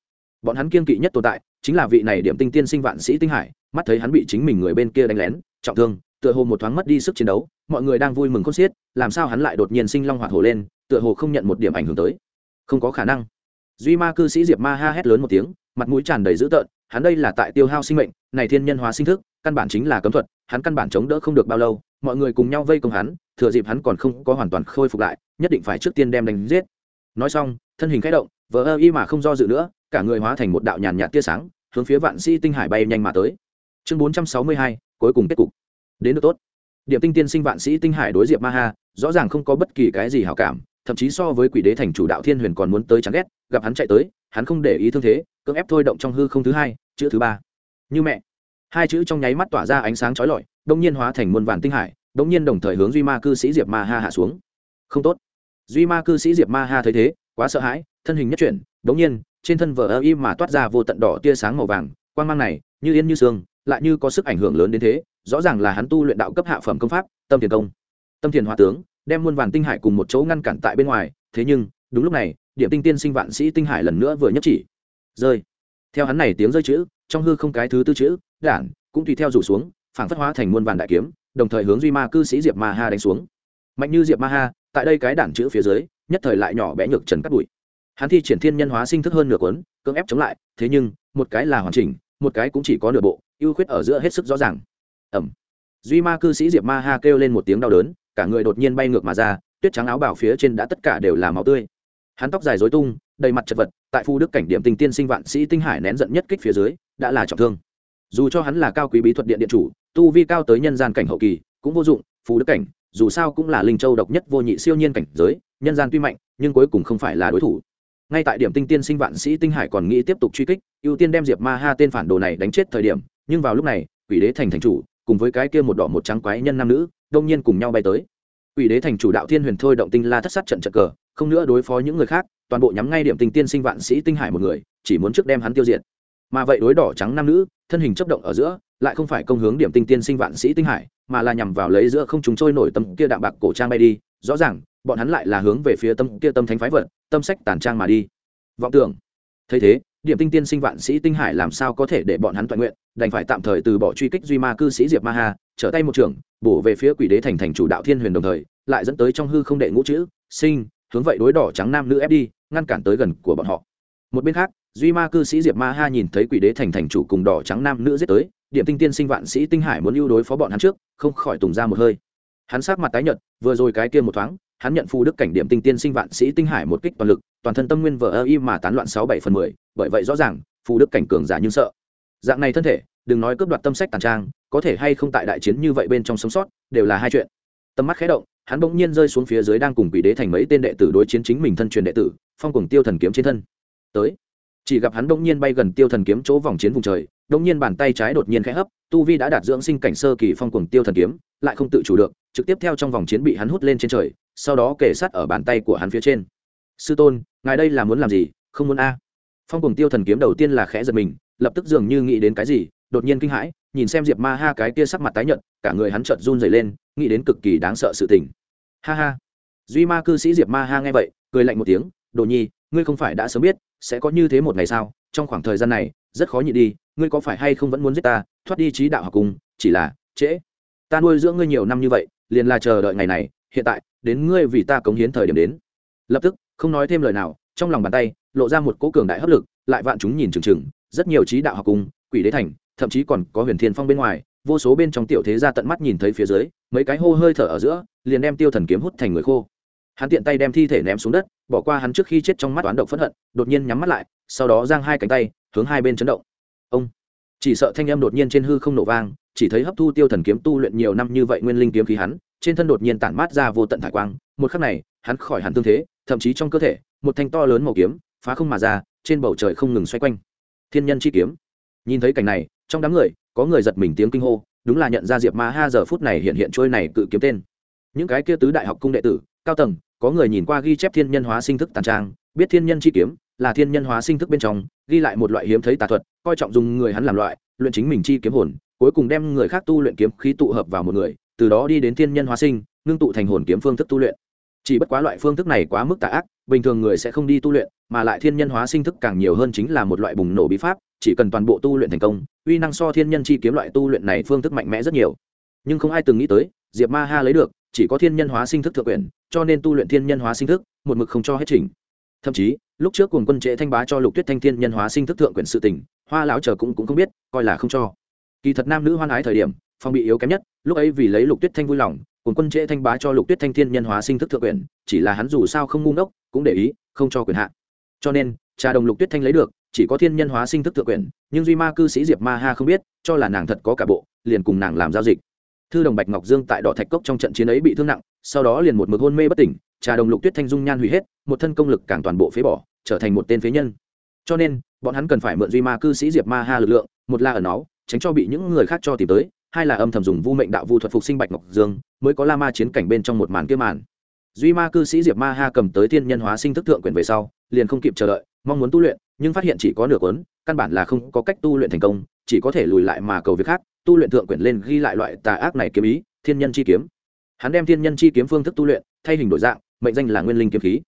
Bọn hắn kiên kỵ nhất tồn tại, chính là vị này điểm tinh tiên sinh vạn sĩ tinh hải, mắt thấy hắn bị chính mình người bên kia đánh lén trọng thương, tựa hồ một thoáng mất đi sức chiến đấu, mọi người đang vui mừng khôn xiết, làm sao hắn lại đột nhiên sinh long hoạt hổ lên, tựa hồ không nhận một điểm ảnh hưởng tới. Không có khả năng. Duy ma cư sĩ diệp ma ha hét lớn một tiếng, mặt mũi tràn đầy dữ tợn, hắn đây là tại tiêu hao sinh mệnh, này thiên nhân hóa sinh thức, căn bản chính là cấm thuật, hắn căn bản chống đỡ không được bao lâu, mọi người cùng nhau vây công hắn, thừa dịp hắn còn không có hoàn toàn khôi phục lại, nhất định phải trước tiên đem đánh giết. Nói xong, thân hình khẽ động vỡ ơ y mà không do dự nữa, cả người hóa thành một đạo nhàn nhạt tia sáng, hướng phía vạn sĩ tinh hải bay nhanh mà tới. Chương bốn trăm sáu mươi hai cuối cùng kết cục. Đến được tốt. Điểm tinh tiên sinh vạn sĩ tinh hải đối diệp ma ha, rõ ràng không có bất kỳ cái gì hảo cảm, thậm chí so với quỷ đế thành chủ đạo thiên huyền còn muốn tới chán ghét, gặp hắn chạy tới, hắn không để ý thương thế, cưỡng ép thôi động trong hư không thứ hai, chữ thứ ba. Như mẹ. Hai chữ trong nháy mắt tỏa ra ánh sáng chói lọi, đông nhiên hóa thành muôn vàn tinh hải, đông nhiên đồng thời hướng duy ma cư sĩ diệp ma ha hạ xuống. Không tốt. Duy ma cư sĩ diệp ma ha thấy thế, quá sợ hãi, thân hình nhất chuyển đông nhiên, trên thân vờ ơ y mà toát ra vô tận đỏ tia sáng màu vàng quan mang này, như yên như sương lại như có sức ảnh hưởng lớn đến thế, rõ ràng là hắn tu luyện đạo cấp hạ phẩm công pháp, tâm thiền công. Tâm thiền hòa tướng, đem muôn vàn tinh hải cùng một chỗ ngăn cản tại bên ngoài, thế nhưng, đúng lúc này, điểm tinh tiên sinh vạn sĩ tinh hải lần nữa vừa nhất chỉ. Rơi. Theo hắn này tiếng rơi chữ, trong hư không cái thứ tư chữ, đản, cũng tùy theo rủ xuống phản phất hóa thành muôn vàn đại kiếm, đồng thời hướng duy ma cư sĩ diệp ma ha đánh xuống. Mạnh như diệp ma ha, tại đây cái đản chữ phía dưới, nhất thời lại nhỏ bé nhược trần cắt bụi. Hắn thi triển thiên nhân hóa sinh thức hơn nửa cuốn, cưỡng ép chống lại, thế nhưng, một cái là hoàn chỉnh, một cái cũng chỉ có nửa bộ ưu khuyết ở giữa hết sức rõ ràng. Ẩm. Duy ma cư sĩ diệp ma ha kêu lên một tiếng đau đớn, cả người đột nhiên bay ngược mà ra, tuyết trắng áo bảo phía trên đã tất cả đều là máu tươi. Hắn tóc dài dối tung, đầy mặt chật vật, tại phu đức cảnh điểm tình tiên sinh vạn sĩ tinh hải nén giận nhất kích phía dưới, đã là trọng thương. Dù cho hắn là cao quý bí thuật điện điện chủ, tu vi cao tới nhân gian cảnh hậu kỳ, cũng vô dụng phù đức cảnh, dù sao cũng là linh châu độc nhất vô nhị siêu nhiên cảnh giới, nhân gian tuy mạnh, nhưng cuối cùng không phải là đối thủ. Ngay tại điểm tinh tiên sinh vạn sĩ tinh hải còn nghĩ tiếp tục truy kích, ưu tiên đem diệp ma ha tên phản đồ này đánh chết thời điểm nhưng vào lúc này, quỷ đế thành thành chủ, cùng với cái kia một đỏ một trắng quái nhân nam nữ, đông nhiên cùng nhau bay tới. Quỷ đế thành chủ đạo thiên huyền thôi động tinh la thất sát trận trận cờ, không nữa đối phó những người khác, toàn bộ nhắm ngay điểm tinh tiên sinh vạn sĩ tinh hải một người, chỉ muốn trước đem hắn tiêu diệt. Mà vậy đối đỏ trắng nam nữ, thân hình chấp động ở giữa, lại không phải công hướng điểm tinh tiên sinh vạn sĩ tinh hải, mà là nhằm vào lấy giữa không chúng trôi nổi tâm kia đạm bạc cổ trang bay đi. Rõ ràng, bọn hắn lại là hướng về phía tâm kia tâm thánh phái vật, tâm sách tàn trang mà đi. Vọng tưởng. Thấy thế điểm tinh tiên sinh vạn sĩ tinh hải làm sao có thể để bọn hắn toàn nguyện, đành phải tạm thời từ bỏ truy kích duy ma cư sĩ diệp ma hà trở tay một trường, bổ về phía quỷ đế thành thành chủ đạo thiên huyền đồng thời, lại dẫn tới trong hư không đệ ngũ chữ, sinh, hướng vậy đối đỏ trắng nam nữ ép đi, ngăn cản tới gần của bọn họ. Một bên khác, duy ma cư sĩ diệp ma ha nhìn thấy quỷ đế thành thành chủ cùng đỏ trắng nam nữ giết tới, điểm tinh tiên sinh vạn sĩ tinh hải muốn lưu đối phó bọn hắn trước, không khỏi tùng ra một hơi. Hắn sát mặt tái nhợt, vừa rồi cái kia một thoáng hắn nhận phù đức cảnh điểm tinh tiên sinh vạn sĩ tinh hải một kích toàn lực, toàn thân tâm nguyên vợ ơ y mà tán loạn sáu bảy phần mười, bởi vậy rõ ràng phù đức cảnh cường giả nhưng sợ. Dạng này thân thể, đừng nói cướp đoạt tâm sách tàn trang, có thể hay không tại đại chiến như vậy bên trong sống sót, đều là hai chuyện. Tầm mắt khé động, hắn bỗng nhiên rơi xuống phía dưới đang cùng quỷ đế thành mấy tên đệ tử đối chiến chính mình thân truyền đệ tử, phong cùng tiêu thần kiếm trên thân. Tới, chỉ gặp hắn bỗng nhiên bay gần tiêu thần kiếm chỗ vòng chiến vùng trời, bỗng nhiên bàn tay trái đột nhiên khẽ hấp, tu vi đã đạt dưỡng sinh cảnh sơ kỳ phong cùng tiêu thần kiếm, lại không tự chủ được, trực tiếp theo trong vòng chiến bị hắn hút lên trên trời sau đó kể sát ở bàn tay của hắn phía trên. Sư tôn, ngài đây là muốn làm gì? Không muốn a? Phong cùng tiêu thần kiếm đầu tiên là khẽ giật mình, lập tức dường như nghĩ đến cái gì, đột nhiên kinh hãi, nhìn xem diệp ma ha cái kia sắc mặt tái nhợt, cả người hắn chợt run rẩy lên, nghĩ đến cực kỳ đáng sợ sự tình. Ha ha. Duy ma cư sĩ diệp ma ha nghe vậy, cười lạnh một tiếng, đồ nhi, ngươi không phải đã sớm biết, sẽ có như thế một ngày sao? Trong khoảng thời gian này, rất khó nhịn đi, ngươi có phải hay không vẫn muốn giết ta, thoát đi trí đạo học cùng, chỉ là trễ. Ta nuôi dưỡng ngươi nhiều năm như vậy, liền là chờ đợi ngày này, hiện tại đến ngươi vì ta cống hiến thời điểm đến. Lập tức, không nói thêm lời nào, trong lòng bàn tay, lộ ra một cỗ cường đại hấp lực, lại vạn chúng nhìn chừng chừng, rất nhiều trí đạo học cung quỷ đế thành, thậm chí còn có huyền thiên phong bên ngoài, vô số bên trong tiểu thế ra tận mắt nhìn thấy phía dưới, mấy cái hô hơi thở ở giữa, liền đem tiêu thần kiếm hút thành người khô. Hắn tiện tay đem thi thể ném xuống đất, bỏ qua hắn trước khi chết trong mắt toán độc phẫn hận, đột nhiên nhắm mắt lại, sau đó giang hai cánh tay, hướng hai bên chấn động. Ông! Chỉ sợ thanh âm đột nhiên trên hư không nổ vang, chỉ thấy hấp thu tiêu thần kiếm tu luyện nhiều năm như vậy nguyên linh kiếm khí hắn trên thân đột nhiên tản mát ra vô tận thải quang, một khắc này, hắn khỏi hẳn tương thế, thậm chí trong cơ thể, một thanh to lớn màu kiếm, phá không mà ra, trên bầu trời không ngừng xoay quanh. Thiên nhân chi kiếm. Nhìn thấy cảnh này, trong đám người, có người giật mình tiếng kinh hô, đúng là nhận ra diệp ma ha giờ phút này hiện hiện trôi này cự kiếm tên. Những cái kia tứ đại học cung đệ tử, cao tầng, có người nhìn qua ghi chép thiên nhân hóa sinh thức tàn trang, biết thiên nhân chi kiếm là thiên nhân hóa sinh thức bên trong, ghi lại một loại hiếm thấy tà thuật, coi trọng dùng người hắn làm loại, luyện chính mình chi kiếm hồn, cuối cùng đem người khác tu luyện kiếm khí tụ hợp vào một người từ đó đi đến thiên nhân hóa sinh, ngưng tụ thành hồn kiếm phương thức tu luyện. Chỉ bất quá loại phương thức này quá mức tà ác, bình thường người sẽ không đi tu luyện, mà lại thiên nhân hóa sinh thức càng nhiều hơn chính là một loại bùng nổ bí pháp, chỉ cần toàn bộ tu luyện thành công, uy năng so thiên nhân chi kiếm loại tu luyện này phương thức mạnh mẽ rất nhiều. Nhưng không ai từng nghĩ tới, diệp ma ha lấy được, chỉ có thiên nhân hóa sinh thức thượng quyền, cho nên tu luyện thiên nhân hóa sinh thức, một mực không cho hết trình. Thậm chí, lúc trước cùng quân trễ thanh bá cho lục tuyết thanh thiên nhân hóa sinh thức thượng quyền sự tình, hoa lão chờ cũng cũng không biết, coi là không cho. Kỳ thật nam nữ hoan ái thời điểm phong bị yếu kém nhất, lúc ấy vì lấy lục tuyết thanh vui lòng, cùng quân trễ thanh bá cho lục tuyết thanh thiên nhân hóa sinh thức thượng quyền chỉ là hắn dù sao không ngu ngốc, cũng để ý, không cho quyền hạn cho nên, trà đồng lục tuyết thanh lấy được, chỉ có thiên nhân hóa sinh thức thượng quyền nhưng duy ma cư sĩ diệp ma ha không biết, cho là nàng thật có cả bộ, liền cùng nàng làm giao dịch. Thư đồng bạch ngọc dương tại đỏ thạch cốc trong trận chiến ấy bị thương nặng, sau đó liền một mực hôn mê bất tỉnh, trà đồng lục tuyết thanh dung nhan hủy hết, một thân công lực càng toàn bộ phế bỏ, trở thành một tên phế nhân. Cho nên, bọn hắn cần phải mượn duy ma cư sĩ diệp ma ha lực lượng, một là ở nó tránh cho bị những người khác cho tìm tới hai là âm thầm dùng vu mệnh đạo vu thuật phục sinh bạch ngọc dương, mới có la ma chiến cảnh bên trong một màn kiếm màn. Duy ma cư sĩ diệp ma ha cầm tới thiên nhân hóa sinh thức thượng quyền về sau, liền không kịp chờ đợi, mong muốn tu luyện, nhưng phát hiện chỉ có nửa cuốn, căn bản là không có cách tu luyện thành công, chỉ có thể lùi lại mà cầu việc khác, tu luyện thượng quyển lên ghi lại loại tà ác này kiếm ý, thiên nhân chi kiếm. Hắn đem thiên nhân chi kiếm phương thức tu luyện, thay hình đổi dạng, mệnh danh là nguyên linh kiếm khí.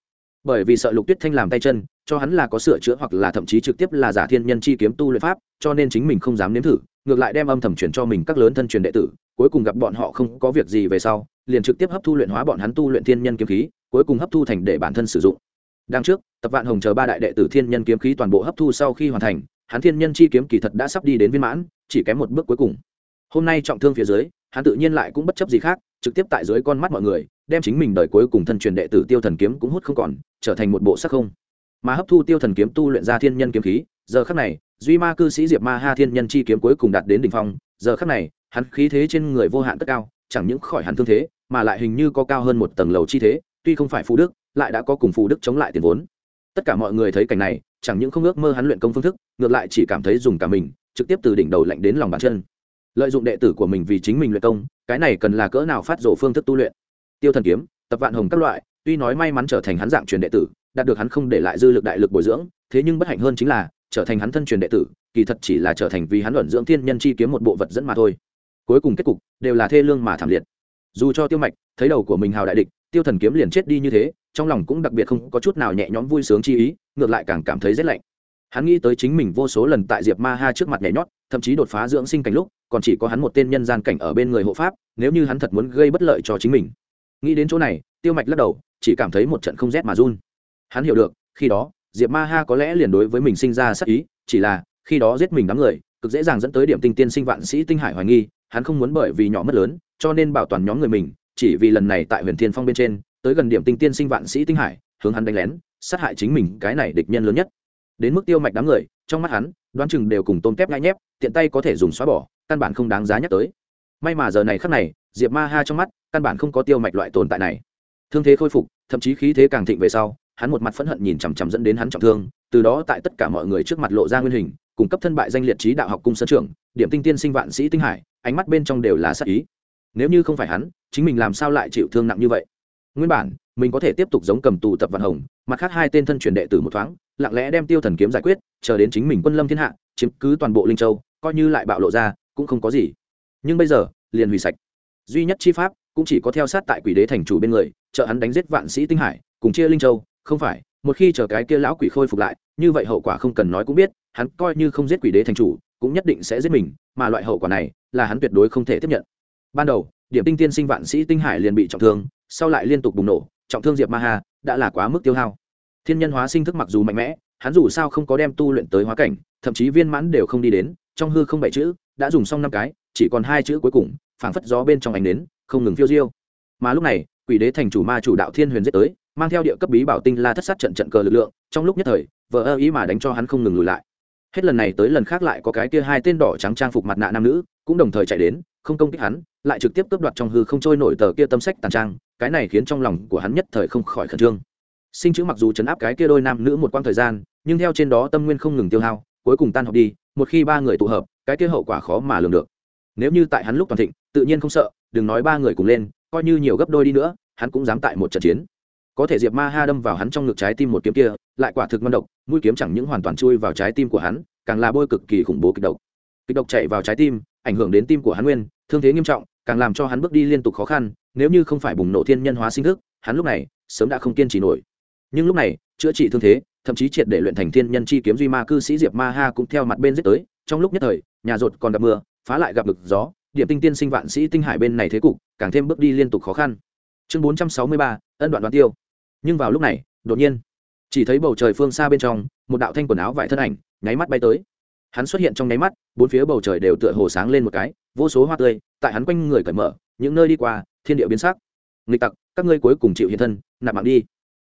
Bởi vì sợ lục tuyết thanh làm tay chân, cho hắn là có sửa chữa hoặc là thậm chí trực tiếp là giả thiên nhân chi kiếm tu luyện pháp, cho nên chính mình không dám nếm thử ngược lại đem âm thầm truyền cho mình các lớn thân truyền đệ tử, cuối cùng gặp bọn họ không có việc gì về sau, liền trực tiếp hấp thu luyện hóa bọn hắn tu luyện thiên nhân kiếm khí, cuối cùng hấp thu thành để bản thân sử dụng. Đang trước, tập vạn hồng chờ ba đại đệ tử thiên nhân kiếm khí toàn bộ hấp thu sau khi hoàn thành, hắn thiên nhân chi kiếm kỳ thật đã sắp đi đến viên mãn, chỉ kém một bước cuối cùng. Hôm nay trọng thương phía dưới, hắn tự nhiên lại cũng bất chấp gì khác, trực tiếp tại dưới con mắt mọi người, đem chính mình đời cuối cùng thân truyền đệ tử tiêu thần kiếm cũng hút không còn, trở thành một bộ sắc không. Mà hấp thu tiêu thần kiếm tu luyện ra thiên nhân kiếm khí, giờ khắc này duy ma cư sĩ diệp ma ha thiên nhân chi kiếm cuối cùng đạt đến đỉnh phong, giờ khắc này, hắn khí thế trên người vô hạn tất cao, chẳng những khỏi hắn thương thế, mà lại hình như có cao hơn một tầng lầu chi thế, tuy không phải phù đức, lại đã có cùng phù đức chống lại tiền vốn. Tất cả mọi người thấy cảnh này, chẳng những không ước mơ hắn luyện công phương thức, ngược lại chỉ cảm thấy dùng cả mình, trực tiếp từ đỉnh đầu lạnh đến lòng bàn chân. Lợi dụng đệ tử của mình vì chính mình luyện công, cái này cần là cỡ nào phát rổ phương thức tu luyện. Tiêu thần kiếm, tập vạn hồng các loại, tuy nói may mắn trở thành hắn dạng truyền đệ tử, đạt được hắn không để lại dư lực đại lực bồi dưỡng, thế nhưng bất hạnh hơn chính là trở thành hắn thân truyền đệ tử, kỳ thật chỉ là trở thành vì hắn luận dưỡng thiên nhân chi kiếm một bộ vật dẫn mà thôi. Cuối cùng kết cục đều là thê lương mà thảm liệt. Dù cho tiêu mạch thấy đầu của mình hào đại địch, tiêu thần kiếm liền chết đi như thế, trong lòng cũng đặc biệt không có chút nào nhẹ nhõm vui sướng chi ý, ngược lại càng cảm thấy rét lạnh. Hắn nghĩ tới chính mình vô số lần tại diệp ma ha trước mặt nhảy nhót, thậm chí đột phá dưỡng sinh cảnh lúc, còn chỉ có hắn một tên nhân gian cảnh ở bên người hộ pháp, nếu như hắn thật muốn gây bất lợi cho chính mình. Nghĩ đến chỗ này, tiêu mạch lắc đầu, chỉ cảm thấy một trận không rét mà run. Hắn hiểu được, khi đó diệp ma ha có lẽ liền đối với mình sinh ra sắc ý, chỉ là, khi đó giết mình đám người, cực dễ dàng dẫn tới điểm tinh tiên sinh vạn sĩ tinh hải hoài nghi, hắn không muốn bởi vì nhỏ mất lớn, cho nên bảo toàn nhóm người mình, chỉ vì lần này tại huyền thiên phong bên trên, tới gần điểm tinh tiên sinh vạn sĩ tinh hải, hướng hắn đánh lén, sát hại chính mình cái này địch nhân lớn nhất. Đến mức tiêu mạch đám người, trong mắt hắn, đoán chừng đều cùng tôm tép ngay nhép, tiện tay có thể dùng xóa bỏ, căn bản không đáng giá nhắc tới. May mà giờ này khắc này, diệp ma ha trong mắt, căn bản không có tiêu mạch loại tồn tại này. Thương thế khôi phục, thậm chí khí thế càng thịnh về sau hắn một mặt phẫn hận nhìn chằm chằm dẫn đến hắn trọng thương, từ đó tại tất cả mọi người trước mặt lộ ra nguyên hình cung cấp thân bại danh liệt trí đạo học cung sân trưởng điểm tinh tiên sinh vạn sĩ tinh hải, ánh mắt bên trong đều là sắc ý. Nếu như không phải hắn, chính mình làm sao lại chịu thương nặng như vậy? Nguyên bản, mình có thể tiếp tục giống cầm tù tập văn hồng, mặt khác hai tên thân truyền đệ tử một thoáng, lặng lẽ đem tiêu thần kiếm giải quyết, chờ đến chính mình quân lâm thiên hạ, chiếm cứ toàn bộ linh châu, coi như lại bạo lộ ra, cũng không có gì. Nhưng bây giờ, liền hủy sạch. Duy nhất chi pháp, cũng chỉ có theo sát tại quỷ đế thành chủ bên người, trợ hắn đánh giết vạn sĩ tinh hải, cùng chia linh châu không phải, một khi chờ cái kia lão quỷ khôi phục lại, như vậy hậu quả không cần nói cũng biết, hắn coi như không giết quỷ đế thành chủ, cũng nhất định sẽ giết mình, mà loại hậu quả này, là hắn tuyệt đối không thể tiếp nhận. Ban đầu, điểm tinh tiên sinh vạn sĩ tinh hải liền bị trọng thương, sau lại liên tục bùng nổ, trọng thương diệp ma hà đã là quá mức tiêu hao. Thiên nhân hóa sinh thức mặc dù mạnh mẽ, hắn dù sao không có đem tu luyện tới hóa cảnh, thậm chí viên mãn đều không đi đến, trong hư không bảy chữ, đã dùng xong năm cái, chỉ còn hai chữ cuối cùng, phảng phất gió bên trong ánh đến không ngừng phiêu diêu. Mà lúc này, quỷ đế thành chủ ma chủ đạo thiên huyền giết tới mang theo địa cấp bí bảo tinh la thất sát trận trận cờ lực lượng, trong lúc nhất thời vợ ơ ý mà đánh cho hắn không ngừng lùi lại. Hết lần này tới lần khác lại có cái kia hai tên đỏ trắng trang phục mặt nạ nam nữ, cũng đồng thời chạy đến, không công kích hắn, lại trực tiếp cướp đoạt trong hư không trôi nổi tờ kia tâm sách tàn trang, cái này khiến trong lòng của hắn nhất thời không khỏi khẩn trương. Sinh chữ mặc dù chấn áp cái kia đôi nam nữ một quãng thời gian, nhưng theo trên đó tâm nguyên không ngừng tiêu hao, cuối cùng tan học đi, một khi ba người tụ hợp, cái kia hậu quả khó mà lường được. Nếu như tại hắn lúc toàn thịnh, tự nhiên không sợ, đừng nói ba người cùng lên, coi như nhiều gấp đôi đi nữa, hắn cũng dám tại một trận chiến có thể diệp ma ha đâm vào hắn trong ngực trái tim một kiếm kia, lại quả thực ngon độc, mũi kiếm chẳng những hoàn toàn chui vào trái tim của hắn, càng là bôi cực kỳ khủng bố kịch độc. Kịch độc chạy vào trái tim, ảnh hưởng đến tim của hắn nguyên, thương thế nghiêm trọng, càng làm cho hắn bước đi liên tục khó khăn, nếu như không phải bùng nổ thiên nhân hóa sinh thức, hắn lúc này sớm đã không kiên trì nổi. Nhưng lúc này, chữa trị thương thế, thậm chí triệt để luyện thành thiên nhân chi kiếm duy ma cư sĩ diệp ma ha cũng theo mặt bên giết tới, trong lúc nhất thời, nhà rột còn gặp mưa, phá lại gặp lực gió, điểm tinh tiên sinh vạn sĩ tinh hải bên này thế cục, càng thêm bước đi liên tục khó khăn. Chương bốn trăm sáu mươi ba, ân đoạn đoán tiêu nhưng vào lúc này, đột nhiên, chỉ thấy bầu trời phương xa bên trong, một đạo thanh quần áo vải thân ảnh, nháy mắt bay tới. Hắn xuất hiện trong nháy mắt, bốn phía bầu trời đều tựa hồ sáng lên một cái, vô số hoa tươi, tại hắn quanh người cởi mở, những nơi đi qua, thiên địa biến sắc. Nghịch tặc, các ngươi cuối cùng chịu hiện thân, nạp mạng đi.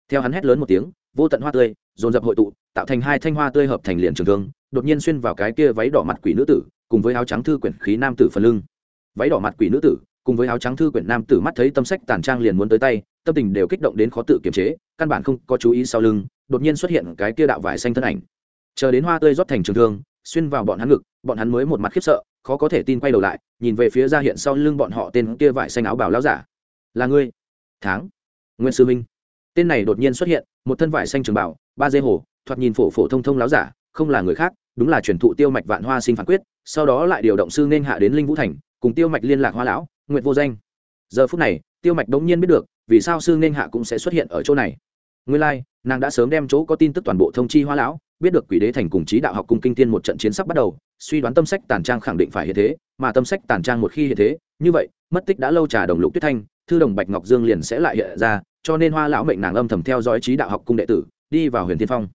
Theo hắn hét lớn một tiếng, vô tận hoa tươi, dồn dập hội tụ, tạo thành hai thanh hoa tươi hợp thành liền trường thương, đột nhiên xuyên vào cái kia váy đỏ mặt quỷ nữ tử, cùng với áo trắng thư quyển khí nam tử phần lưng. Váy đỏ mặt quỷ nữ tử cùng với áo trắng thư quyển nam tử mắt thấy tâm sách tàn trang liền muốn tới tay, tâm tình đều kích động đến khó tự kiềm chế, căn bản không có chú ý sau lưng, đột nhiên xuất hiện cái kia đạo vải xanh thân ảnh. Chờ đến hoa tươi rót thành trường thương, xuyên vào bọn hắn ngực, bọn hắn mới một mặt khiếp sợ, khó có thể tin quay đầu lại, nhìn về phía ra hiện sau lưng bọn họ tên kia vải xanh áo bảo lão giả. Là ngươi? Tháng. Nguyên sư minh. Tên này đột nhiên xuất hiện, một thân vải xanh trường bảo ba dê hồ, thoạt nhìn phổ phổ thông thông láo giả, không là người khác, đúng là truyền thụ tiêu mạch vạn hoa sinh phản quyết, sau đó lại điều động sư nên hạ đến linh vũ thành, cùng tiêu mạch liên lạc hoa lão Nguyệt vô danh. Giờ phút này tiêu mạch đống nhiên biết được vì sao sư nên hạ cũng sẽ xuất hiện ở chỗ này. Nguyên lai、like, nàng đã sớm đem chỗ có tin tức toàn bộ thông chi hoa lão biết được quỷ đế thành cùng trí đạo học cung kinh tiên một trận chiến sắp bắt đầu suy đoán tâm sách tàn trang khẳng định phải hiện thế mà tâm sách tàn trang một khi hiện thế như vậy mất tích đã lâu trà đồng lục tuyết thanh thư đồng bạch ngọc dương liền sẽ lại hiện ra cho nên hoa lão mệnh nàng âm thầm theo dõi trí đạo học cung đệ tử đi vào huyền thiên phong.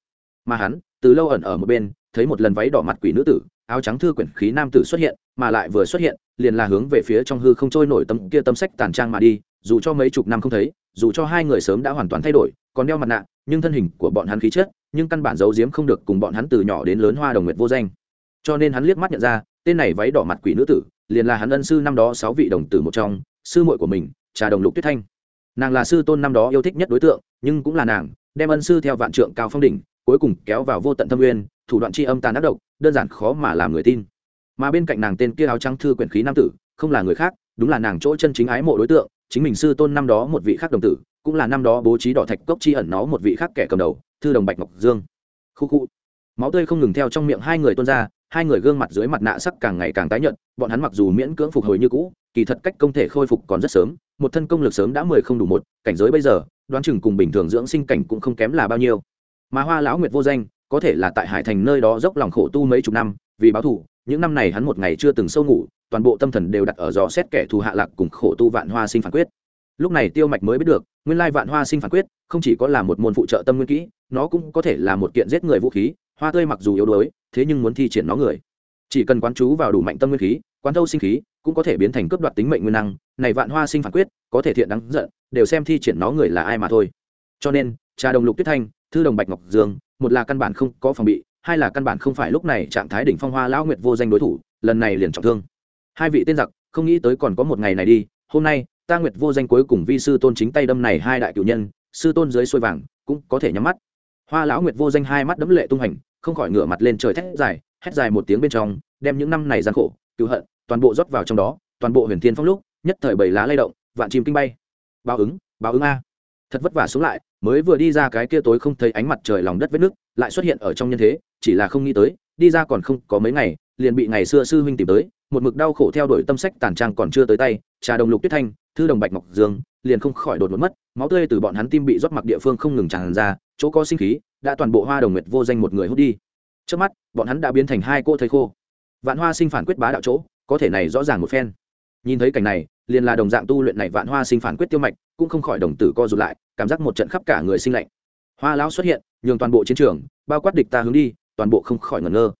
Mà hắn từ lâu ẩn ở một bên thấy một lần váy đỏ mặt quỷ nữ tử áo trắng thư quyển khí nam tử xuất hiện mà lại vừa xuất hiện liền là hướng về phía trong hư không trôi nổi tấm kia tâm sách tàn trang mà đi, dù cho mấy chục năm không thấy, dù cho hai người sớm đã hoàn toàn thay đổi, còn đeo mặt nạ, nhưng thân hình của bọn hắn khí chất, nhưng căn bản giấu giếm không được cùng bọn hắn từ nhỏ đến lớn hoa đồng nguyệt vô danh. Cho nên hắn liếc mắt nhận ra, tên này váy đỏ mặt quỷ nữ tử, liền là hắn ân sư năm đó sáu vị đồng tử một trong, sư muội của mình, trà đồng lục tuyết thanh. Nàng là sư tôn năm đó yêu thích nhất đối tượng, nhưng cũng là nàng, đem ân sư theo vạn trượng cao phong đỉnh, cuối cùng kéo vào vô tận thâm nguyên, thủ đoạn tri âm tàn ác độc, đơn giản khó mà làm người tin mà bên cạnh nàng tên kia áo trắng thư quyển khí nam tử, không là người khác, đúng là nàng chỗ chân chính ái mộ đối tượng, chính mình sư tôn năm đó một vị khác đồng tử, cũng là năm đó bố trí đỏ thạch cốc chi ẩn nó một vị khác kẻ cầm đầu, thư đồng bạch ngọc dương. Khu khu. Máu tươi không ngừng theo trong miệng hai người tuôn ra, hai người gương mặt dưới mặt nạ sắc càng ngày càng tái nhợt, bọn hắn mặc dù miễn cưỡng phục hồi như cũ, kỳ thật cách công thể khôi phục còn rất sớm, một thân công lực sớm đã mười không đủ một, cảnh giới bây giờ, đoán chừng cùng bình thường dưỡng sinh cảnh cũng không kém là bao nhiêu. Mà hoa lão nguyệt vô danh, có thể là tại hải thành nơi đó dốc lòng khổ tu mấy chục năm vì báo thù, những năm này hắn một ngày chưa từng sâu ngủ, toàn bộ tâm thần đều đặt ở dò xét kẻ thù hạ lạc cùng khổ tu vạn hoa sinh phản quyết. Lúc này tiêu mạch mới biết được, nguyên lai vạn hoa sinh phản quyết không chỉ có là một môn phụ trợ tâm nguyên kỹ, nó cũng có thể là một kiện giết người vũ khí, hoa tươi mặc dù yếu đuối, thế nhưng muốn thi triển nó người. Chỉ cần quán chú vào đủ mạnh tâm nguyên khí, quán thâu sinh khí cũng có thể biến thành cướp đoạt tính mệnh nguyên năng, này vạn hoa sinh phản quyết có thể thiện đáng giận, đều xem thi triển nó người là ai mà thôi. Cho nên trà đồng lục tuyết thanh, thư đồng bạch ngọc dương, một là căn bản không có phòng bị hai là căn bản không phải lúc này trạng thái đỉnh phong hoa lão nguyệt vô danh đối thủ, lần này liền trọng thương. Hai vị tên giặc, không nghĩ tới còn có một ngày này đi, hôm nay, ta nguyệt vô danh cuối cùng vi sư tôn chính tay đâm này hai đại cựu nhân, sư tôn dưới xuôi vàng, cũng có thể nhắm mắt. Hoa lão nguyệt vô danh hai mắt đấm lệ tung hành, không khỏi ngửa mặt lên trời thét dài, hét dài một tiếng bên trong, đem những năm này gian khổ cứu hận, toàn bộ rót vào trong đó, toàn bộ huyền thiên phong lúc, nhất thời bảy lá lay động, vạn chim kinh bay. Báo ứng báo ứng a. Thật vất vả xuống lại mới vừa đi ra cái kia tối không thấy ánh mặt trời lòng đất vết nước, lại xuất hiện ở trong nhân thế, chỉ là không nghĩ tới, đi ra còn không có mấy ngày, liền bị ngày xưa sư huynh tìm tới, một mực đau khổ theo đuổi tâm sách tàn trang còn chưa tới tay, trà đồng lục tuyết thanh, thư đồng bạch ngọc dương, liền không khỏi đột một mất, máu tươi từ bọn hắn tim bị rót mặc địa phương không ngừng tràn ra, chỗ có sinh khí, đã toàn bộ hoa đồng nguyệt vô danh một người hút đi. Trước mắt, bọn hắn đã biến thành hai cô thầy khô. Vạn hoa sinh phản quyết bá đạo chỗ, có thể này rõ ràng một phen. Nhìn thấy cảnh này, liền là đồng dạng tu luyện này vạn hoa sinh phản quyết tiêu mạch, cũng không khỏi đồng tử co rụt lại cảm giác một trận khắp cả người sinh lạnh. Hoa lão xuất hiện, nhường toàn bộ chiến trường, bao quát địch ta hướng đi, toàn bộ không khỏi ngẩn ngơ.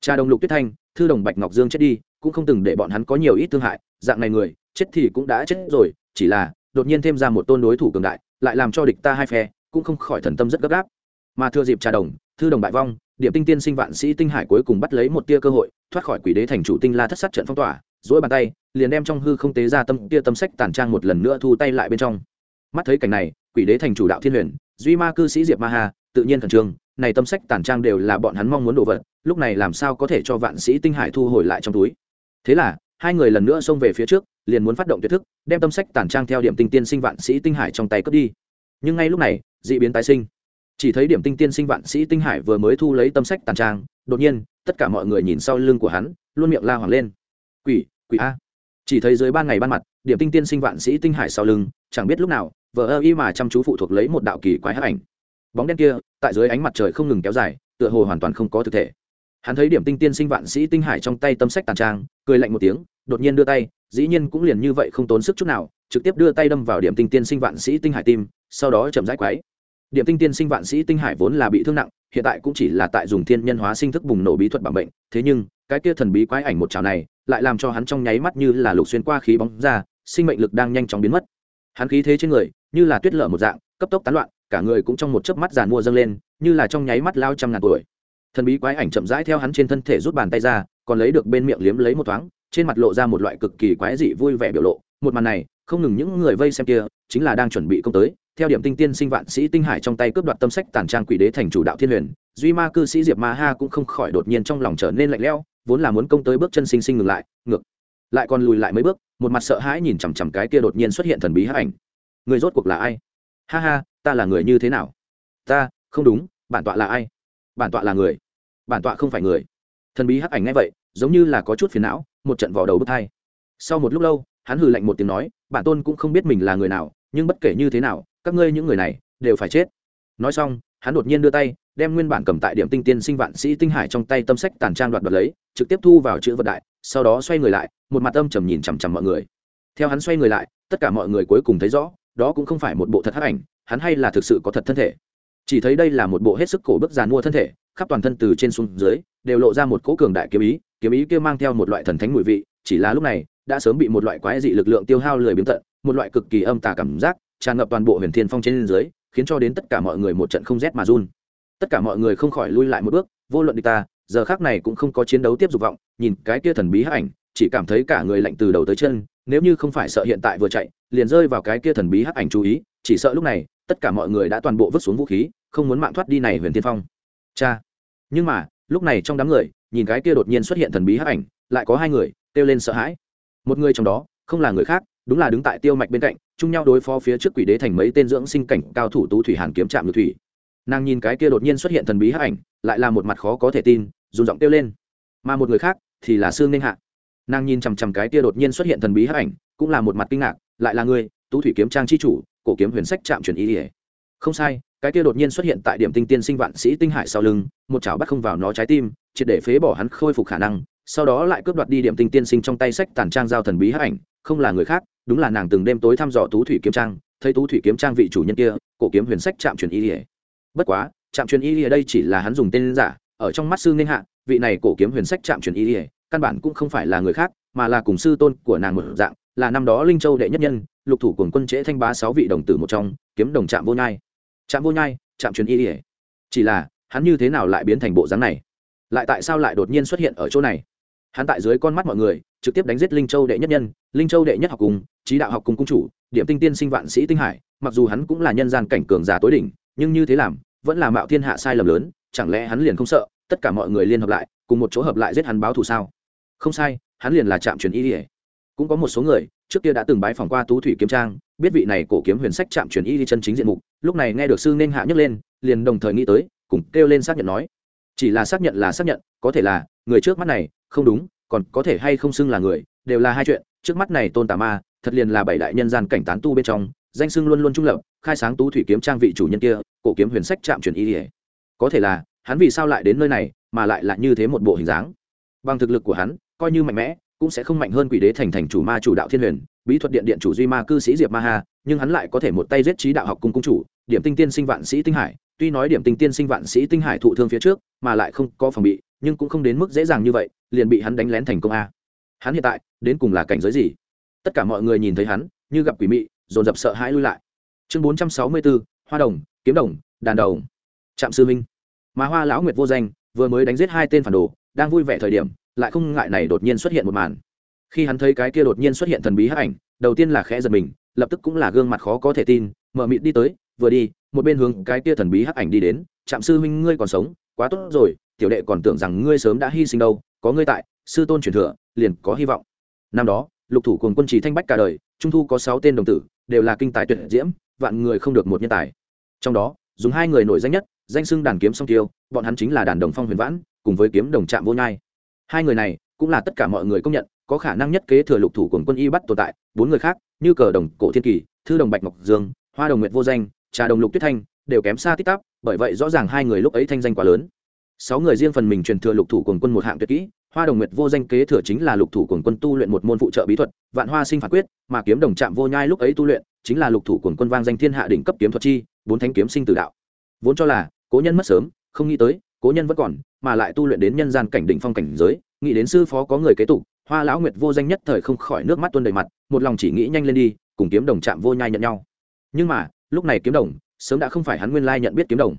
Cha đồng lục tuyết thanh, thư đồng bạch ngọc dương chết đi, cũng không từng để bọn hắn có nhiều ít thương hại, dạng này người, chết thì cũng đã chết rồi, chỉ là, đột nhiên thêm ra một tôn đối thủ cường đại, lại làm cho địch ta hai phe, cũng không khỏi thần tâm rất gấp gáp. Mà thừa dịp trà đồng, thư đồng bại vong điểm tinh tiên sinh vạn sĩ tinh hải cuối cùng bắt lấy một tia cơ hội, thoát khỏi quỷ đế thành chủ tinh la thất sát trận phong tỏa dỗi bàn tay, liền đem trong hư không tế ra tâm, tia tâm sách tàn trang một lần nữa thu tay lại bên trong. Mắt thấy cảnh này quỷ đế thành chủ đạo thiên huyền, duy ma cư sĩ diệp ma hà tự nhiên khẩn trương, này tâm sách tàn trang đều là bọn hắn mong muốn đồ vật, lúc này làm sao có thể cho vạn sĩ tinh hải thu hồi lại trong túi. Thế là, hai người lần nữa xông về phía trước, liền muốn phát động tuyệt thức, đem tâm sách tàn trang theo điểm tinh tiên sinh vạn sĩ tinh hải trong tay cướp đi. Nhưng ngay lúc này d ị biến tái sinh. Chỉ thấy điểm tinh tiên sinh vạn sĩ tinh hải vừa mới thu lấy tâm sách tàn trang, đột nhiên, tất cả mọi người nhìn sau lưng của hắn, luôn miệng la hoảng lên. Quỷ quỷ a. Chỉ thấy dưới ban ngày ban mặt, điểm tinh tiên sinh vạn sĩ tinh hải sau lưng, chẳng biết lúc nào vờ ơ y mà chăm chú phụ thuộc lấy một đạo kỳ quái hấp ảnh. Bóng đen kia, tại dưới ánh mặt trời không ngừng kéo dài, tựa hồ hoàn toàn không có thực thể. Hắn thấy điểm tinh tiên sinh vạn sĩ tinh hải trong tay tâm sách tàn trang, cười lạnh một tiếng, đột nhiên đưa tay, dĩ nhiên cũng liền như vậy không tốn sức chút nào, trực tiếp đưa tay đâm vào điểm tinh tiên sinh vạn sĩ tinh hải tim, sau đó chậm rãi quái điểm tinh tiên sinh vạn sĩ tinh hải vốn là bị thương nặng, hiện tại cũng chỉ là tại dùng thiên nhân hóa sinh thức bùng nổ bí thuật bảo bệnh thế nhưng, cái kia thần bí quái ảnh một chảo này, lại làm cho hắn trong nháy mắt như là lục xuyên qua khí bóng ra, sinh mệnh lực đang nhanh chóng biến mất hắn khí thế trên người như là tuyết lở một dạng, cấp tốc tán loạn, cả người cũng trong một chớp mắt giàn mua dâng lên, như là trong nháy mắt lao trăm ngàn tuổi. Thần bí quái ảnh chậm rãi theo hắn trên thân thể rút bàn tay ra, còn lấy được bên miệng liếm lấy một thoáng, trên mặt lộ ra một loại cực kỳ quái dị vui vẻ biểu lộ. Một màn này, không ngừng những người vây xem kia, chính là đang chuẩn bị công tới. Theo điểm tinh tiên sinh vạn sĩ tinh hải trong tay cướp đoạt tâm sách tàn trang quỷ đế thành chủ đạo thiên huyền, duy ma cư sĩ diệp ma ha cũng không khỏi đột nhiên trong lòng trở nên lạnh lẽo, vốn là muốn công tới bước chân sinh sinh ngừng lại, ngược lại còn lùi lại mấy bước một mặt sợ hãi nhìn chằm chằm cái kia đột nhiên xuất hiện thần bí hắc ảnh. Người rốt cuộc là ai? Ha ha, ta là người như thế nào? Ta, không đúng, bản tọa là ai? Bản tọa là người. Bản tọa không phải người. Thần bí hắc ảnh ngay vậy, giống như là có chút phiền não, một trận vò đầu bức thai sau một lúc lâu, hắn hừ lạnh một tiếng nói, bản tôn cũng không biết mình là người nào, nhưng bất kể như thế nào, các ngươi những người này, đều phải chết. Nói xong, hắn đột nhiên đưa tay, đem nguyên bản cầm tại điểm tinh tiên sinh vạn sĩ tinh hải trong tay tâm sách tàn trang đoạt đoạt lấy, trực tiếp thu vào chữ vật đại sau đó xoay người lại, một mặt âm trầm nhìn chằm chằm mọi người. Theo hắn xoay người lại, tất cả mọi người cuối cùng thấy rõ, đó cũng không phải một bộ thật hắc ảnh, hắn hay là thực sự có thật thân thể. Chỉ thấy đây là một bộ hết sức cổ bức giàn mua thân thể, khắp toàn thân từ trên xuống dưới, đều lộ ra một cỗ cường đại kiếm ý kiếm ý kia mang theo một loại thần thánh mùi vị, chỉ là lúc này, đã sớm bị một loại quái dị lực lượng tiêu hao lười biếng tận, một loại cực kỳ âm tà cảm giác, tràn ngập toàn bộ huyền thiên phong trên dưới, khiến cho đến tất cả mọi người một trận không rét mà run. Tất cả mọi người không khỏi lui lại một bước, vô luận địch ta giờ khác này cũng không có chiến đấu tiếp dục vọng, nhìn cái kia thần bí hắc ảnh, chỉ cảm thấy cả người lạnh từ đầu tới chân, nếu như không phải sợ hiện tại vừa chạy, liền rơi vào cái kia thần bí hắc ảnh chú ý, chỉ sợ lúc này, tất cả mọi người đã toàn bộ vứt xuống vũ khí, không muốn mạng thoát đi này huyền tiên phong. Cha! Nhưng mà, lúc này trong đám người, nhìn cái kia đột nhiên xuất hiện thần bí hắc ảnh, lại có hai người, kêu lên sợ hãi. Một người trong đó, không là người khác, đúng là đứng tại tiêu mạch bên cạnh, chung nhau đối phó phía trước quỷ đế thành mấy tên dưỡng sinh cảnh cao thủ tú thủy hàn kiếm trạm nhược thủy. Nàng nhìn cái kia đột nhiên xuất hiện thần bí hắc ảnh, lại là một mặt khó có thể tin dùng giọng kêu lên. Mà một người khác thì là sương ninh hạ. Nàng nhìn chằm chằm cái tia đột nhiên xuất hiện thần bí hắc ảnh, cũng là một mặt kinh ngạc, lại là người, tú thủy kiếm trang chi chủ, cổ kiếm huyền sách chạm truyền ý ỉa không sai, cái tia đột nhiên xuất hiện tại điểm tinh tiên sinh vạn sĩ tinh hải sau lưng, một chảo bắt không vào nó trái tim, triệt để phế bỏ hắn khôi phục khả năng, sau đó lại cướp đoạt đi điểm tinh tiên sinh trong tay sách tàn trang giao thần bí hắc ảnh, không là người khác, đúng là nàng từng đêm tối thăm dò tú thủy kiếm trang, thấy tú thủy kiếm trang vị chủ nhân kia, cổ kiếm huyền sách chạm truyền y ỉa bất quá chạm truyền y ỉa đây chỉ là hắn dùng tên giả ở trong mắt sư ninh hạ, vị này cổ kiếm huyền sách chạm truyền y ỉa căn bản cũng không phải là người khác, mà là cùng sư tôn của nàng một dạng, là năm đó linh châu đệ nhất nhân, lục thủ cùng quân trễ thanh bá sáu vị đồng tử một trong, kiếm đồng trạm vô nhai. Trạm vô nhai, trạm truyền y ỉa chỉ là, hắn như thế nào lại biến thành bộ dáng này? Lại tại sao lại đột nhiên xuất hiện ở chỗ này? Hắn tại dưới con mắt mọi người, trực tiếp đánh giết linh châu đệ nhất nhân, linh châu đệ nhất học cùng trí đạo học cùng cung chủ, điểm tinh tiên sinh vạn sĩ tinh hải, mặc dù hắn cũng là nhân gian cảnh cường giả tối đỉnh, nhưng như thế làm, vẫn là mạo thiên hạ sai lầm lớn chẳng lẽ hắn liền không sợ, tất cả mọi người liên hợp lại, cùng một chỗ hợp lại giết hắn báo thù sao? Không sai, hắn liền là trạm truyền y ỉa cũng có một số người, trước kia đã từng bái phỏng qua tú thủy kiếm trang, biết vị này cổ kiếm huyền sách trạm truyền y chân chính diện mục, lúc này nghe được sư nên hạ nhấc lên, liền đồng thời nghĩ tới, cùng kêu lên xác nhận nói. Chỉ là xác nhận là xác nhận, có thể là, người trước mắt này, không đúng, còn có thể hay không xưng là người, đều là hai chuyện, trước mắt này tôn tà ma, thật liền là bảy đại nhân gian cảnh tán tu bên trong, danh xưng luôn luôn trung lập, khai sáng tú thủy kiếm trang vị chủ nhân kia, cổ kiếm huyền sách chạm truyền y ỉa có thể là hắn vì sao lại đến nơi này mà lại là như thế một bộ hình dáng. Bằng thực lực của hắn coi như mạnh mẽ cũng sẽ không mạnh hơn quỷ đế thành thành chủ ma chủ đạo thiên huyền bí thuật điện điện chủ duy ma cư sĩ diệp ma hà, nhưng hắn lại có thể một tay giết trí đạo học cung cung chủ điểm tinh tiên sinh vạn sĩ tinh hải. Tuy nói điểm tinh tiên sinh vạn sĩ tinh hải thụ thương phía trước mà lại không có phòng bị nhưng cũng không đến mức dễ dàng như vậy liền bị hắn đánh lén thành công a. Hắn hiện tại đến cùng là cảnh giới gì? Tất cả mọi người nhìn thấy hắn như gặp quỷ mị dồn dập sợ hãi lui lại. Chương bốn trăm sáu mươi bốn hoa đồng kiếm đồng đàn đồng trạm sư minh mà hoa lão nguyệt vô danh, vừa mới đánh giết hai tên phản đồ, đang vui vẻ thời điểm, lại không ngại này đột nhiên xuất hiện một màn. Khi hắn thấy cái kia đột nhiên xuất hiện thần bí hắc ảnh, đầu tiên là khẽ giật mình, lập tức cũng là gương mặt khó có thể tin, mở mịt đi tới, vừa đi, một bên hướng cái kia thần bí hắc ảnh đi đến, trạm sư huynh, ngươi còn sống, quá tốt rồi, tiểu đệ còn tưởng rằng ngươi sớm đã hy sinh đâu, có ngươi tại, sư tôn truyền thừa, liền có hy vọng. Năm đó, lục thủ cùng quân trì thanh bách cả đời, trung thu có sáu tên đồng tử, đều là kinh tài tuyệt diễm, vạn người không được một nhân tài. Trong đó, dùng hai người nổi danh nhất danh xưng đàn kiếm song tiêu, bọn hắn chính là đàn đồng phong huyền vãn, cùng với kiếm đồng trạm vô nhai. Hai người này, cũng là tất cả mọi người công nhận, có khả năng nhất kế thừa lục thủ của quân y bắt tồn tại. Bốn người khác, như cờ đồng, cổ thiên kỳ, thư đồng bạch ngọc dương, hoa đồng nguyệt vô danh, trà đồng lục tuyết thanh, đều kém xa tích tắp, bởi vậy rõ ràng hai người lúc ấy thanh danh quá lớn. Sáu người riêng phần mình truyền thừa lục thủ của quân một hạng tuyệt kỹ, hoa đồng nguyệt vô danh kế thừa chính là lục thủ của quân tu luyện một môn phụ trợ bí thuật, vạn hoa sinh phản quyết, mà kiếm đồng trạm vô nhai lúc ấy tu luyện, chính là lục thủ của quân vang danh thiên hạ đỉnh cấp kiếm thuật chi, bốn thanh kiếm sinh tử đạo. Vốn cho là cố nhân mất sớm, không nghĩ tới, cố nhân vẫn còn, mà lại tu luyện đến nhân gian cảnh đỉnh phong cảnh giới, nghĩ đến sư phó có người kế tục, hoa lão nguyệt vô danh nhất thời không khỏi nước mắt tuôn đầy mặt, một lòng chỉ nghĩ nhanh lên đi, cùng kiếm đồng chạm vô nhai nhận nhau. Nhưng mà, lúc này kiếm đồng, sớm đã không phải hắn nguyên lai nhận biết kiếm đồng.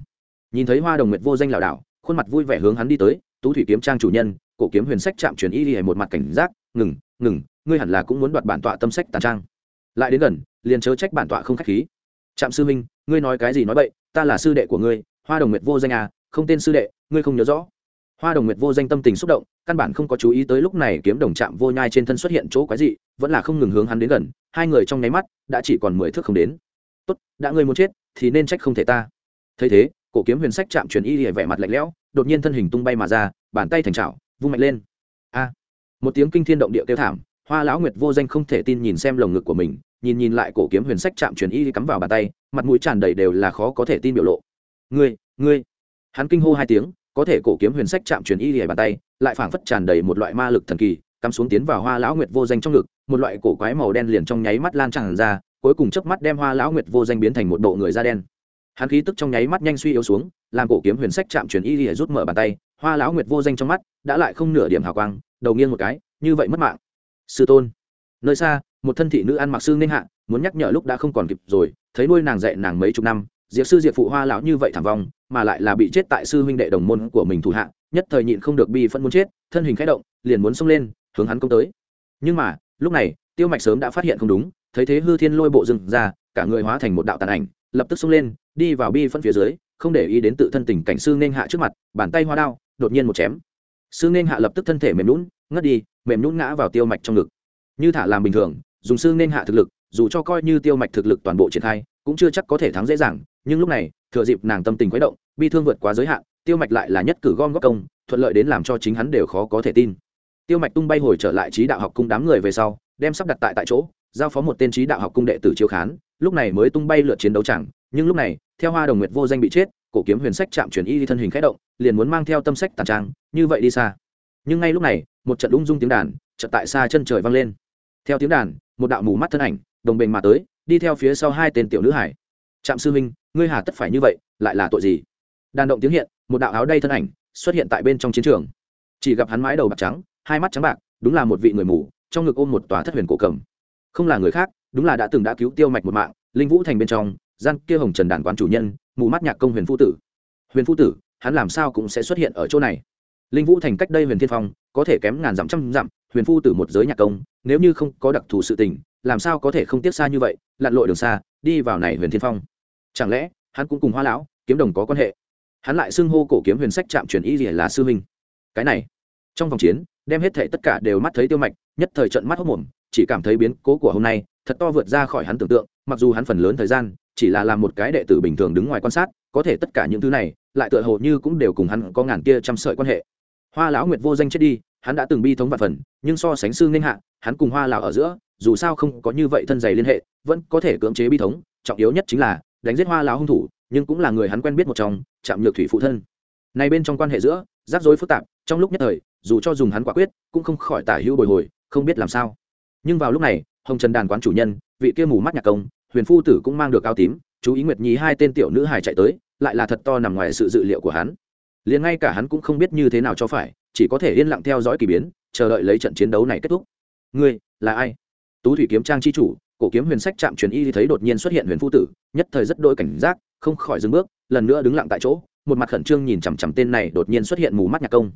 Nhìn thấy hoa đồng nguyệt vô danh lảo đảo, khuôn mặt vui vẻ hướng hắn đi tới, tú thủy kiếm trang chủ nhân, cổ kiếm huyền sách chạm truyền y hề một mặt cảnh giác, ngừng ngừng, ngươi hẳn là cũng muốn đoạt bản tọa tâm sách tàn trang. Lại đến gần, liền chớ trách bản tọa không khách khí. Trạm sư minh, ngươi nói cái gì nói bậy, ta là sư đệ của ngươi hoa đồng nguyệt vô danh à không tên sư đệ, ngươi không nhớ rõ. Hoa đồng nguyệt vô danh tâm tình xúc động, căn bản không có chú ý tới lúc này kiếm đồng chạm vô nhai trên thân xuất hiện chỗ quái dị, vẫn là không ngừng hướng hắn đến gần, hai người trong nháy mắt, đã chỉ còn mười thước không đến. Tốt, đã ngươi muốn chết, thì nên trách không thể ta. Thấy thế, cổ kiếm huyền sách chạm truyền y lìa vẻ mặt lạnh lẽo, đột nhiên thân hình tung bay mà ra, bàn tay thành trào vung mạnh lên. A! Một tiếng kinh thiên động địa kêu thảm, hoa lão nguyệt vô danh không thể tin nhìn xem lồng ngực của mình, nhìn nhìn lại cổ kiếm huyền sách chạm truyền y cắm vào bàn tay, mặt mũi tràn đầy đều là khó có thể tin biểu lộ ngươi ngươi. Hắn kinh hô hai tiếng, có thể cổ kiếm huyền sách chạm truyền y lìa bàn tay, lại phảng phất tràn đầy một loại ma lực thần kỳ, cắm xuống tiến vào hoa lão nguyệt vô danh trong ngực, một loại cổ quái màu đen liền trong nháy mắt lan tràn ra, cuối cùng chớp mắt đem hoa lão nguyệt vô danh biến thành một bộ người da đen. Hắn khí tức trong nháy mắt nhanh suy yếu xuống, làm cổ kiếm huyền sách chạm truyền y lìa rút mở bàn tay, hoa lão nguyệt vô danh trong mắt đã lại không nửa điểm hào quang, đầu nghiêng một cái, như vậy mất mạng. Sư tôn. Nơi xa, một thân thị nữ ăn mặc sư nên hạ, muốn nhắc nhở lúc đã không còn kịp rồi, thấy nuôi nàng dạy nàng mấy chục năm diệp sư diệp phụ hoa lão như vậy thảm vong, mà lại là bị chết tại sư huynh đệ đồng môn của mình thủ hạ, nhất thời nhịn không được bi phân muốn chết, thân hình khẽ động, liền muốn xông lên, hướng hắn công tới. Nhưng mà, lúc này, tiêu mạch sớm đã phát hiện không đúng, thấy thế hư thiên lôi bộ dừng ra, cả người hóa thành một đạo tàn ảnh, lập tức xông lên, đi vào bi phân phía dưới, không để ý đến tự thân tình cảnh sư nên hạ trước mặt, bàn tay hoa đao, đột nhiên một chém. Sư nên hạ lập tức thân thể mềm lún ngất đi, mềm lún ngã vào tiêu mạch trong ngực. Như thả làm bình thường, dùng sư nên hạ thực lực, dù cho coi như tiêu mạch thực lực toàn bộ triển khai, cũng chưa chắc có thể thắng dễ dàng nhưng lúc này, thừa dịp nàng tâm tình quấy động, bi thương vượt quá giới hạn, tiêu mạch lại là nhất cử gom góp công, thuận lợi đến làm cho chính hắn đều khó có thể tin. Tiêu mạch tung bay hồi trở lại trí đạo học cung đám người về sau, đem sắp đặt tại tại chỗ, giao phó một tên trí đạo học cung đệ tử chiếu khán, lúc này mới tung bay lượt chiến đấu chẳng, nhưng lúc này, theo hoa đồng nguyệt vô danh bị chết, cổ kiếm huyền sách chạm chuyển y thân hình khẽ động, liền muốn mang theo tâm sách tàn trang, như vậy đi xa. Nhưng ngay lúc này, một trận ung dung tiếng đàn, chợt tại xa chân trời vang lên. Theo tiếng đàn, một đạo mù mắt thân ảnh, đồng bình mà tới, đi theo phía sau hai tên tiểu nữ hải. Trạm sư huynh ngươi hà tất phải như vậy, lại là tội gì? Đàn động tiếng hiện, một đạo áo đay thân ảnh xuất hiện tại bên trong chiến trường. Chỉ gặp hắn mái đầu bạc trắng, hai mắt trắng bạc, đúng là một vị người mù, trong ngực ôm một tòa thất huyền cổ cầm. Không là người khác, đúng là đã từng đã cứu tiêu mạch một mạng, linh vũ thành bên trong, gian kia hồng trần đàn quán chủ nhân, mù mắt nhạc công huyền phu tử. Huyền phu tử, hắn làm sao cũng sẽ xuất hiện ở chỗ này? Linh vũ thành cách đây huyền thiên phong, có thể kém ngàn dặm trăm dặm, huyền phu tử một giới nhạc công, nếu như không có đặc thù sự tình, làm sao có thể không tiếc xa như vậy, lặn lội đường xa, đi vào này huyền thiên phong chẳng lẽ, hắn cũng cùng hoa lão, kiếm đồng có quan hệ? Hắn lại xưng hô cổ kiếm huyền sách chạm truyền y rỉa là sư huynh. Cái này, trong vòng chiến, đem hết thệ tất cả đều mắt thấy tiêu mạch, nhất thời trận mắt hốc mồm, chỉ cảm thấy biến cố của hôm nay, thật to vượt ra khỏi hắn tưởng tượng, mặc dù hắn phần lớn thời gian, chỉ là làm một cái đệ tử bình thường đứng ngoài quan sát, có thể tất cả những thứ này, lại tựa hồ như cũng đều cùng hắn có ngàn kia trăm sợi quan hệ. Hoa lão nguyệt vô danh chết đi, hắn đã từng bi thống vạn phần, nhưng so sánh sư nghênh hạ, hắn cùng hoa lão ở giữa, dù sao không có như vậy thân dày liên hệ, vẫn có thể cưỡng chế bi thống, trọng yếu nhất chính là đánh giết hoa lão hung thủ, nhưng cũng là người hắn quen biết một trong chạm nhược thủy phụ thân. Này bên trong quan hệ giữa, rắc rối phức tạp, trong lúc nhất thời, dù cho dùng hắn quả quyết, cũng không khỏi tả hữu bồi hồi, không biết làm sao. Nhưng vào lúc này, hồng trần đàn quán chủ nhân, vị kia mù mắt nhạc công, huyền phu tử cũng mang được áo tím, chú ý nguyệt nhí hai tên tiểu nữ hài chạy tới, lại là thật to nằm ngoài sự dự liệu của hắn. Liền ngay cả hắn cũng không biết như thế nào cho phải, chỉ có thể yên lặng theo dõi k ỳ biến, chờ đợi lấy trận chiến đấu này kết thúc. Ngươi là ai? Tú thủy kiếm trang c h i chủ cổ kiếm huyền sách chạm truyền y thấy đột nhiên xuất hiện huyền phu tử, nhất thời rất đôi cảnh giác, không khỏi dừng bước, lần nữa đứng lặng tại chỗ, một mặt khẩn trương nhìn chằm chằm tên này đột nhiên xuất hiện mù mắt nhạc công.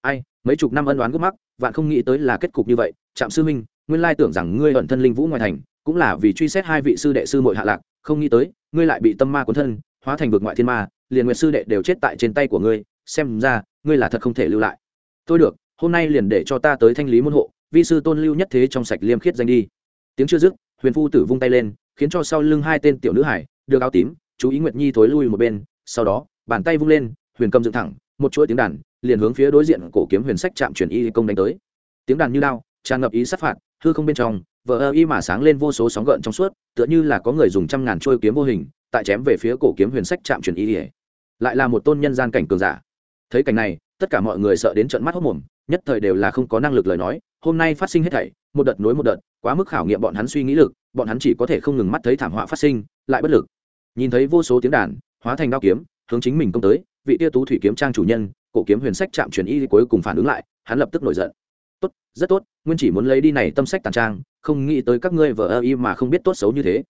Ai, mấy chục năm ân đoán gốc mắc, vạn không nghĩ tới là kết cục như vậy, trạm sư minh nguyên lai tưởng rằng ngươi ẩn thân linh vũ ngoài thành, cũng là vì truy xét hai vị sư đệ sư mội hạ lạc, không nghĩ tới, ngươi lại bị tâm ma cuốn thân, hóa thành vực ngoại thiên ma, liền nguyệt sư đệ đều chết tại trên tay của ngươi, xem ra, ngươi là thật không thể lưu lại. Thôi được, hôm nay liền để cho ta tới thanh lý môn hộ, vi sư tôn lưu nhất thế trong sạch liêm khiết danh đi. Tiếng chưa dứt huyền phu tử vung tay lên, khiến cho sau lưng hai tên tiểu nữ hải được áo tím, chú ý nguyệt nhi thối lui một bên, sau đó, bàn tay vung lên, huyền cầm dựng thẳng, một chuỗi tiếng đàn liền hướng phía đối diện cổ kiếm huyền sách chạm chuyển y công đánh tới. Tiếng đàn như đao, tràn ngập ý sát phạt, hư không bên trong, vờ ơ y mà sáng lên vô số sóng gợn trong suốt, tựa như là có người dùng trăm ngàn trôi kiếm vô hình, tại chém về phía cổ kiếm huyền sách chạm chuyển y lại là một tôn nhân gian cảnh cường giả. Thấy cảnh này, tất cả mọi người sợ đến trận mắt hốc mồm, nhất thời đều là không có năng lực lời nói hôm nay phát sinh hết thảy, một đợt nối một đợt, quá mức khảo nghiệm bọn hắn suy nghĩ lực, bọn hắn chỉ có thể không ngừng mắt thấy thảm họa phát sinh, lại bất lực. Nhìn thấy vô số tiếng đàn, hóa thành đao kiếm, hướng chính mình công tới, vị tia tú thủy kiếm trang chủ nhân, cổ kiếm huyền sách chạm truyền y cuối cùng phản ứng lại, hắn lập tức nổi giận. Tốt, rất tốt, nguyên chỉ muốn lấy đi này tâm sách tàn trang, không nghĩ tới các ngươi vợ ơ y mà không biết tốt xấu như thế.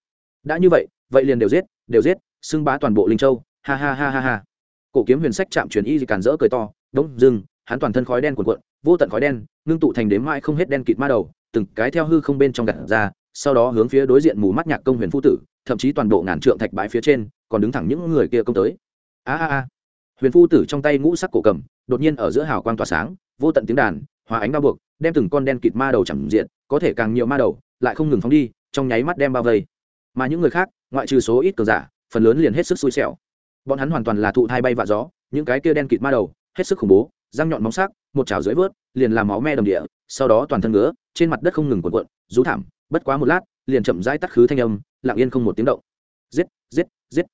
Đã như vậy vậy liền đều giết đều giết, xưng bá toàn bộ linh châu, ha ha ha ha ha. Cổ kiếm huyền sách chạm truyền y càn rỡ cười to, đống dưng hắn toàn thân khói đen cuộn cuộn, vô tận khói đen, ngưng tụ thành đếm mãi không hết đen kịt ma đầu, từng cái theo hư không bên trong gạt ra, sau đó hướng phía đối diện mù mắt nhạc công huyền phu tử, thậm chí toàn bộ ngàn trượng thạch bãi phía trên, còn đứng thẳng những người kia công tới. A a a. Huyền phu tử trong tay ngũ sắc cổ cầm, đột nhiên ở giữa hào quang tỏa sáng, vô tận tiếng đàn hòa ánh bao buộc đem từng con đen kịt ma đầu chẳng diện, có thể càng nhiều ma đầu, lại không ngừng phóng đi, trong nháy mắt đem bao vây. Mà những người khác, ngoại trừ số ít cờ giả, phần lớn liền hết sức xui xẻo. Bọn hắn hoàn toàn là thụ thai bay vạ gió, những cái kia đen kịt ma đầu, hết sức khủng bố răng nhọn móng sắc, một chảo dưới vớt, liền làm máu me đầm địa, sau đó toàn thân ngứa, trên mặt đất không ngừng cuộn cuộn, rú thảm, bất quá một lát, liền chậm rãi tắt khứ thanh âm, lặng yên không một tiếng động. Giết giết giết.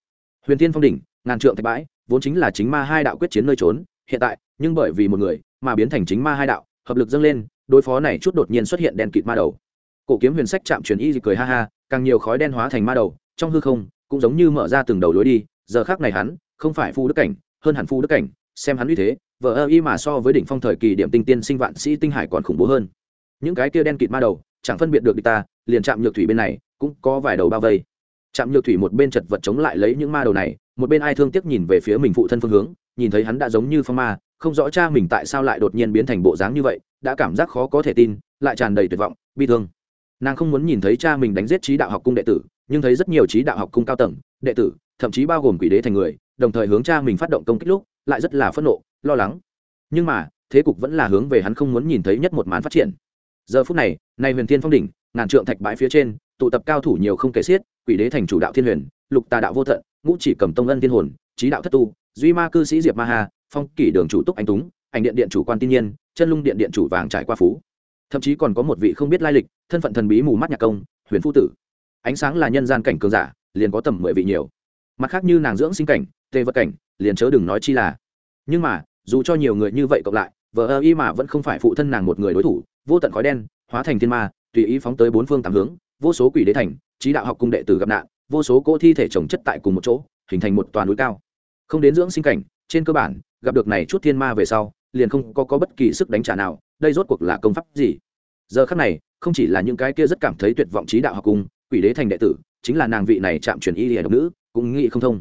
Huyền thiên phong đỉnh, ngàn trượng thạch bãi, vốn chính là chính ma hai đạo quyết chiến nơi trốn, hiện tại, nhưng bởi vì một người, mà biến thành chính ma hai đạo, hợp lực dâng lên, đối phó này chút đột nhiên xuất hiện đen kịt ma đầu. Cổ kiếm huyền sách chạm truyền y cười ha ha, càng nhiều khói đen hóa thành ma đầu, trong hư không, cũng giống như mở ra từng đầu lối đi, giờ khác này hắn, không phải phu đức cảnh, hơn hẳn phu đức cảnh, xem hắn uy thế vờ ơ y mà so với đỉnh phong thời kỳ điểm tinh tiên sinh vạn sĩ tinh hải còn khủng bố hơn. Những cái kia đen kịt ma đầu, chẳng phân biệt được địch ta, liền chạm nhược thủy bên này, cũng có vài đầu bao vây. Chạm nhược thủy một bên chật vật chống lại lấy những ma đầu này, một bên ai thương tiếc nhìn về phía mình phụ thân phương hướng, nhìn thấy hắn đã giống như phong ma, không rõ cha mình tại sao lại đột nhiên biến thành bộ dáng như vậy, đã cảm giác khó có thể tin, lại tràn đầy tuyệt vọng, bi thương. Nàng không muốn nhìn thấy cha mình đánh giết trí đạo học cung đệ tử, nhưng thấy rất nhiều trí đạo học cung cao tầng, đệ tử, thậm chí bao gồm quỷ đế thành người, đồng thời hướng cha mình phát động công kích lúc, lại rất là phẫn nộ lo lắng. Nhưng mà, thế cục vẫn là hướng về hắn không muốn nhìn thấy nhất một màn phát triển. Giờ phút này, nay huyền thiên phong đỉnh, ngàn trượng thạch bãi phía trên, tụ tập cao thủ nhiều không kể xiết, quỷ đế thành chủ đạo thiên huyền, lục tà đạo vô thận, ngũ chỉ cầm tông ân thiên hồn trí đạo thất tu, duy ma cư sĩ diệp ma hà phong kỷ đường chủ túc anh túng, ảnh điện điện chủ quan tin nhiên, chân lung điện điện chủ vàng trải qua phú. Thậm chí còn có một vị không biết lai lịch, thân phận thần bí mù mắt nhạc công, huyền phu tử. Ánh sáng là nhân gian cảnh cường giả, liền có tầm mười vị nhiều. Mặt khác như nàng dưỡng sinh cảnh tê vật cảnh, liền chớ đừng nói chi là. Nhưng mà dù cho nhiều người như vậy cộng lại vợ ơ y mà vẫn không phải phụ thân nàng một người đối thủ vô tận khói đen hóa thành thiên ma tùy ý phóng tới bốn phương tám hướng vô số quỷ đế thành trí đạo học cung đệ tử gặp nạn vô số cỗ thi thể trồng chất tại cùng một chỗ hình thành một toàn núi cao. Không đến dưỡng sinh cảnh trên cơ bản gặp được này chút thiên ma về sau liền không có, có bất kỳ sức đánh trả nào đây rốt cuộc là công pháp gì? Giờ khắc này không chỉ là những cái kia rất cảm thấy tuyệt vọng trí đạo học cung quỷ đế thành đệ tử chính là nàng vị này chạm truyền y lìa độc nữ cũng nghĩ không thông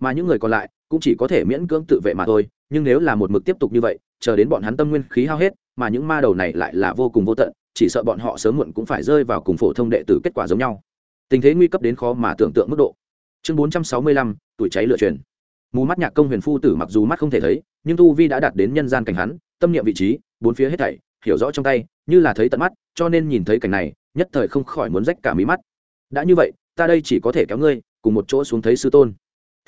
mà những người còn lại cũng chỉ có thể miễn cưỡng tự vệ mà thôi, nhưng nếu là một mực tiếp tục như vậy, chờ đến bọn hắn tâm nguyên khí hao hết, mà những ma đầu này lại là vô cùng vô tận, chỉ sợ bọn họ sớm muộn cũng phải rơi vào cùng phổ thông đệ tử kết quả giống nhau. Tình thế nguy cấp đến khó mà tưởng tượng mức độ. Chương bốn trăm sáu mươi lăm, tuổi cháy lựa truyền. Mù mắt nhạc công huyền phu tử mặc dù mắt không thể thấy, nhưng tu vi đã đạt đến nhân gian cảnh hắn, tâm niệm vị trí, bốn phía hết thảy, hiểu rõ trong tay, như là thấy tận mắt, cho nên nhìn thấy cảnh này, nhất thời không khỏi muốn rách cả mí mắt. Đã như vậy, ta đây chỉ có thể kéo ngươi, cùng một chỗ xuống thấy sư tôn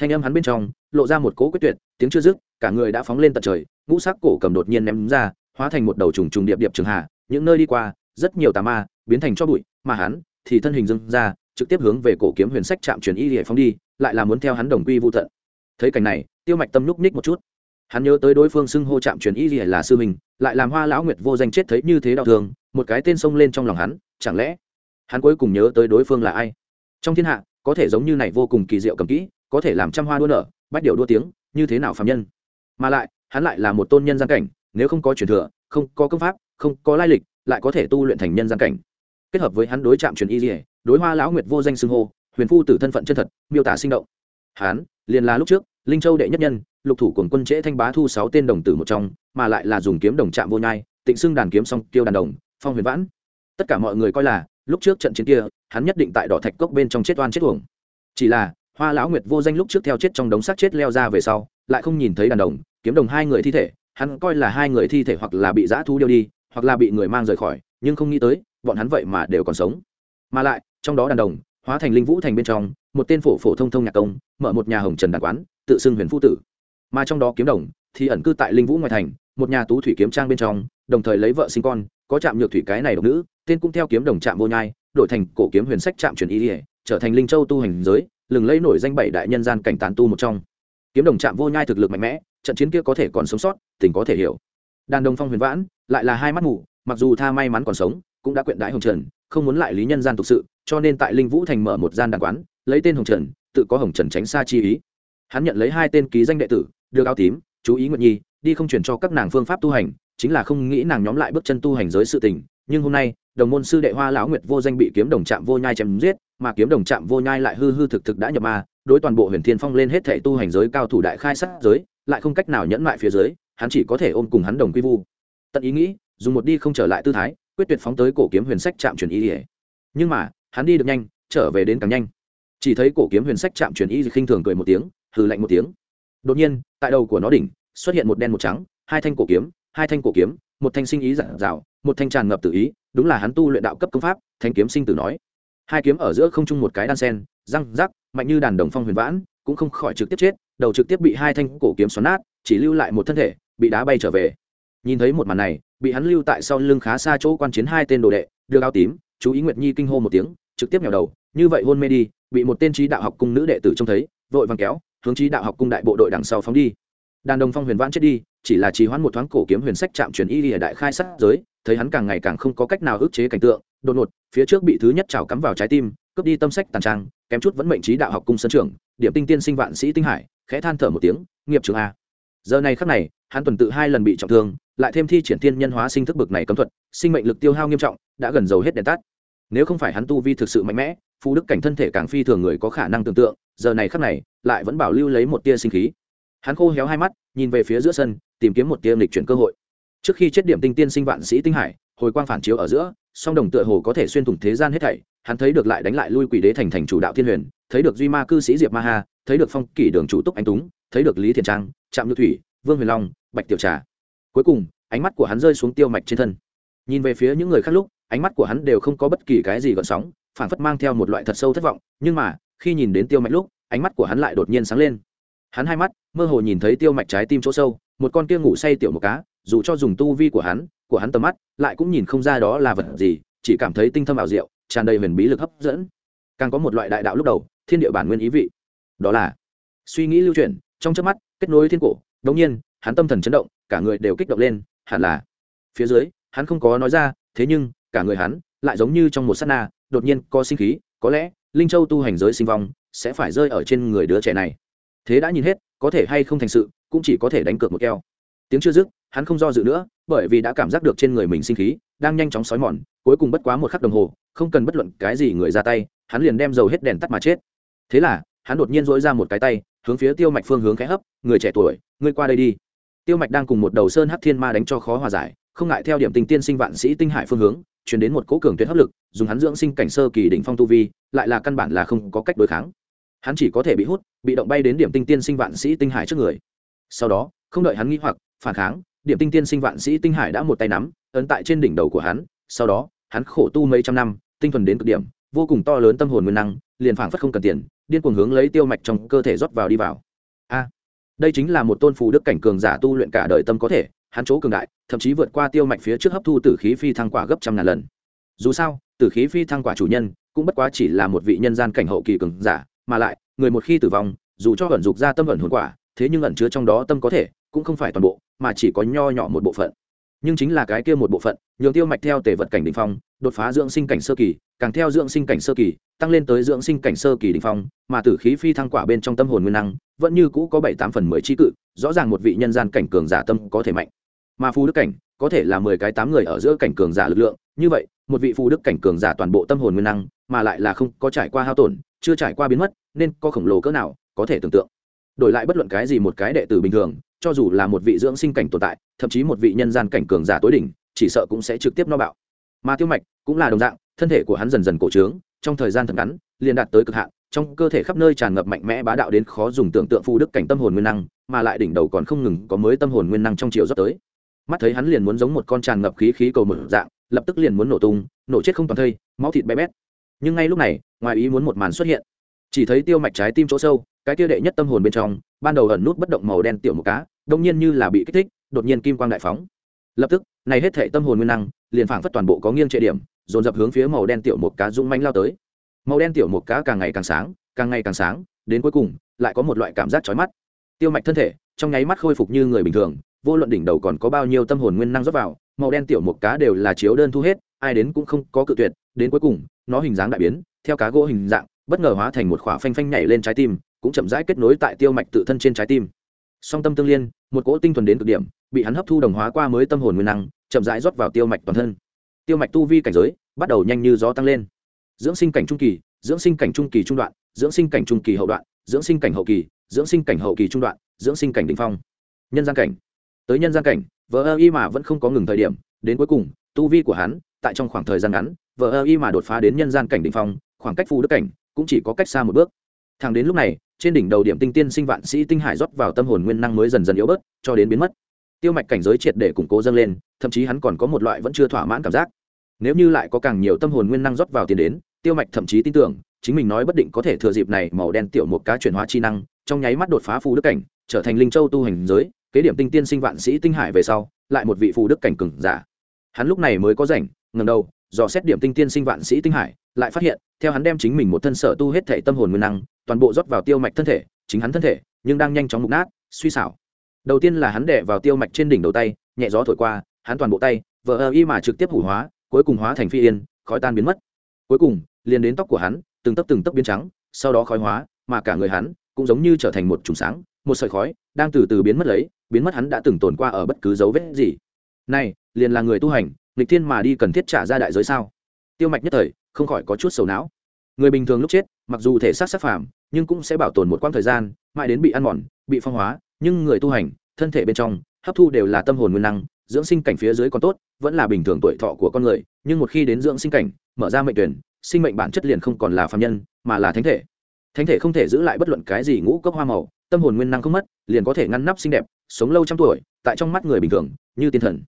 thanh âm hắn bên trong, lộ ra một cỗ quyết tuyệt, tiếng chưa dứt, cả người đã phóng lên tận trời, ngũ sắc cổ cầm đột nhiên ném ra, hóa thành một đầu trùng trùng điệp điệp trường hạ những nơi đi qua, rất nhiều tà ma, biến thành cho bụi, mà hắn thì thân hình dưng ra, trực tiếp hướng về cổ kiếm huyền sách chạm truyền y hệ phóng đi, lại là muốn theo hắn đồng quy vô tận. Thấy cảnh này, tiêu mạch tâm núp ních một chút. Hắn nhớ tới đối phương xưng hô chạm truyền y hệ là sư mình lại làm hoa lão nguyệt vô danh chết thấy như thế đau thương, một cái tên xông lên trong lòng hắn, chẳng lẽ hắn cuối cùng nhớ tới đối phương là ai? Trong thiên hạ, có thể giống như này vô cùng kỳ diệu cầm kỹ có thể làm trăm hoa đua nở, bách điệu đua tiếng, như thế nào phạm nhân? Mà lại, hắn lại là một tôn nhân gian cảnh, nếu không có truyền thừa, không có công pháp, không có lai lịch, lại có thể tu luyện thành nhân gian cảnh. Kết hợp với hắn đối chạm truyền y dỉa đối hoa lão nguyệt vô danh xưng hô, huyền phu tử thân phận chân thật, miêu tả sinh động. Hắn, liền là lúc trước, linh châu đệ nhất nhân, lục thủ cùng quân trễ thanh bá thu sáu tên đồng tử một trong, mà lại là dùng kiếm đồng chạm vô nhai, tịnh xưng đàn kiếm song tiêu đàn đồng, phong huyền vãn. Tất cả mọi người coi là, lúc trước trận chiến kia, hắn nhất định tại đỏ thạch cốc bên trong chết oan chết uổng. Chỉ là hoa lão nguyệt vô danh lúc trước theo chết trong đống xác chết leo ra về sau, lại không nhìn thấy đàn đồng, kiếm đồng hai người thi thể, hắn coi là hai người thi thể hoặc là bị giã thu điêu đi, hoặc là bị người mang rời khỏi, nhưng không nghĩ tới, bọn hắn vậy mà đều còn sống. Mà lại, trong đó đàn đồng, hóa thành linh vũ thành bên trong, một tên phổ phổ thông thông nhạc công, mở một nhà hồng trần đàn quán, tự xưng huyền phu tử. Mà trong đó kiếm đồng, thì ẩn cư tại linh vũ ngoài thành, một nhà tú thủy kiếm trang bên trong, đồng thời lấy vợ sinh con, có chạm nhược thủy cái này độc nữ, tên cũng theo kiếm đồng chạm vô nhai, đổi thành cổ kiếm huyền sách chạm truyền y, trở thành linh châu tu hành giới lừng lẫy nổi danh bảy đại nhân gian cảnh tàn tu một trong. Kiếm đồng chạm vô nhai thực lực mạnh mẽ, trận chiến kia có thể còn sống sót, tình có thể hiểu. Đàn đồng phong huyền vãn, lại là hai mắt mù, mặc dù tha may mắn còn sống, cũng đã quyện đãi hồng trần, không muốn lại lý nhân gian thực sự, cho nên tại linh vũ thành mở một gian đàn quán, lấy tên hồng trần, tự có hồng trần tránh xa chi ý. Hắn nhận lấy hai tên ký danh đệ tử, đưa áo tím, chú ý nguyện nhi, đi không truyền cho các nàng phương pháp tu hành, chính là không nghĩ nàng nhóm lại bước chân tu hành giới sự tình, nhưng hôm nay đồng môn sư đệ hoa lão nguyệt vô danh bị kiếm đồng trạm vô nhai chém giết, mà kiếm đồng trạm vô nhai lại hư hư thực thực đã nhập ma, đối toàn bộ huyền thiên phong lên hết thể tu hành giới cao thủ đại khai sát giới, lại không cách nào nhẫn lại phía dưới, hắn chỉ có thể ôm cùng hắn đồng quy vu. Tận ý nghĩ, dùng một đi không trở lại tư thái, quyết tuyệt phóng tới cổ kiếm huyền sách chạm truyền y ỉa nhưng mà, hắn đi được nhanh, trở về đến càng nhanh. Chỉ thấy cổ kiếm huyền sách chạm truyền y khinh thường cười một tiếng, hừ lạnh một tiếng. Đột nhiên, tại đầu của nó đỉnh, xuất hiện một đen một trắng, hai thanh cổ kiếm, hai thanh cổ kiếm, một thanh sinh ý giả dạo một thanh tràn ngập tự ý, đúng là hắn tu luyện đạo cấp công pháp thanh kiếm sinh tử nói. Hai kiếm ở giữa không chung một cái đan sen, răng, rắc, mạnh như đàn đồng phong huyền vãn, cũng không khỏi trực tiếp chết, đầu trực tiếp bị hai thanh cổ kiếm xoắn nát, chỉ lưu lại một thân thể, bị đá bay trở về. Nhìn thấy một màn này, bị hắn lưu tại sau lưng khá xa chỗ quan chiến hai tên đồ đệ, đưa áo tím, chú ý nguyệt nhi kinh hô một tiếng, trực tiếp nhào đầu, như vậy hôn mê đi. Bị một tên trí đạo học cung nữ đệ tử trông thấy, vội vàng kéo, hướng trí đạo học cung đại bộ đội đằng sau phóng đi. Đàn đồng phong huyền vãn chết đi, chỉ là trì hoãn một thoáng cổ kiếm huyền sách chạm truyền y lìa đại khai sát giới thấy hắn càng ngày càng không có cách nào ức chế cảnh tượng, đột ngột, phía trước bị thứ nhất trào cắm vào trái tim, cướp đi tâm sách tàn trang, kém chút vẫn mệnh trí đạo học cung sân trưởng điểm tinh tiên sinh vạn sĩ tinh hải, khẽ than thở một tiếng, nghiệp trường a. Giờ này khắc này, hắn tuần tự hai lần bị trọng thương, lại thêm thi triển thiên nhân hóa sinh thức bực này cấm thuật, sinh mệnh lực tiêu hao nghiêm trọng, đã gần dầu hết đèn tắt. Nếu không phải hắn tu vi thực sự mạnh mẽ phú đức cảnh thân thể càng phi thường người có khả năng tưởng tượng, giờ này khắc này, lại vẫn bảo lưu lấy một tia sinh khí. Hắn khô héo hai mắt, nhìn về phía giữa sân, tìm kiếm một tia nghịch chuyển cơ hội trước khi chết điểm tinh tiên sinh vạn sĩ tinh hải, hồi quang phản chiếu ở giữa, song đồng tựa hồ có thể xuyên thủng thế gian hết thảy, hắn thấy được lại đánh lại lui quỷ đế thành thành chủ đạo thiên huyền, thấy được duy ma cư sĩ diệp ma ha, thấy được phong kỷ đường chủ túc anh túng, thấy được lý thiền trang, trạm lưu thủy, vương huyền long, bạch tiểu trà. Cuối cùng, ánh mắt của hắn rơi xuống tiêu mạch trên thân. Nhìn về phía những người khác lúc, ánh mắt của hắn đều không có bất kỳ cái gì gợn sóng phản phất mang theo một loại thật sâu thất vọng, nhưng mà, khi nhìn đến tiêu mạch lúc, ánh mắt của hắn lại đột nhiên sáng lên. Hắn hai mắt, mơ hồ nhìn thấy tiêu mạch trái tim chỗ sâu, một con kia ngủ say tiểu một cá dù cho dùng tu vi của hắn của hắn tầm mắt, lại cũng nhìn không ra đó là vật gì, chỉ cảm thấy tinh thâm ảo diệu, tràn đầy huyền bí lực hấp dẫn. Càng có một loại đại đạo lúc đầu, thiên địa bản nguyên ý vị. Đó là suy nghĩ lưu chuyển, trong chớp mắt, kết nối thiên cổ. Đống nhiên, hắn tâm thần chấn động, cả người đều kích động lên, hẳn là phía dưới, hắn không có nói ra, thế nhưng, cả người hắn lại giống như trong một sát na, đột nhiên có sinh khí, có lẽ linh châu tu hành giới sinh vong sẽ phải rơi ở trên người đứa trẻ này. Thế đã nhìn hết, có thể hay không thành sự, cũng chỉ có thể đánh cược một keo tiếng chưa dứt, hắn không do dự nữa, bởi vì đã cảm giác được trên người mình sinh khí đang nhanh chóng xói mòn, cuối cùng bất quá một khắc đồng hồ, không cần bất luận cái gì người ra tay, hắn liền đem dầu hết đèn tắt mà chết. Thế là, hắn đột nhiên dỗi ra một cái tay, hướng phía tiêu mạch phương hướng khẽ hấp, người trẻ tuổi, ngươi qua đây đi. Tiêu mạch đang cùng một đầu sơn hắc thiên ma đánh cho khó hòa giải, không ngại theo điểm tình tiên sinh vạn sĩ tinh hải phương hướng, chuyển đến một cố cường tuyệt hấp lực, dùng hắn dưỡng sinh cảnh sơ kỳ đỉnh phong tu vi, lại là căn bản là không có cách đối kháng. Hắn chỉ có thể bị hút, bị động bay đến điểm tinh tiên sinh vạn sĩ tinh hải trước người. Sau đó, không đợi hắn nghĩ hoặc phản kháng, điểm tinh tiên sinh vạn sĩ tinh hải đã một tay nắm, ấn tại trên đỉnh đầu của hắn, sau đó, hắn khổ tu mấy trăm năm, tinh thuần đến cực điểm, vô cùng to lớn tâm hồn nguyên năng, liền phảng phất không cần tiền, điên cuồng hướng lấy tiêu mạch trong cơ thể rót vào đi vào. A, đây chính là một tôn phù đức cảnh cường giả tu luyện cả đời tâm có thể, hắn chỗ cường đại, thậm chí vượt qua tiêu mạch phía trước hấp thu tử khí phi thăng quả gấp trăm ngàn lần. Dù sao, tử khí phi thăng quả chủ nhân, cũng bất quá chỉ là một vị nhân gian cảnh hậu kỳ cường giả, mà lại, người một khi tử vong, dù cho ẩn dục ra tâm ẩn hồn quả, thế nhưng ẩn chứa trong đó tâm có thể cũng không phải toàn bộ, mà chỉ có nho nhỏ một bộ phận. Nhưng chính là cái kia một bộ phận, nhường tiêu mạch theo tề vật cảnh đ ỉ n h phong, đột phá dưỡng sinh cảnh sơ kỳ, càng theo dưỡng sinh cảnh sơ kỳ, tăng lên tới dưỡng sinh cảnh sơ kỳ đ ỉ n h phong, mà tử khí phi thăng quả bên trong tâm hồn nguyên năng, vẫn như cũ có bảy tám phần mười trí cự, rõ ràng một vị nhân gian cảnh cường giả tâm có thể mạnh. Mà phù đức cảnh, có thể là mười cái tám người ở giữa cảnh cường giả lực lượng, như vậy, một vị phù đức cảnh cường giả toàn bộ tâm hồn nguyên năng, mà lại là không có trải qua hao tổn, chưa trải qua biến mất, nên có khổng lồ cỡ nào, có thể tưởng tượng. Đổi lại bất luận cái gì một cái đệ tử bình thường cho dù là một vị dưỡng sinh cảnh tồn tại, thậm chí một vị nhân gian cảnh cường giả tối đỉnh, chỉ sợ cũng sẽ trực tiếp no bạo. Mà tiêu mạch cũng là đồng dạng, thân thể của hắn dần dần cổ trướng, trong thời gian thật ngắn, liền đạt tới cực hạn, trong cơ thể khắp nơi tràn ngập mạnh mẽ bá đạo đến khó dùng tưởng tượng phu đức cảnh tâm hồn nguyên năng, mà lại đỉnh đầu còn không ngừng có mới tâm hồn nguyên năng trong chiều rót tới. Mắt thấy hắn liền muốn giống một con tràn ngập khí khí cầu mở dạng, lập tức liền muốn nổ tung, nổ chết không toàn thây, máu thịt bé bét. Nhưng ngay lúc này, ngoài ý muốn một màn xuất hiện. Chỉ thấy tiêu mạch trái tim chỗ sâu, cái kia đệ nhất tâm hồn bên trong, ban đầu ẩn nút bất động màu đen tiểu một cá đông nhiên như là bị kích thích, đột nhiên kim quang đại phóng. Lập tức, này hết thể tâm hồn nguyên năng, liền phảng phất toàn bộ có nghiêng trệ điểm, dồn dập hướng phía màu đen tiểu một cá dũng manh lao tới. Màu đen tiểu một cá càng ngày càng sáng, càng ngày càng sáng, đến cuối cùng, lại có một loại cảm giác chói mắt. Tiêu mạch thân thể, trong nháy mắt khôi phục như người bình thường, vô luận đỉnh đầu còn có bao nhiêu tâm hồn nguyên năng rót vào, màu đen tiểu một cá đều là chiếu đơn thu hết, ai đến cũng không có cự tuyệt, đến cuối cùng, nó hình dáng đại biến, theo cá gỗ hình dạng, bất ngờ hóa thành một khỏa phanh phanh nhảy lên trái tim, cũng chậm rãi kết nối tại tiêu mạch tự thân trên trái tim song tâm tương liên, một cỗ tinh thuần đến cực điểm, bị hắn hấp thu đồng hóa qua mới tâm hồn nguyên năng, chậm rãi rót vào tiêu mạch toàn thân. Tiêu mạch tu vi cảnh giới bắt đầu nhanh như gió tăng lên. Dưỡng sinh cảnh trung kỳ, dưỡng sinh cảnh trung kỳ trung đoạn, dưỡng sinh cảnh trung kỳ hậu đoạn, dưỡng sinh cảnh hậu kỳ, dưỡng sinh cảnh hậu kỳ trung đoạn, dưỡng sinh cảnh đ ỉ n h phong. Nhân gian cảnh. Tới nhân gian cảnh vợ ơ y mà vẫn không có ngừng thời điểm, đến cuối cùng, tu vi của hắn, tại trong khoảng thời gian ngắn vợ ơ y mà đột phá đến nhân gian cảnh đ ỉ n h phong, khoảng cách phù đức cảnh cũng chỉ có cách xa một bước. Thẳng đến lúc này trên đỉnh đầu điểm tinh tiên sinh vạn sĩ tinh hải rót vào tâm hồn nguyên năng mới dần dần yếu bớt, cho đến biến mất. Tiêu mạch cảnh giới triệt để củng cố dâng lên, thậm chí hắn còn có một loại vẫn chưa thỏa mãn cảm giác. Nếu như lại có càng nhiều tâm hồn nguyên năng rót vào tiền đến, tiêu mạch thậm chí tin tưởng, chính mình nói bất định có thể thừa dịp này màu đen tiểu một cá chuyển hóa chi năng, trong nháy mắt đột phá phù đức cảnh, trở thành linh châu tu hành giới, kế điểm tinh tiên sinh vạn sĩ tinh hải về sau, lại một vị phù đức cảnh cừng giả. Hắn lúc này mới có rảnh ngầm đầu dò xét điểm tinh tiên sinh vạn sĩ tinh hải, lại phát hiện, theo hắn đem chính mình một thân sở tu hết thể tâm hồn nguyên năng, toàn bộ rót vào tiêu mạch thân thể, chính hắn thân thể, nhưng đang nhanh chóng mục nát, suy xảo. Đầu tiên là hắn đẻ vào tiêu mạch trên đỉnh đầu tay, nhẹ gió thổi qua, hắn toàn bộ tay, vờ ơ y mà trực tiếp hủ hóa, cuối cùng hóa thành phi yên, khói tan biến mất. Cuối cùng, liền đến tóc của hắn, từng tấc từng tấc biến trắng, sau đó khói hóa, mà cả người hắn cũng giống như trở thành một trùng sáng, một sợi khói đang từ từ biến mất lấy, biến mất hắn đã từng tồn qua ở bất cứ dấu vết gì. Này, liền là người tu hành nghịch thiên mà đi cần thiết trả ra đại giới sao? Tiêu mạch nhất thời, không khỏi có chút sầu não. Người bình thường lúc chết, mặc dù thể xác sắc phàm, nhưng cũng sẽ bảo tồn một quãng thời gian, mãi đến bị ăn mòn, bị phong hóa, nhưng người tu hành, thân thể bên trong, hấp thu đều là tâm hồn nguyên năng, dưỡng sinh cảnh phía dưới còn tốt, vẫn là bình thường tuổi thọ của con người, nhưng một khi đến dưỡng sinh cảnh, mở ra mệnh tuyển, sinh mệnh bản chất liền không còn là phạm nhân, mà là thánh thể. Thánh thể không thể giữ lại bất luận cái gì ngũ cốc hoa màu, tâm hồn nguyên năng không mất, liền có thể ngăn nắp xinh đẹp, sống lâu trăm tuổi, tại trong mắt người bình thường, như tiên thần.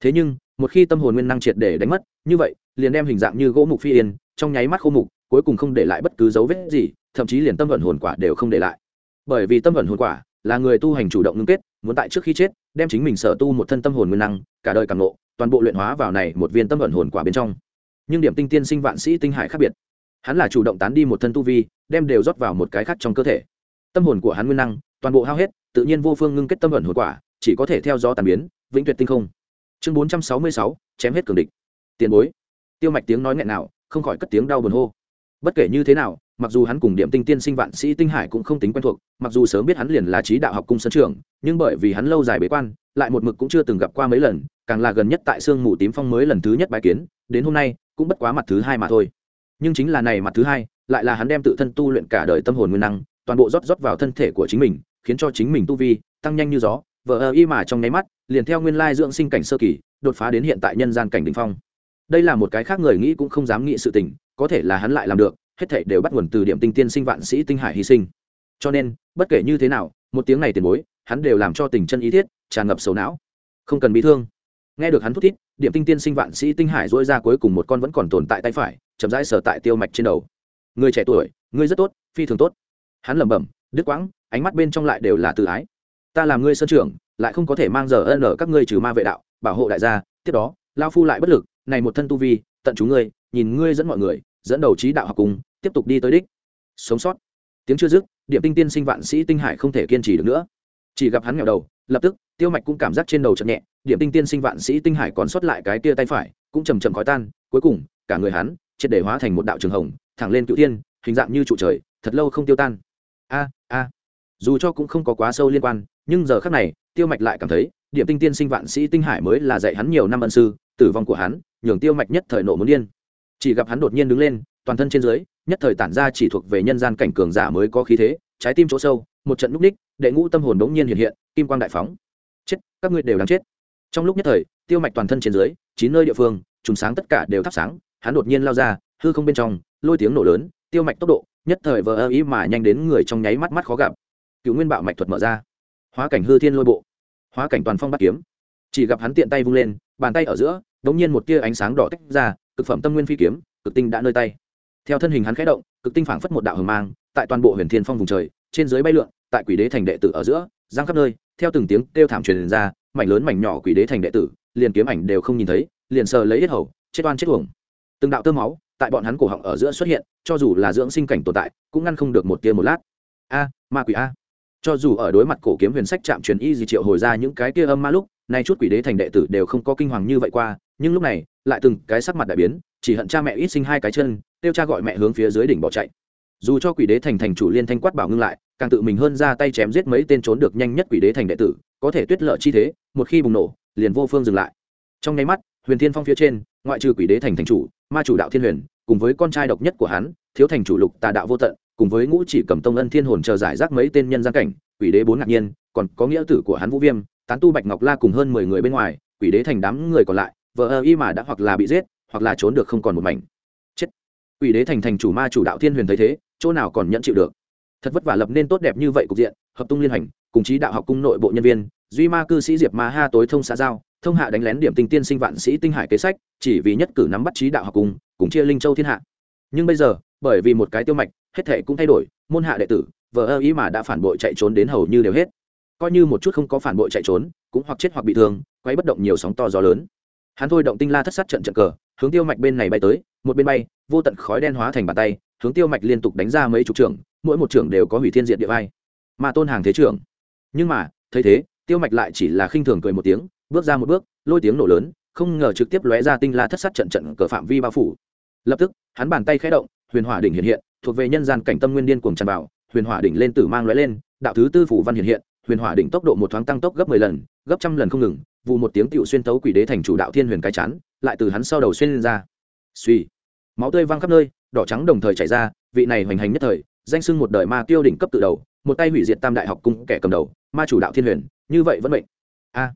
Thế nhưng một khi tâm hồn nguyên năng triệt để đánh mất, như vậy, liền đem hình dạng như gỗ mục phi yên, trong nháy mắt khô mục, cuối cùng không để lại bất cứ dấu vết gì, thậm chí liền tâm vận hồn quả đều không để lại. Bởi vì tâm vận hồn quả là người tu hành chủ động ngưng kết, muốn tại trước khi chết, đem chính mình sở tu một thân tâm hồn nguyên năng, cả đời càng ngộ, toàn bộ luyện hóa vào này một viên tâm vận hồn quả bên trong. Nhưng điểm tinh tiên sinh vạn sĩ tinh hải khác biệt. Hắn là chủ động tán đi một thân tu vi, đem đều rót vào một cái khác trong cơ thể. Tâm hồn của hắn nguyên năng, toàn bộ hao hết, tự nhiên vô phương ngưng kết tâm vận hồn quả, chỉ có thể theo gió tàn biến, vĩnh tuyệt tinh không chương bốn trăm sáu mươi sáu, chém hết cường địch. Tiền bối. Tiêu mạch tiếng nói nghẹn nào, không khỏi cất tiếng đau buồn hô. Bất kể như thế nào, mặc dù hắn cùng điểm tinh tiên sinh vạn sĩ tinh hải cũng không tính quen thuộc, mặc dù sớm biết hắn liền là trí đạo học cung sân trường nhưng bởi vì hắn lâu dài bế quan, lại một mực cũng chưa từng gặp qua mấy lần, càng là gần nhất tại sương mù tím phong mới lần thứ nhất bài kiến, đến hôm nay, cũng bất quá mặt thứ hai mà thôi. Nhưng chính là này mặt thứ hai, lại là hắn đem tự thân tu luyện cả đời tâm hồn nguyên năng, toàn bộ rót rót vào thân thể của chính mình, khiến cho chính mình tu vi tăng nhanh như gió, vờ ơ y mà trong nháy mắt liền theo nguyên lai dưỡng sinh cảnh sơ kỳ, đột phá đến hiện tại nhân gian cảnh đ ỉ n h phong. Đây là một cái khác người nghĩ cũng không dám nghĩ sự tình, có thể là hắn lại làm được, hết thảy đều bắt nguồn từ điểm tinh tiên sinh vạn sĩ tinh hải hy sinh. Cho nên, bất kể như thế nào, một tiếng này tiền bối, hắn đều làm cho tình chân ý thiết, tràn ngập sầu não. Không cần bị thương. Nghe được hắn thút thít, điểm tinh tiên sinh vạn sĩ tinh hải dỗi ra cuối cùng một con vẫn còn tồn tại tay phải, chậm rãi sờ tại tiêu mạch trên đầu. Người trẻ tuổi, người rất tốt, phi thường tốt. Hắn lẩm bẩm, đứt quãng, ánh mắt bên trong lại đều là tự ái ta làm ngươi sơn trưởng, lại không có thể mang giờ ân ở các ngươi trừ ma vệ đạo, bảo hộ đại gia, tiếp đó lao phu lại bất lực, này một thân tu vi, tận chú ngươi, nhìn ngươi dẫn mọi người, dẫn đầu trí đạo học cùng, tiếp tục đi tới đích. Sống sót. Tiếng chưa dứt điểm tinh tiên sinh vạn sĩ tinh hải không thể kiên trì được nữa. Chỉ gặp hắn nghèo đầu, lập tức, tiêu mạch cũng cảm giác trên đầu chậm nhẹ điểm tinh tiên sinh vạn sĩ tinh hải còn sót lại cái tia tay phải, cũng chầm chậm khói tan, cuối cùng, cả người hắn, triệt để hóa thành một đạo trường hồng, thẳng lên cựu tiên hình dạng như trụ trời, thật lâu không tiêu tan. A a. Dù cho cũng không có quá sâu liên quan nhưng giờ khác này, tiêu mạch lại cảm thấy, điểm tinh tiên sinh vạn sĩ tinh hải mới là dạy hắn nhiều năm ân sư, tử vong của hắn, nhường tiêu mạch nhất thời nộ muốn điên. Chỉ gặp hắn đột nhiên đứng lên, toàn thân trên dưới, nhất thời tản ra chỉ thuộc về nhân gian cảnh cường giả mới có khí thế, trái tim chỗ sâu, một trận núp ních, đệ ngũ tâm hồn đống nhiên hiện hiện, kim quang đại phóng. Chết, các ngươi đều đang chết. Trong lúc nhất thời, tiêu mạch toàn thân trên dưới, chín nơi địa phương, trùng sáng tất cả đều thắp sáng, hắn đột nhiên lao ra, hư không bên trong, lôi tiếng nổ lớn, tiêu mạch tốc độ, nhất thời vờ ơ ý mà nhanh đến người trong nháy mắt mắt khó gặp. Cựu nguyên bạo mạch thuật mở ra hóa cảnh hư thiên lôi bộ, hóa cảnh toàn phong bắt kiếm. Chỉ gặp hắn tiện tay vung lên, bàn tay ở giữa đ ỗ n g nhiên một tia ánh sáng đỏ tách ra, cực phẩm tâm nguyên phi kiếm, cực tinh đã nơi tay. Theo thân hình hắn khẽ động, cực tinh phảng phất một đạo hờ mang, tại toàn bộ huyền thiên phong vùng trời, trên dưới bay lượn, tại quỷ đế thành đệ tử ở giữa, giang khắp nơi, theo từng tiếng kêu thảm truyền ra, mảnh lớn mảnh nhỏ quỷ đế thành đệ tử, liền kiếm ảnh đều không nhìn thấy, liền sờ lấy hết hầu, chết oan chết uổng. Từng đạo tơ máu, tại bọn hắn cổ họng ở giữa xuất hiện, cho dù là dưỡng sinh cảnh tồn tại, cũng ngăn không được một tia một lát. A, ma quỷ a cho dù ở đối mặt cổ kiếm huyền sách chạm truyền y gì triệu hồi ra những cái kia âm ma lúc, nay chút quỷ đế thành đệ tử đều không có kinh hoàng như vậy qua, nhưng lúc này, lại từng cái sắc mặt đại biến, chỉ hận cha mẹ ít sinh hai cái chân tiêu cha gọi mẹ hướng phía dưới đỉnh bỏ chạy. Dù cho quỷ đế thành thành chủ liên thanh quát bảo ngưng lại, càng tự mình hơn ra tay chém giết mấy tên trốn được nhanh nhất quỷ đế thành đệ tử, có thể tuyết lợ chi thế, một khi bùng nổ, liền vô phương dừng lại. Trong nháy mắt, huyền thiên phong phía trên, ngoại trừ quỷ đế thành thành chủ, ma chủ đạo thiên huyền, cùng với con trai độc nhất của hắn, thiếu thành chủ lục tà đạo vô tận cùng với ngũ chỉ cầm tông ân thiên hồn chờ giải rác mấy tên nhân gian cảnh, quỷ đế bốn ngạc nhiên, còn có nghĩa tử của hắn vũ viêm, tán tu bạch ngọc la cùng hơn mười người bên ngoài, quỷ đế thành đám người còn lại vợ ơ y mà đã hoặc là bị giết, hoặc là trốn được không còn một mảnh. Chết. Quỷ đế thành thành chủ ma chủ đạo thiên huyền thấy thế, chỗ nào còn nhận chịu được. Thật vất vả lập nên tốt đẹp như vậy cục diện, hợp tung liên hành, cùng chí đạo học cung nội bộ nhân viên, duy ma cư sĩ diệp ma ha tối thông xã giao, thông hạ đánh lén điểm tình tiên sinh vạn sĩ tinh hải kế sách, chỉ vì nhất cử nắm bắt trí đạo học cùng cùng chia linh châu thiên hạ. Nhưng bây giờ, bởi vì một cái tiêu mạch hết thể cũng thay đổi, môn hạ đệ tử vợ ơ ý mà đã phản bội chạy trốn đến hầu như đều hết. Coi như một chút không có phản bội chạy trốn, cũng hoặc chết hoặc bị thương quay bất động nhiều sóng to gió lớn. Hắn thôi động tinh la thất sát trận trận cờ, hướng tiêu mạch bên này bay tới, một bên bay, vô tận khói đen hóa thành bàn tay, hướng tiêu mạch liên tục đánh ra mấy chục trưởng mỗi một trưởng đều có hủy thiên diện địa vai. Mà tôn hàng thế trưởng. Nhưng mà, thấy thế, tiêu mạch lại chỉ là khinh thường cười một tiếng, bước ra một bước, lôi tiếng nổ lớn, không ngờ trực tiếp lóe ra tinh la thất sát trận trận cờ phạm vi bao phủ. Lập tức, hắn bàn tay khẽ động, huyền hỏa đỉnh hiện hiện thuộc về nhân gian cảnh tâm nguyên điên cuồng tràn vào, huyền hỏa đỉnh lên tử mang lóe lên, đạo thứ tư phủ văn hiện hiện, huyền hỏa đỉnh tốc độ một thoáng tăng tốc gấp mười lần, gấp trăm lần không ngừng, vụ một tiếng tựu xuyên tấu quỷ đế thành chủ đạo thiên huyền cái chán, lại từ hắn sau đầu xuyên lên ra. Suy, máu tươi văng khắp nơi, đỏ trắng đồng thời chảy ra, vị này hoành hành nhất thời, danh sưng một đời ma tiêu đỉnh cấp tự đầu, một tay hủy diệt tam đại học cung kẻ cầm đầu, ma chủ đạo thiên huyền, như vậy vẫn bệnh a,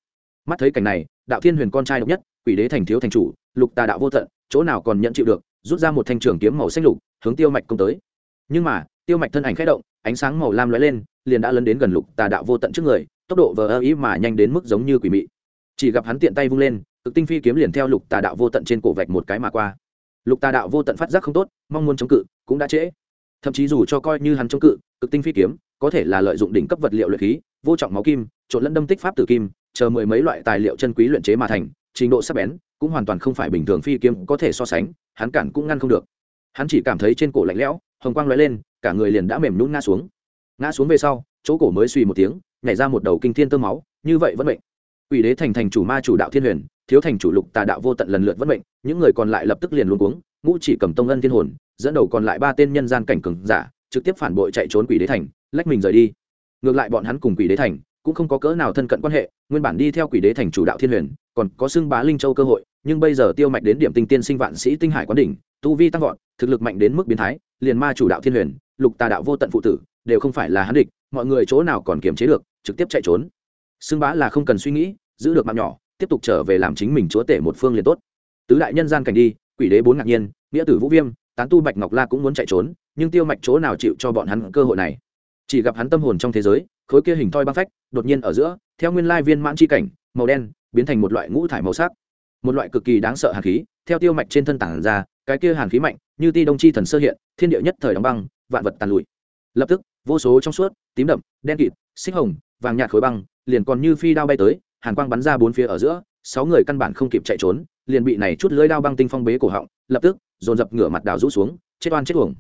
mắt thấy cảnh này, đạo thiên huyền con trai độc nhất, quỷ đế thành thiếu thành chủ, lục tà đạo vô tận, chỗ nào còn nhận chịu được rút ra một thanh trường kiếm màu xanh lục, hướng tiêu mạch công tới. Nhưng mà, tiêu mạch thân ảnh khẽ động, ánh sáng màu lam lóe lên, liền đã lấn đến gần lục tà đạo vô tận trước người, tốc độ vờ ơ ý mà nhanh đến mức giống như quỷ mị. Chỉ gặp hắn tiện tay vung lên, cực tinh phi kiếm liền theo lục tà đạo vô tận trên cổ vạch một cái mà qua. Lục tà đạo vô tận phát giác không tốt, mong muốn chống cự, cũng đã trễ. Thậm chí dù cho coi như hắn chống cự, cực tinh phi kiếm, có thể là lợi dụng đỉnh cấp vật liệu luyện khí, vô trọng máu kim, trộn lẫn đâm tích pháp tử kim, chờ mười mấy loại tài liệu chân quý luyện chế mà thành, trình độ sắc bén, cũng hoàn toàn không phải bình thường phi kiếm có thể so sánh hắn cản cũng ngăn không được. Hắn chỉ cảm thấy trên cổ lạnh lẽo, hồng quang lóe lên, cả người liền đã mềm nhún ngã xuống. Ngã xuống về sau, chỗ cổ mới suy một tiếng, nhảy ra một đầu kinh thiên tơ máu, như vậy vẫn bệnh ủy đế thành thành chủ ma chủ đạo thiên huyền, thiếu thành chủ lục tà đạo vô tận lần lượt vẫn bệnh những người còn lại lập tức liền luôn cuống, ngũ chỉ cầm tông ân thiên hồn, dẫn đầu còn lại ba tên nhân gian cảnh cường giả, trực tiếp phản bội chạy trốn quỷ đế thành, lách mình rời đi. Ngược lại bọn hắn cùng quỷ đế thành, cũng không có cỡ nào thân cận quan hệ, nguyên bản đi theo quỷ đế thành chủ đạo thiên huyền, còn có xưng bá linh châu cơ hội nhưng bây giờ tiêu mạch đến điểm tinh tiên sinh vạn sĩ tinh hải quán đỉnh, tu vi tăng vọt, thực lực mạnh đến mức biến thái, liền ma chủ đạo thiên huyền, lục tà đạo vô tận phụ tử, đều không phải là hắn địch, mọi người chỗ nào còn kiềm chế được, trực tiếp chạy trốn. Xưng bá là không cần suy nghĩ, giữ được mạng nhỏ, tiếp tục trở về làm chính mình chúa tể một phương liền tốt. Tứ đại nhân gian cảnh đi, quỷ đế bốn ngạc nhiên, nghĩa tử vũ viêm, tán tu bạch ngọc la cũng muốn chạy trốn, nhưng tiêu mạch chỗ nào chịu cho bọn hắn cơ hội này? Chỉ gặp hắn tâm hồn trong thế giới, khối kia hình thoi băng phách, đột nhiên ở giữa, theo nguyên lai viên mãn chi cảnh, màu đen, biến thành một loại ngũ thải màu sắc một loại cực kỳ đáng sợ hàn khí, theo tiêu mạch trên thân tảng ra, cái kia hàn khí mạnh, như ti đông chi thần sơ hiện, thiên địa nhất thời đóng băng, vạn vật tàn lụi. Lập tức, vô số trong suốt, tím đậm, đen kịt, xích hồng, vàng nhạt khối băng, liền còn như phi đao bay tới, hàn quang bắn ra bốn phía ở giữa, sáu người căn bản không kịp chạy trốn, liền bị này chút lưỡi đao băng tinh phong bế cổ họng, lập tức, dồn dập ngửa mặt đào rũ xuống, chết oan chết uổng.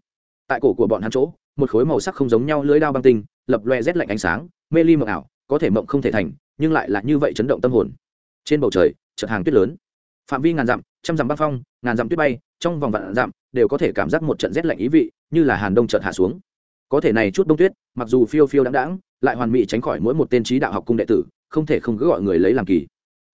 Tại cổ của bọn hắn chỗ, một khối màu sắc không giống nhau lưỡi đao băng tinh, lập loe rét lạnh ánh sáng, mê ly mộng ảo, có thể mộng không thể thành, nhưng lại là như vậy chấn động tâm hồn. Trên bầu trời, chợt hàng tuyết lớn phạm vi ngàn dặm, trăm dặm băng phong, ngàn dặm tuyết bay, trong vòng vạn dặm đều có thể cảm giác một trận rét lạnh ý vị, như là hàn đông chợt hạ xuống. Có thể này chút đông tuyết, mặc dù phiêu phiêu đáng đáng lại hoàn mỹ tránh khỏi mỗi một tên trí đạo học cung đệ tử, không thể không cứ gọi người lấy làm kỳ.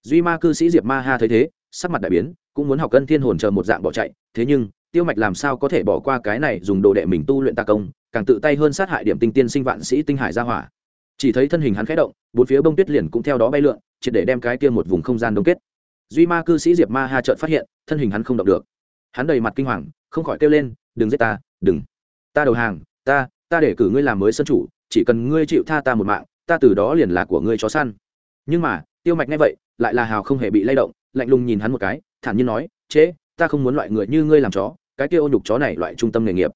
Duy ma cư sĩ diệp ma ha thấy thế, sắc mặt đại biến, cũng muốn học cân thiên hồn chờ một dạng bỏ chạy, thế nhưng, tiêu mạch làm sao có thể bỏ qua cái này dùng đồ đệ mình tu luyện tà công, càng tự tay hơn sát hại điểm tinh tiên sinh vạn sĩ tinh hải gia hỏa. Chỉ thấy thân hình hắn khẽ động, bốn phía bông tuyết liền cũng theo đó bay lượn, triệt để đem cái kia một vùng không gian đông kết duy ma cư sĩ diệp ma ha trợn phát hiện, thân hình hắn không động được. Hắn đầy mặt kinh hoàng, không khỏi kêu lên, đừng giết ta, đừng. Ta đầu hàng, ta ta để cử ngươi làm mới sân chủ, chỉ cần ngươi chịu tha ta một mạng, ta từ đó liền là của ngươi chó săn. Nhưng mà, tiêu mạch nghe vậy, lại là hào không hề bị lay động, lạnh lùng nhìn hắn một cái, thản nhiên nói, chế, ta không muốn loại người như ngươi làm chó, cái kia ô nhục chó này loại trung tâm nghề nghiệp.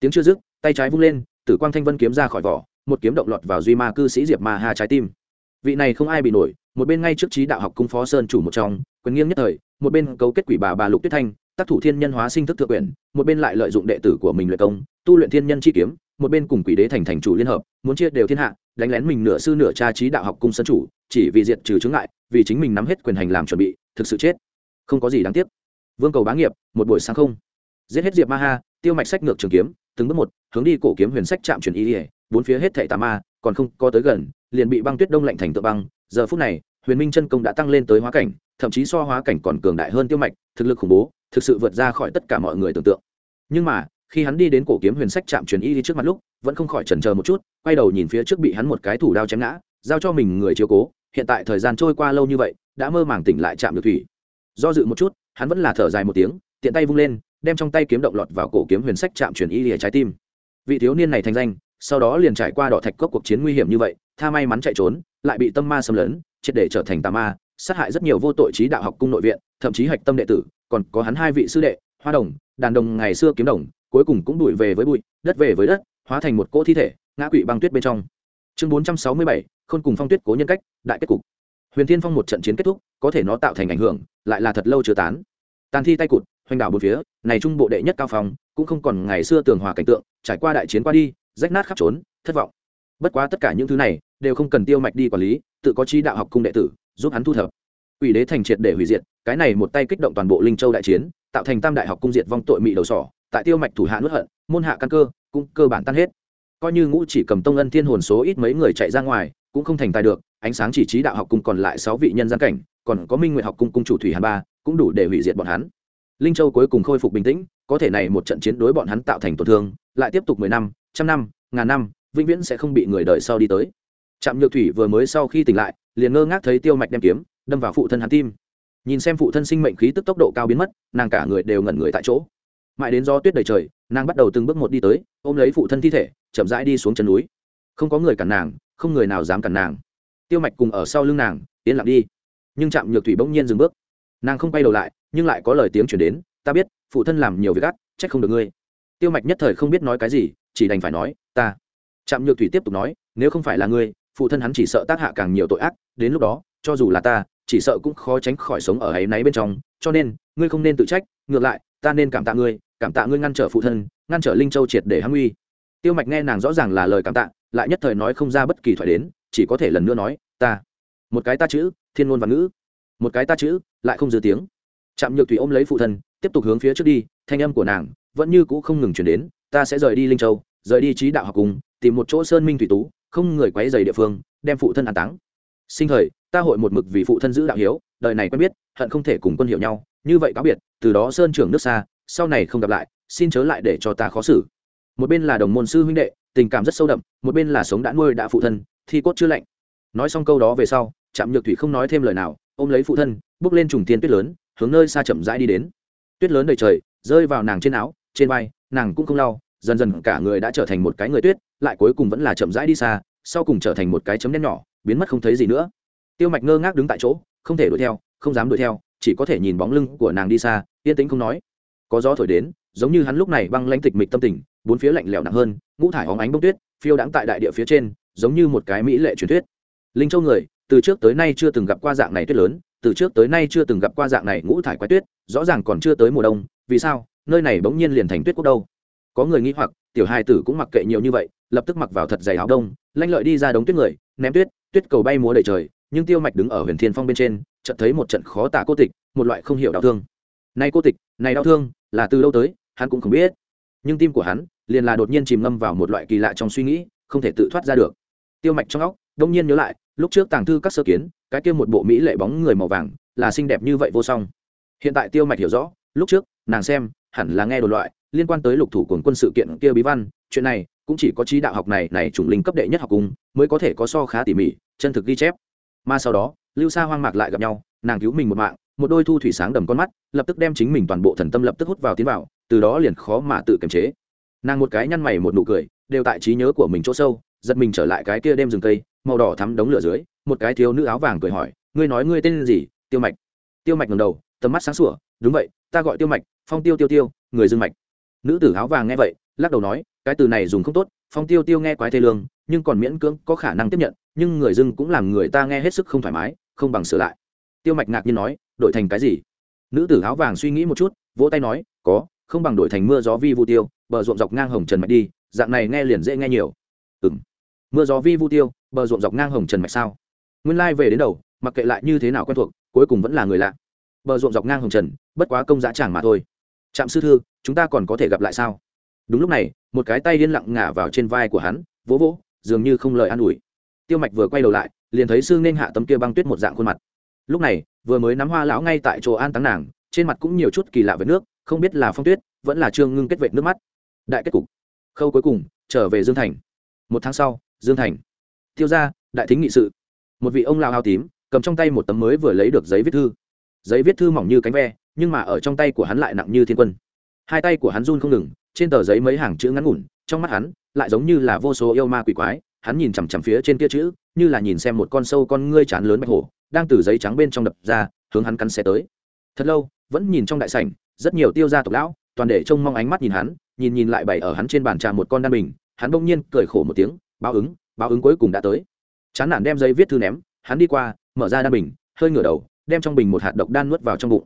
Tiếng chưa dứt, tay trái vung lên, tử quang thanh vân kiếm ra khỏi vỏ, một kiếm động lọt vào duy ma cư sĩ diệp ma ha trái tim. Vị này không ai bị nổi, một bên ngay trước trí đạo học cung phó sơn chủ một trong quyền nghiêng nhất thời, một bên cấu kết quỷ bà bà lục tuyết thanh, tác thủ thiên nhân hóa sinh thức thượng quyền, một bên lại lợi dụng đệ tử của mình luyện công, tu luyện thiên nhân chi kiếm, một bên cùng quỷ đế thành thành chủ liên hợp, muốn chia đều thiên hạ, đánh lén mình nửa sư nửa cha trí đạo học cung sơn chủ, chỉ vì diệt trừ chướng ngại, vì chính mình nắm hết quyền hành làm chuẩn bị, thực sự chết. Không có gì đáng tiếc. Vương cầu bá nghiệp, một buổi sáng không. Giết hết diệp ma ha, tiêu mạch sách ngược trường kiếm, từng bước một, hướng đi cổ kiếm huyền sách chạm chuyển y ỉa bốn phía hết thệ tà ma, còn không có tới gần, liền bị băng tuyết đông lạnh thành tượng băng. Giờ phút này, huyền minh chân công đã tăng lên tới hóa cảnh thậm chí so hóa cảnh còn cường đại hơn tiêu mạch, thực lực khủng bố, thực sự vượt ra khỏi tất cả mọi người tưởng tượng. Nhưng mà, khi hắn đi đến cổ kiếm huyền sách chạm truyền y đi trước mặt lúc, vẫn không khỏi chần chờ một chút, quay đầu nhìn phía trước bị hắn một cái thủ đao chém ngã, giao cho mình người chiếu cố. Hiện tại thời gian trôi qua lâu như vậy, đã mơ màng tỉnh lại chạm được thủy. Do dự một chút, hắn vẫn là thở dài một tiếng, tiện tay vung lên, đem trong tay kiếm động lọt vào cổ kiếm huyền sách chạm truyền y lìa trái tim. Vị thiếu niên này thành danh, sau đó liền trải qua đỏ thạch cốc cuộc chiến nguy hiểm như vậy, tha may mắn chạy trốn, lại bị tâm ma xâm lấn, triệt để trở thành tà ma sát hại rất nhiều vô tội trí đạo học cung nội viện, thậm chí hạch tâm đệ tử, còn có hắn hai vị sư đệ, hoa đồng, đàn đồng ngày xưa kiếm đồng, cuối cùng cũng đuổi về với bụi, đất về với đất, hóa thành một cỗ thi thể, ngã quỵ băng tuyết bên trong. Chương bốn trăm sáu mươi bảy, khôn cùng phong tuyết cố nhân cách, đại kết cục. Huyền thiên phong một trận chiến kết thúc, có thể nó tạo thành ảnh hưởng, lại là thật lâu chưa tán. Tàn thi tay cụt, hoành đảo bốn phía, này trung bộ đệ nhất cao phong, cũng không còn ngày xưa tường hòa cảnh tượng, trải qua đại chiến qua đi, rách nát khắp trốn, thất vọng. Bất quá tất cả những thứ này, đều không cần tiêu mạch đi quản lý, tự có chi đạo học cung đệ tử giúp hắn thu thập. Ủy đế thành triệt để hủy diệt, cái này một tay kích động toàn bộ linh châu đại chiến, tạo thành tam đại học cung diệt vong tội mị đầu sỏ, tại tiêu mạch thủ hạ nuốt hận, môn hạ căn cơ, cũng cơ bản tan hết. Coi như ngũ chỉ cầm tông ân thiên hồn số ít mấy người chạy ra ngoài, cũng không thành tài được, ánh sáng chỉ trí đạo học cung còn lại sáu vị nhân gian cảnh, còn có minh nguyện học cung cung chủ thủy hàn ba, cũng đủ để hủy diệt bọn hắn. Linh châu cuối cùng khôi phục bình tĩnh, có thể này một trận chiến đối bọn hắn tạo thành tổn thương, lại tiếp tục mười năm, trăm năm, ngàn năm, vĩnh viễn sẽ không bị người đời sau đi tới trạm nhược thủy vừa mới sau khi tỉnh lại, liền ngơ ngác thấy tiêu mạch đem kiếm, đâm vào phụ thân hắn tim. Nhìn xem phụ thân sinh mệnh khí tức tốc độ cao biến mất, nàng cả người đều ngẩn người tại chỗ. Mãi đến do tuyết đầy trời, nàng bắt đầu từng bước một đi tới, ôm lấy phụ thân thi thể, chậm rãi đi xuống chân núi. Không có người cản nàng, không người nào dám cản nàng. Tiêu mạch cùng ở sau lưng nàng, yên lặng đi. Nhưng trạm nhược thủy bỗng nhiên dừng bước. Nàng không quay đầu lại, nhưng lại có lời tiếng chuyển đến, ta biết, phụ thân làm nhiều việc gắt trách không được ngươi. Tiêu mạch nhất thời không biết nói cái gì, chỉ đành phải nói, ta. Trạm nhược thủy tiếp tục nói, nếu không phải là ngươi phụ thân hắn chỉ sợ tác hạ càng nhiều tội ác, đến lúc đó, cho dù là ta, chỉ sợ cũng khó tránh khỏi sống ở ấy náy bên trong, cho nên, ngươi không nên tự trách, ngược lại, ta nên cảm tạ ngươi, cảm tạ ngươi ngăn trở phụ thân, ngăn trở linh châu triệt để hăng uy. Tiêu mạch nghe nàng rõ ràng là lời cảm tạ, lại nhất thời nói không ra bất kỳ thoại đến, chỉ có thể lần nữa nói, ta. Một cái ta chữ, thiên ngôn và ngữ. Một cái ta chữ, lại không dư tiếng. Trạm nhược thủy ôm lấy phụ thân, tiếp tục hướng phía trước đi, thanh âm của nàng vẫn như cũ không ngừng chuyển đến, ta sẽ rời đi linh châu, rời đi trí đạo học cùng tìm một chỗ sơn minh thủy tú không người quấy dày địa phương, đem phụ thân an táng. Sinh thời, ta hội một mực vì phụ thân giữ đạo hiếu, đời này quen biết, hận không thể cùng quân hiệu nhau, như vậy cáo biệt, từ đó sơn trưởng nước xa, sau này không gặp lại, xin chớ lại để cho ta khó xử. Một bên là đồng môn sư huynh đệ, tình cảm rất sâu đậm, một bên là sống đã nuôi đã phụ thân, thi cốt chưa lạnh. Nói xong câu đó về sau, trạm nhược thủy không nói thêm lời nào, ôm lấy phụ thân, bước lên trùng tiên tuyết lớn, hướng nơi xa chậm rãi đi đến. Tuyết lớn đầy trời, rơi vào nàng trên áo, trên vai, nàng cũng không lau dần dần cả người đã trở thành một cái người tuyết, lại cuối cùng vẫn là chậm rãi đi xa, sau cùng trở thành một cái chấm đen nhỏ, biến mất không thấy gì nữa. Tiêu mạch ngơ ngác đứng tại chỗ, không thể đuổi theo, không dám đuổi theo, chỉ có thể nhìn bóng lưng của nàng đi xa, yên tĩnh không nói. Có gió thổi đến, giống như hắn lúc này băng lãnh tịch mịch tâm tình, bốn phía lạnh lẽo nặng hơn, ngũ thải hóng ánh bông tuyết, phiêu đãng tại đại địa phía trên, giống như một cái mỹ lệ truyền thuyết. Linh châu người, từ trước tới nay chưa từng gặp qua dạng này tuyết lớn, từ trước tới nay chưa từng gặp qua dạng này ngũ thải quái tuyết, rõ ràng còn chưa tới mùa đông, vì sao? Nơi này bỗng nhiên liền thành tuyết quốc đâu? Có người nghĩ hoặc, tiểu hai tử cũng mặc kệ nhiều như vậy, lập tức mặc vào thật dày áo đông, lanh lợi đi ra đống tuyết người, ném tuyết tuyết cầu bay múa đầy trời, nhưng tiêu mạch đứng ở huyền thiên phong bên trên, chợt thấy một trận khó tả cô tịch, một loại không hiểu đau thương. Này cô tịch, này đau thương, là từ đâu tới, hắn cũng không biết. Nhưng tim của hắn, liền là đột nhiên chìm ngâm vào một loại kỳ lạ trong suy nghĩ, không thể tự thoát ra được. Tiêu mạch trong óc, đông nhiên nhớ lại, lúc trước tàng thư các sơ kiến, cái kia một bộ mỹ lệ bóng người màu vàng, là xinh đẹp như vậy vô song. Hiện tại tiêu mạch hiểu rõ, lúc trước, nàng xem, hẳn là nghe đồn loại liên quan tới lục thủ cuồng quân sự kiện kia bí văn, chuyện này cũng chỉ có trí đạo học này này chủng linh cấp đệ nhất học cung mới có thể có so khá tỉ mỉ, chân thực ghi chép. Mà sau đó, lưu sa hoang mạc lại gặp nhau, nàng cứu mình một mạng, một đôi thu thủy sáng đầm con mắt, lập tức đem chính mình toàn bộ thần tâm lập tức hút vào tiến vào, từ đó liền khó mà tự kiềm chế. Nàng một cái nhăn mày một nụ cười, đều tại trí nhớ của mình chỗ sâu, giật mình trở lại cái kia đêm rừng cây, màu đỏ thắm đống lửa dưới, một cái thiếu nữ áo vàng cười hỏi, ngươi nói ngươi tên gì? Tiêu mạch. Tiêu mạch ngầm đầu, tầm mắt sáng sủa, đúng vậy, ta gọi tiêu mạch, phong tiêu tiêu tiêu, người dương mạch nữ tử áo vàng nghe vậy, lắc đầu nói, cái từ này dùng không tốt, phong tiêu tiêu nghe quái thê lương, nhưng còn miễn cưỡng có khả năng tiếp nhận, nhưng người dưng cũng làm người ta nghe hết sức không thoải mái, không bằng sửa lại. Tiêu mạch ngạc nhiên nói, đổi thành cái gì? Nữ tử áo vàng suy nghĩ một chút, vỗ tay nói, có, không bằng đổi thành mưa gió vi vu tiêu, bờ ruộng dọc ngang hồng trần mạch đi, dạng này nghe liền dễ nghe nhiều. Ừ m mưa gió vi vu tiêu, bờ ruộng dọc ngang hồng trần mạch sao? Nguyên lai、like、về đến đầu, mặc kệ lại như thế nào quen thuộc, cuối cùng vẫn là người lạ. Bờ ruộng dọc ngang hồng trần, bất quá công giá tràng mà thôi. Trạm sư thư chúng ta còn có thể gặp lại sao? Đúng lúc này, một cái tay điên lặng ngả vào trên vai của hắn, vỗ vỗ, dường như không lời an ủi. Tiêu mạch vừa quay đầu lại, liền thấy sư nên hạ tấm kia băng tuyết một dạng khuôn mặt. Lúc này, vừa mới nắm hoa lão ngay tại chỗ an táng nàng, trên mặt cũng nhiều chút kỳ lạ với nước, không biết là phong tuyết, vẫn là trương ngưng kết vệt nước mắt. Đại kết cục. Khâu cuối cùng, trở về dương thành. Một tháng sau, dương thành. Tiêu ra đại thính nghị sự. Một vị ông lao hao tím, cầm trong tay một tấm mới vừa lấy được giấy viết thư. Giấy viết thư mỏng như cánh ve, nhưng mà ở trong tay của hắn lại nặng như thiên quân hai tay của hắn run không ngừng, trên tờ giấy mấy hàng chữ ngắn ngủn, trong mắt hắn lại giống như là vô số yêu ma quỷ quái, hắn nhìn chằm chằm phía trên kia chữ, như là nhìn xem một con sâu con ngươi chán lớn bạch hổ, đang từ giấy trắng bên trong đập ra, hướng hắn cắn xe tới. Thật lâu, vẫn nhìn trong đại sảnh, rất nhiều tiêu gia tộc lão, toàn để trông mong ánh mắt nhìn hắn, nhìn nhìn lại bày ở hắn trên bàn trà một con đan bình, hắn bỗng nhiên cười khổ một tiếng, báo ứng báo ứng cuối cùng đã tới. Chán nản đem giấy viết thư ném, hắn đi qua, mở ra đan bình, hơi ngửa đầu, đem trong bình một hạt độc đan nuốt vào trong bụng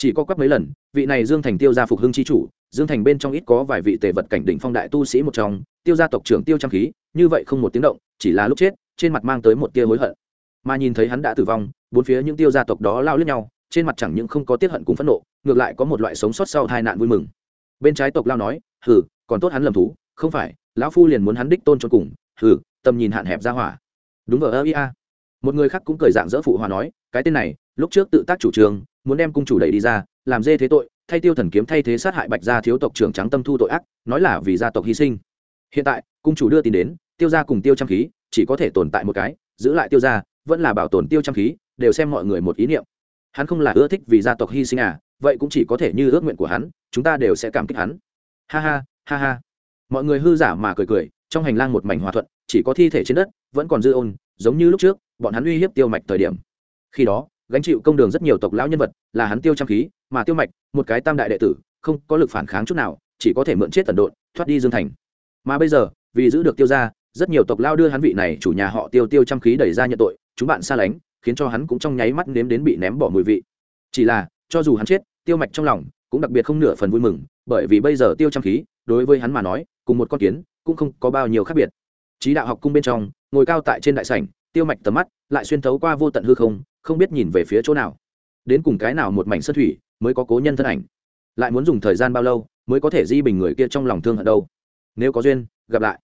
chỉ có quắc mấy lần, vị này dương thành tiêu gia phục hưng chi chủ, dương thành bên trong ít có vài vị tề vật cảnh đỉnh phong đại tu sĩ một trong, tiêu gia tộc trưởng tiêu trang khí, như vậy không một tiếng động, chỉ là lúc chết, trên mặt mang tới một tia hối hận. Mà nhìn thấy hắn đã tử vong, bốn phía những tiêu gia tộc đó lao lướt nhau, trên mặt chẳng những không có tiết hận cùng phẫn nộ, ngược lại có một loại sống sót sau tai nạn vui mừng. Bên trái tộc lao nói, hừ, còn tốt hắn lầm thú, không phải, lão phu liền muốn hắn đích tôn cho cùng, hừ, tầm nhìn hạn hẹp ra hỏa. Đúng ở ơ ia một người khác cũng cười dạng dỡ phụ hòa nói, cái tên này, lúc trước tự tác chủ trương muốn đem cung chủ đẩy đi ra, làm dê thế tội, thay tiêu thần kiếm, thay thế sát hại bạch gia thiếu tộc trưởng trắng tâm thu tội ác, nói là vì gia tộc hy sinh. Hiện tại, cung chủ đưa tin đến, tiêu gia cùng tiêu trăm khí, chỉ có thể tồn tại một cái, giữ lại tiêu gia, vẫn là bảo tồn tiêu trăm khí, đều xem mọi người một ý niệm. Hắn không là ưa thích vì gia tộc hy sinh à vậy cũng chỉ có thể như ước nguyện của hắn, chúng ta đều sẽ cảm kích hắn. Ha ha ha ha. Mọi người hư giả mà cười cười, trong hành lang một mảnh hòa thuận, chỉ có thi thể trên đất, vẫn còn dư ôn, giống như lúc trước, bọn hắn uy hiếp tiêu mạch thời điểm. Khi đó gánh chịu công đường rất nhiều tộc lão nhân vật, là hắn tiêu trăm khí, mà tiêu mạch, một cái tam đại đệ tử, không có lực phản kháng chút nào, chỉ có thể mượn chết tần độn, thoát đi dương thành. Mà bây giờ, vì giữ được tiêu ra rất nhiều tộc lao đưa hắn vị này chủ nhà họ tiêu tiêu trăm khí đẩy ra nhận tội, chúng bạn xa lánh, khiến cho hắn cũng trong nháy mắt nếm đến bị ném bỏ mùi vị. Chỉ là, cho dù hắn chết, tiêu mạch trong lòng cũng đặc biệt không nửa phần vui mừng, bởi vì bây giờ tiêu trăm khí, đối với hắn mà nói, cùng một con kiến, cũng không có bao nhiêu khác biệt. Trí đạo học cung bên trong, ngồi cao tại trên đại sảnh, tiêu mạch tầm mắt lại xuyên thấu qua vô tận hư không không biết nhìn về phía chỗ nào. Đến cùng cái nào một mảnh sơn thủy mới có cố nhân thân ảnh? Lại muốn dùng thời gian bao lâu mới có thể di bình người kia trong lòng thương hận đâu? Nếu có duyên, gặp lại.